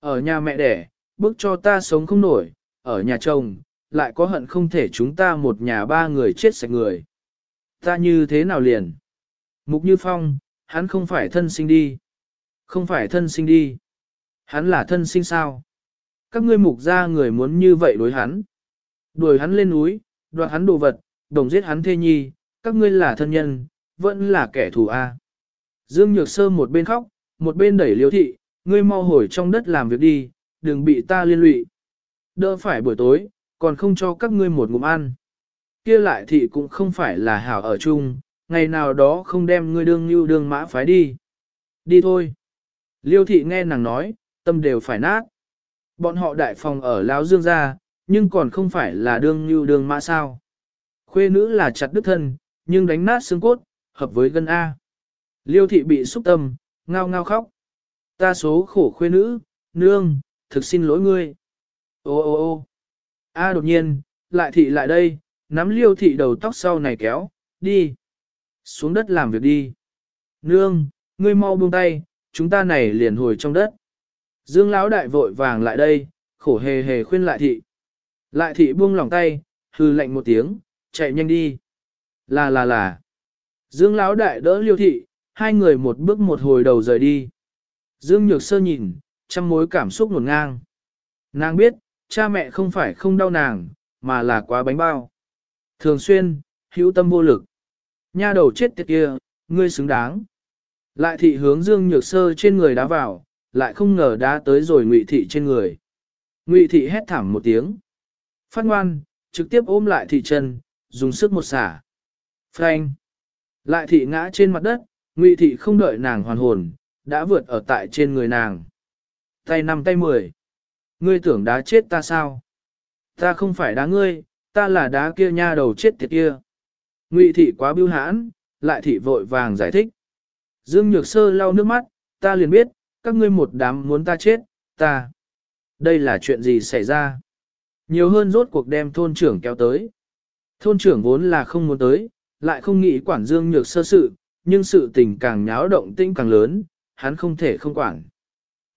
Ở nhà mẹ đẻ, bước cho ta sống không nổi, ở nhà chồng, lại có hận không thể chúng ta một nhà ba người chết sạch người. Ta như thế nào liền? Mục Như Phong, hắn không phải thân sinh đi. Không phải thân sinh đi. Hắn là thân sinh sao? Các ngươi mục ra người muốn như vậy đối hắn. Đuổi hắn lên núi, đoạt hắn đồ vật, đồng giết hắn thê nhi, các ngươi là thân nhân, vẫn là kẻ thù a. Dương Nhược Sơ một bên khóc, một bên đẩy liêu thị, ngươi mau hồi trong đất làm việc đi, đừng bị ta liên lụy. Đỡ phải buổi tối, còn không cho các ngươi một ngụm ăn. Kia lại thị cũng không phải là hảo ở chung, ngày nào đó không đem ngươi đương như đương mã phái đi. Đi thôi. Liêu thị nghe nàng nói, tâm đều phải nát. Bọn họ đại phòng ở Lão Dương gia, nhưng còn không phải là đương như đương mã sao. Khuê nữ là chặt đứt thân, nhưng đánh nát xương cốt, hợp với gân A. Liêu thị bị xúc tâm, ngao ngao khóc. Ta số khổ khuê nữ, nương, thực xin lỗi ngươi. Ô ô ô A đột nhiên, lại thị lại đây, nắm liêu thị đầu tóc sau này kéo, đi. Xuống đất làm việc đi. Nương, ngươi mau buông tay, chúng ta này liền hồi trong đất. Dương lão đại vội vàng lại đây, khổ hề hề khuyên lại thị. Lại thị buông lòng tay, hư lạnh một tiếng, chạy nhanh đi. Là là là. Dương lão đại đỡ liêu thị, hai người một bước một hồi đầu rời đi. Dương nhược sơ nhìn, trăm mối cảm xúc nguồn ngang. Nàng biết, cha mẹ không phải không đau nàng, mà là quá bánh bao. Thường xuyên, hữu tâm vô lực. Nha đầu chết tiệt kia, ngươi xứng đáng. Lại thị hướng Dương Nhược Sơ trên người đá vào, lại không ngờ đá tới rồi Ngụy thị trên người. Ngụy thị hét thảm một tiếng. Phát ngoan, trực tiếp ôm lại thị chân, dùng sức một xả. Phanh. Lại thị ngã trên mặt đất, Ngụy thị không đợi nàng hoàn hồn, đã vượt ở tại trên người nàng. Tay năm tay mười. Ngươi tưởng đá chết ta sao? Ta không phải đá ngươi, ta là đá kia nha đầu chết tiệt kia. Ngụy thị quá bưu hãn, lại thị vội vàng giải thích. Dương Nhược Sơ lau nước mắt, ta liền biết, các ngươi một đám muốn ta chết, ta. Đây là chuyện gì xảy ra? Nhiều hơn rốt cuộc đem thôn trưởng kéo tới. Thôn trưởng vốn là không muốn tới, lại không nghĩ quản Dương Nhược Sơ sự, nhưng sự tình càng nháo động tĩnh càng lớn, hắn không thể không quản.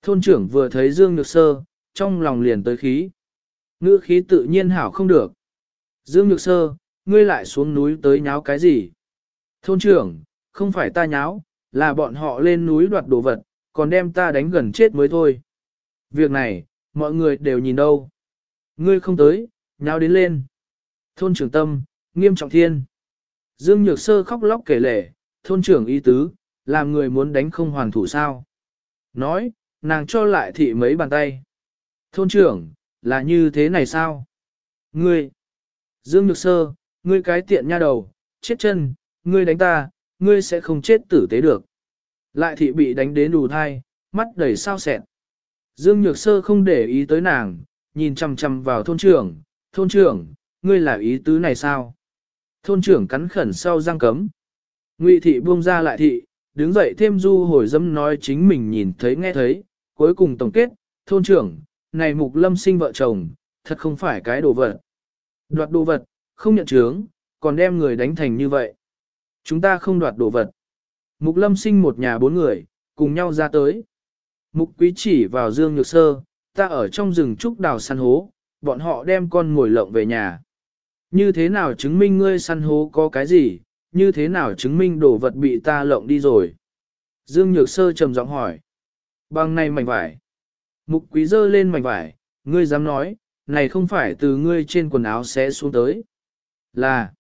Thôn trưởng vừa thấy Dương Nhược Sơ, trong lòng liền tới khí. Ngữ khí tự nhiên hảo không được. Dương Nhược Sơ, ngươi lại xuống núi tới nháo cái gì? Thôn trưởng, không phải ta nháo, là bọn họ lên núi đoạt đồ vật, còn đem ta đánh gần chết mới thôi. Việc này, mọi người đều nhìn đâu. Ngươi không tới, nháo đến lên. Thôn trưởng tâm, nghiêm trọng thiên. Dương Nhược Sơ khóc lóc kể lể, thôn trưởng y tứ, làm người muốn đánh không hoàn thủ sao. Nói, nàng cho lại thị mấy bàn tay. Thôn trưởng, là như thế này sao? Ngươi, Dương Nhược Sơ, ngươi cái tiện nha đầu, chết chân, ngươi đánh ta, ngươi sẽ không chết tử tế được. Lại thị bị đánh đến đủ thai, mắt đầy sao sẹn. Dương Nhược Sơ không để ý tới nàng, nhìn chằm chằm vào thôn trưởng, thôn trưởng, ngươi là ý tứ này sao? Thôn trưởng cắn khẩn sau răng cấm. Ngụy thị buông ra lại thị, đứng dậy thêm du hồi dâm nói chính mình nhìn thấy nghe thấy, cuối cùng tổng kết, thôn trưởng, này mục lâm sinh vợ chồng, thật không phải cái đồ vật. Đoạt đồ vật, không nhận chướng, còn đem người đánh thành như vậy. Chúng ta không đoạt đồ vật. Mục lâm sinh một nhà bốn người, cùng nhau ra tới. Mục quý chỉ vào dương nhược sơ, ta ở trong rừng trúc đào săn hố, bọn họ đem con ngồi lộng về nhà. Như thế nào chứng minh ngươi săn hố có cái gì, như thế nào chứng minh đồ vật bị ta lộng đi rồi? Dương Nhược Sơ trầm giọng hỏi. Bằng này mảnh vải. Mục quý dơ lên mảnh vải, ngươi dám nói, này không phải từ ngươi trên quần áo sẽ xuống tới. Là.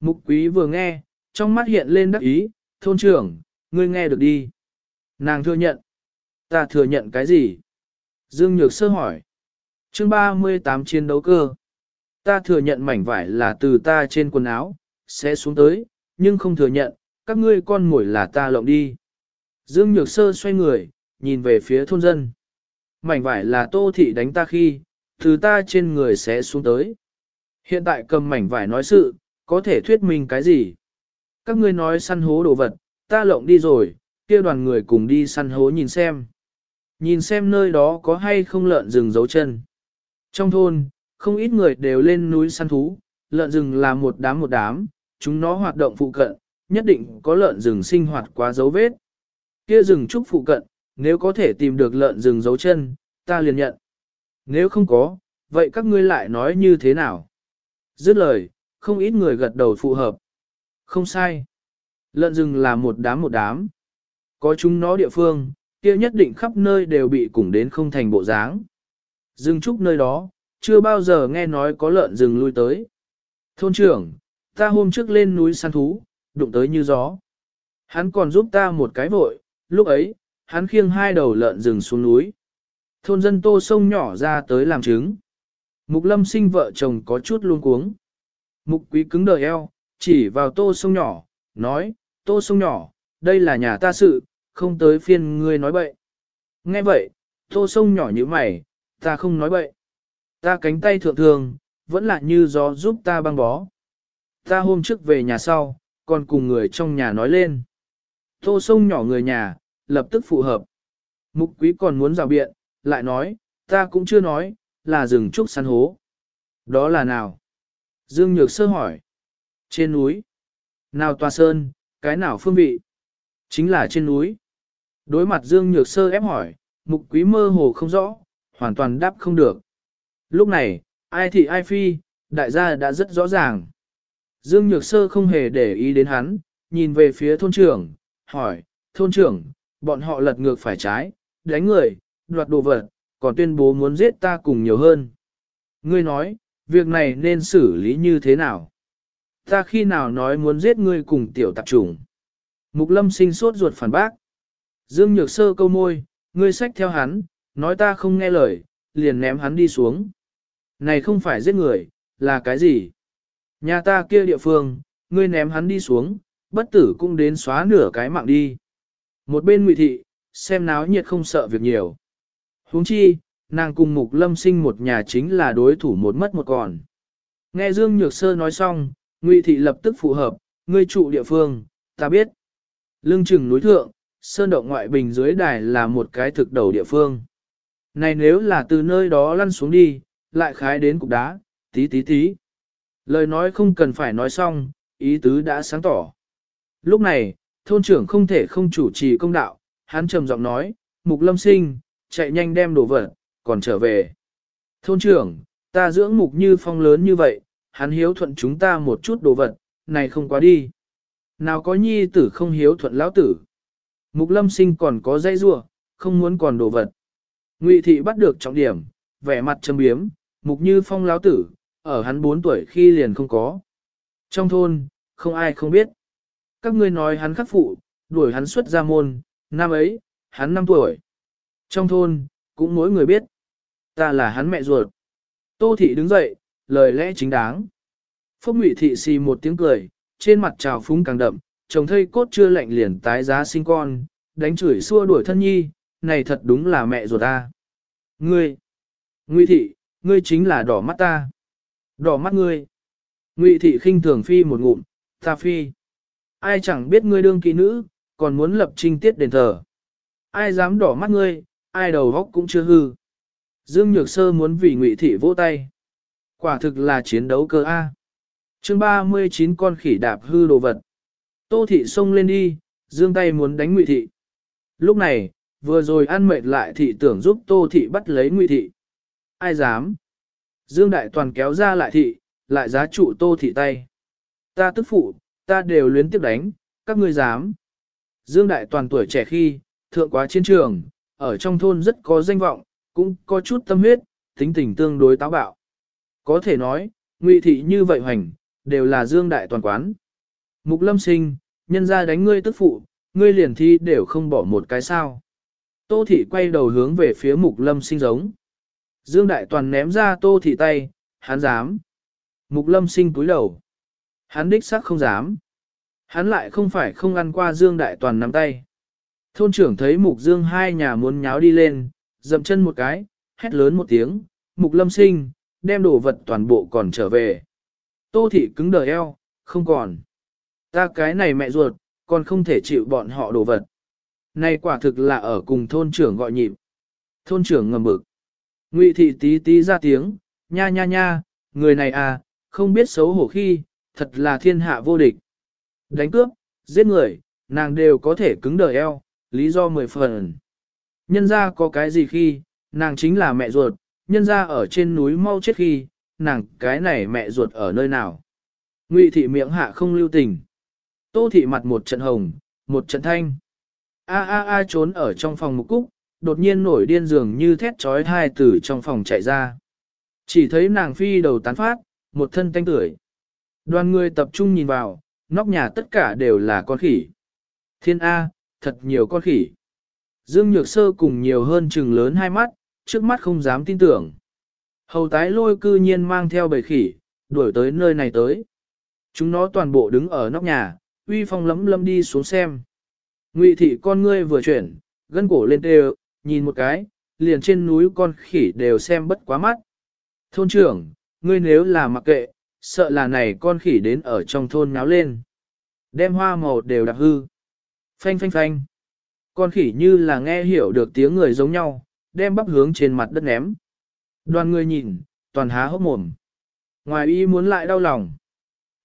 Mục quý vừa nghe, trong mắt hiện lên đắc ý, thôn trưởng, ngươi nghe được đi. Nàng thừa nhận. Ta thừa nhận cái gì? Dương Nhược Sơ hỏi. chương 38 chiến đấu cơ. Ta thừa nhận mảnh vải là từ ta trên quần áo, sẽ xuống tới, nhưng không thừa nhận, các ngươi con mồi là ta lộng đi. Dương Nhược Sơ xoay người, nhìn về phía thôn dân. Mảnh vải là tô thị đánh ta khi, từ ta trên người sẽ xuống tới. Hiện tại cầm mảnh vải nói sự, có thể thuyết minh cái gì? Các ngươi nói săn hố đồ vật, ta lộng đi rồi, kia đoàn người cùng đi săn hố nhìn xem. Nhìn xem nơi đó có hay không lợn rừng giấu chân. Trong thôn, không ít người đều lên núi săn thú, lợn rừng là một đám một đám, chúng nó hoạt động phụ cận, nhất định có lợn rừng sinh hoạt quá dấu vết. Kia rừng trúc phụ cận, nếu có thể tìm được lợn rừng dấu chân, ta liền nhận. Nếu không có, vậy các ngươi lại nói như thế nào? Dứt lời, không ít người gật đầu phù hợp. Không sai. Lợn rừng là một đám một đám. Có chúng nó địa phương, kia nhất định khắp nơi đều bị cùng đến không thành bộ dáng. Rừng trúc nơi đó, chưa bao giờ nghe nói có lợn rừng lui tới. Thôn trưởng, ta hôm trước lên núi săn thú, đụng tới như gió. Hắn còn giúp ta một cái vội, lúc ấy, hắn khiêng hai đầu lợn rừng xuống núi. Thôn dân tô sông nhỏ ra tới làm trứng. Mục lâm sinh vợ chồng có chút luôn cuống. Mục quý cứng đờ eo, chỉ vào tô sông nhỏ, nói, tô sông nhỏ, đây là nhà ta sự, không tới phiên ngươi nói bậy. Nghe vậy, tô sông nhỏ như mày, ta không nói bậy. Ta cánh tay thượng thường, vẫn là như gió giúp ta băng bó. Ta hôm trước về nhà sau, còn cùng người trong nhà nói lên. Tô sông nhỏ người nhà, lập tức phù hợp. Mục quý còn muốn rào biện, lại nói, ta cũng chưa nói, là rừng trúc săn hố. Đó là nào? Dương Nhược Sơ hỏi. Trên núi. Nào tòa sơn, cái nào phương vị? Chính là trên núi. Đối mặt Dương Nhược Sơ ép hỏi, mục quý mơ hồ không rõ, hoàn toàn đáp không được. Lúc này, ai thị ai phi, đại gia đã rất rõ ràng. Dương Nhược Sơ không hề để ý đến hắn, nhìn về phía thôn trưởng, hỏi, thôn trưởng, bọn họ lật ngược phải trái, đánh người, đoạt đồ vật, còn tuyên bố muốn giết ta cùng nhiều hơn. Ngươi nói, việc này nên xử lý như thế nào? Ta khi nào nói muốn giết ngươi cùng tiểu tạp chủng? Mục lâm sinh sốt ruột phản bác. Dương Nhược Sơ câu môi, ngươi sách theo hắn, nói ta không nghe lời, liền ném hắn đi xuống. Này không phải giết người, là cái gì? Nhà ta kia địa phương, ngươi ném hắn đi xuống, bất tử cũng đến xóa nửa cái mạng đi. Một bên ngụy thị, xem náo nhiệt không sợ việc nhiều. huống chi, nàng cùng mục lâm sinh một nhà chính là đối thủ một mất một còn. Nghe Dương Nhược Sơ nói xong, ngụy thị lập tức phù hợp, ngươi trụ địa phương, ta biết. Lưng chừng núi thượng, sơn động ngoại bình dưới đài là một cái thực đầu địa phương. Này nếu là từ nơi đó lăn xuống đi, lại khái đến cục đá, tí tí tí. Lời nói không cần phải nói xong, ý tứ đã sáng tỏ. Lúc này, thôn trưởng không thể không chủ trì công đạo, hắn trầm giọng nói, mục lâm sinh, chạy nhanh đem đồ vật, còn trở về. Thôn trưởng, ta dưỡng mục như phong lớn như vậy, hắn hiếu thuận chúng ta một chút đồ vật, này không quá đi. Nào có nhi tử không hiếu thuận lão tử. Mục lâm sinh còn có dây rua, không muốn còn đồ vật. Ngụy thị bắt được trọng điểm, vẻ mặt châm biếm, mục như phong lão tử, ở hắn 4 tuổi khi liền không có. Trong thôn, không ai không biết. Các ngươi nói hắn khắc phụ, đuổi hắn xuất ra môn, năm ấy, hắn 5 tuổi. Trong thôn, cũng mỗi người biết. Ta là hắn mẹ ruột. Tô thị đứng dậy, lời lẽ chính đáng. Phúc Ngụy thị xì một tiếng cười, trên mặt trào phúng càng đậm, chồng thây cốt chưa lạnh liền tái giá sinh con, đánh chửi xua đuổi thân nhi, này thật đúng là mẹ ruột ta. Ngươi, Ngụy thị, ngươi chính là đỏ mắt ta. Đỏ mắt ngươi. Ngụy thị khinh thường phi một ngụm, ta phi. Ai chẳng biết ngươi đương kỹ nữ, còn muốn lập trinh tiết đền thờ. Ai dám đỏ mắt ngươi, ai đầu góc cũng chưa hư. Dương Nhược Sơ muốn vì Ngụy thị vỗ tay. Quả thực là chiến đấu cơ A. chương 39 con khỉ đạp hư đồ vật. Tô thị xông lên đi, dương tay muốn đánh Ngụy thị. Lúc này, vừa rồi ăn mệt lại thị tưởng giúp Tô thị bắt lấy Ngụy thị. Ai dám? Dương Đại Toàn kéo ra lại thị, lại giá trụ Tô thị tay. Ta tức phụ, ta đều luyến tiếp đánh, các ngươi dám. Dương Đại Toàn tuổi trẻ khi, thượng quá chiến trường, ở trong thôn rất có danh vọng, cũng có chút tâm huyết, tính tình tương đối táo bạo. Có thể nói, ngụy thị như vậy hoành, đều là Dương Đại Toàn quán. Mục lâm sinh, nhân ra đánh ngươi tức phụ, ngươi liền thi đều không bỏ một cái sao. Tô thị quay đầu hướng về phía mục lâm sinh giống. Dương Đại Toàn ném ra tô thị tay, hắn dám. Mục lâm sinh cúi đầu. Hắn đích xác không dám. Hắn lại không phải không ăn qua Dương Đại Toàn nắm tay. Thôn trưởng thấy Mục Dương hai nhà muốn nháo đi lên, dậm chân một cái, hét lớn một tiếng, Mục Lâm Sinh, đem đồ vật toàn bộ còn trở về. Tô thị cứng đờ eo, không còn. Ta cái này mẹ ruột, còn không thể chịu bọn họ đồ vật. Này quả thực là ở cùng thôn trưởng gọi nhịp. Thôn trưởng ngầm bực. Ngụy thị tí tí ra tiếng, nha nha nha, người này à, không biết xấu hổ khi, thật là thiên hạ vô địch. Đánh cướp, giết người, nàng đều có thể cứng đờ eo, lý do mười phần. Nhân ra có cái gì khi, nàng chính là mẹ ruột, nhân ra ở trên núi mau chết khi, nàng cái này mẹ ruột ở nơi nào. Ngụy thị miệng hạ không lưu tình. Tô thị mặt một trận hồng, một trận thanh. A a a trốn ở trong phòng mục cúc, đột nhiên nổi điên dường như thét trói thai từ trong phòng chạy ra. Chỉ thấy nàng phi đầu tán phát, một thân tanh tưởi. Đoàn người tập trung nhìn vào, nóc nhà tất cả đều là con khỉ. Thiên A, thật nhiều con khỉ. Dương Nhược Sơ cùng nhiều hơn chừng lớn hai mắt, trước mắt không dám tin tưởng. Hầu tái lôi cư nhiên mang theo bầy khỉ, đuổi tới nơi này tới. Chúng nó toàn bộ đứng ở nóc nhà, uy phong lấm lâm đi xuống xem. Ngụy thị con ngươi vừa chuyển, gân cổ lên tê nhìn một cái, liền trên núi con khỉ đều xem bất quá mắt. Thôn trưởng, ngươi nếu là mặc kệ, sợ là này con khỉ đến ở trong thôn náo lên. Đem hoa màu đều đạp hư. Phanh phanh phanh. Con khỉ như là nghe hiểu được tiếng người giống nhau, đem bắp hướng trên mặt đất ném. Đoàn người nhìn, toàn há hốc mồm. Ngoài y muốn lại đau lòng.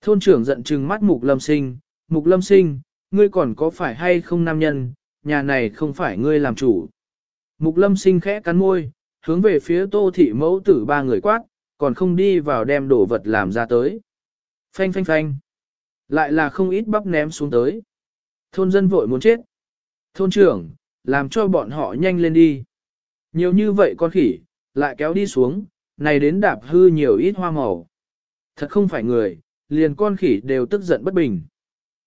Thôn trưởng giận trừng mắt mục lâm sinh, mục lâm sinh, ngươi còn có phải hay không nam nhân, nhà này không phải ngươi làm chủ. Mục lâm sinh khẽ cắn môi, hướng về phía tô thị mẫu tử ba người quát, còn không đi vào đem đồ vật làm ra tới. Phanh phanh phanh. Lại là không ít bắp ném xuống tới. Thôn dân vội muốn chết. Thôn trưởng, làm cho bọn họ nhanh lên đi. Nhiều như vậy con khỉ, lại kéo đi xuống, này đến đạp hư nhiều ít hoa màu. Thật không phải người, liền con khỉ đều tức giận bất bình.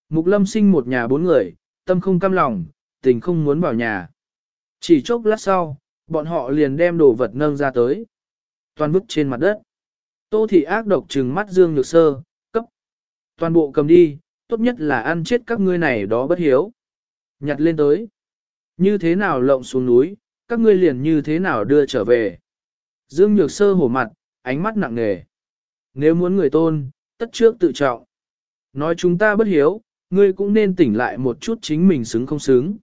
Mục lâm sinh một nhà bốn người, tâm không cam lòng, tình không muốn vào nhà. Chỉ chốc lát sau, bọn họ liền đem đồ vật nâng ra tới. Toàn vứt trên mặt đất. Tô thị ác độc trừng mắt Dương Nhược Sơ, cấp. Toàn bộ cầm đi, tốt nhất là ăn chết các ngươi này đó bất hiếu. Nhặt lên tới. Như thế nào lộng xuống núi, các ngươi liền như thế nào đưa trở về. Dương Nhược Sơ hổ mặt, ánh mắt nặng nề. Nếu muốn người tôn, tất trước tự trọng. Nói chúng ta bất hiếu, ngươi cũng nên tỉnh lại một chút chính mình xứng không xứng.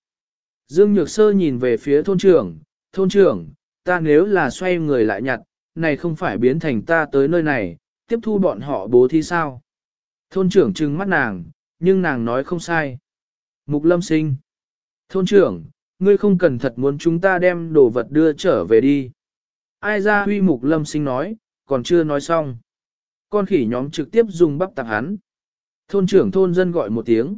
Dương Nhược Sơ nhìn về phía thôn trưởng, thôn trưởng, ta nếu là xoay người lại nhặt, này không phải biến thành ta tới nơi này, tiếp thu bọn họ bố thi sao. Thôn trưởng trừng mắt nàng, nhưng nàng nói không sai. Mục lâm sinh. Thôn trưởng, ngươi không cần thật muốn chúng ta đem đồ vật đưa trở về đi. Ai ra huy mục lâm sinh nói, còn chưa nói xong. Con khỉ nhóm trực tiếp dùng bắp tặng hắn. Thôn trưởng thôn dân gọi một tiếng.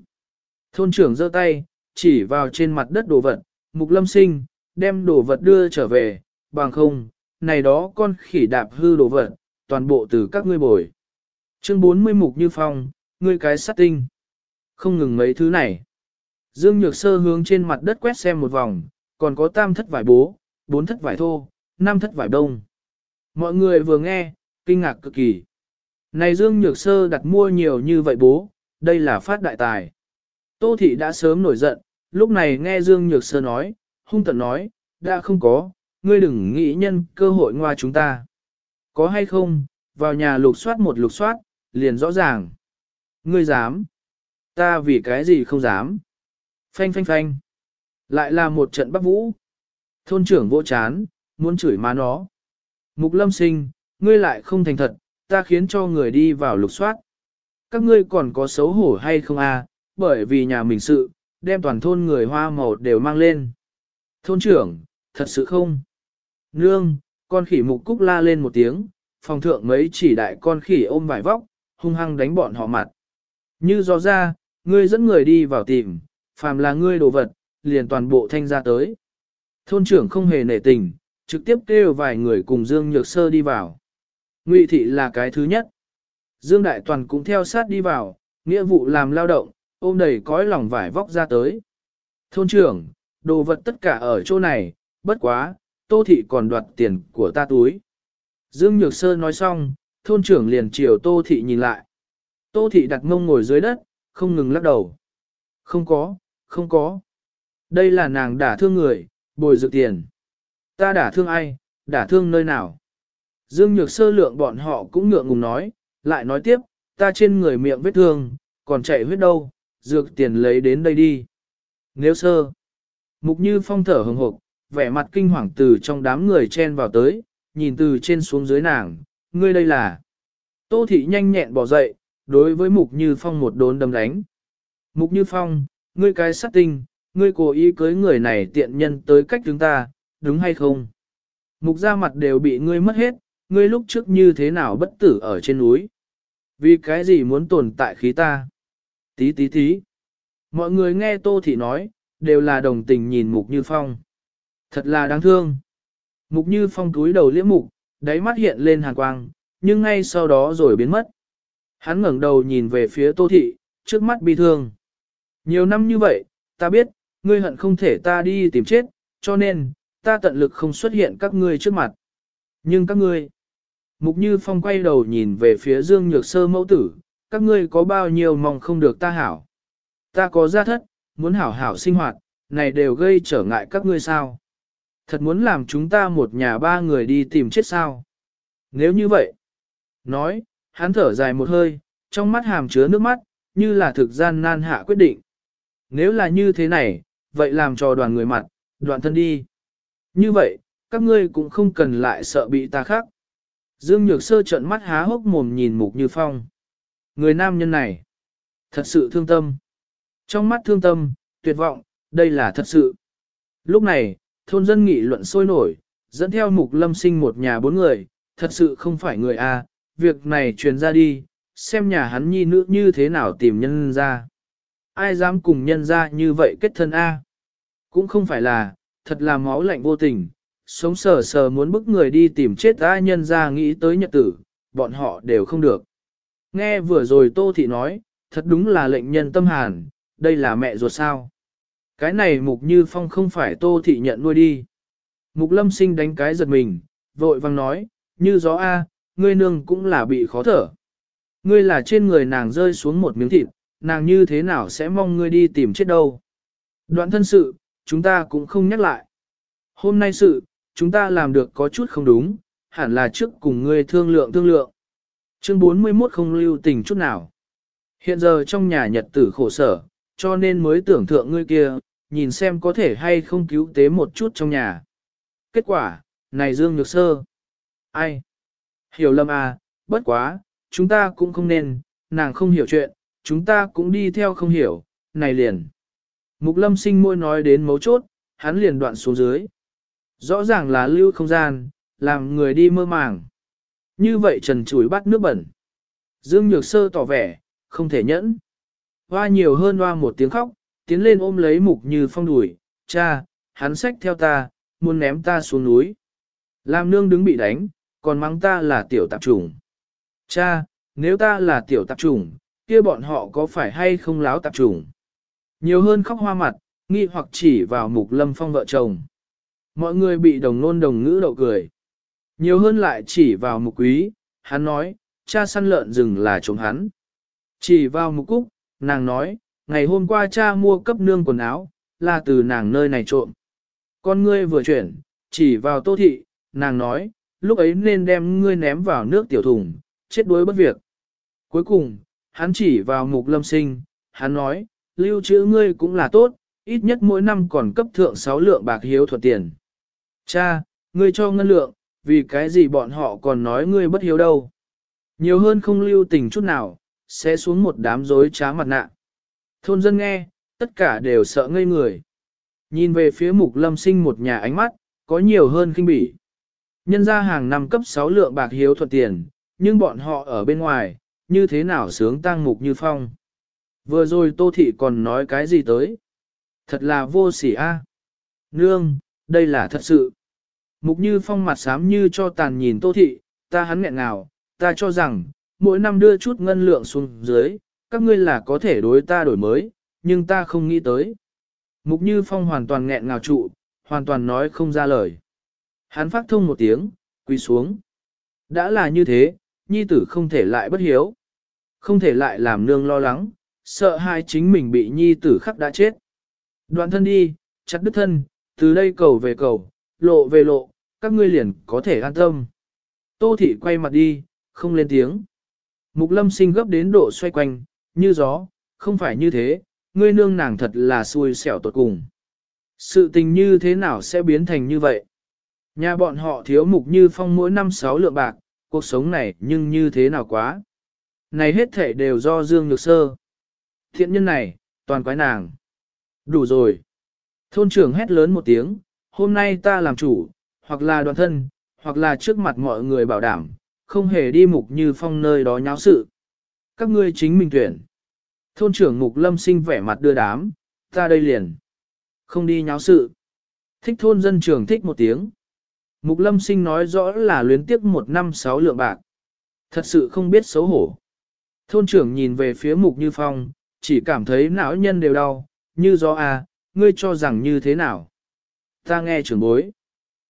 Thôn trưởng giơ tay, chỉ vào trên mặt đất đồ vật, mục lâm sinh, đem đồ vật đưa trở về, bằng không, này đó con khỉ đạp hư đồ vật, toàn bộ từ các ngươi bồi. Chương 40 mục như phong, ngươi cái sát tinh. Không ngừng mấy thứ này. Dương Nhược Sơ hướng trên mặt đất quét xem một vòng, còn có tam thất vải bố, bốn thất vải thô, năm thất vải đông. Mọi người vừa nghe, kinh ngạc cực kỳ. Này Dương Nhược Sơ đặt mua nhiều như vậy bố, đây là phát đại tài. Tô Thị đã sớm nổi giận, lúc này nghe Dương Nhược Sơ nói, hung tận nói, đã không có, ngươi đừng nghĩ nhân cơ hội ngoa chúng ta. Có hay không, vào nhà lục soát một lục soát, liền rõ ràng. Ngươi dám. Ta vì cái gì không dám. Phanh phanh phanh. Lại là một trận bắc vũ. Thôn trưởng vô chán, muốn chửi má nó. Mục lâm sinh, ngươi lại không thành thật, ta khiến cho người đi vào lục soát. Các ngươi còn có xấu hổ hay không à, bởi vì nhà mình sự, đem toàn thôn người hoa màu đều mang lên. Thôn trưởng, thật sự không? Nương, con khỉ mục cúc la lên một tiếng, phòng thượng mấy chỉ đại con khỉ ôm vải vóc, hung hăng đánh bọn họ mặt. Như do ra, ngươi dẫn người đi vào tìm, phàm là ngươi đồ vật, liền toàn bộ thanh ra tới. Thôn trưởng không hề nể tình, trực tiếp kêu vài người cùng Dương Nhược Sơ đi vào. Ngụy thị là cái thứ nhất. Dương Đại Toàn cũng theo sát đi vào, nghĩa vụ làm lao động, ôm đầy cõi lòng vải vóc ra tới. Thôn trưởng, đồ vật tất cả ở chỗ này, bất quá, Tô Thị còn đoạt tiền của ta túi. Dương Nhược Sơ nói xong, thôn trưởng liền chiều Tô Thị nhìn lại. Tô Thị đặt mông ngồi dưới đất, không ngừng lắc đầu. Không có, không có. Đây là nàng đả thương người, bồi dự tiền. Ta đả thương ai, đả thương nơi nào. Dương Nhược Sơ lượng bọn họ cũng ngượng ngùng nói, lại nói tiếp, ta trên người miệng vết thương, còn chạy huyết đâu, dược tiền lấy đến đây đi. Nếu sơ, mục như phong thở hừng hộp, vẻ mặt kinh hoàng từ trong đám người chen vào tới, nhìn từ trên xuống dưới nàng, ngươi đây là. Tô thị nhanh nhẹn bỏ dậy, đối với mục như phong một đốn đấm đánh. Mục như phong, ngươi cái sát tinh, ngươi cố ý cưới người này tiện nhân tới cách chúng ta, đúng hay không? Mục ra mặt đều bị ngươi mất hết, ngươi lúc trước như thế nào bất tử ở trên núi? Vì cái gì muốn tồn tại khí ta? Tí tí tí. Mọi người nghe Tô Thị nói, đều là đồng tình nhìn Mục Như Phong. Thật là đáng thương. Mục Như Phong túi đầu liễm mục, đáy mắt hiện lên hàn quang, nhưng ngay sau đó rồi biến mất. Hắn ngẩng đầu nhìn về phía Tô Thị, trước mắt bi thương. Nhiều năm như vậy, ta biết, ngươi hận không thể ta đi tìm chết, cho nên, ta tận lực không xuất hiện các ngươi trước mặt. Nhưng các ngươi, Mục Như Phong quay đầu nhìn về phía Dương Nhược Sơ mẫu tử, các ngươi có bao nhiêu mong không được ta hảo. Ta có gia thất, muốn hảo hảo sinh hoạt, này đều gây trở ngại các ngươi sao. Thật muốn làm chúng ta một nhà ba người đi tìm chết sao. Nếu như vậy, nói, hắn thở dài một hơi, trong mắt hàm chứa nước mắt, như là thực gian nan hạ quyết định. Nếu là như thế này, vậy làm cho đoàn người mặt, đoàn thân đi. Như vậy, các ngươi cũng không cần lại sợ bị ta khắc. Dương Nhược Sơ trợn mắt há hốc mồm nhìn Mục Như Phong. Người nam nhân này, thật sự thương tâm. Trong mắt thương tâm, tuyệt vọng, đây là thật sự. Lúc này, thôn dân nghị luận sôi nổi, dẫn theo Mục Lâm Sinh một nhà bốn người, thật sự không phải người A, việc này truyền ra đi, xem nhà hắn nhi nữ như thế nào tìm nhân ra. Ai dám cùng nhân ra như vậy kết thân A. Cũng không phải là, thật là máu lạnh vô tình, sống sờ sờ muốn bức người đi tìm chết ta nhân ra nghĩ tới nhật tử, bọn họ đều không được. Nghe vừa rồi Tô Thị nói, thật đúng là lệnh nhân tâm hàn, đây là mẹ ruột sao. Cái này Mục Như Phong không phải Tô Thị nhận nuôi đi. Mục Lâm Sinh đánh cái giật mình, vội vang nói, như gió A, ngươi nương cũng là bị khó thở. Ngươi là trên người nàng rơi xuống một miếng thịt, nàng như thế nào sẽ mong ngươi đi tìm chết đâu. Đoạn thân sự, chúng ta cũng không nhắc lại. Hôm nay sự, chúng ta làm được có chút không đúng, hẳn là trước cùng ngươi thương lượng thương lượng. Chương 41 không lưu tình chút nào. Hiện giờ trong nhà nhật tử khổ sở, cho nên mới tưởng thượng ngươi kia, nhìn xem có thể hay không cứu tế một chút trong nhà. Kết quả, này Dương Nhược Sơ. Ai? Hiểu lầm à, bất quá, chúng ta cũng không nên, nàng không hiểu chuyện, chúng ta cũng đi theo không hiểu, này liền. Mục lâm sinh môi nói đến mấu chốt, hắn liền đoạn xuống dưới. Rõ ràng là lưu không gian, làm người đi mơ màng. Như vậy trần chùi bắt nước bẩn. Dương Nhược Sơ tỏ vẻ, không thể nhẫn. Hoa nhiều hơn hoa một tiếng khóc, tiến lên ôm lấy mục như phong đuổi, cha, hắn xách theo ta, muốn ném ta xuống núi. Làm nương đứng bị đánh, còn mắng ta là tiểu tạp trùng. Cha, nếu ta là tiểu tạp trùng, kia bọn họ có phải hay không láo tạp trùng? Nhiều hơn khóc hoa mặt, nghi hoặc chỉ vào mục lâm phong vợ chồng. Mọi người bị đồng nôn đồng ngữ đậu cười. Nhiều hơn lại chỉ vào mục quý, hắn nói, cha săn lợn rừng là trộm hắn. Chỉ vào mục cúc, nàng nói, ngày hôm qua cha mua cấp nương quần áo, là từ nàng nơi này trộm. Con ngươi vừa chuyển, chỉ vào tô thị, nàng nói, lúc ấy nên đem ngươi ném vào nước tiểu thùng, chết đuối bất việc. Cuối cùng, hắn chỉ vào mục lâm sinh, hắn nói, lưu trữ ngươi cũng là tốt, ít nhất mỗi năm còn cấp thượng 6 lượng bạc hiếu thuật tiền. Cha, ngươi cho ngân lượng, vì cái gì bọn họ còn nói ngươi bất hiếu đâu. Nhiều hơn không lưu tình chút nào, sẽ xuống một đám rối trá mặt nạ. Thôn dân nghe, tất cả đều sợ ngây người. Nhìn về phía mục lâm sinh một nhà ánh mắt, có nhiều hơn kinh bỉ. Nhân ra hàng năm cấp 6 lượng bạc hiếu thuật tiền, nhưng bọn họ ở bên ngoài, như thế nào sướng tang mục như phong. Vừa rồi Tô Thị còn nói cái gì tới? Thật là vô sỉ a. Nương, đây là thật sự. Mục như phong mặt xám như cho tàn nhìn Tô Thị, ta hắn nghẹn nào, ta cho rằng, mỗi năm đưa chút ngân lượng xuống dưới, các ngươi là có thể đối ta đổi mới, nhưng ta không nghĩ tới. Mục Như Phong hoàn toàn nghẹn ngào trụ, hoàn toàn nói không ra lời. Hắn phát thông một tiếng, quỳ xuống. Đã là như thế, nhi tử không thể lại bất hiếu. Không thể lại làm nương lo lắng, sợ hai chính mình bị nhi tử khắc đã chết. Đoạn thân đi, chặt đứt thân, từ đây cầu về cầu, lộ về lộ, các ngươi liền có thể an tâm. Tô thị quay mặt đi, không lên tiếng. Mục lâm sinh gấp đến độ xoay quanh, như gió, không phải như thế, ngươi nương nàng thật là xui xẻo tột cùng. Sự tình như thế nào sẽ biến thành như vậy? Nhà bọn họ thiếu mục như phong mỗi năm sáu lượng bạc, cuộc sống này nhưng như thế nào quá? Này hết thể đều do Dương Nhược Sơ. Thiện nhân này, toàn quái nàng. Đủ rồi. Thôn trưởng hét lớn một tiếng, hôm nay ta làm chủ, hoặc là đoàn thân, hoặc là trước mặt mọi người bảo đảm, không hề đi mục như phong nơi đó nháo sự. Các ngươi chính mình tuyển. Thôn trưởng mục lâm sinh vẻ mặt đưa đám, ta đây liền. Không đi nháo sự. Thích thôn dân trưởng thích một tiếng. Mục lâm sinh nói rõ là luyến tiếc một năm sáu lượng bạc. Thật sự không biết xấu hổ. Thôn trưởng nhìn về phía mục như phong, chỉ cảm thấy não nhân đều đau, như do à, ngươi cho rằng như thế nào. Ta nghe trưởng bối.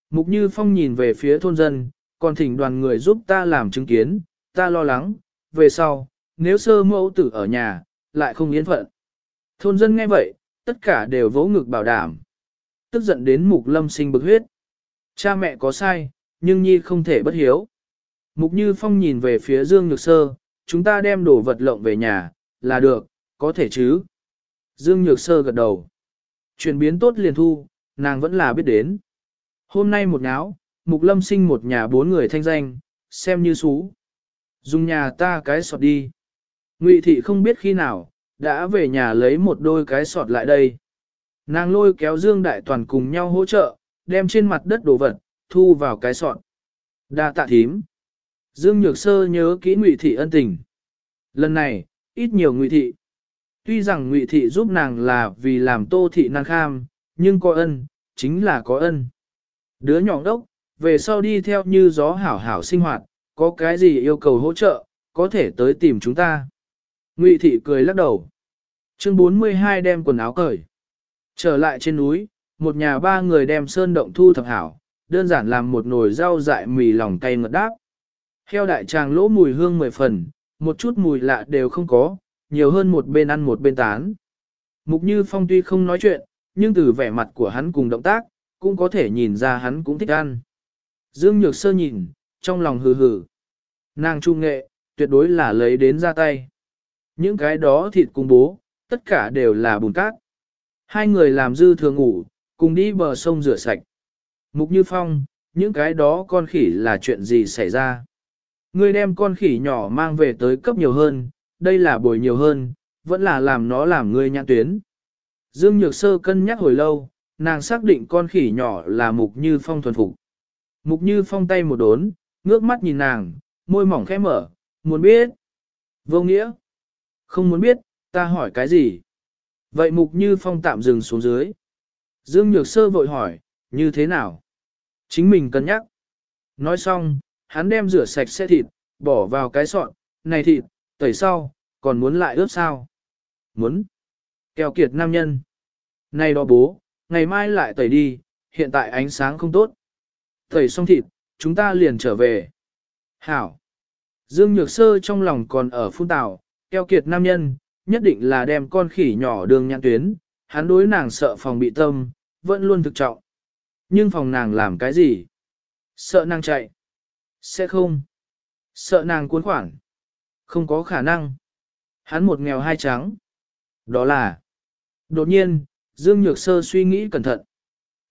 Mục như phong nhìn về phía thôn dân, còn thỉnh đoàn người giúp ta làm chứng kiến, ta lo lắng, về sau, nếu sơ mẫu tử ở nhà, lại không yên phận. Thôn dân nghe vậy, tất cả đều vỗ ngực bảo đảm. Tức giận đến mục lâm sinh bực huyết. Cha mẹ có sai, nhưng nhi không thể bất hiếu. Mục Như Phong nhìn về phía Dương Nhược Sơ, chúng ta đem đồ vật lộng về nhà, là được, có thể chứ. Dương Nhược Sơ gật đầu. Chuyển biến tốt liền thu, nàng vẫn là biết đến. Hôm nay một náo, Mục Lâm sinh một nhà bốn người thanh danh, xem như xú. Dùng nhà ta cái sọt đi. Ngụy thị không biết khi nào, đã về nhà lấy một đôi cái sọt lại đây. Nàng lôi kéo Dương Đại Toàn cùng nhau hỗ trợ, đem trên mặt đất đồ vật, thu vào cái sọt. Đa tạ thím. Dương Nhược Sơ nhớ kỹ Ngụy thị ân tình. Lần này, ít nhiều Ngụy thị. Tuy rằng Ngụy thị giúp nàng là vì làm Tô thị năng kham, nhưng có ân, chính là có ân. Đứa nhỏ đốc, về sau đi theo như gió hảo hảo sinh hoạt, có cái gì yêu cầu hỗ trợ, có thể tới tìm chúng ta. Ngụy thị cười lắc đầu. Chương 42 đem quần áo cởi. Trở lại trên núi, một nhà ba người đem sơn động thu thập hảo, đơn giản làm một nồi rau dại mì lòng cay ngật đáp. Heo đại tràng lỗ mùi hương mười phần, một chút mùi lạ đều không có, nhiều hơn một bên ăn một bên tán. Mục Như Phong tuy không nói chuyện, nhưng từ vẻ mặt của hắn cùng động tác, cũng có thể nhìn ra hắn cũng thích ăn. Dương Nhược Sơ nhìn, trong lòng hừ hừ. Nàng trung nghệ, tuyệt đối là lấy đến ra tay. Những cái đó thịt cùng bố, tất cả đều là bùn cát. Hai người làm dư thường ngủ, cùng đi bờ sông rửa sạch. Mục Như Phong, những cái đó con khỉ là chuyện gì xảy ra? Ngươi đem con khỉ nhỏ mang về tới cấp nhiều hơn, đây là bồi nhiều hơn, vẫn là làm nó làm ngươi nhãn tuyến. Dương Nhược Sơ cân nhắc hồi lâu, nàng xác định con khỉ nhỏ là Mục Như Phong thuần phục. Mục Như Phong tay một đốn, ngước mắt nhìn nàng, môi mỏng khẽ mở, muốn biết. Vô nghĩa. Không muốn biết, ta hỏi cái gì? Vậy Mục Như Phong tạm dừng xuống dưới. Dương Nhược Sơ vội hỏi, như thế nào? Chính mình cân nhắc. Nói xong, hắn đem rửa sạch xe thịt, bỏ vào cái sọn, này thịt, tẩy sau, còn muốn lại ướp sao? Muốn. Kèo kiệt nam nhân. Này đó bố, ngày mai lại tẩy đi, hiện tại ánh sáng không tốt. Tẩy xong thịt, chúng ta liền trở về. Hảo. Dương Nhược Sơ trong lòng còn ở phun tảo, keo kiệt nam nhân, nhất định là đem con khỉ nhỏ đường nhãn tuyến, hắn đối nàng sợ phòng bị tâm, vẫn luôn thực trọng. Nhưng phòng nàng làm cái gì? Sợ nàng chạy. Sẽ không. Sợ nàng cuốn khoản. Không có khả năng. Hắn một nghèo hai trắng. Đó là. Đột nhiên, Dương Nhược Sơ suy nghĩ cẩn thận.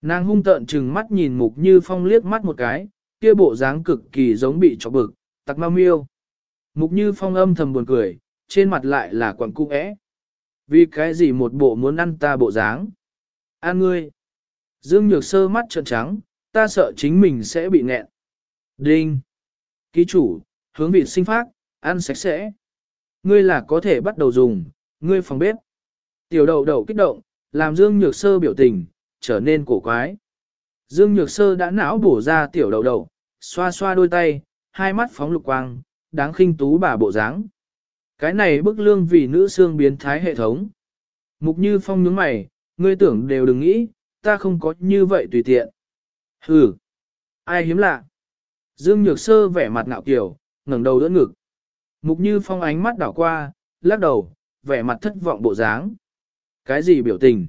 Nàng hung tợn chừng mắt nhìn Mục Như Phong liếc mắt một cái, kia bộ dáng cực kỳ giống bị chọc bực, tặc mau miêu. Mục Như Phong âm thầm buồn cười, trên mặt lại là quẳng cung ẽ. Vì cái gì một bộ muốn ăn ta bộ dáng? An ngươi. Dương Nhược Sơ mắt trợn trắng, ta sợ chính mình sẽ bị nghẹn. Đinh. Ký chủ, hướng vị sinh phát, ăn sạch sẽ. Ngươi là có thể bắt đầu dùng, ngươi phòng bếp. Tiểu đậu đậu kích động, làm Dương Nhược Sơ biểu tình, trở nên cổ quái. Dương Nhược Sơ đã não bổ ra tiểu đậu đậu, xoa xoa đôi tay, hai mắt phóng lục quang, đáng khinh tú bà bộ dáng. Cái này bức lương vì nữ xương biến thái hệ thống. Mục Như Phong nhướng mày, ngươi tưởng đều đừng nghĩ, ta không có như vậy tùy tiện. Hừ, ai hiếm lạ. Dương Nhược Sơ vẻ mặt ngạo kiểu, ngẩng đầu đỡ ngực. Mục Như Phong ánh mắt đảo qua, lắc đầu, vẻ mặt thất vọng bộ dáng. Cái gì biểu tình?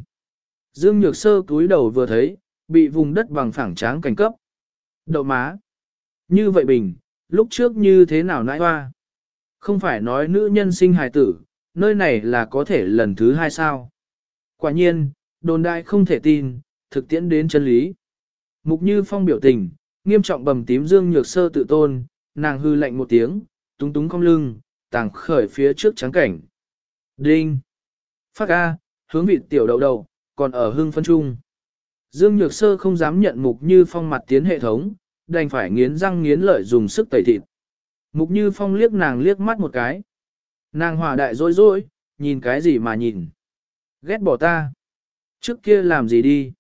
Dương Nhược Sơ cúi đầu vừa thấy, bị vùng đất bằng phẳng tráng cảnh cấp. Đậu má. Như vậy bình, lúc trước như thế nào nãi hoa? Không phải nói nữ nhân sinh hài tử, nơi này là có thể lần thứ hai sao? Quả nhiên, đồn đại không thể tin, thực tiễn đến chân lý. Mục Như Phong biểu tình, nghiêm trọng bầm tím Dương Nhược Sơ tự tôn, nàng hư lạnh một tiếng, túng túng cong lưng, tàng khởi phía trước trắng cảnh. Đinh! Phát A, hướng vị tiểu đầu đầu, còn ở hưng phân trung. Dương Nhược Sơ không dám nhận Mục Như Phong mặt tiến hệ thống, đành phải nghiến răng nghiến lợi dùng sức tẩy thịt. Mục Như Phong liếc nàng liếc mắt một cái. Nàng hòa đại dối dối, nhìn cái gì mà nhìn. Ghét bỏ ta. Trước kia làm gì đi.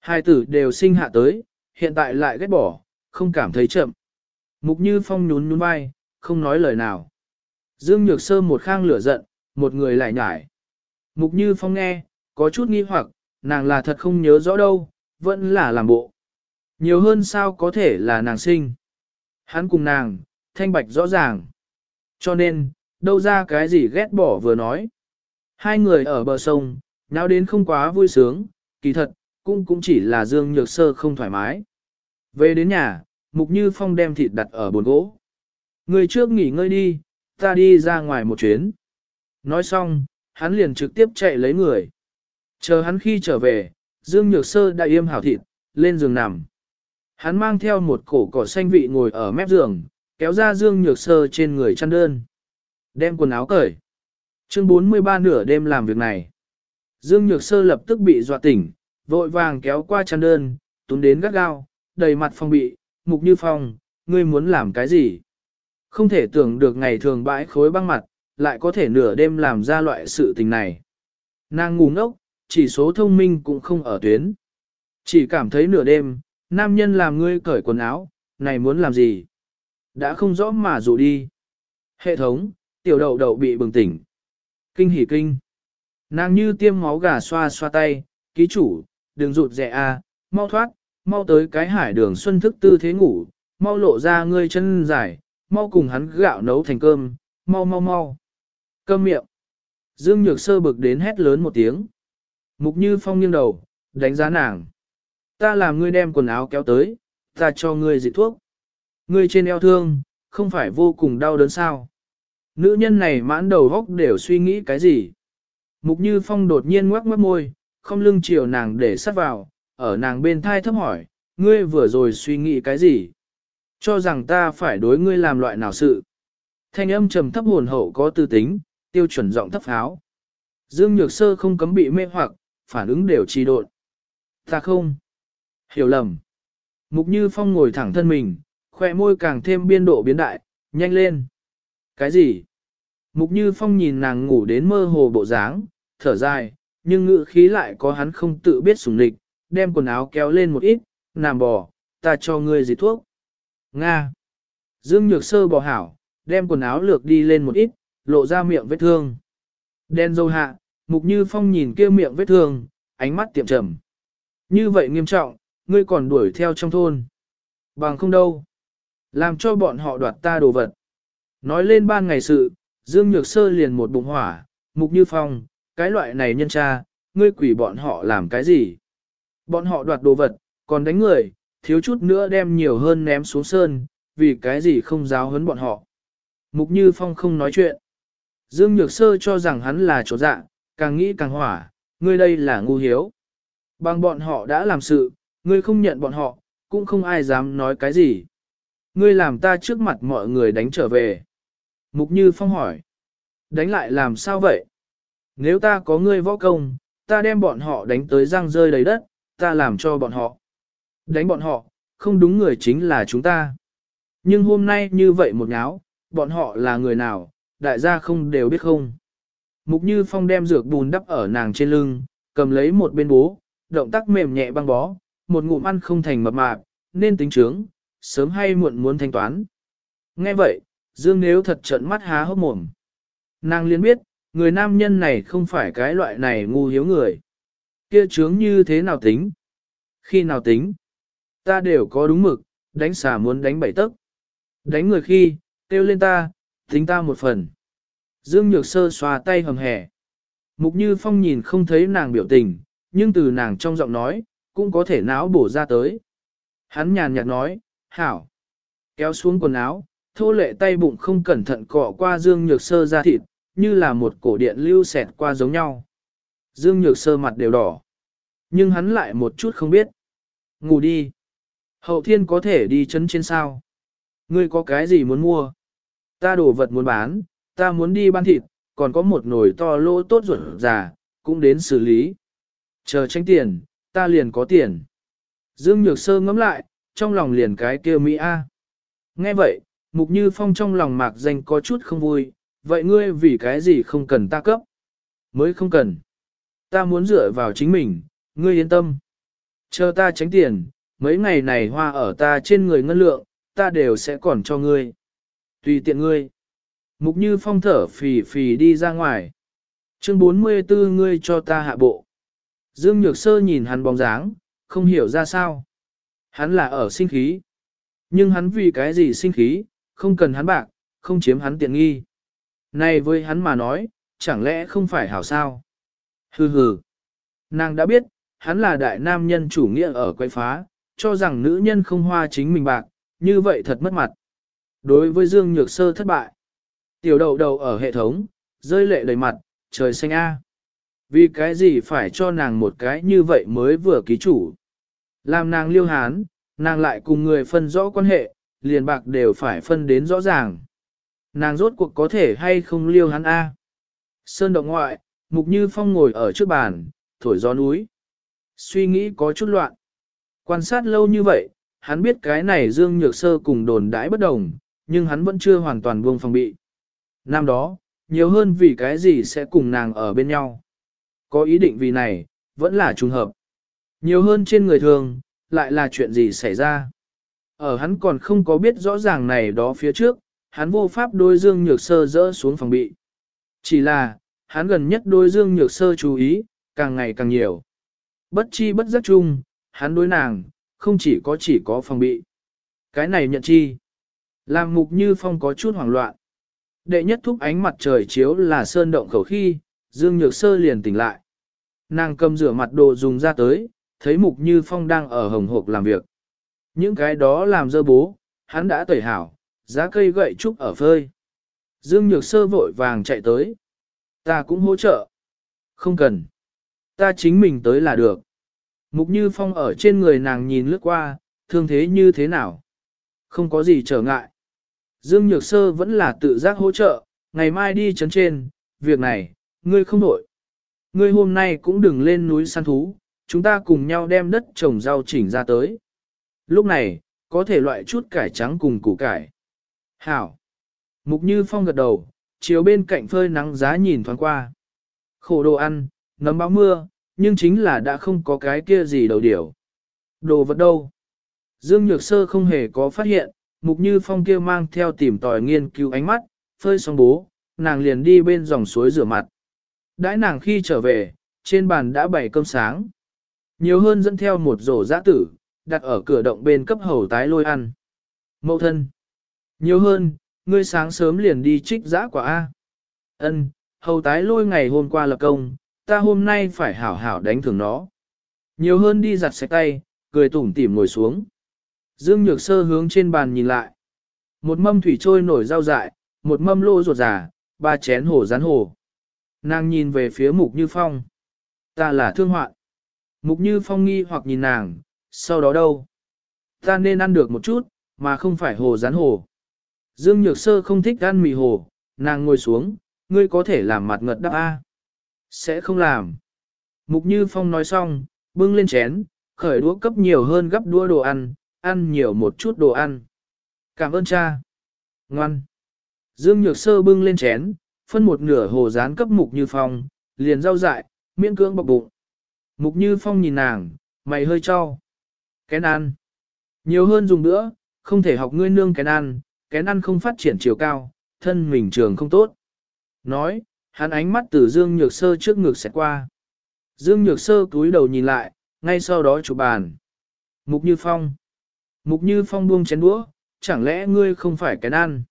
Hai tử đều sinh hạ tới, hiện tại lại ghét bỏ, không cảm thấy chậm. Mục Như Phong nhún nhún vai, không nói lời nào. Dương Nhược Sơ một khang lửa giận, một người lại nhải. Mục Như Phong nghe, có chút nghi hoặc, nàng là thật không nhớ rõ đâu, vẫn là làm bộ. Nhiều hơn sao có thể là nàng sinh. Hắn cùng nàng, thanh bạch rõ ràng. Cho nên, đâu ra cái gì ghét bỏ vừa nói. Hai người ở bờ sông, nào đến không quá vui sướng, kỳ thật, cũng cũng chỉ là Dương Nhược Sơ không thoải mái. Về đến nhà, Mục Như Phong đem thịt đặt ở bồn gỗ. Người trước nghỉ ngơi đi, ta đi ra ngoài một chuyến. Nói xong, hắn liền trực tiếp chạy lấy người. Chờ hắn khi trở về, Dương Nhược Sơ đã yêm hảo thịt, lên giường nằm. Hắn mang theo một cổ cỏ xanh vị ngồi ở mép giường, kéo ra Dương Nhược Sơ trên người chăn đơn. Đem quần áo cởi. Chương 43 nửa đêm làm việc này. Dương Nhược Sơ lập tức bị dọa tỉnh, vội vàng kéo qua chăn đơn, túm đến gắt gao, đầy mặt phong bị, mục như phong, ngươi muốn làm cái gì? Không thể tưởng được ngày thường bãi khối băng mặt, lại có thể nửa đêm làm ra loại sự tình này. Nàng ngu ngốc, chỉ số thông minh cũng không ở tuyến. Chỉ cảm thấy nửa đêm, nam nhân làm ngươi cởi quần áo, này muốn làm gì? Đã không rõ mà dụ đi. Hệ thống, tiểu đậu đậu bị bừng tỉnh. Kinh hỉ kinh. Nàng như tiêm máu gà xoa xoa tay, ký chủ, đừng rụt rẻ a, à, mau thoát, mau tới cái hải đường xuân thức tư thế ngủ, mau lộ ra ngươi chân dài, mau cùng hắn gạo nấu thành cơm, mau mau mau. Cơm miệng. Dương Nhược Sơ bực đến hét lớn một tiếng. Mục Như Phong nghiêng đầu, đánh giá nàng. Ta làm ngươi đem quần áo kéo tới, ta cho ngươi dị thuốc. Ngươi trên eo thương, không phải vô cùng đau đớn sao. Nữ nhân này mãn đầu góc đều suy nghĩ cái gì. Mục Như Phong đột nhiên ngoác mất môi, không lưng chiều nàng để sát vào, ở nàng bên thai thấp hỏi, ngươi vừa rồi suy nghĩ cái gì? Cho rằng ta phải đối ngươi làm loại nào sự? Thanh âm trầm thấp hồn hậu có tư tính, tiêu chuẩn giọng thấp pháo. Dương Nhược Sơ không cấm bị mê hoặc, phản ứng đều trì độn. Ta không. Hiểu lầm. Mục Như Phong ngồi thẳng thân mình, khoe môi càng thêm biên độ biến đại, nhanh lên. Cái gì? Mục Như Phong nhìn nàng ngủ đến mơ hồ bộ dáng, thở dài, nhưng ngự khí lại có hắn không tự biết sủng địch, đem quần áo kéo lên một ít, nằm bò, ta cho ngươi gì thuốc. Nga. Dương Nhược Sơ bò hảo, đem quần áo lược đi lên một ít, lộ ra miệng vết thương. Đen dâu hạ, Mục Như Phong nhìn kia miệng vết thương, ánh mắt tiệm trầm. Như vậy nghiêm trọng, ngươi còn đuổi theo trong thôn. Bằng không đâu. Làm cho bọn họ đoạt ta đồ vật. Nói lên ban ngày sự, Dương Nhược Sơ liền một bụng hỏa, Mục Như Phong, cái loại này nhân tra, ngươi quỷ bọn họ làm cái gì? Bọn họ đoạt đồ vật, còn đánh người, thiếu chút nữa đem nhiều hơn ném xuống sơn, vì cái gì không giáo huấn bọn họ. Mục Như Phong không nói chuyện. Dương Nhược Sơ cho rằng hắn là chỗ dạ, càng nghĩ càng hỏa, ngươi đây là ngu hiếu. Bằng bọn họ đã làm sự, ngươi không nhận bọn họ, cũng không ai dám nói cái gì. Ngươi làm ta trước mặt mọi người đánh trở về. Mục Như Phong hỏi. Đánh lại làm sao vậy? Nếu ta có ngươi võ công, ta đem bọn họ đánh tới răng rơi đầy đất, ta làm cho bọn họ. Đánh bọn họ, không đúng người chính là chúng ta. Nhưng hôm nay như vậy một nháo, bọn họ là người nào, đại gia không đều biết không. Mục Như Phong đem dược bùn đắp ở nàng trên lưng, cầm lấy một bên bố, động tác mềm nhẹ băng bó, một ngụm ăn không thành mập mạp, nên tính trướng, sớm hay muộn muốn thanh toán. Nghe vậy, Dương nếu thật trợn mắt há hốc mồm. Nàng liền biết, người nam nhân này không phải cái loại này ngu hiếu người. Kia chướng như thế nào tính? Khi nào tính? Ta đều có đúng mực, đánh xà muốn đánh bảy tấc. Đánh người khi, kêu lên ta, tính ta một phần. Dương Nhược Sơ xoa tay hầm hẻ. Mục Như Phong nhìn không thấy nàng biểu tình, nhưng từ nàng trong giọng nói, cũng có thể não bổ ra tới. Hắn nhàn nhạt nói, hảo. Kéo xuống quần áo, thô lệ tay bụng không cẩn thận cọ qua Dương Nhược Sơ ra thịt, như là một cổ điện lưu xẹt qua giống nhau. Dương Nhược Sơ mặt đều đỏ. Nhưng hắn lại một chút không biết. Ngủ đi. Hậu thiên có thể đi chấn trên sao. Ngươi có cái gì muốn mua? Ta đổ vật muốn bán, ta muốn đi ban thịt, còn có một nồi to lỗ tốt ruột già, cũng đến xử lý. Chờ tranh tiền, ta liền có tiền. Dương Nhược Sơ ngẫm lại, trong lòng liền cái kêu Mỹ A. Nghe vậy, Mục Như Phong trong lòng mạc danh có chút không vui, vậy ngươi vì cái gì không cần ta cấp? Mới không cần. Ta muốn dựa vào chính mình, ngươi yên tâm. Chờ ta tránh tiền, mấy ngày này hoa ở ta trên người ngân lượng, ta đều sẽ còn cho ngươi. Tùy tiện ngươi. Mục Như Phong thở phì phì đi ra ngoài. Chương 44 ngươi cho ta hạ bộ. Dương Nhược Sơ nhìn hắn bóng dáng, không hiểu ra sao. Hắn là ở sinh khí. Nhưng hắn vì cái gì sinh khí, không cần hắn bạc, không chiếm hắn tiện nghi. Này với hắn mà nói, chẳng lẽ không phải hảo sao? Hừ hừ. Nàng đã biết, hắn là đại nam nhân chủ nghĩa ở quay phá, cho rằng nữ nhân không hoa chính mình bạc, như vậy thật mất mặt. Đối với Dương Nhược Sơ thất bại, tiểu đầu đầu ở hệ thống, rơi lệ đầy mặt, trời xanh a. Vì cái gì phải cho nàng một cái như vậy mới vừa ký chủ. Làm nàng liêu hán, nàng lại cùng người phân rõ quan hệ, liền bạc đều phải phân đến rõ ràng. Nàng rốt cuộc có thể hay không liêu hắn A. Sơn động ngoại, Mục Như Phong ngồi ở trước bàn, thổi gió núi. Suy nghĩ có chút loạn. Quan sát lâu như vậy, hắn biết cái này Dương Nhược Sơ cùng đồn đãi bất đồng, nhưng hắn vẫn chưa hoàn toàn buông phòng bị. Năm đó, nhiều hơn vì cái gì sẽ cùng nàng ở bên nhau. Có ý định vì này, vẫn là trùng hợp. Nhiều hơn trên người thường, lại là chuyện gì xảy ra. Ở hắn còn không có biết rõ ràng này đó phía trước, hắn vô pháp đôi Dương Nhược Sơ dỡ xuống phòng bị. Chỉ là, hắn gần nhất đôi Dương Nhược Sơ chú ý, càng ngày càng nhiều. Bất chi bất giác chung, hắn đối nàng, không chỉ có chỉ có phòng bị. Cái này nhận chi. Làm mục như phong có chút hoảng loạn. Đệ nhất thúc ánh mặt trời chiếu là sơn động khẩu khi, Dương Nhược Sơ liền tỉnh lại. Nàng cầm rửa mặt đồ dùng ra tới, thấy Mục Như Phong đang ở hồng hộp làm việc. Những cái đó làm dơ bố, hắn đã tẩy hảo, giá cây gậy trúc ở phơi. Dương Nhược Sơ vội vàng chạy tới. Ta cũng hỗ trợ. Không cần. Ta chính mình tới là được. Mục Như Phong ở trên người nàng nhìn lướt qua, thương thế như thế nào? Không có gì trở ngại. Dương Nhược Sơ vẫn là tự giác hỗ trợ, ngày mai đi chấn trên, việc này, ngươi không đổi. Ngươi hôm nay cũng đừng lên núi săn thú, chúng ta cùng nhau đem đất trồng rau chỉnh ra tới. Lúc này, có thể loại chút cải trắng cùng củ cải. Hảo. Mục Như Phong gật đầu, chiều bên cạnh phơi nắng giá nhìn thoáng qua. Khổ đồ ăn, nấm báo mưa, nhưng chính là đã không có cái kia gì đầu điểu. Đồ vật đâu? Dương Nhược Sơ không hề có phát hiện, Mục Như Phong kia mang theo tìm tòi nghiên cứu ánh mắt, phơi xong bố, nàng liền đi bên dòng suối rửa mặt. Đãi nàng khi trở về, trên bàn đã bày cơm sáng. Nhiều hơn dẫn theo một rổ giã tử, đặt ở cửa động bên cấp hầu tái lôi ăn. Mậu thân. Nhiều hơn, ngươi sáng sớm liền đi trích giã quả A. Ân, hầu tái lôi ngày hôm qua lập công, ta hôm nay phải hảo hảo đánh thưởng nó. Nhiều hơn đi giặt sạch tay, cười tủm tỉm ngồi xuống. Dương Nhược Sơ hướng trên bàn nhìn lại. Một mâm thủy trôi nổi rau dại, một mâm lô ruột già, ba chén hồ rán hồ. Nàng nhìn về phía Mục Như Phong. Ta là thương hoạn. Mục Như Phong nghi hoặc nhìn nàng, sau đó đâu? Ta nên ăn được một chút, mà không phải hồ rán hồ. Dương Nhược Sơ không thích ăn mì hồ, nàng ngồi xuống, ngươi có thể làm mặt ngật đáp A. Sẽ không làm. Mục Như Phong nói xong, bưng lên chén, khởi đũa cấp nhiều hơn gấp đũa đồ ăn, ăn nhiều một chút đồ ăn. Cảm ơn cha. Ngoan. Dương Nhược Sơ bưng lên chén, phân một nửa hồ rán cấp Mục Như Phong, liền rau dại, miễn cưỡng bọc bụng. Mục Như Phong nhìn nàng, mày hơi cho. Kén ăn. Nhiều hơn dùng nữa, không thể học ngươi nương kén ăn, kén ăn không phát triển chiều cao, thân mình trường không tốt. Nói, hắn ánh mắt từ Dương Nhược Sơ trước ngực sẽ qua. Dương Nhược Sơ cúi đầu nhìn lại, ngay sau đó chủ bàn. Mục Như Phong. Mục Như Phong buông chén đũa, chẳng lẽ ngươi không phải kén ăn?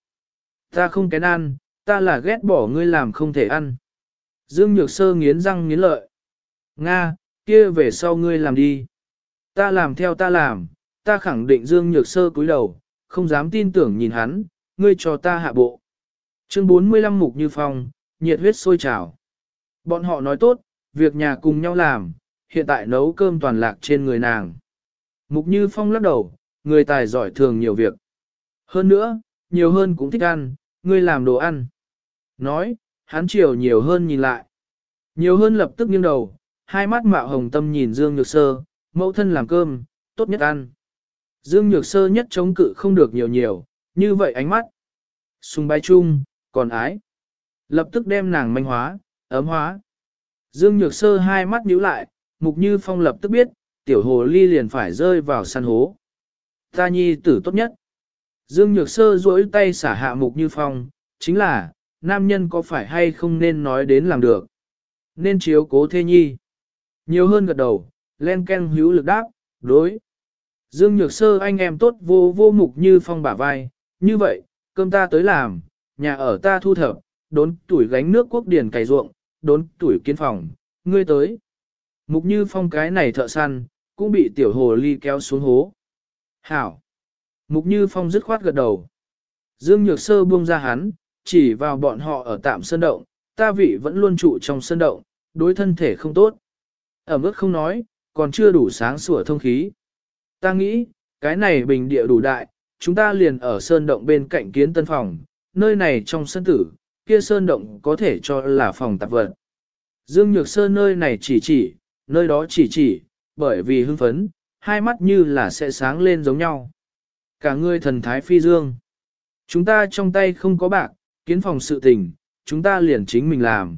Ta không kén ăn, ta là ghét bỏ ngươi làm không thể ăn. Dương Nhược Sơ nghiến răng nghiến lợi. Nga, kia về sau ngươi làm đi. Ta làm theo ta làm, ta khẳng định Dương Nhược Sơ cúi đầu, không dám tin tưởng nhìn hắn, ngươi cho ta hạ bộ. Chương 45 Mục Như Phong, nhiệt huyết sôi trào. Bọn họ nói tốt, việc nhà cùng nhau làm, hiện tại nấu cơm toàn lạc trên người nàng. Mục Như Phong lắc đầu, người tài giỏi thường nhiều việc. Hơn nữa, nhiều hơn cũng thích ăn, ngươi làm đồ ăn. Nói, hắn chiều nhiều hơn nhìn lại. Nhiều hơn lập tức nghiêng đầu, hai mắt mạo hồng tâm nhìn Dương Nhược Sơ, mẫu thân làm cơm, tốt nhất ăn. Dương Nhược Sơ nhất chống cự không được nhiều nhiều, như vậy ánh mắt. Sùng bái chung, còn ái. Lập tức đem nàng manh hóa, ấm hóa. Dương Nhược Sơ hai mắt nhíu lại, Mục Như Phong lập tức biết, tiểu hồ ly liền phải rơi vào săn hố. Ta nhi tử tốt nhất. Dương Nhược Sơ duỗi tay xả hạ Mục Như Phong, chính là, nam nhân có phải hay không nên nói đến làm được. Nên chiếu cố thê nhi. Nhiều hơn gật đầu, len ken hữu lực đáp, đối. Dương Nhược Sơ anh em tốt vô vô Mục Như Phong bả vai, như vậy, cơm ta tới làm, nhà ở ta thu thập, đốn tuổi gánh nước quốc điển cày ruộng, đốn tuổi kiến phòng, ngươi tới. Mục Như Phong cái này thợ săn, cũng bị tiểu hồ ly kéo xuống hố. Hảo. Mục Như Phong dứt khoát gật đầu. Dương Nhược Sơ buông ra hắn, chỉ vào bọn họ ở tạm sơn động, ta vị vẫn luôn trụ trong sơn động, đối thân thể không tốt. Ở mức không nói, còn chưa đủ sáng sủa thông khí. Ta nghĩ, cái này bình địa đủ đại, chúng ta liền ở sơn động bên cạnh kiến tân phòng, nơi này trong sân tử, kia sơn động có thể cho là phòng tạp vật. Dương Nhược Sơ nơi này chỉ chỉ, nơi đó chỉ chỉ, bởi vì hưng phấn, hai mắt như là sẽ sáng lên giống nhau. Cả người thần thái phi dương. Chúng ta trong tay không có bạc, kiến phòng sự tình, chúng ta liền chính mình làm.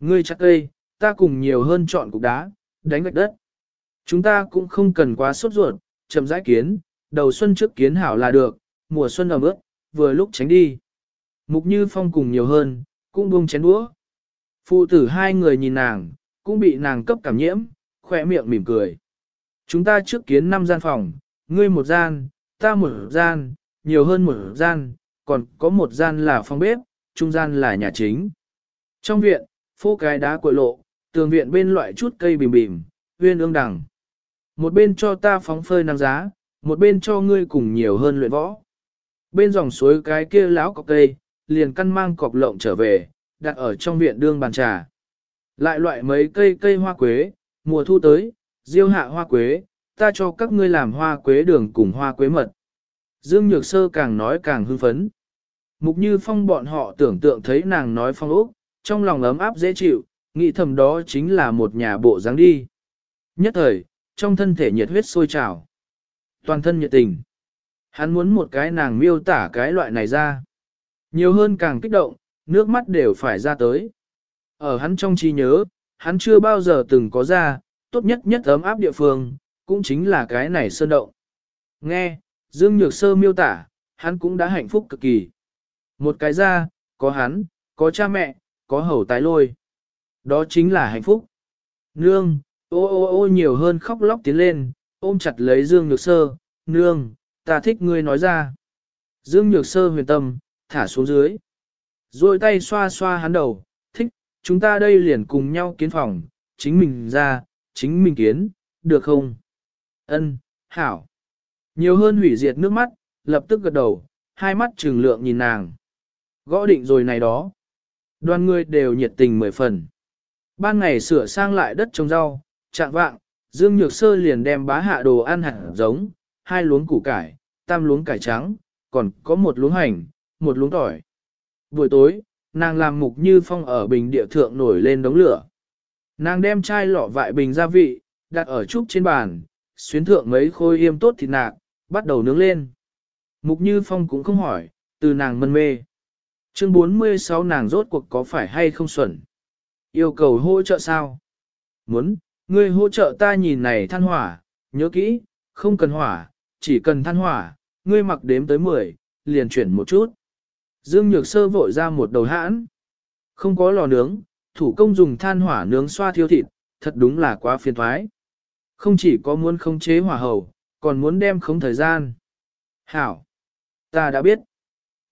Ngươi chắc cây, ta cùng nhiều hơn chọn cục đá, đánh gạch đất. Chúng ta cũng không cần quá sốt ruột, chậm rãi kiến, đầu xuân trước kiến hảo là được, mùa xuân ẩm ướt, vừa lúc tránh đi. Mục Như Phong cùng nhiều hơn, cũng buông chén đũa. Phụ tử hai người nhìn nàng, cũng bị nàng cấp cảm nhiễm, khỏe miệng mỉm cười. Chúng ta trước kiến năm gian phòng, ngươi một gian, ta một gian, nhiều hơn một gian, còn có một gian là phòng bếp, trung gian là nhà chính. Trong viện, phố cái đá cội lộ, tường viện bên loại chút cây bìm bìm, huyên ương đằng. Một bên cho ta phóng phơi năng giá, một bên cho ngươi cùng nhiều hơn luyện võ. Bên dòng suối cái kia lão cọc cây, liền căn mang cọc lộng trở về, đặt ở trong viện đương bàn trà. Lại loại mấy cây cây hoa quế, mùa thu tới, diêu hạ hoa quế, ta cho các ngươi làm hoa quế đường cùng hoa quế mật. Dương Nhược Sơ càng nói càng hưng phấn. Mục Như Phong bọn họ tưởng tượng thấy nàng nói phong ốc, trong lòng ấm áp dễ chịu, nghĩ thầm đó chính là một nhà bộ dáng đi. Nhất thời, trong thân thể nhiệt huyết sôi trào. Toàn thân nhiệt tình. Hắn muốn một cái nàng miêu tả cái loại này ra. Nhiều hơn càng kích động, nước mắt đều phải ra tới. Ở hắn trong trí nhớ, hắn chưa bao giờ từng có ra, tốt nhất nhất ấm áp địa phương, cũng chính là cái này sơn động. Nghe, Dương Nhược Sơ miêu tả, hắn cũng đã hạnh phúc cực kỳ. Một cái ra, có hắn, có cha mẹ, có hầu tái lôi. Đó chính là hạnh phúc. Nương, ô ô ô nhiều hơn khóc lóc tiến lên, ôm chặt lấy Dương Nhược Sơ, nương, ta thích ngươi nói ra. Dương Nhược Sơ huyền tâm, thả xuống dưới. Rồi tay xoa xoa hắn đầu, thích, chúng ta đây liền cùng nhau kiến phòng, chính mình ra, chính mình kiến, được không? Ân, hảo. Nhiều hơn hủy diệt nước mắt, lập tức gật đầu, hai mắt trừng lượng nhìn nàng. Gõ định rồi này đó. Đoàn người đều nhiệt tình mười phần. Ban ngày sửa sang lại đất trồng rau, chạng vạng, Dương Nhược Sơ liền đem bá hạ đồ ăn hạt giống, hai luống củ cải, tam luống cải trắng, còn có một luống hành, một luống tỏi. Buổi tối, nàng làm mục như phong ở bình địa thượng nổi lên đống lửa. Nàng đem chai lọ vại bình gia vị, đặt ở trúc trên bàn, xuyến thượng mấy khôi yêm tốt thịt nạc, bắt đầu nướng lên. Mục như phong cũng không hỏi, từ nàng mân mê. Chương 46 nàng rốt cuộc có phải hay không xuẩn? Yêu cầu hỗ trợ sao? Muốn, ngươi hỗ trợ ta nhìn này than hỏa, nhớ kỹ, không cần hỏa, chỉ cần than hỏa, ngươi mặc đếm tới 10, liền chuyển một chút. Dương Nhược Sơ vội ra một đầu hãn. Không có lò nướng, thủ công dùng than hỏa nướng xoa thiêu thịt, thật đúng là quá phiền thoái. Không chỉ có muốn khống chế hỏa hầu, còn muốn đem khống thời gian. Hảo! Ta đã biết.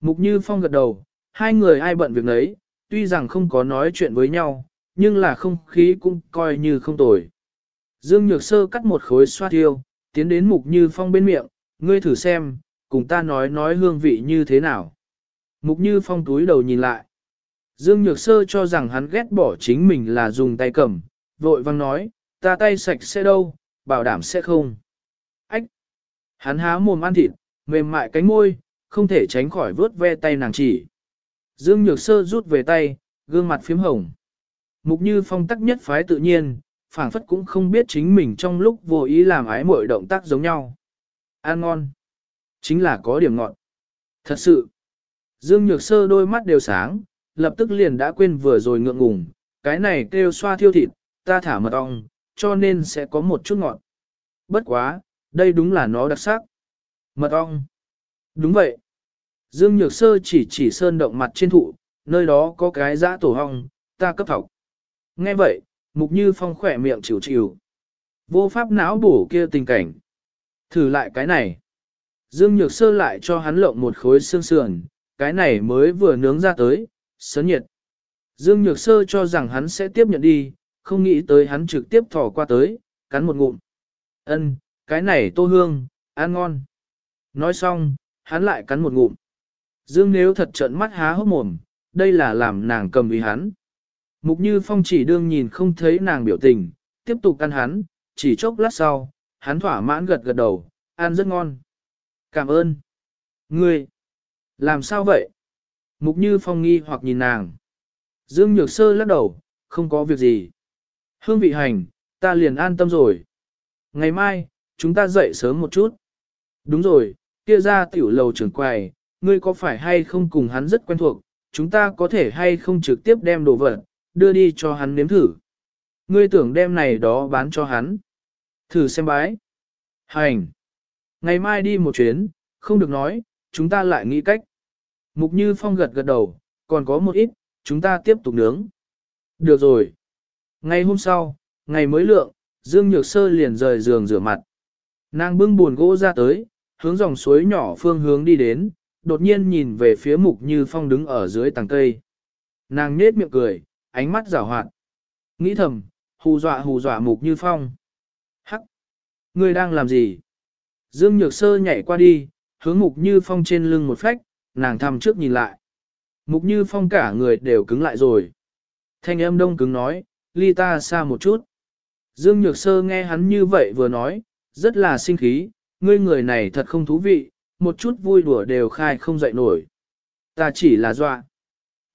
Mục Như Phong gật đầu, hai người ai bận việc nấy, tuy rằng không có nói chuyện với nhau, nhưng là không khí cũng coi như không tồi. Dương Nhược Sơ cắt một khối xoa thiêu, tiến đến Mục Như Phong bên miệng, ngươi thử xem, cùng ta nói nói hương vị như thế nào. Mục Như Phong túi đầu nhìn lại. Dương Nhược Sơ cho rằng hắn ghét bỏ chính mình là dùng tay cầm, vội vang nói, ta tay sạch sẽ đâu, bảo đảm sẽ không. Ách! Hắn há mồm ăn thịt, mềm mại cánh môi, không thể tránh khỏi vớt ve tay nàng chỉ. Dương Nhược Sơ rút về tay, gương mặt phím hồng. Mục Như Phong tắc nhất phái tự nhiên, phảng phất cũng không biết chính mình trong lúc vô ý làm ái mọi động tác giống nhau. Ăn ngon. Chính là có điểm ngọn. Thật sự. Dương Nhược Sơ đôi mắt đều sáng, lập tức liền đã quên vừa rồi ngượng ngùng, cái này kêu xoa thiêu thịt, ta thả mật ong, cho nên sẽ có một chút ngọt. Bất quá, đây đúng là nó đặc sắc. Mật ong. Đúng vậy. Dương Nhược Sơ chỉ chỉ sơn động mặt trên thụ, nơi đó có cái dã tổ hong, ta cấp học. Nghe vậy, Mục Như Phong khỏe miệng chịu chịu. Vô pháp não bổ kia tình cảnh. Thử lại cái này. Dương Nhược Sơ lại cho hắn lộng một khối xương sườn, cái này mới vừa nướng ra tới, sớn nhiệt. Dương Nhược Sơ cho rằng hắn sẽ tiếp nhận đi, không nghĩ tới hắn trực tiếp thò qua tới, cắn một ngụm. Ân, cái này tô hương, ăn ngon. Nói xong, hắn lại cắn một ngụm. Dương nếu thật trợn mắt há hốc mồm, đây là làm nàng cầm ý hắn. Mục Như Phong chỉ đương nhìn không thấy nàng biểu tình, tiếp tục ăn hắn, chỉ chốc lát sau, hắn thỏa mãn gật gật đầu, ăn rất ngon. Cảm ơn. Ngươi, làm sao vậy? Mục Như Phong nghi hoặc nhìn nàng. Dương Nhược Sơ lắc đầu, không có việc gì. Hương vị hành, ta liền an tâm rồi. Ngày mai, chúng ta dậy sớm một chút. Đúng rồi, kia ra tiểu lầu trưởng quầy, ngươi có phải hay không cùng hắn rất quen thuộc, chúng ta có thể hay không trực tiếp đem đồ vật, đưa đi cho hắn nếm thử. Ngươi tưởng đem này đó bán cho hắn. Thử xem bái. Hành. Ngày mai đi một chuyến, không được nói, chúng ta lại nghĩ cách. Mục Như Phong gật gật đầu, còn có một ít, chúng ta tiếp tục nướng. Được rồi. Ngày hôm sau, ngày mới lượng, Dương Nhược Sơ liền rời giường rửa mặt. Nàng bưng buồn gỗ ra tới, hướng dòng suối nhỏ phương hướng đi đến, đột nhiên nhìn về phía Mục Như Phong đứng ở dưới tầng cây. Nàng nết miệng cười, ánh mắt rảo hoạt. Nghĩ thầm, hù dọa hù dọa mục như phong. Hắc! Ngươi đang làm gì? Dương Nhược Sơ nhảy qua đi, hướng mục như phong trên lưng một phách, nàng thăm trước nhìn lại. Mục như phong cả người đều cứng lại rồi. Thanh âm đông cứng nói, ly ta xa một chút. Dương Nhược Sơ nghe hắn như vậy vừa nói, rất là sinh khí, ngươi người này thật không thú vị, một chút vui đùa đều khai không dậy nổi. Ta chỉ là dọa.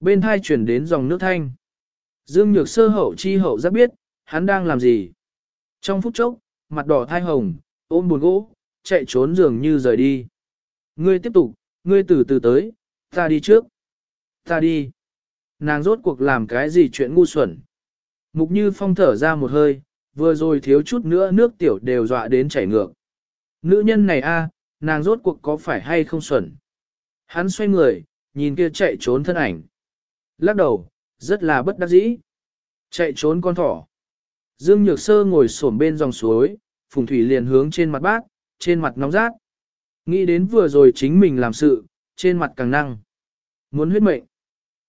Bên thai chuyển đến dòng nước thanh. Dương Nhược Sơ hậu chi hậu rất biết, hắn đang làm gì. Trong phút chốc, mặt đỏ thai hồng, ôm buồn gỗ, chạy trốn dường như rời đi. Ngươi tiếp tục, ngươi từ từ tới, ta đi trước. Ta đi. Nàng rốt cuộc làm cái gì chuyện ngu xuẩn. Mục như phong thở ra một hơi, vừa rồi thiếu chút nữa nước tiểu đều dọa đến chảy ngược. Nữ nhân này a, nàng rốt cuộc có phải hay không xuẩn. Hắn xoay người, nhìn kia chạy trốn thân ảnh. Lắc đầu, rất là bất đắc dĩ. Chạy trốn con thỏ. Dương Nhược Sơ ngồi xổm bên dòng suối, Phùng Thủy liền hướng trên mặt bác, trên mặt nóng rát. Nghĩ đến vừa rồi chính mình làm sự, trên mặt càng năng. Muốn huyết mệnh.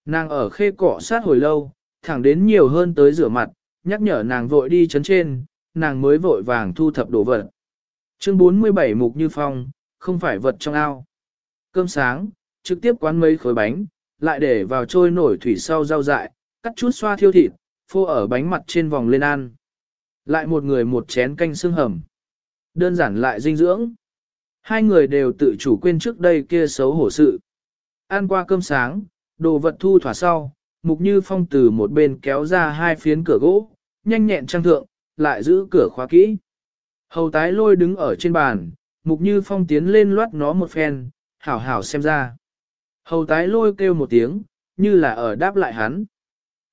Nàng ở khê cỏ sát hồi lâu, thẳng đến nhiều hơn tới rửa mặt, nhắc nhở nàng vội đi chấn trên, nàng mới vội vàng thu thập đồ vật. Chương 47 Mục Như Phong, không phải vật trong ao. Cơm sáng, trực tiếp quán mấy khối bánh, lại để vào trôi nổi thủy sau rau dại, cắt chút xoa thiêu thịt, phô ở bánh mặt trên vòng lên ăn. Lại một người một chén canh xương hầm. Đơn giản lại dinh dưỡng. Hai người đều tự chủ quên trước đây kia xấu hổ sự. Ăn qua cơm sáng, đồ vật thu thỏa sau, mục như phong từ một bên kéo ra hai phiến cửa gỗ, nhanh nhẹn trang thượng, lại giữ cửa khóa kỹ. Hầu tái lôi đứng ở trên bàn, mục như phong tiến lên loát nó một phen, hảo hảo xem ra. Hầu tái lôi kêu một tiếng, như là ở đáp lại hắn.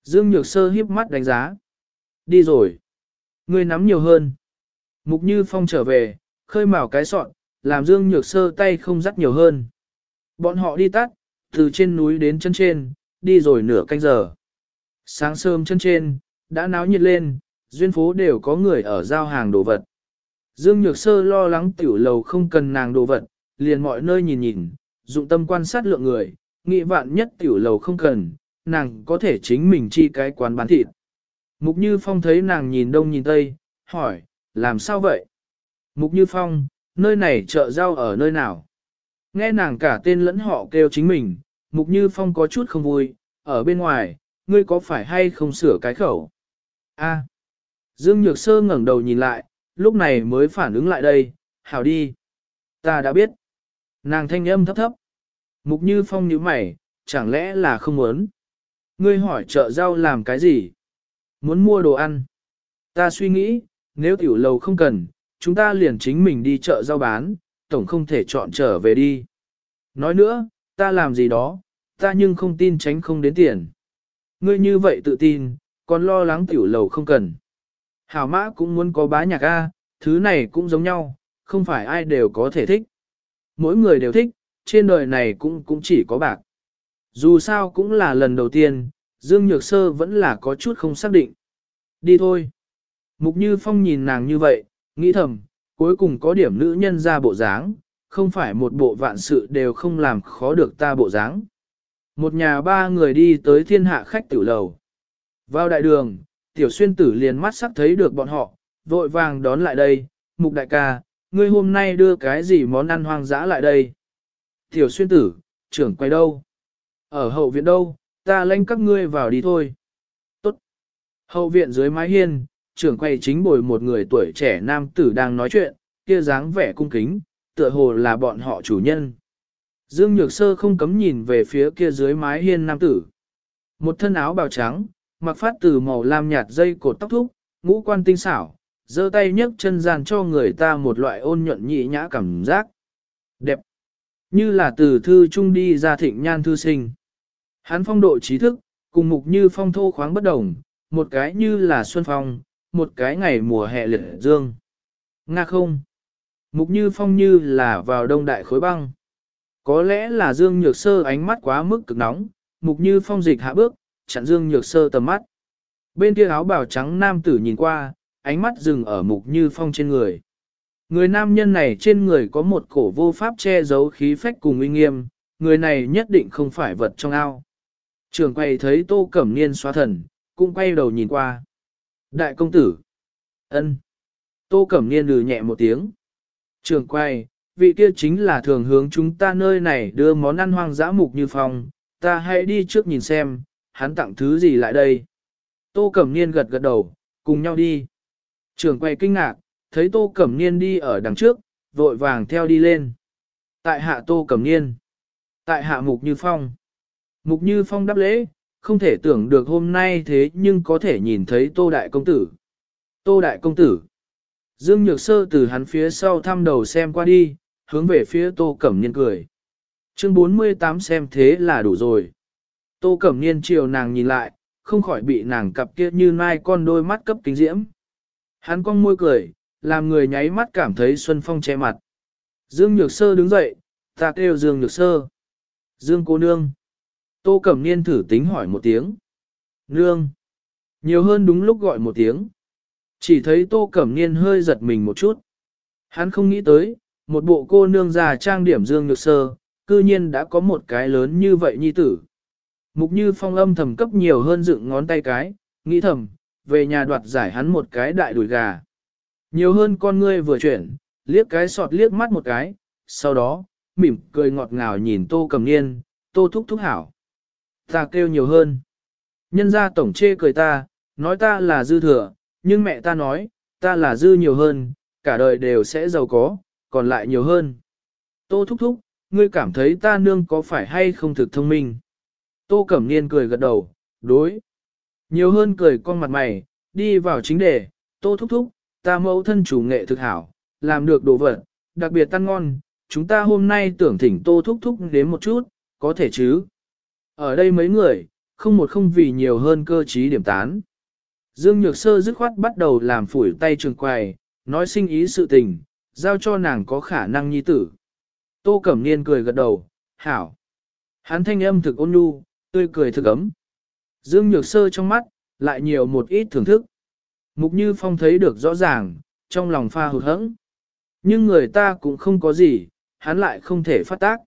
Dương Nhược Sơ hiếp mắt đánh giá. Đi rồi. Ngươi nắm nhiều hơn. Mục Như Phong trở về, khơi mào cái sọn, làm Dương Nhược Sơ tay không dắt nhiều hơn. Bọn họ đi tắt, từ trên núi đến chân trên, đi rồi nửa canh giờ. Sáng sớm chân trên, đã náo nhiệt lên, duyên phố đều có người ở giao hàng đồ vật. Dương Nhược Sơ lo lắng tiểu lầu không cần nàng đồ vật, liền mọi nơi nhìn nhìn, dụng tâm quan sát lượng người, nghĩ vạn nhất tiểu lầu không cần, nàng có thể chính mình chi cái quán bán thịt. Mục Như Phong thấy nàng nhìn đông nhìn tây, hỏi, làm sao vậy? Mục Như Phong, nơi này chợ rau ở nơi nào? Nghe nàng cả tên lẫn họ kêu chính mình, Mục Như Phong có chút không vui, ở bên ngoài, ngươi có phải hay không sửa cái khẩu? A. Dương Nhược Sơ ngẩng đầu nhìn lại, lúc này mới phản ứng lại đây, hảo đi. Ta đã biết. Nàng thanh âm thấp thấp. Mục Như Phong nhíu mày, chẳng lẽ là không muốn? Ngươi hỏi chợ rau làm cái gì? Muốn mua đồ ăn. Ta suy nghĩ, nếu tiểu lầu không cần, chúng ta liền chính mình đi chợ rau bán, tổng không thể chọn trở về đi. Nói nữa, ta làm gì đó, ta nhưng không tin tránh không đến tiền. Ngươi như vậy tự tin, còn lo lắng tiểu lầu không cần. Hảo mã cũng muốn có bá nhạc A, thứ này cũng giống nhau, không phải ai đều có thể thích. Mỗi người đều thích, trên đời này cũng cũng chỉ có bạc. Dù sao cũng là lần đầu tiên, Dương Nhược Sơ vẫn là có chút không xác định. Đi thôi. Mục Như Phong nhìn nàng như vậy, nghĩ thầm, cuối cùng có điểm nữ nhân ra bộ dáng, không phải một bộ vạn sự đều không làm khó được ta bộ dáng. Một nhà ba người đi tới thiên hạ khách tiểu lầu. Vào đại đường, tiểu xuyên tử liền mắt sắc thấy được bọn họ, vội vàng đón lại đây, mục đại ca, ngươi hôm nay đưa cái gì món ăn hoang dã lại đây. Tiểu xuyên tử, trưởng quay đâu? Ở hậu viện đâu, ta lãnh các ngươi vào đi thôi. Tốt. Hậu viện dưới mái hiên, trưởng quay chính bồi một người tuổi trẻ nam tử đang nói chuyện, kia dáng vẻ cung kính, tựa hồ là bọn họ chủ nhân. Dương Nhược Sơ không cấm nhìn về phía kia dưới mái hiên nam tử. Một thân áo bào trắng, mặc phát từ màu lam nhạt dây cột tóc thúc, ngũ quan tinh xảo, giơ tay nhấc chân gian cho người ta một loại ôn nhuận nhị nhã cảm giác. Đẹp. Như là từ thư trung đi ra thịnh nhan thư sinh. Hắn phong độ trí thức, cùng mục như phong thô khoáng bất đồng, một cái như là xuân phong, một cái ngày mùa hè liệt dương. Nga không? Mục như phong như là vào đông đại khối băng. Có lẽ là dương nhược sơ ánh mắt quá mức cực nóng, mục như phong dịch hạ bước, chặn dương nhược sơ tầm mắt. Bên kia áo bào trắng nam tử nhìn qua, ánh mắt dừng ở mục như phong trên người. Người nam nhân này trên người có một cổ vô pháp che giấu khí phách cùng uy nghiêm, người này nhất định không phải vật trong ao. Trường quay thấy tô cẩm niên xoa thần, cũng quay đầu nhìn qua. Đại công tử. ân. Tô Cẩm Niên lừ nhẹ một tiếng. Trường quay, vị kia chính là thường hướng chúng ta nơi này đưa món ăn hoang dã mục như phong, ta hãy đi trước nhìn xem, hắn tặng thứ gì lại đây. Tô Cẩm Niên gật gật đầu, cùng nhau đi. Trường quay kinh ngạc, thấy Tô Cẩm Niên đi ở đằng trước, vội vàng theo đi lên. Tại hạ Tô Cẩm Niên. Tại hạ Mục Như Phong. Mục Như Phong đáp lễ, không thể tưởng được hôm nay thế nhưng có thể nhìn thấy Tô Đại Công Tử. Tô Đại Công Tử. Dương Nhược Sơ từ hắn phía sau thăm đầu xem qua đi, hướng về phía Tô Cẩm Niên cười. Chương 48 xem thế là đủ rồi. Tô Cẩm Niên chiều nàng nhìn lại, không khỏi bị nàng cặp kia như mai con đôi mắt cấp kính diễm. Hắn cong môi cười, làm người nháy mắt cảm thấy Xuân Phong che mặt. Dương Nhược Sơ đứng dậy, ta kêu Dương Nhược Sơ. Dương cô nương. Tô Cẩm Niên thử tính hỏi một tiếng. Nương. Nhiều hơn đúng lúc gọi một tiếng. Chỉ thấy Tô Cẩm Niên hơi giật mình một chút. Hắn không nghĩ tới, một bộ cô nương già trang điểm Dương Nhược Sơ, cư nhiên đã có một cái lớn như vậy nhi tử. Mục như phong âm thầm cấp nhiều hơn dựng ngón tay cái, nghĩ thầm, về nhà đoạt giải hắn một cái đại đùi gà. Nhiều hơn con ngươi vừa chuyển, liếc cái sọt liếc mắt một cái, sau đó, mỉm cười ngọt ngào nhìn tô cầm niên, tô thúc thúc hảo. Ta kêu nhiều hơn. Nhân gia tổng chê cười ta, nói ta là dư thừa, nhưng mẹ ta nói, ta là dư nhiều hơn, cả đời đều sẽ giàu có, còn lại nhiều hơn. Tô thúc thúc, ngươi cảm thấy ta nương có phải hay không thực thông minh? Tô Cẩm Niên cười gật đầu, đối. Nhiều hơn cười con mặt mày, đi vào chính đề, Tô thúc thúc, ta mẫu thân chủ nghệ thực hảo, làm được đồ vật, đặc biệt tan ngon, chúng ta hôm nay tưởng thỉnh Tô thúc thúc đến một chút, có thể chứ? Ở đây mấy người, không một không vì nhiều hơn cơ trí điểm tán. Dương Nhược Sơ dứt khoát bắt đầu làm phủi tay trường quài, nói sinh ý sự tình, giao cho nàng có khả năng nhi tử. Tô Cẩm Niên cười gật đầu, hảo. Hắn thanh âm thực ôn nhu, tươi cười thực ấm. Dương Nhược Sơ trong mắt, lại nhiều một ít thưởng thức. Mục Như Phong thấy được rõ ràng, trong lòng pha hụt hẫng. Nhưng người ta cũng không có gì, hắn lại không thể phát tác.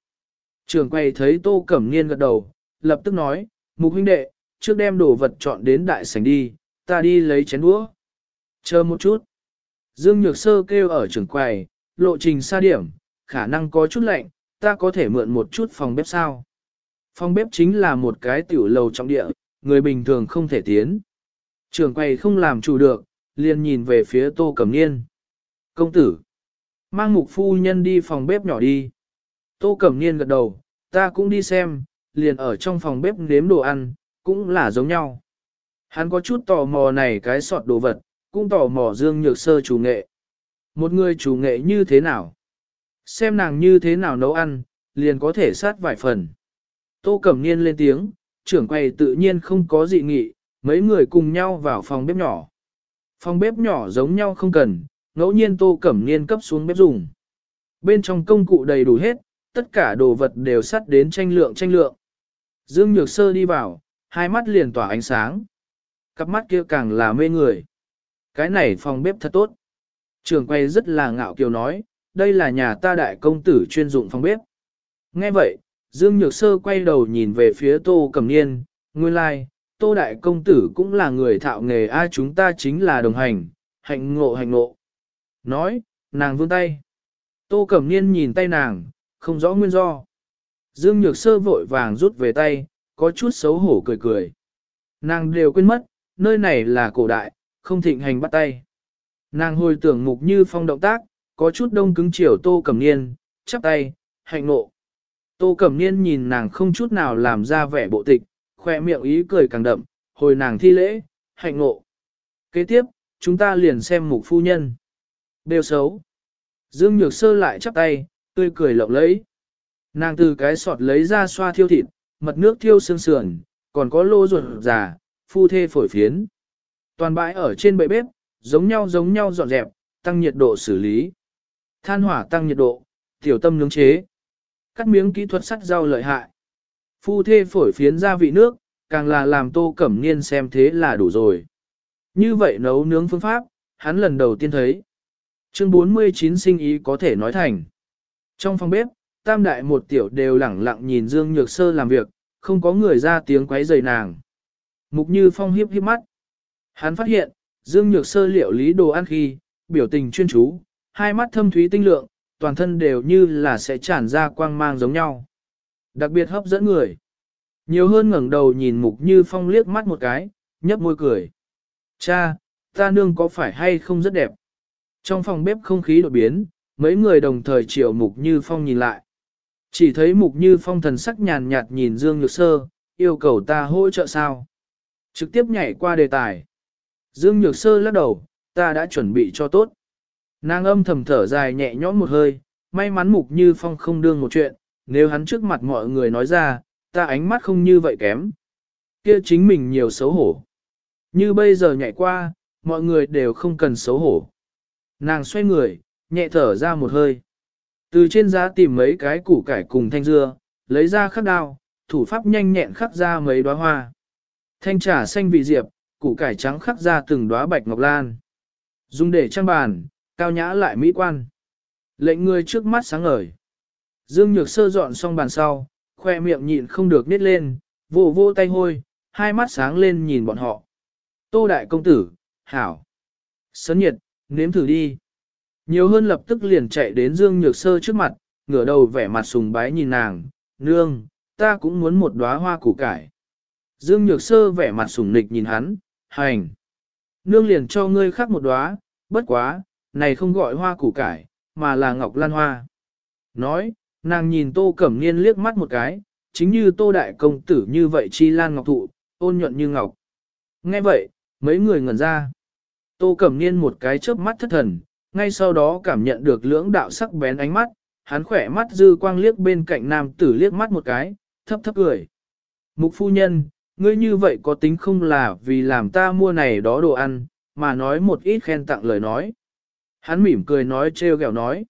Trường quay thấy Tô Cẩm Niên gật đầu, lập tức nói, Mục huynh đệ, trước đem đồ vật chọn đến đại sảnh đi, ta đi lấy chén đũa. Chờ một chút. Dương Nhược Sơ kêu ở trường quầy, lộ trình xa điểm, khả năng có chút lạnh, ta có thể mượn một chút phòng bếp sao. Phòng bếp chính là một cái tiểu lầu trong địa, người bình thường không thể tiến. Trường quầy không làm chủ được, liền nhìn về phía Tô Cẩm Niên. Công tử, mang mục phu nhân đi phòng bếp nhỏ đi. Tô Cẩm Niên gật đầu, ta cũng đi xem, liền ở trong phòng bếp nếm đồ ăn, cũng là giống nhau. Hắn có chút tò mò này cái sọt đồ vật, cũng tò mò Dương Nhược Sơ chủ nghệ. Một người chủ nghệ như thế nào? Xem nàng như thế nào nấu ăn, liền có thể sát vài phần. Tô Cẩm Niên lên tiếng, trưởng quầy tự nhiên không có dị nghị, mấy người cùng nhau vào phòng bếp nhỏ. Phòng bếp nhỏ giống nhau không cần, ngẫu nhiên Tô Cẩm Niên cấp xuống bếp dùng. Bên trong công cụ đầy đủ hết, tất cả đồ vật đều sắt đến tranh lượng tranh lượng. Dương Nhược Sơ đi vào, hai mắt liền tỏa ánh sáng. Cặp mắt kia càng là mê người. Cái này phòng bếp thật tốt. Trường quay rất là ngạo kiều nói, đây là nhà ta đại công tử chuyên dụng phòng bếp. Nghe vậy, Dương Nhược Sơ quay đầu nhìn về phía Tô Cẩm Niên, nguyên lai, like, Tô Đại Công Tử cũng là người thạo nghề ai chúng ta chính là đồng hành, hạnh ngộ hạnh ngộ. Nói, nàng vươn tay. Tô Cẩm Niên nhìn tay nàng, không rõ nguyên do. Dương Nhược Sơ vội vàng rút về tay, có chút xấu hổ cười cười. Nàng đều quên mất, nơi này là cổ đại, không thịnh hành bắt tay. Nàng hồi tưởng mục như phong động tác, có chút đông cứng chiều Tô Cẩm Niên, chắp tay, hạnh nộ. Tô Cẩm Niên nhìn nàng không chút nào làm ra vẻ bộ tịch, khoe miệng ý cười càng đậm, hồi nàng thi lễ, hạnh nộ. Kế tiếp, chúng ta liền xem mục phu nhân. Đều xấu. Dương Nhược Sơ lại chắp tay, tươi cười lộng lẫy. Nàng từ cái sọt lấy ra xoa thiêu thịt, mật nước thiêu xương sườn, còn có lô ruột già, phu thê phổi phiến. Toàn bãi ở trên bệ bếp, giống nhau giống nhau dọn dẹp, tăng nhiệt độ xử lý. Than hỏa tăng nhiệt độ, tiểu tâm nướng chế. Cắt miếng kỹ thuật sắt rau lợi hại. Phu thê phổi phiến gia vị nước, càng là làm tô cẩm niên xem thế là đủ rồi. Như vậy nấu nướng phương pháp, hắn lần đầu tiên thấy. Chương 49 sinh ý có thể nói thành. Trong phòng bếp, tam đại một tiểu đều lẳng lặng nhìn Dương Nhược Sơ làm việc, không có người ra tiếng quấy rầy nàng. Mục Như Phong hiếp hiếp mắt. Hắn phát hiện, Dương Nhược Sơ liệu lý đồ ăn khi, biểu tình chuyên chú, hai mắt thâm thúy tinh lượng, toàn thân đều như là sẽ tràn ra quang mang giống nhau. Đặc biệt hấp dẫn người. Nhiều hơn ngẩng đầu nhìn Mục Như Phong liếc mắt một cái, nhấp môi cười. Cha, ta nương có phải hay không rất đẹp? Trong phòng bếp không khí đột biến, mấy người đồng thời chiều Mục Như Phong nhìn lại. Chỉ thấy Mục Như Phong thần sắc nhàn nhạt nhìn Dương Nhược Sơ, yêu cầu ta hỗ trợ sao? Trực tiếp nhảy qua đề tài. Dương Nhược Sơ lắc đầu, ta đã chuẩn bị cho tốt. Nàng âm thầm thở dài nhẹ nhõm một hơi, may mắn Mục Như Phong không đương một chuyện, nếu hắn trước mặt mọi người nói ra, ta ánh mắt không như vậy kém. Kia chính mình nhiều xấu hổ. Như bây giờ nhảy qua, mọi người đều không cần xấu hổ. Nàng xoay người, nhẹ thở ra một hơi. Từ trên giá tìm mấy cái củ cải cùng thanh dưa, lấy ra khắc đao, thủ pháp nhanh nhẹn khắc ra mấy đóa hoa. Thanh trà xanh vị diệp, củ cải trắng khắc ra từng đóa bạch ngọc lan. Dùng để trang bàn, cao nhã lại mỹ quan. Lệnh người trước mắt sáng ngời. Dương Nhược Sơ dọn xong bàn sau, khoe miệng nhịn không được nít lên, vô vô tay hôi, hai mắt sáng lên nhìn bọn họ. Tô Đại Công Tử, Hảo. Sấn nhiệt, nếm thử đi. Nhiều hơn lập tức liền chạy đến Dương Nhược Sơ trước mặt, ngửa đầu vẻ mặt sùng bái nhìn nàng, nương, ta cũng muốn một đóa hoa củ cải. Dương Nhược Sơ vẻ mặt sùng nịch nhìn hắn, hành. Nương liền cho ngươi khắc một đóa, bất quá, này không gọi hoa củ cải, mà là ngọc lan hoa. Nói, nàng nhìn Tô Cẩm Niên liếc mắt một cái, chính như Tô Đại Công Tử như vậy chi lan ngọc thụ, ôn nhuận như ngọc. Nghe vậy, mấy người ngẩn ra. Tô Cẩm Niên một cái chớp mắt thất thần, ngay sau đó cảm nhận được lưỡng đạo sắc bén ánh mắt, hắn khỏe mắt dư quang liếc bên cạnh nam tử liếc mắt một cái, thấp thấp cười. Mục phu nhân, ngươi như vậy có tính không là vì làm ta mua này đó đồ ăn, mà nói một ít khen tặng lời nói. Hắn mỉm cười nói trêu ghẹo nói.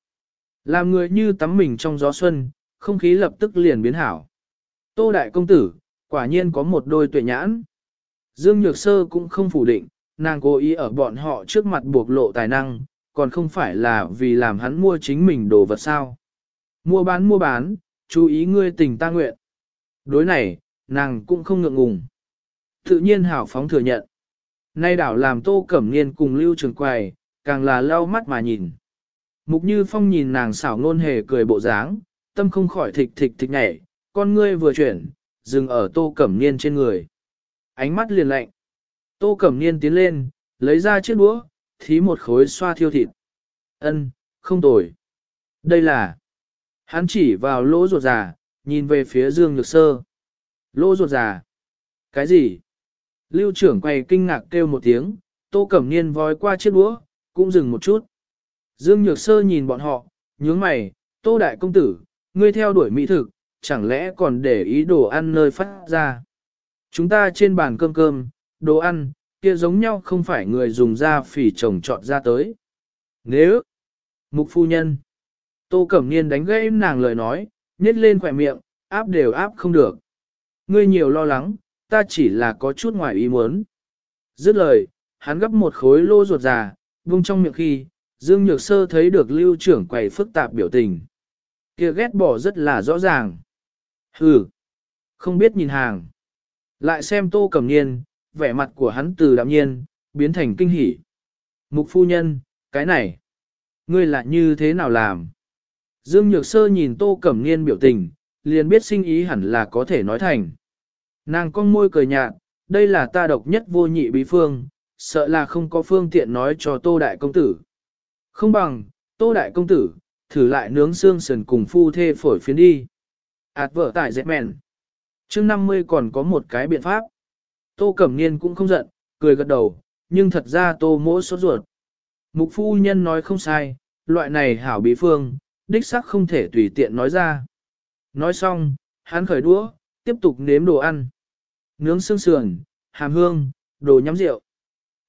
Làm người như tắm mình trong gió xuân, không khí lập tức liền biến hảo. Tô đại công tử, quả nhiên có một đôi tuệ nhãn. Dương Nhược Sơ cũng không phủ định, nàng cố ý ở bọn họ trước mặt buộc lộ tài năng, còn không phải là vì làm hắn mua chính mình đồ vật sao. Mua bán mua bán, chú ý ngươi tình ta nguyện. Đối này, nàng cũng không ngượng ngùng. Tự nhiên hảo phóng thừa nhận. Nay đảo làm tô cẩm niên cùng lưu trường quầy, càng là lau mắt mà nhìn. Mục như phong nhìn nàng xảo ngôn hề cười bộ dáng, tâm không khỏi thịch thịch thịch nhảy, con ngươi vừa chuyển, dừng ở tô cẩm niên trên người. Ánh mắt liền lạnh. Tô cẩm niên tiến lên, lấy ra chiếc đũa, thí một khối xoa thiêu thịt. Ân, không tồi. Đây là... Hắn chỉ vào lỗ ruột già, nhìn về phía Dương Nhược Sơ. Lỗ ruột già. Cái gì? Lưu trưởng quay kinh ngạc kêu một tiếng, tô cẩm niên vòi qua chiếc đũa, cũng dừng một chút. Dương Nhược Sơ nhìn bọn họ, nhướng mày, tô đại công tử, ngươi theo đuổi mỹ thực, chẳng lẽ còn để ý đồ ăn nơi phát ra. Chúng ta trên bàn cơm cơm, đồ ăn, kia giống nhau không phải người dùng da phỉ trồng trọt ra tới. Nếu, mục phu nhân, tô cẩm niên đánh gãy nàng lời nói, nhét lên khỏe miệng, áp đều áp không được. Ngươi nhiều lo lắng, ta chỉ là có chút ngoài ý muốn. Dứt lời, hắn gấp một khối lô ruột già, vung trong miệng khi, Dương Nhược Sơ thấy được lưu trưởng quầy phức tạp biểu tình. kia ghét bỏ rất là rõ ràng. Hừ, không biết nhìn hàng. Lại xem tô cầm niên, vẻ mặt của hắn từ đạm nhiên, biến thành kinh hỉ. Mục phu nhân, cái này, ngươi là như thế nào làm? Dương Nhược Sơ nhìn tô cẩm niên biểu tình, liền biết sinh ý hẳn là có thể nói thành. Nàng con môi cười nhạt, đây là ta độc nhất vô nhị bí phương, sợ là không có phương tiện nói cho tô đại công tử. Không bằng, tô đại công tử, thử lại nướng xương sườn cùng phu thê phổi phiến đi. Ảt vợ tại dẹp mèn. chương 50 còn có một cái biện pháp. Tô Cẩm Niên cũng không giận, cười gật đầu, nhưng thật ra tô mỗ sốt ruột. Mục phu nhân nói không sai, loại này hảo bí phương, đích sắc không thể tùy tiện nói ra. Nói xong, hắn khởi đũa, tiếp tục nếm đồ ăn. Nướng xương sườn, hàm hương, đồ nhắm rượu.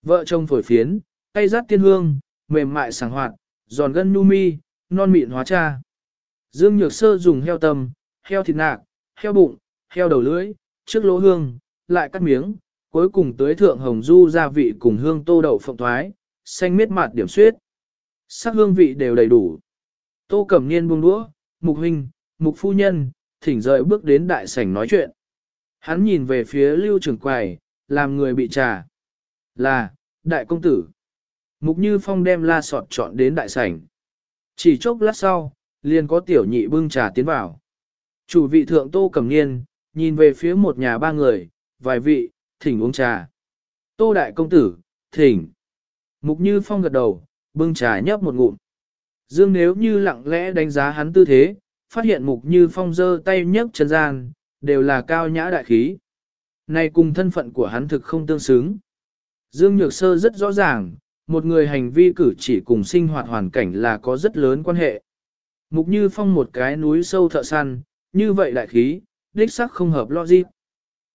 Vợ chồng phổi phiến, tay rát tiên hương, mềm mại sảng hoạt, giòn gân nu mi, non mịn hóa cha. Dương Nhược Sơ dùng heo tầm, heo thịt nạc, heo bụng, heo đầu lưỡi, trước lỗ hương, lại cắt miếng, cuối cùng tới thượng hồng du gia vị cùng hương tô đậu phộng thoái, xanh miết mạt điểm suyết. Sắc hương vị đều đầy đủ. Tô Cẩm Niên buông đũa, mục huynh, mục phu nhân, thỉnh rời bước đến đại sảnh nói chuyện. Hắn nhìn về phía lưu trưởng quầy, làm người bị trà. Là, đại công tử. Mục Như Phong đem la sọt chọn đến đại sảnh. Chỉ chốc lát sau, liền có tiểu nhị bưng trà tiến vào. Chủ vị thượng Tô Cẩm Niên, nhìn về phía một nhà ba người, vài vị, thỉnh uống trà. Tô Đại Công Tử, thỉnh. Mục Như Phong gật đầu, bưng trà nhấp một ngụm. Dương nếu như lặng lẽ đánh giá hắn tư thế, phát hiện Mục Như Phong giơ tay nhấc chân gian, đều là cao nhã đại khí. Này cùng thân phận của hắn thực không tương xứng. Dương Nhược Sơ rất rõ ràng, một người hành vi cử chỉ cùng sinh hoạt hoàn cảnh là có rất lớn quan hệ. Mục Như Phong một cái núi sâu thợ săn, như vậy đại khí, đích sắc không hợp logic.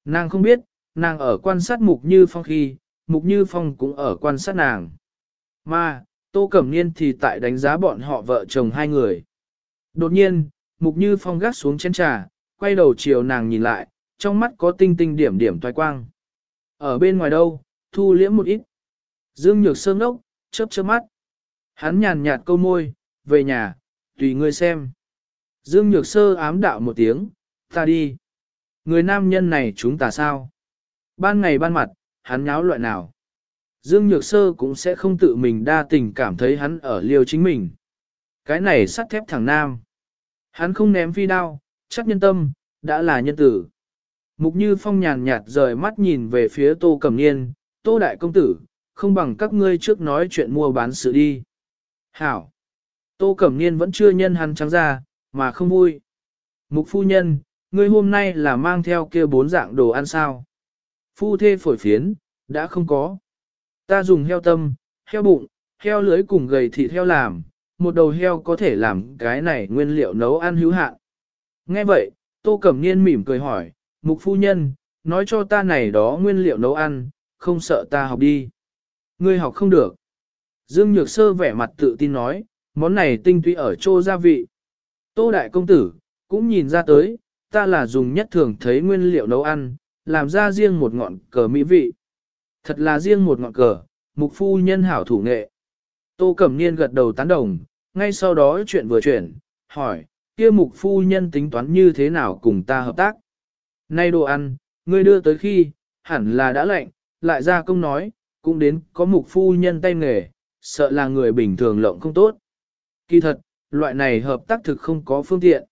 Nàng không biết, nàng ở quan sát Mục Như Phong khi, Mục Như Phong cũng ở quan sát nàng. Mà, Tô Cẩm Niên thì tại đánh giá bọn họ vợ chồng hai người. Đột nhiên, Mục Như Phong gác xuống chén trà, quay đầu chiều nàng nhìn lại, trong mắt có tinh tinh điểm điểm toái quang. Ở bên ngoài đâu, thu liễm một ít. Dương Nhược Sơ ngốc, chớp chớp mắt. Hắn nhàn nhạt câu môi, về nhà, tùy ngươi xem. Dương Nhược Sơ ám đạo một tiếng, ta đi. Người nam nhân này chúng ta sao? Ban ngày ban mặt, hắn nháo loại nào? Dương Nhược Sơ cũng sẽ không tự mình đa tình cảm thấy hắn ở liều chính mình. Cái này sắt thép thẳng nam. Hắn không ném phi đao, chắc nhân tâm, đã là nhân tử. Mục Như Phong nhàn nhạt rời mắt nhìn về phía Tô Cẩm Niên, Tô Đại Công Tử, không bằng các ngươi trước nói chuyện mua bán sự đi. Hảo! Tô Cẩm Niên vẫn chưa nhân hắn trắng ra, mà không vui. Mục phu nhân, ngươi hôm nay là mang theo kia bốn dạng đồ ăn sao? Phu thê phổi phiến, đã không có. Ta dùng heo tâm, heo bụng, heo lưới cùng gầy thịt heo làm, một đầu heo có thể làm cái này nguyên liệu nấu ăn hữu hạn. Nghe vậy, Tô Cẩm Niên mỉm cười hỏi, Mục phu nhân, nói cho ta này đó nguyên liệu nấu ăn, không sợ ta học đi. Ngươi học không được. Dương Nhược Sơ vẻ mặt tự tin nói, món này tinh túy ở chỗ gia vị. Tô Đại Công Tử, cũng nhìn ra tới, ta là dùng nhất thường thấy nguyên liệu nấu ăn, làm ra riêng một ngọn cờ mỹ vị. Thật là riêng một ngọn cờ, mục phu nhân hảo thủ nghệ. Tô Cẩm Niên gật đầu tán đồng, ngay sau đó chuyện vừa chuyển, hỏi, kia mục phu nhân tính toán như thế nào cùng ta hợp tác. Nay đồ ăn, ngươi đưa tới khi, hẳn là đã lạnh, lại ra công nói, cũng đến có mục phu nhân tay nghề, sợ là người bình thường lộng không tốt. Kỳ thật, loại này hợp tác thực không có phương tiện.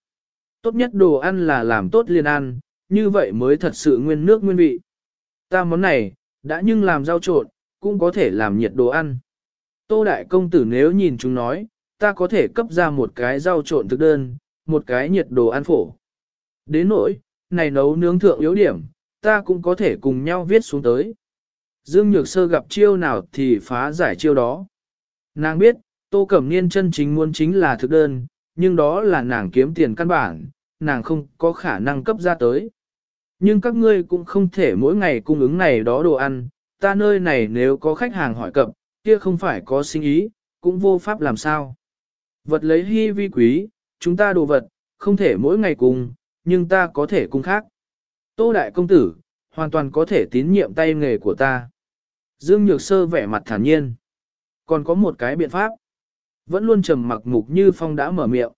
Tốt nhất đồ ăn là làm tốt liền ăn, như vậy mới thật sự nguyên nước nguyên vị. Ta món này, đã nhưng làm rau trộn, cũng có thể làm nhiệt đồ ăn. Tô Đại Công Tử nếu nhìn chúng nói, ta có thể cấp ra một cái rau trộn thực đơn, một cái nhiệt đồ ăn phổ. Đến nỗi, này nấu nướng thượng yếu điểm, ta cũng có thể cùng nhau viết xuống tới. Dương Nhược Sơ gặp chiêu nào thì phá giải chiêu đó. Nàng biết, Tô Cẩm Niên chân chính muốn chính là thực đơn, nhưng đó là nàng kiếm tiền căn bản, nàng không có khả năng cấp ra tới. Nhưng các ngươi cũng không thể mỗi ngày cung ứng này đó đồ ăn, ta nơi này nếu có khách hàng hỏi cập, kia không phải có sinh ý, cũng vô pháp làm sao. Vật lấy hy vi quý, chúng ta đồ vật, không thể mỗi ngày cùng, nhưng ta có thể cung khác. Tô Đại Công Tử, hoàn toàn có thể tín nhiệm tay nghề của ta. Dương Nhược Sơ vẻ mặt thản nhiên. Còn có một cái biện pháp. Vẫn luôn trầm mặc mục như phong đã mở miệng.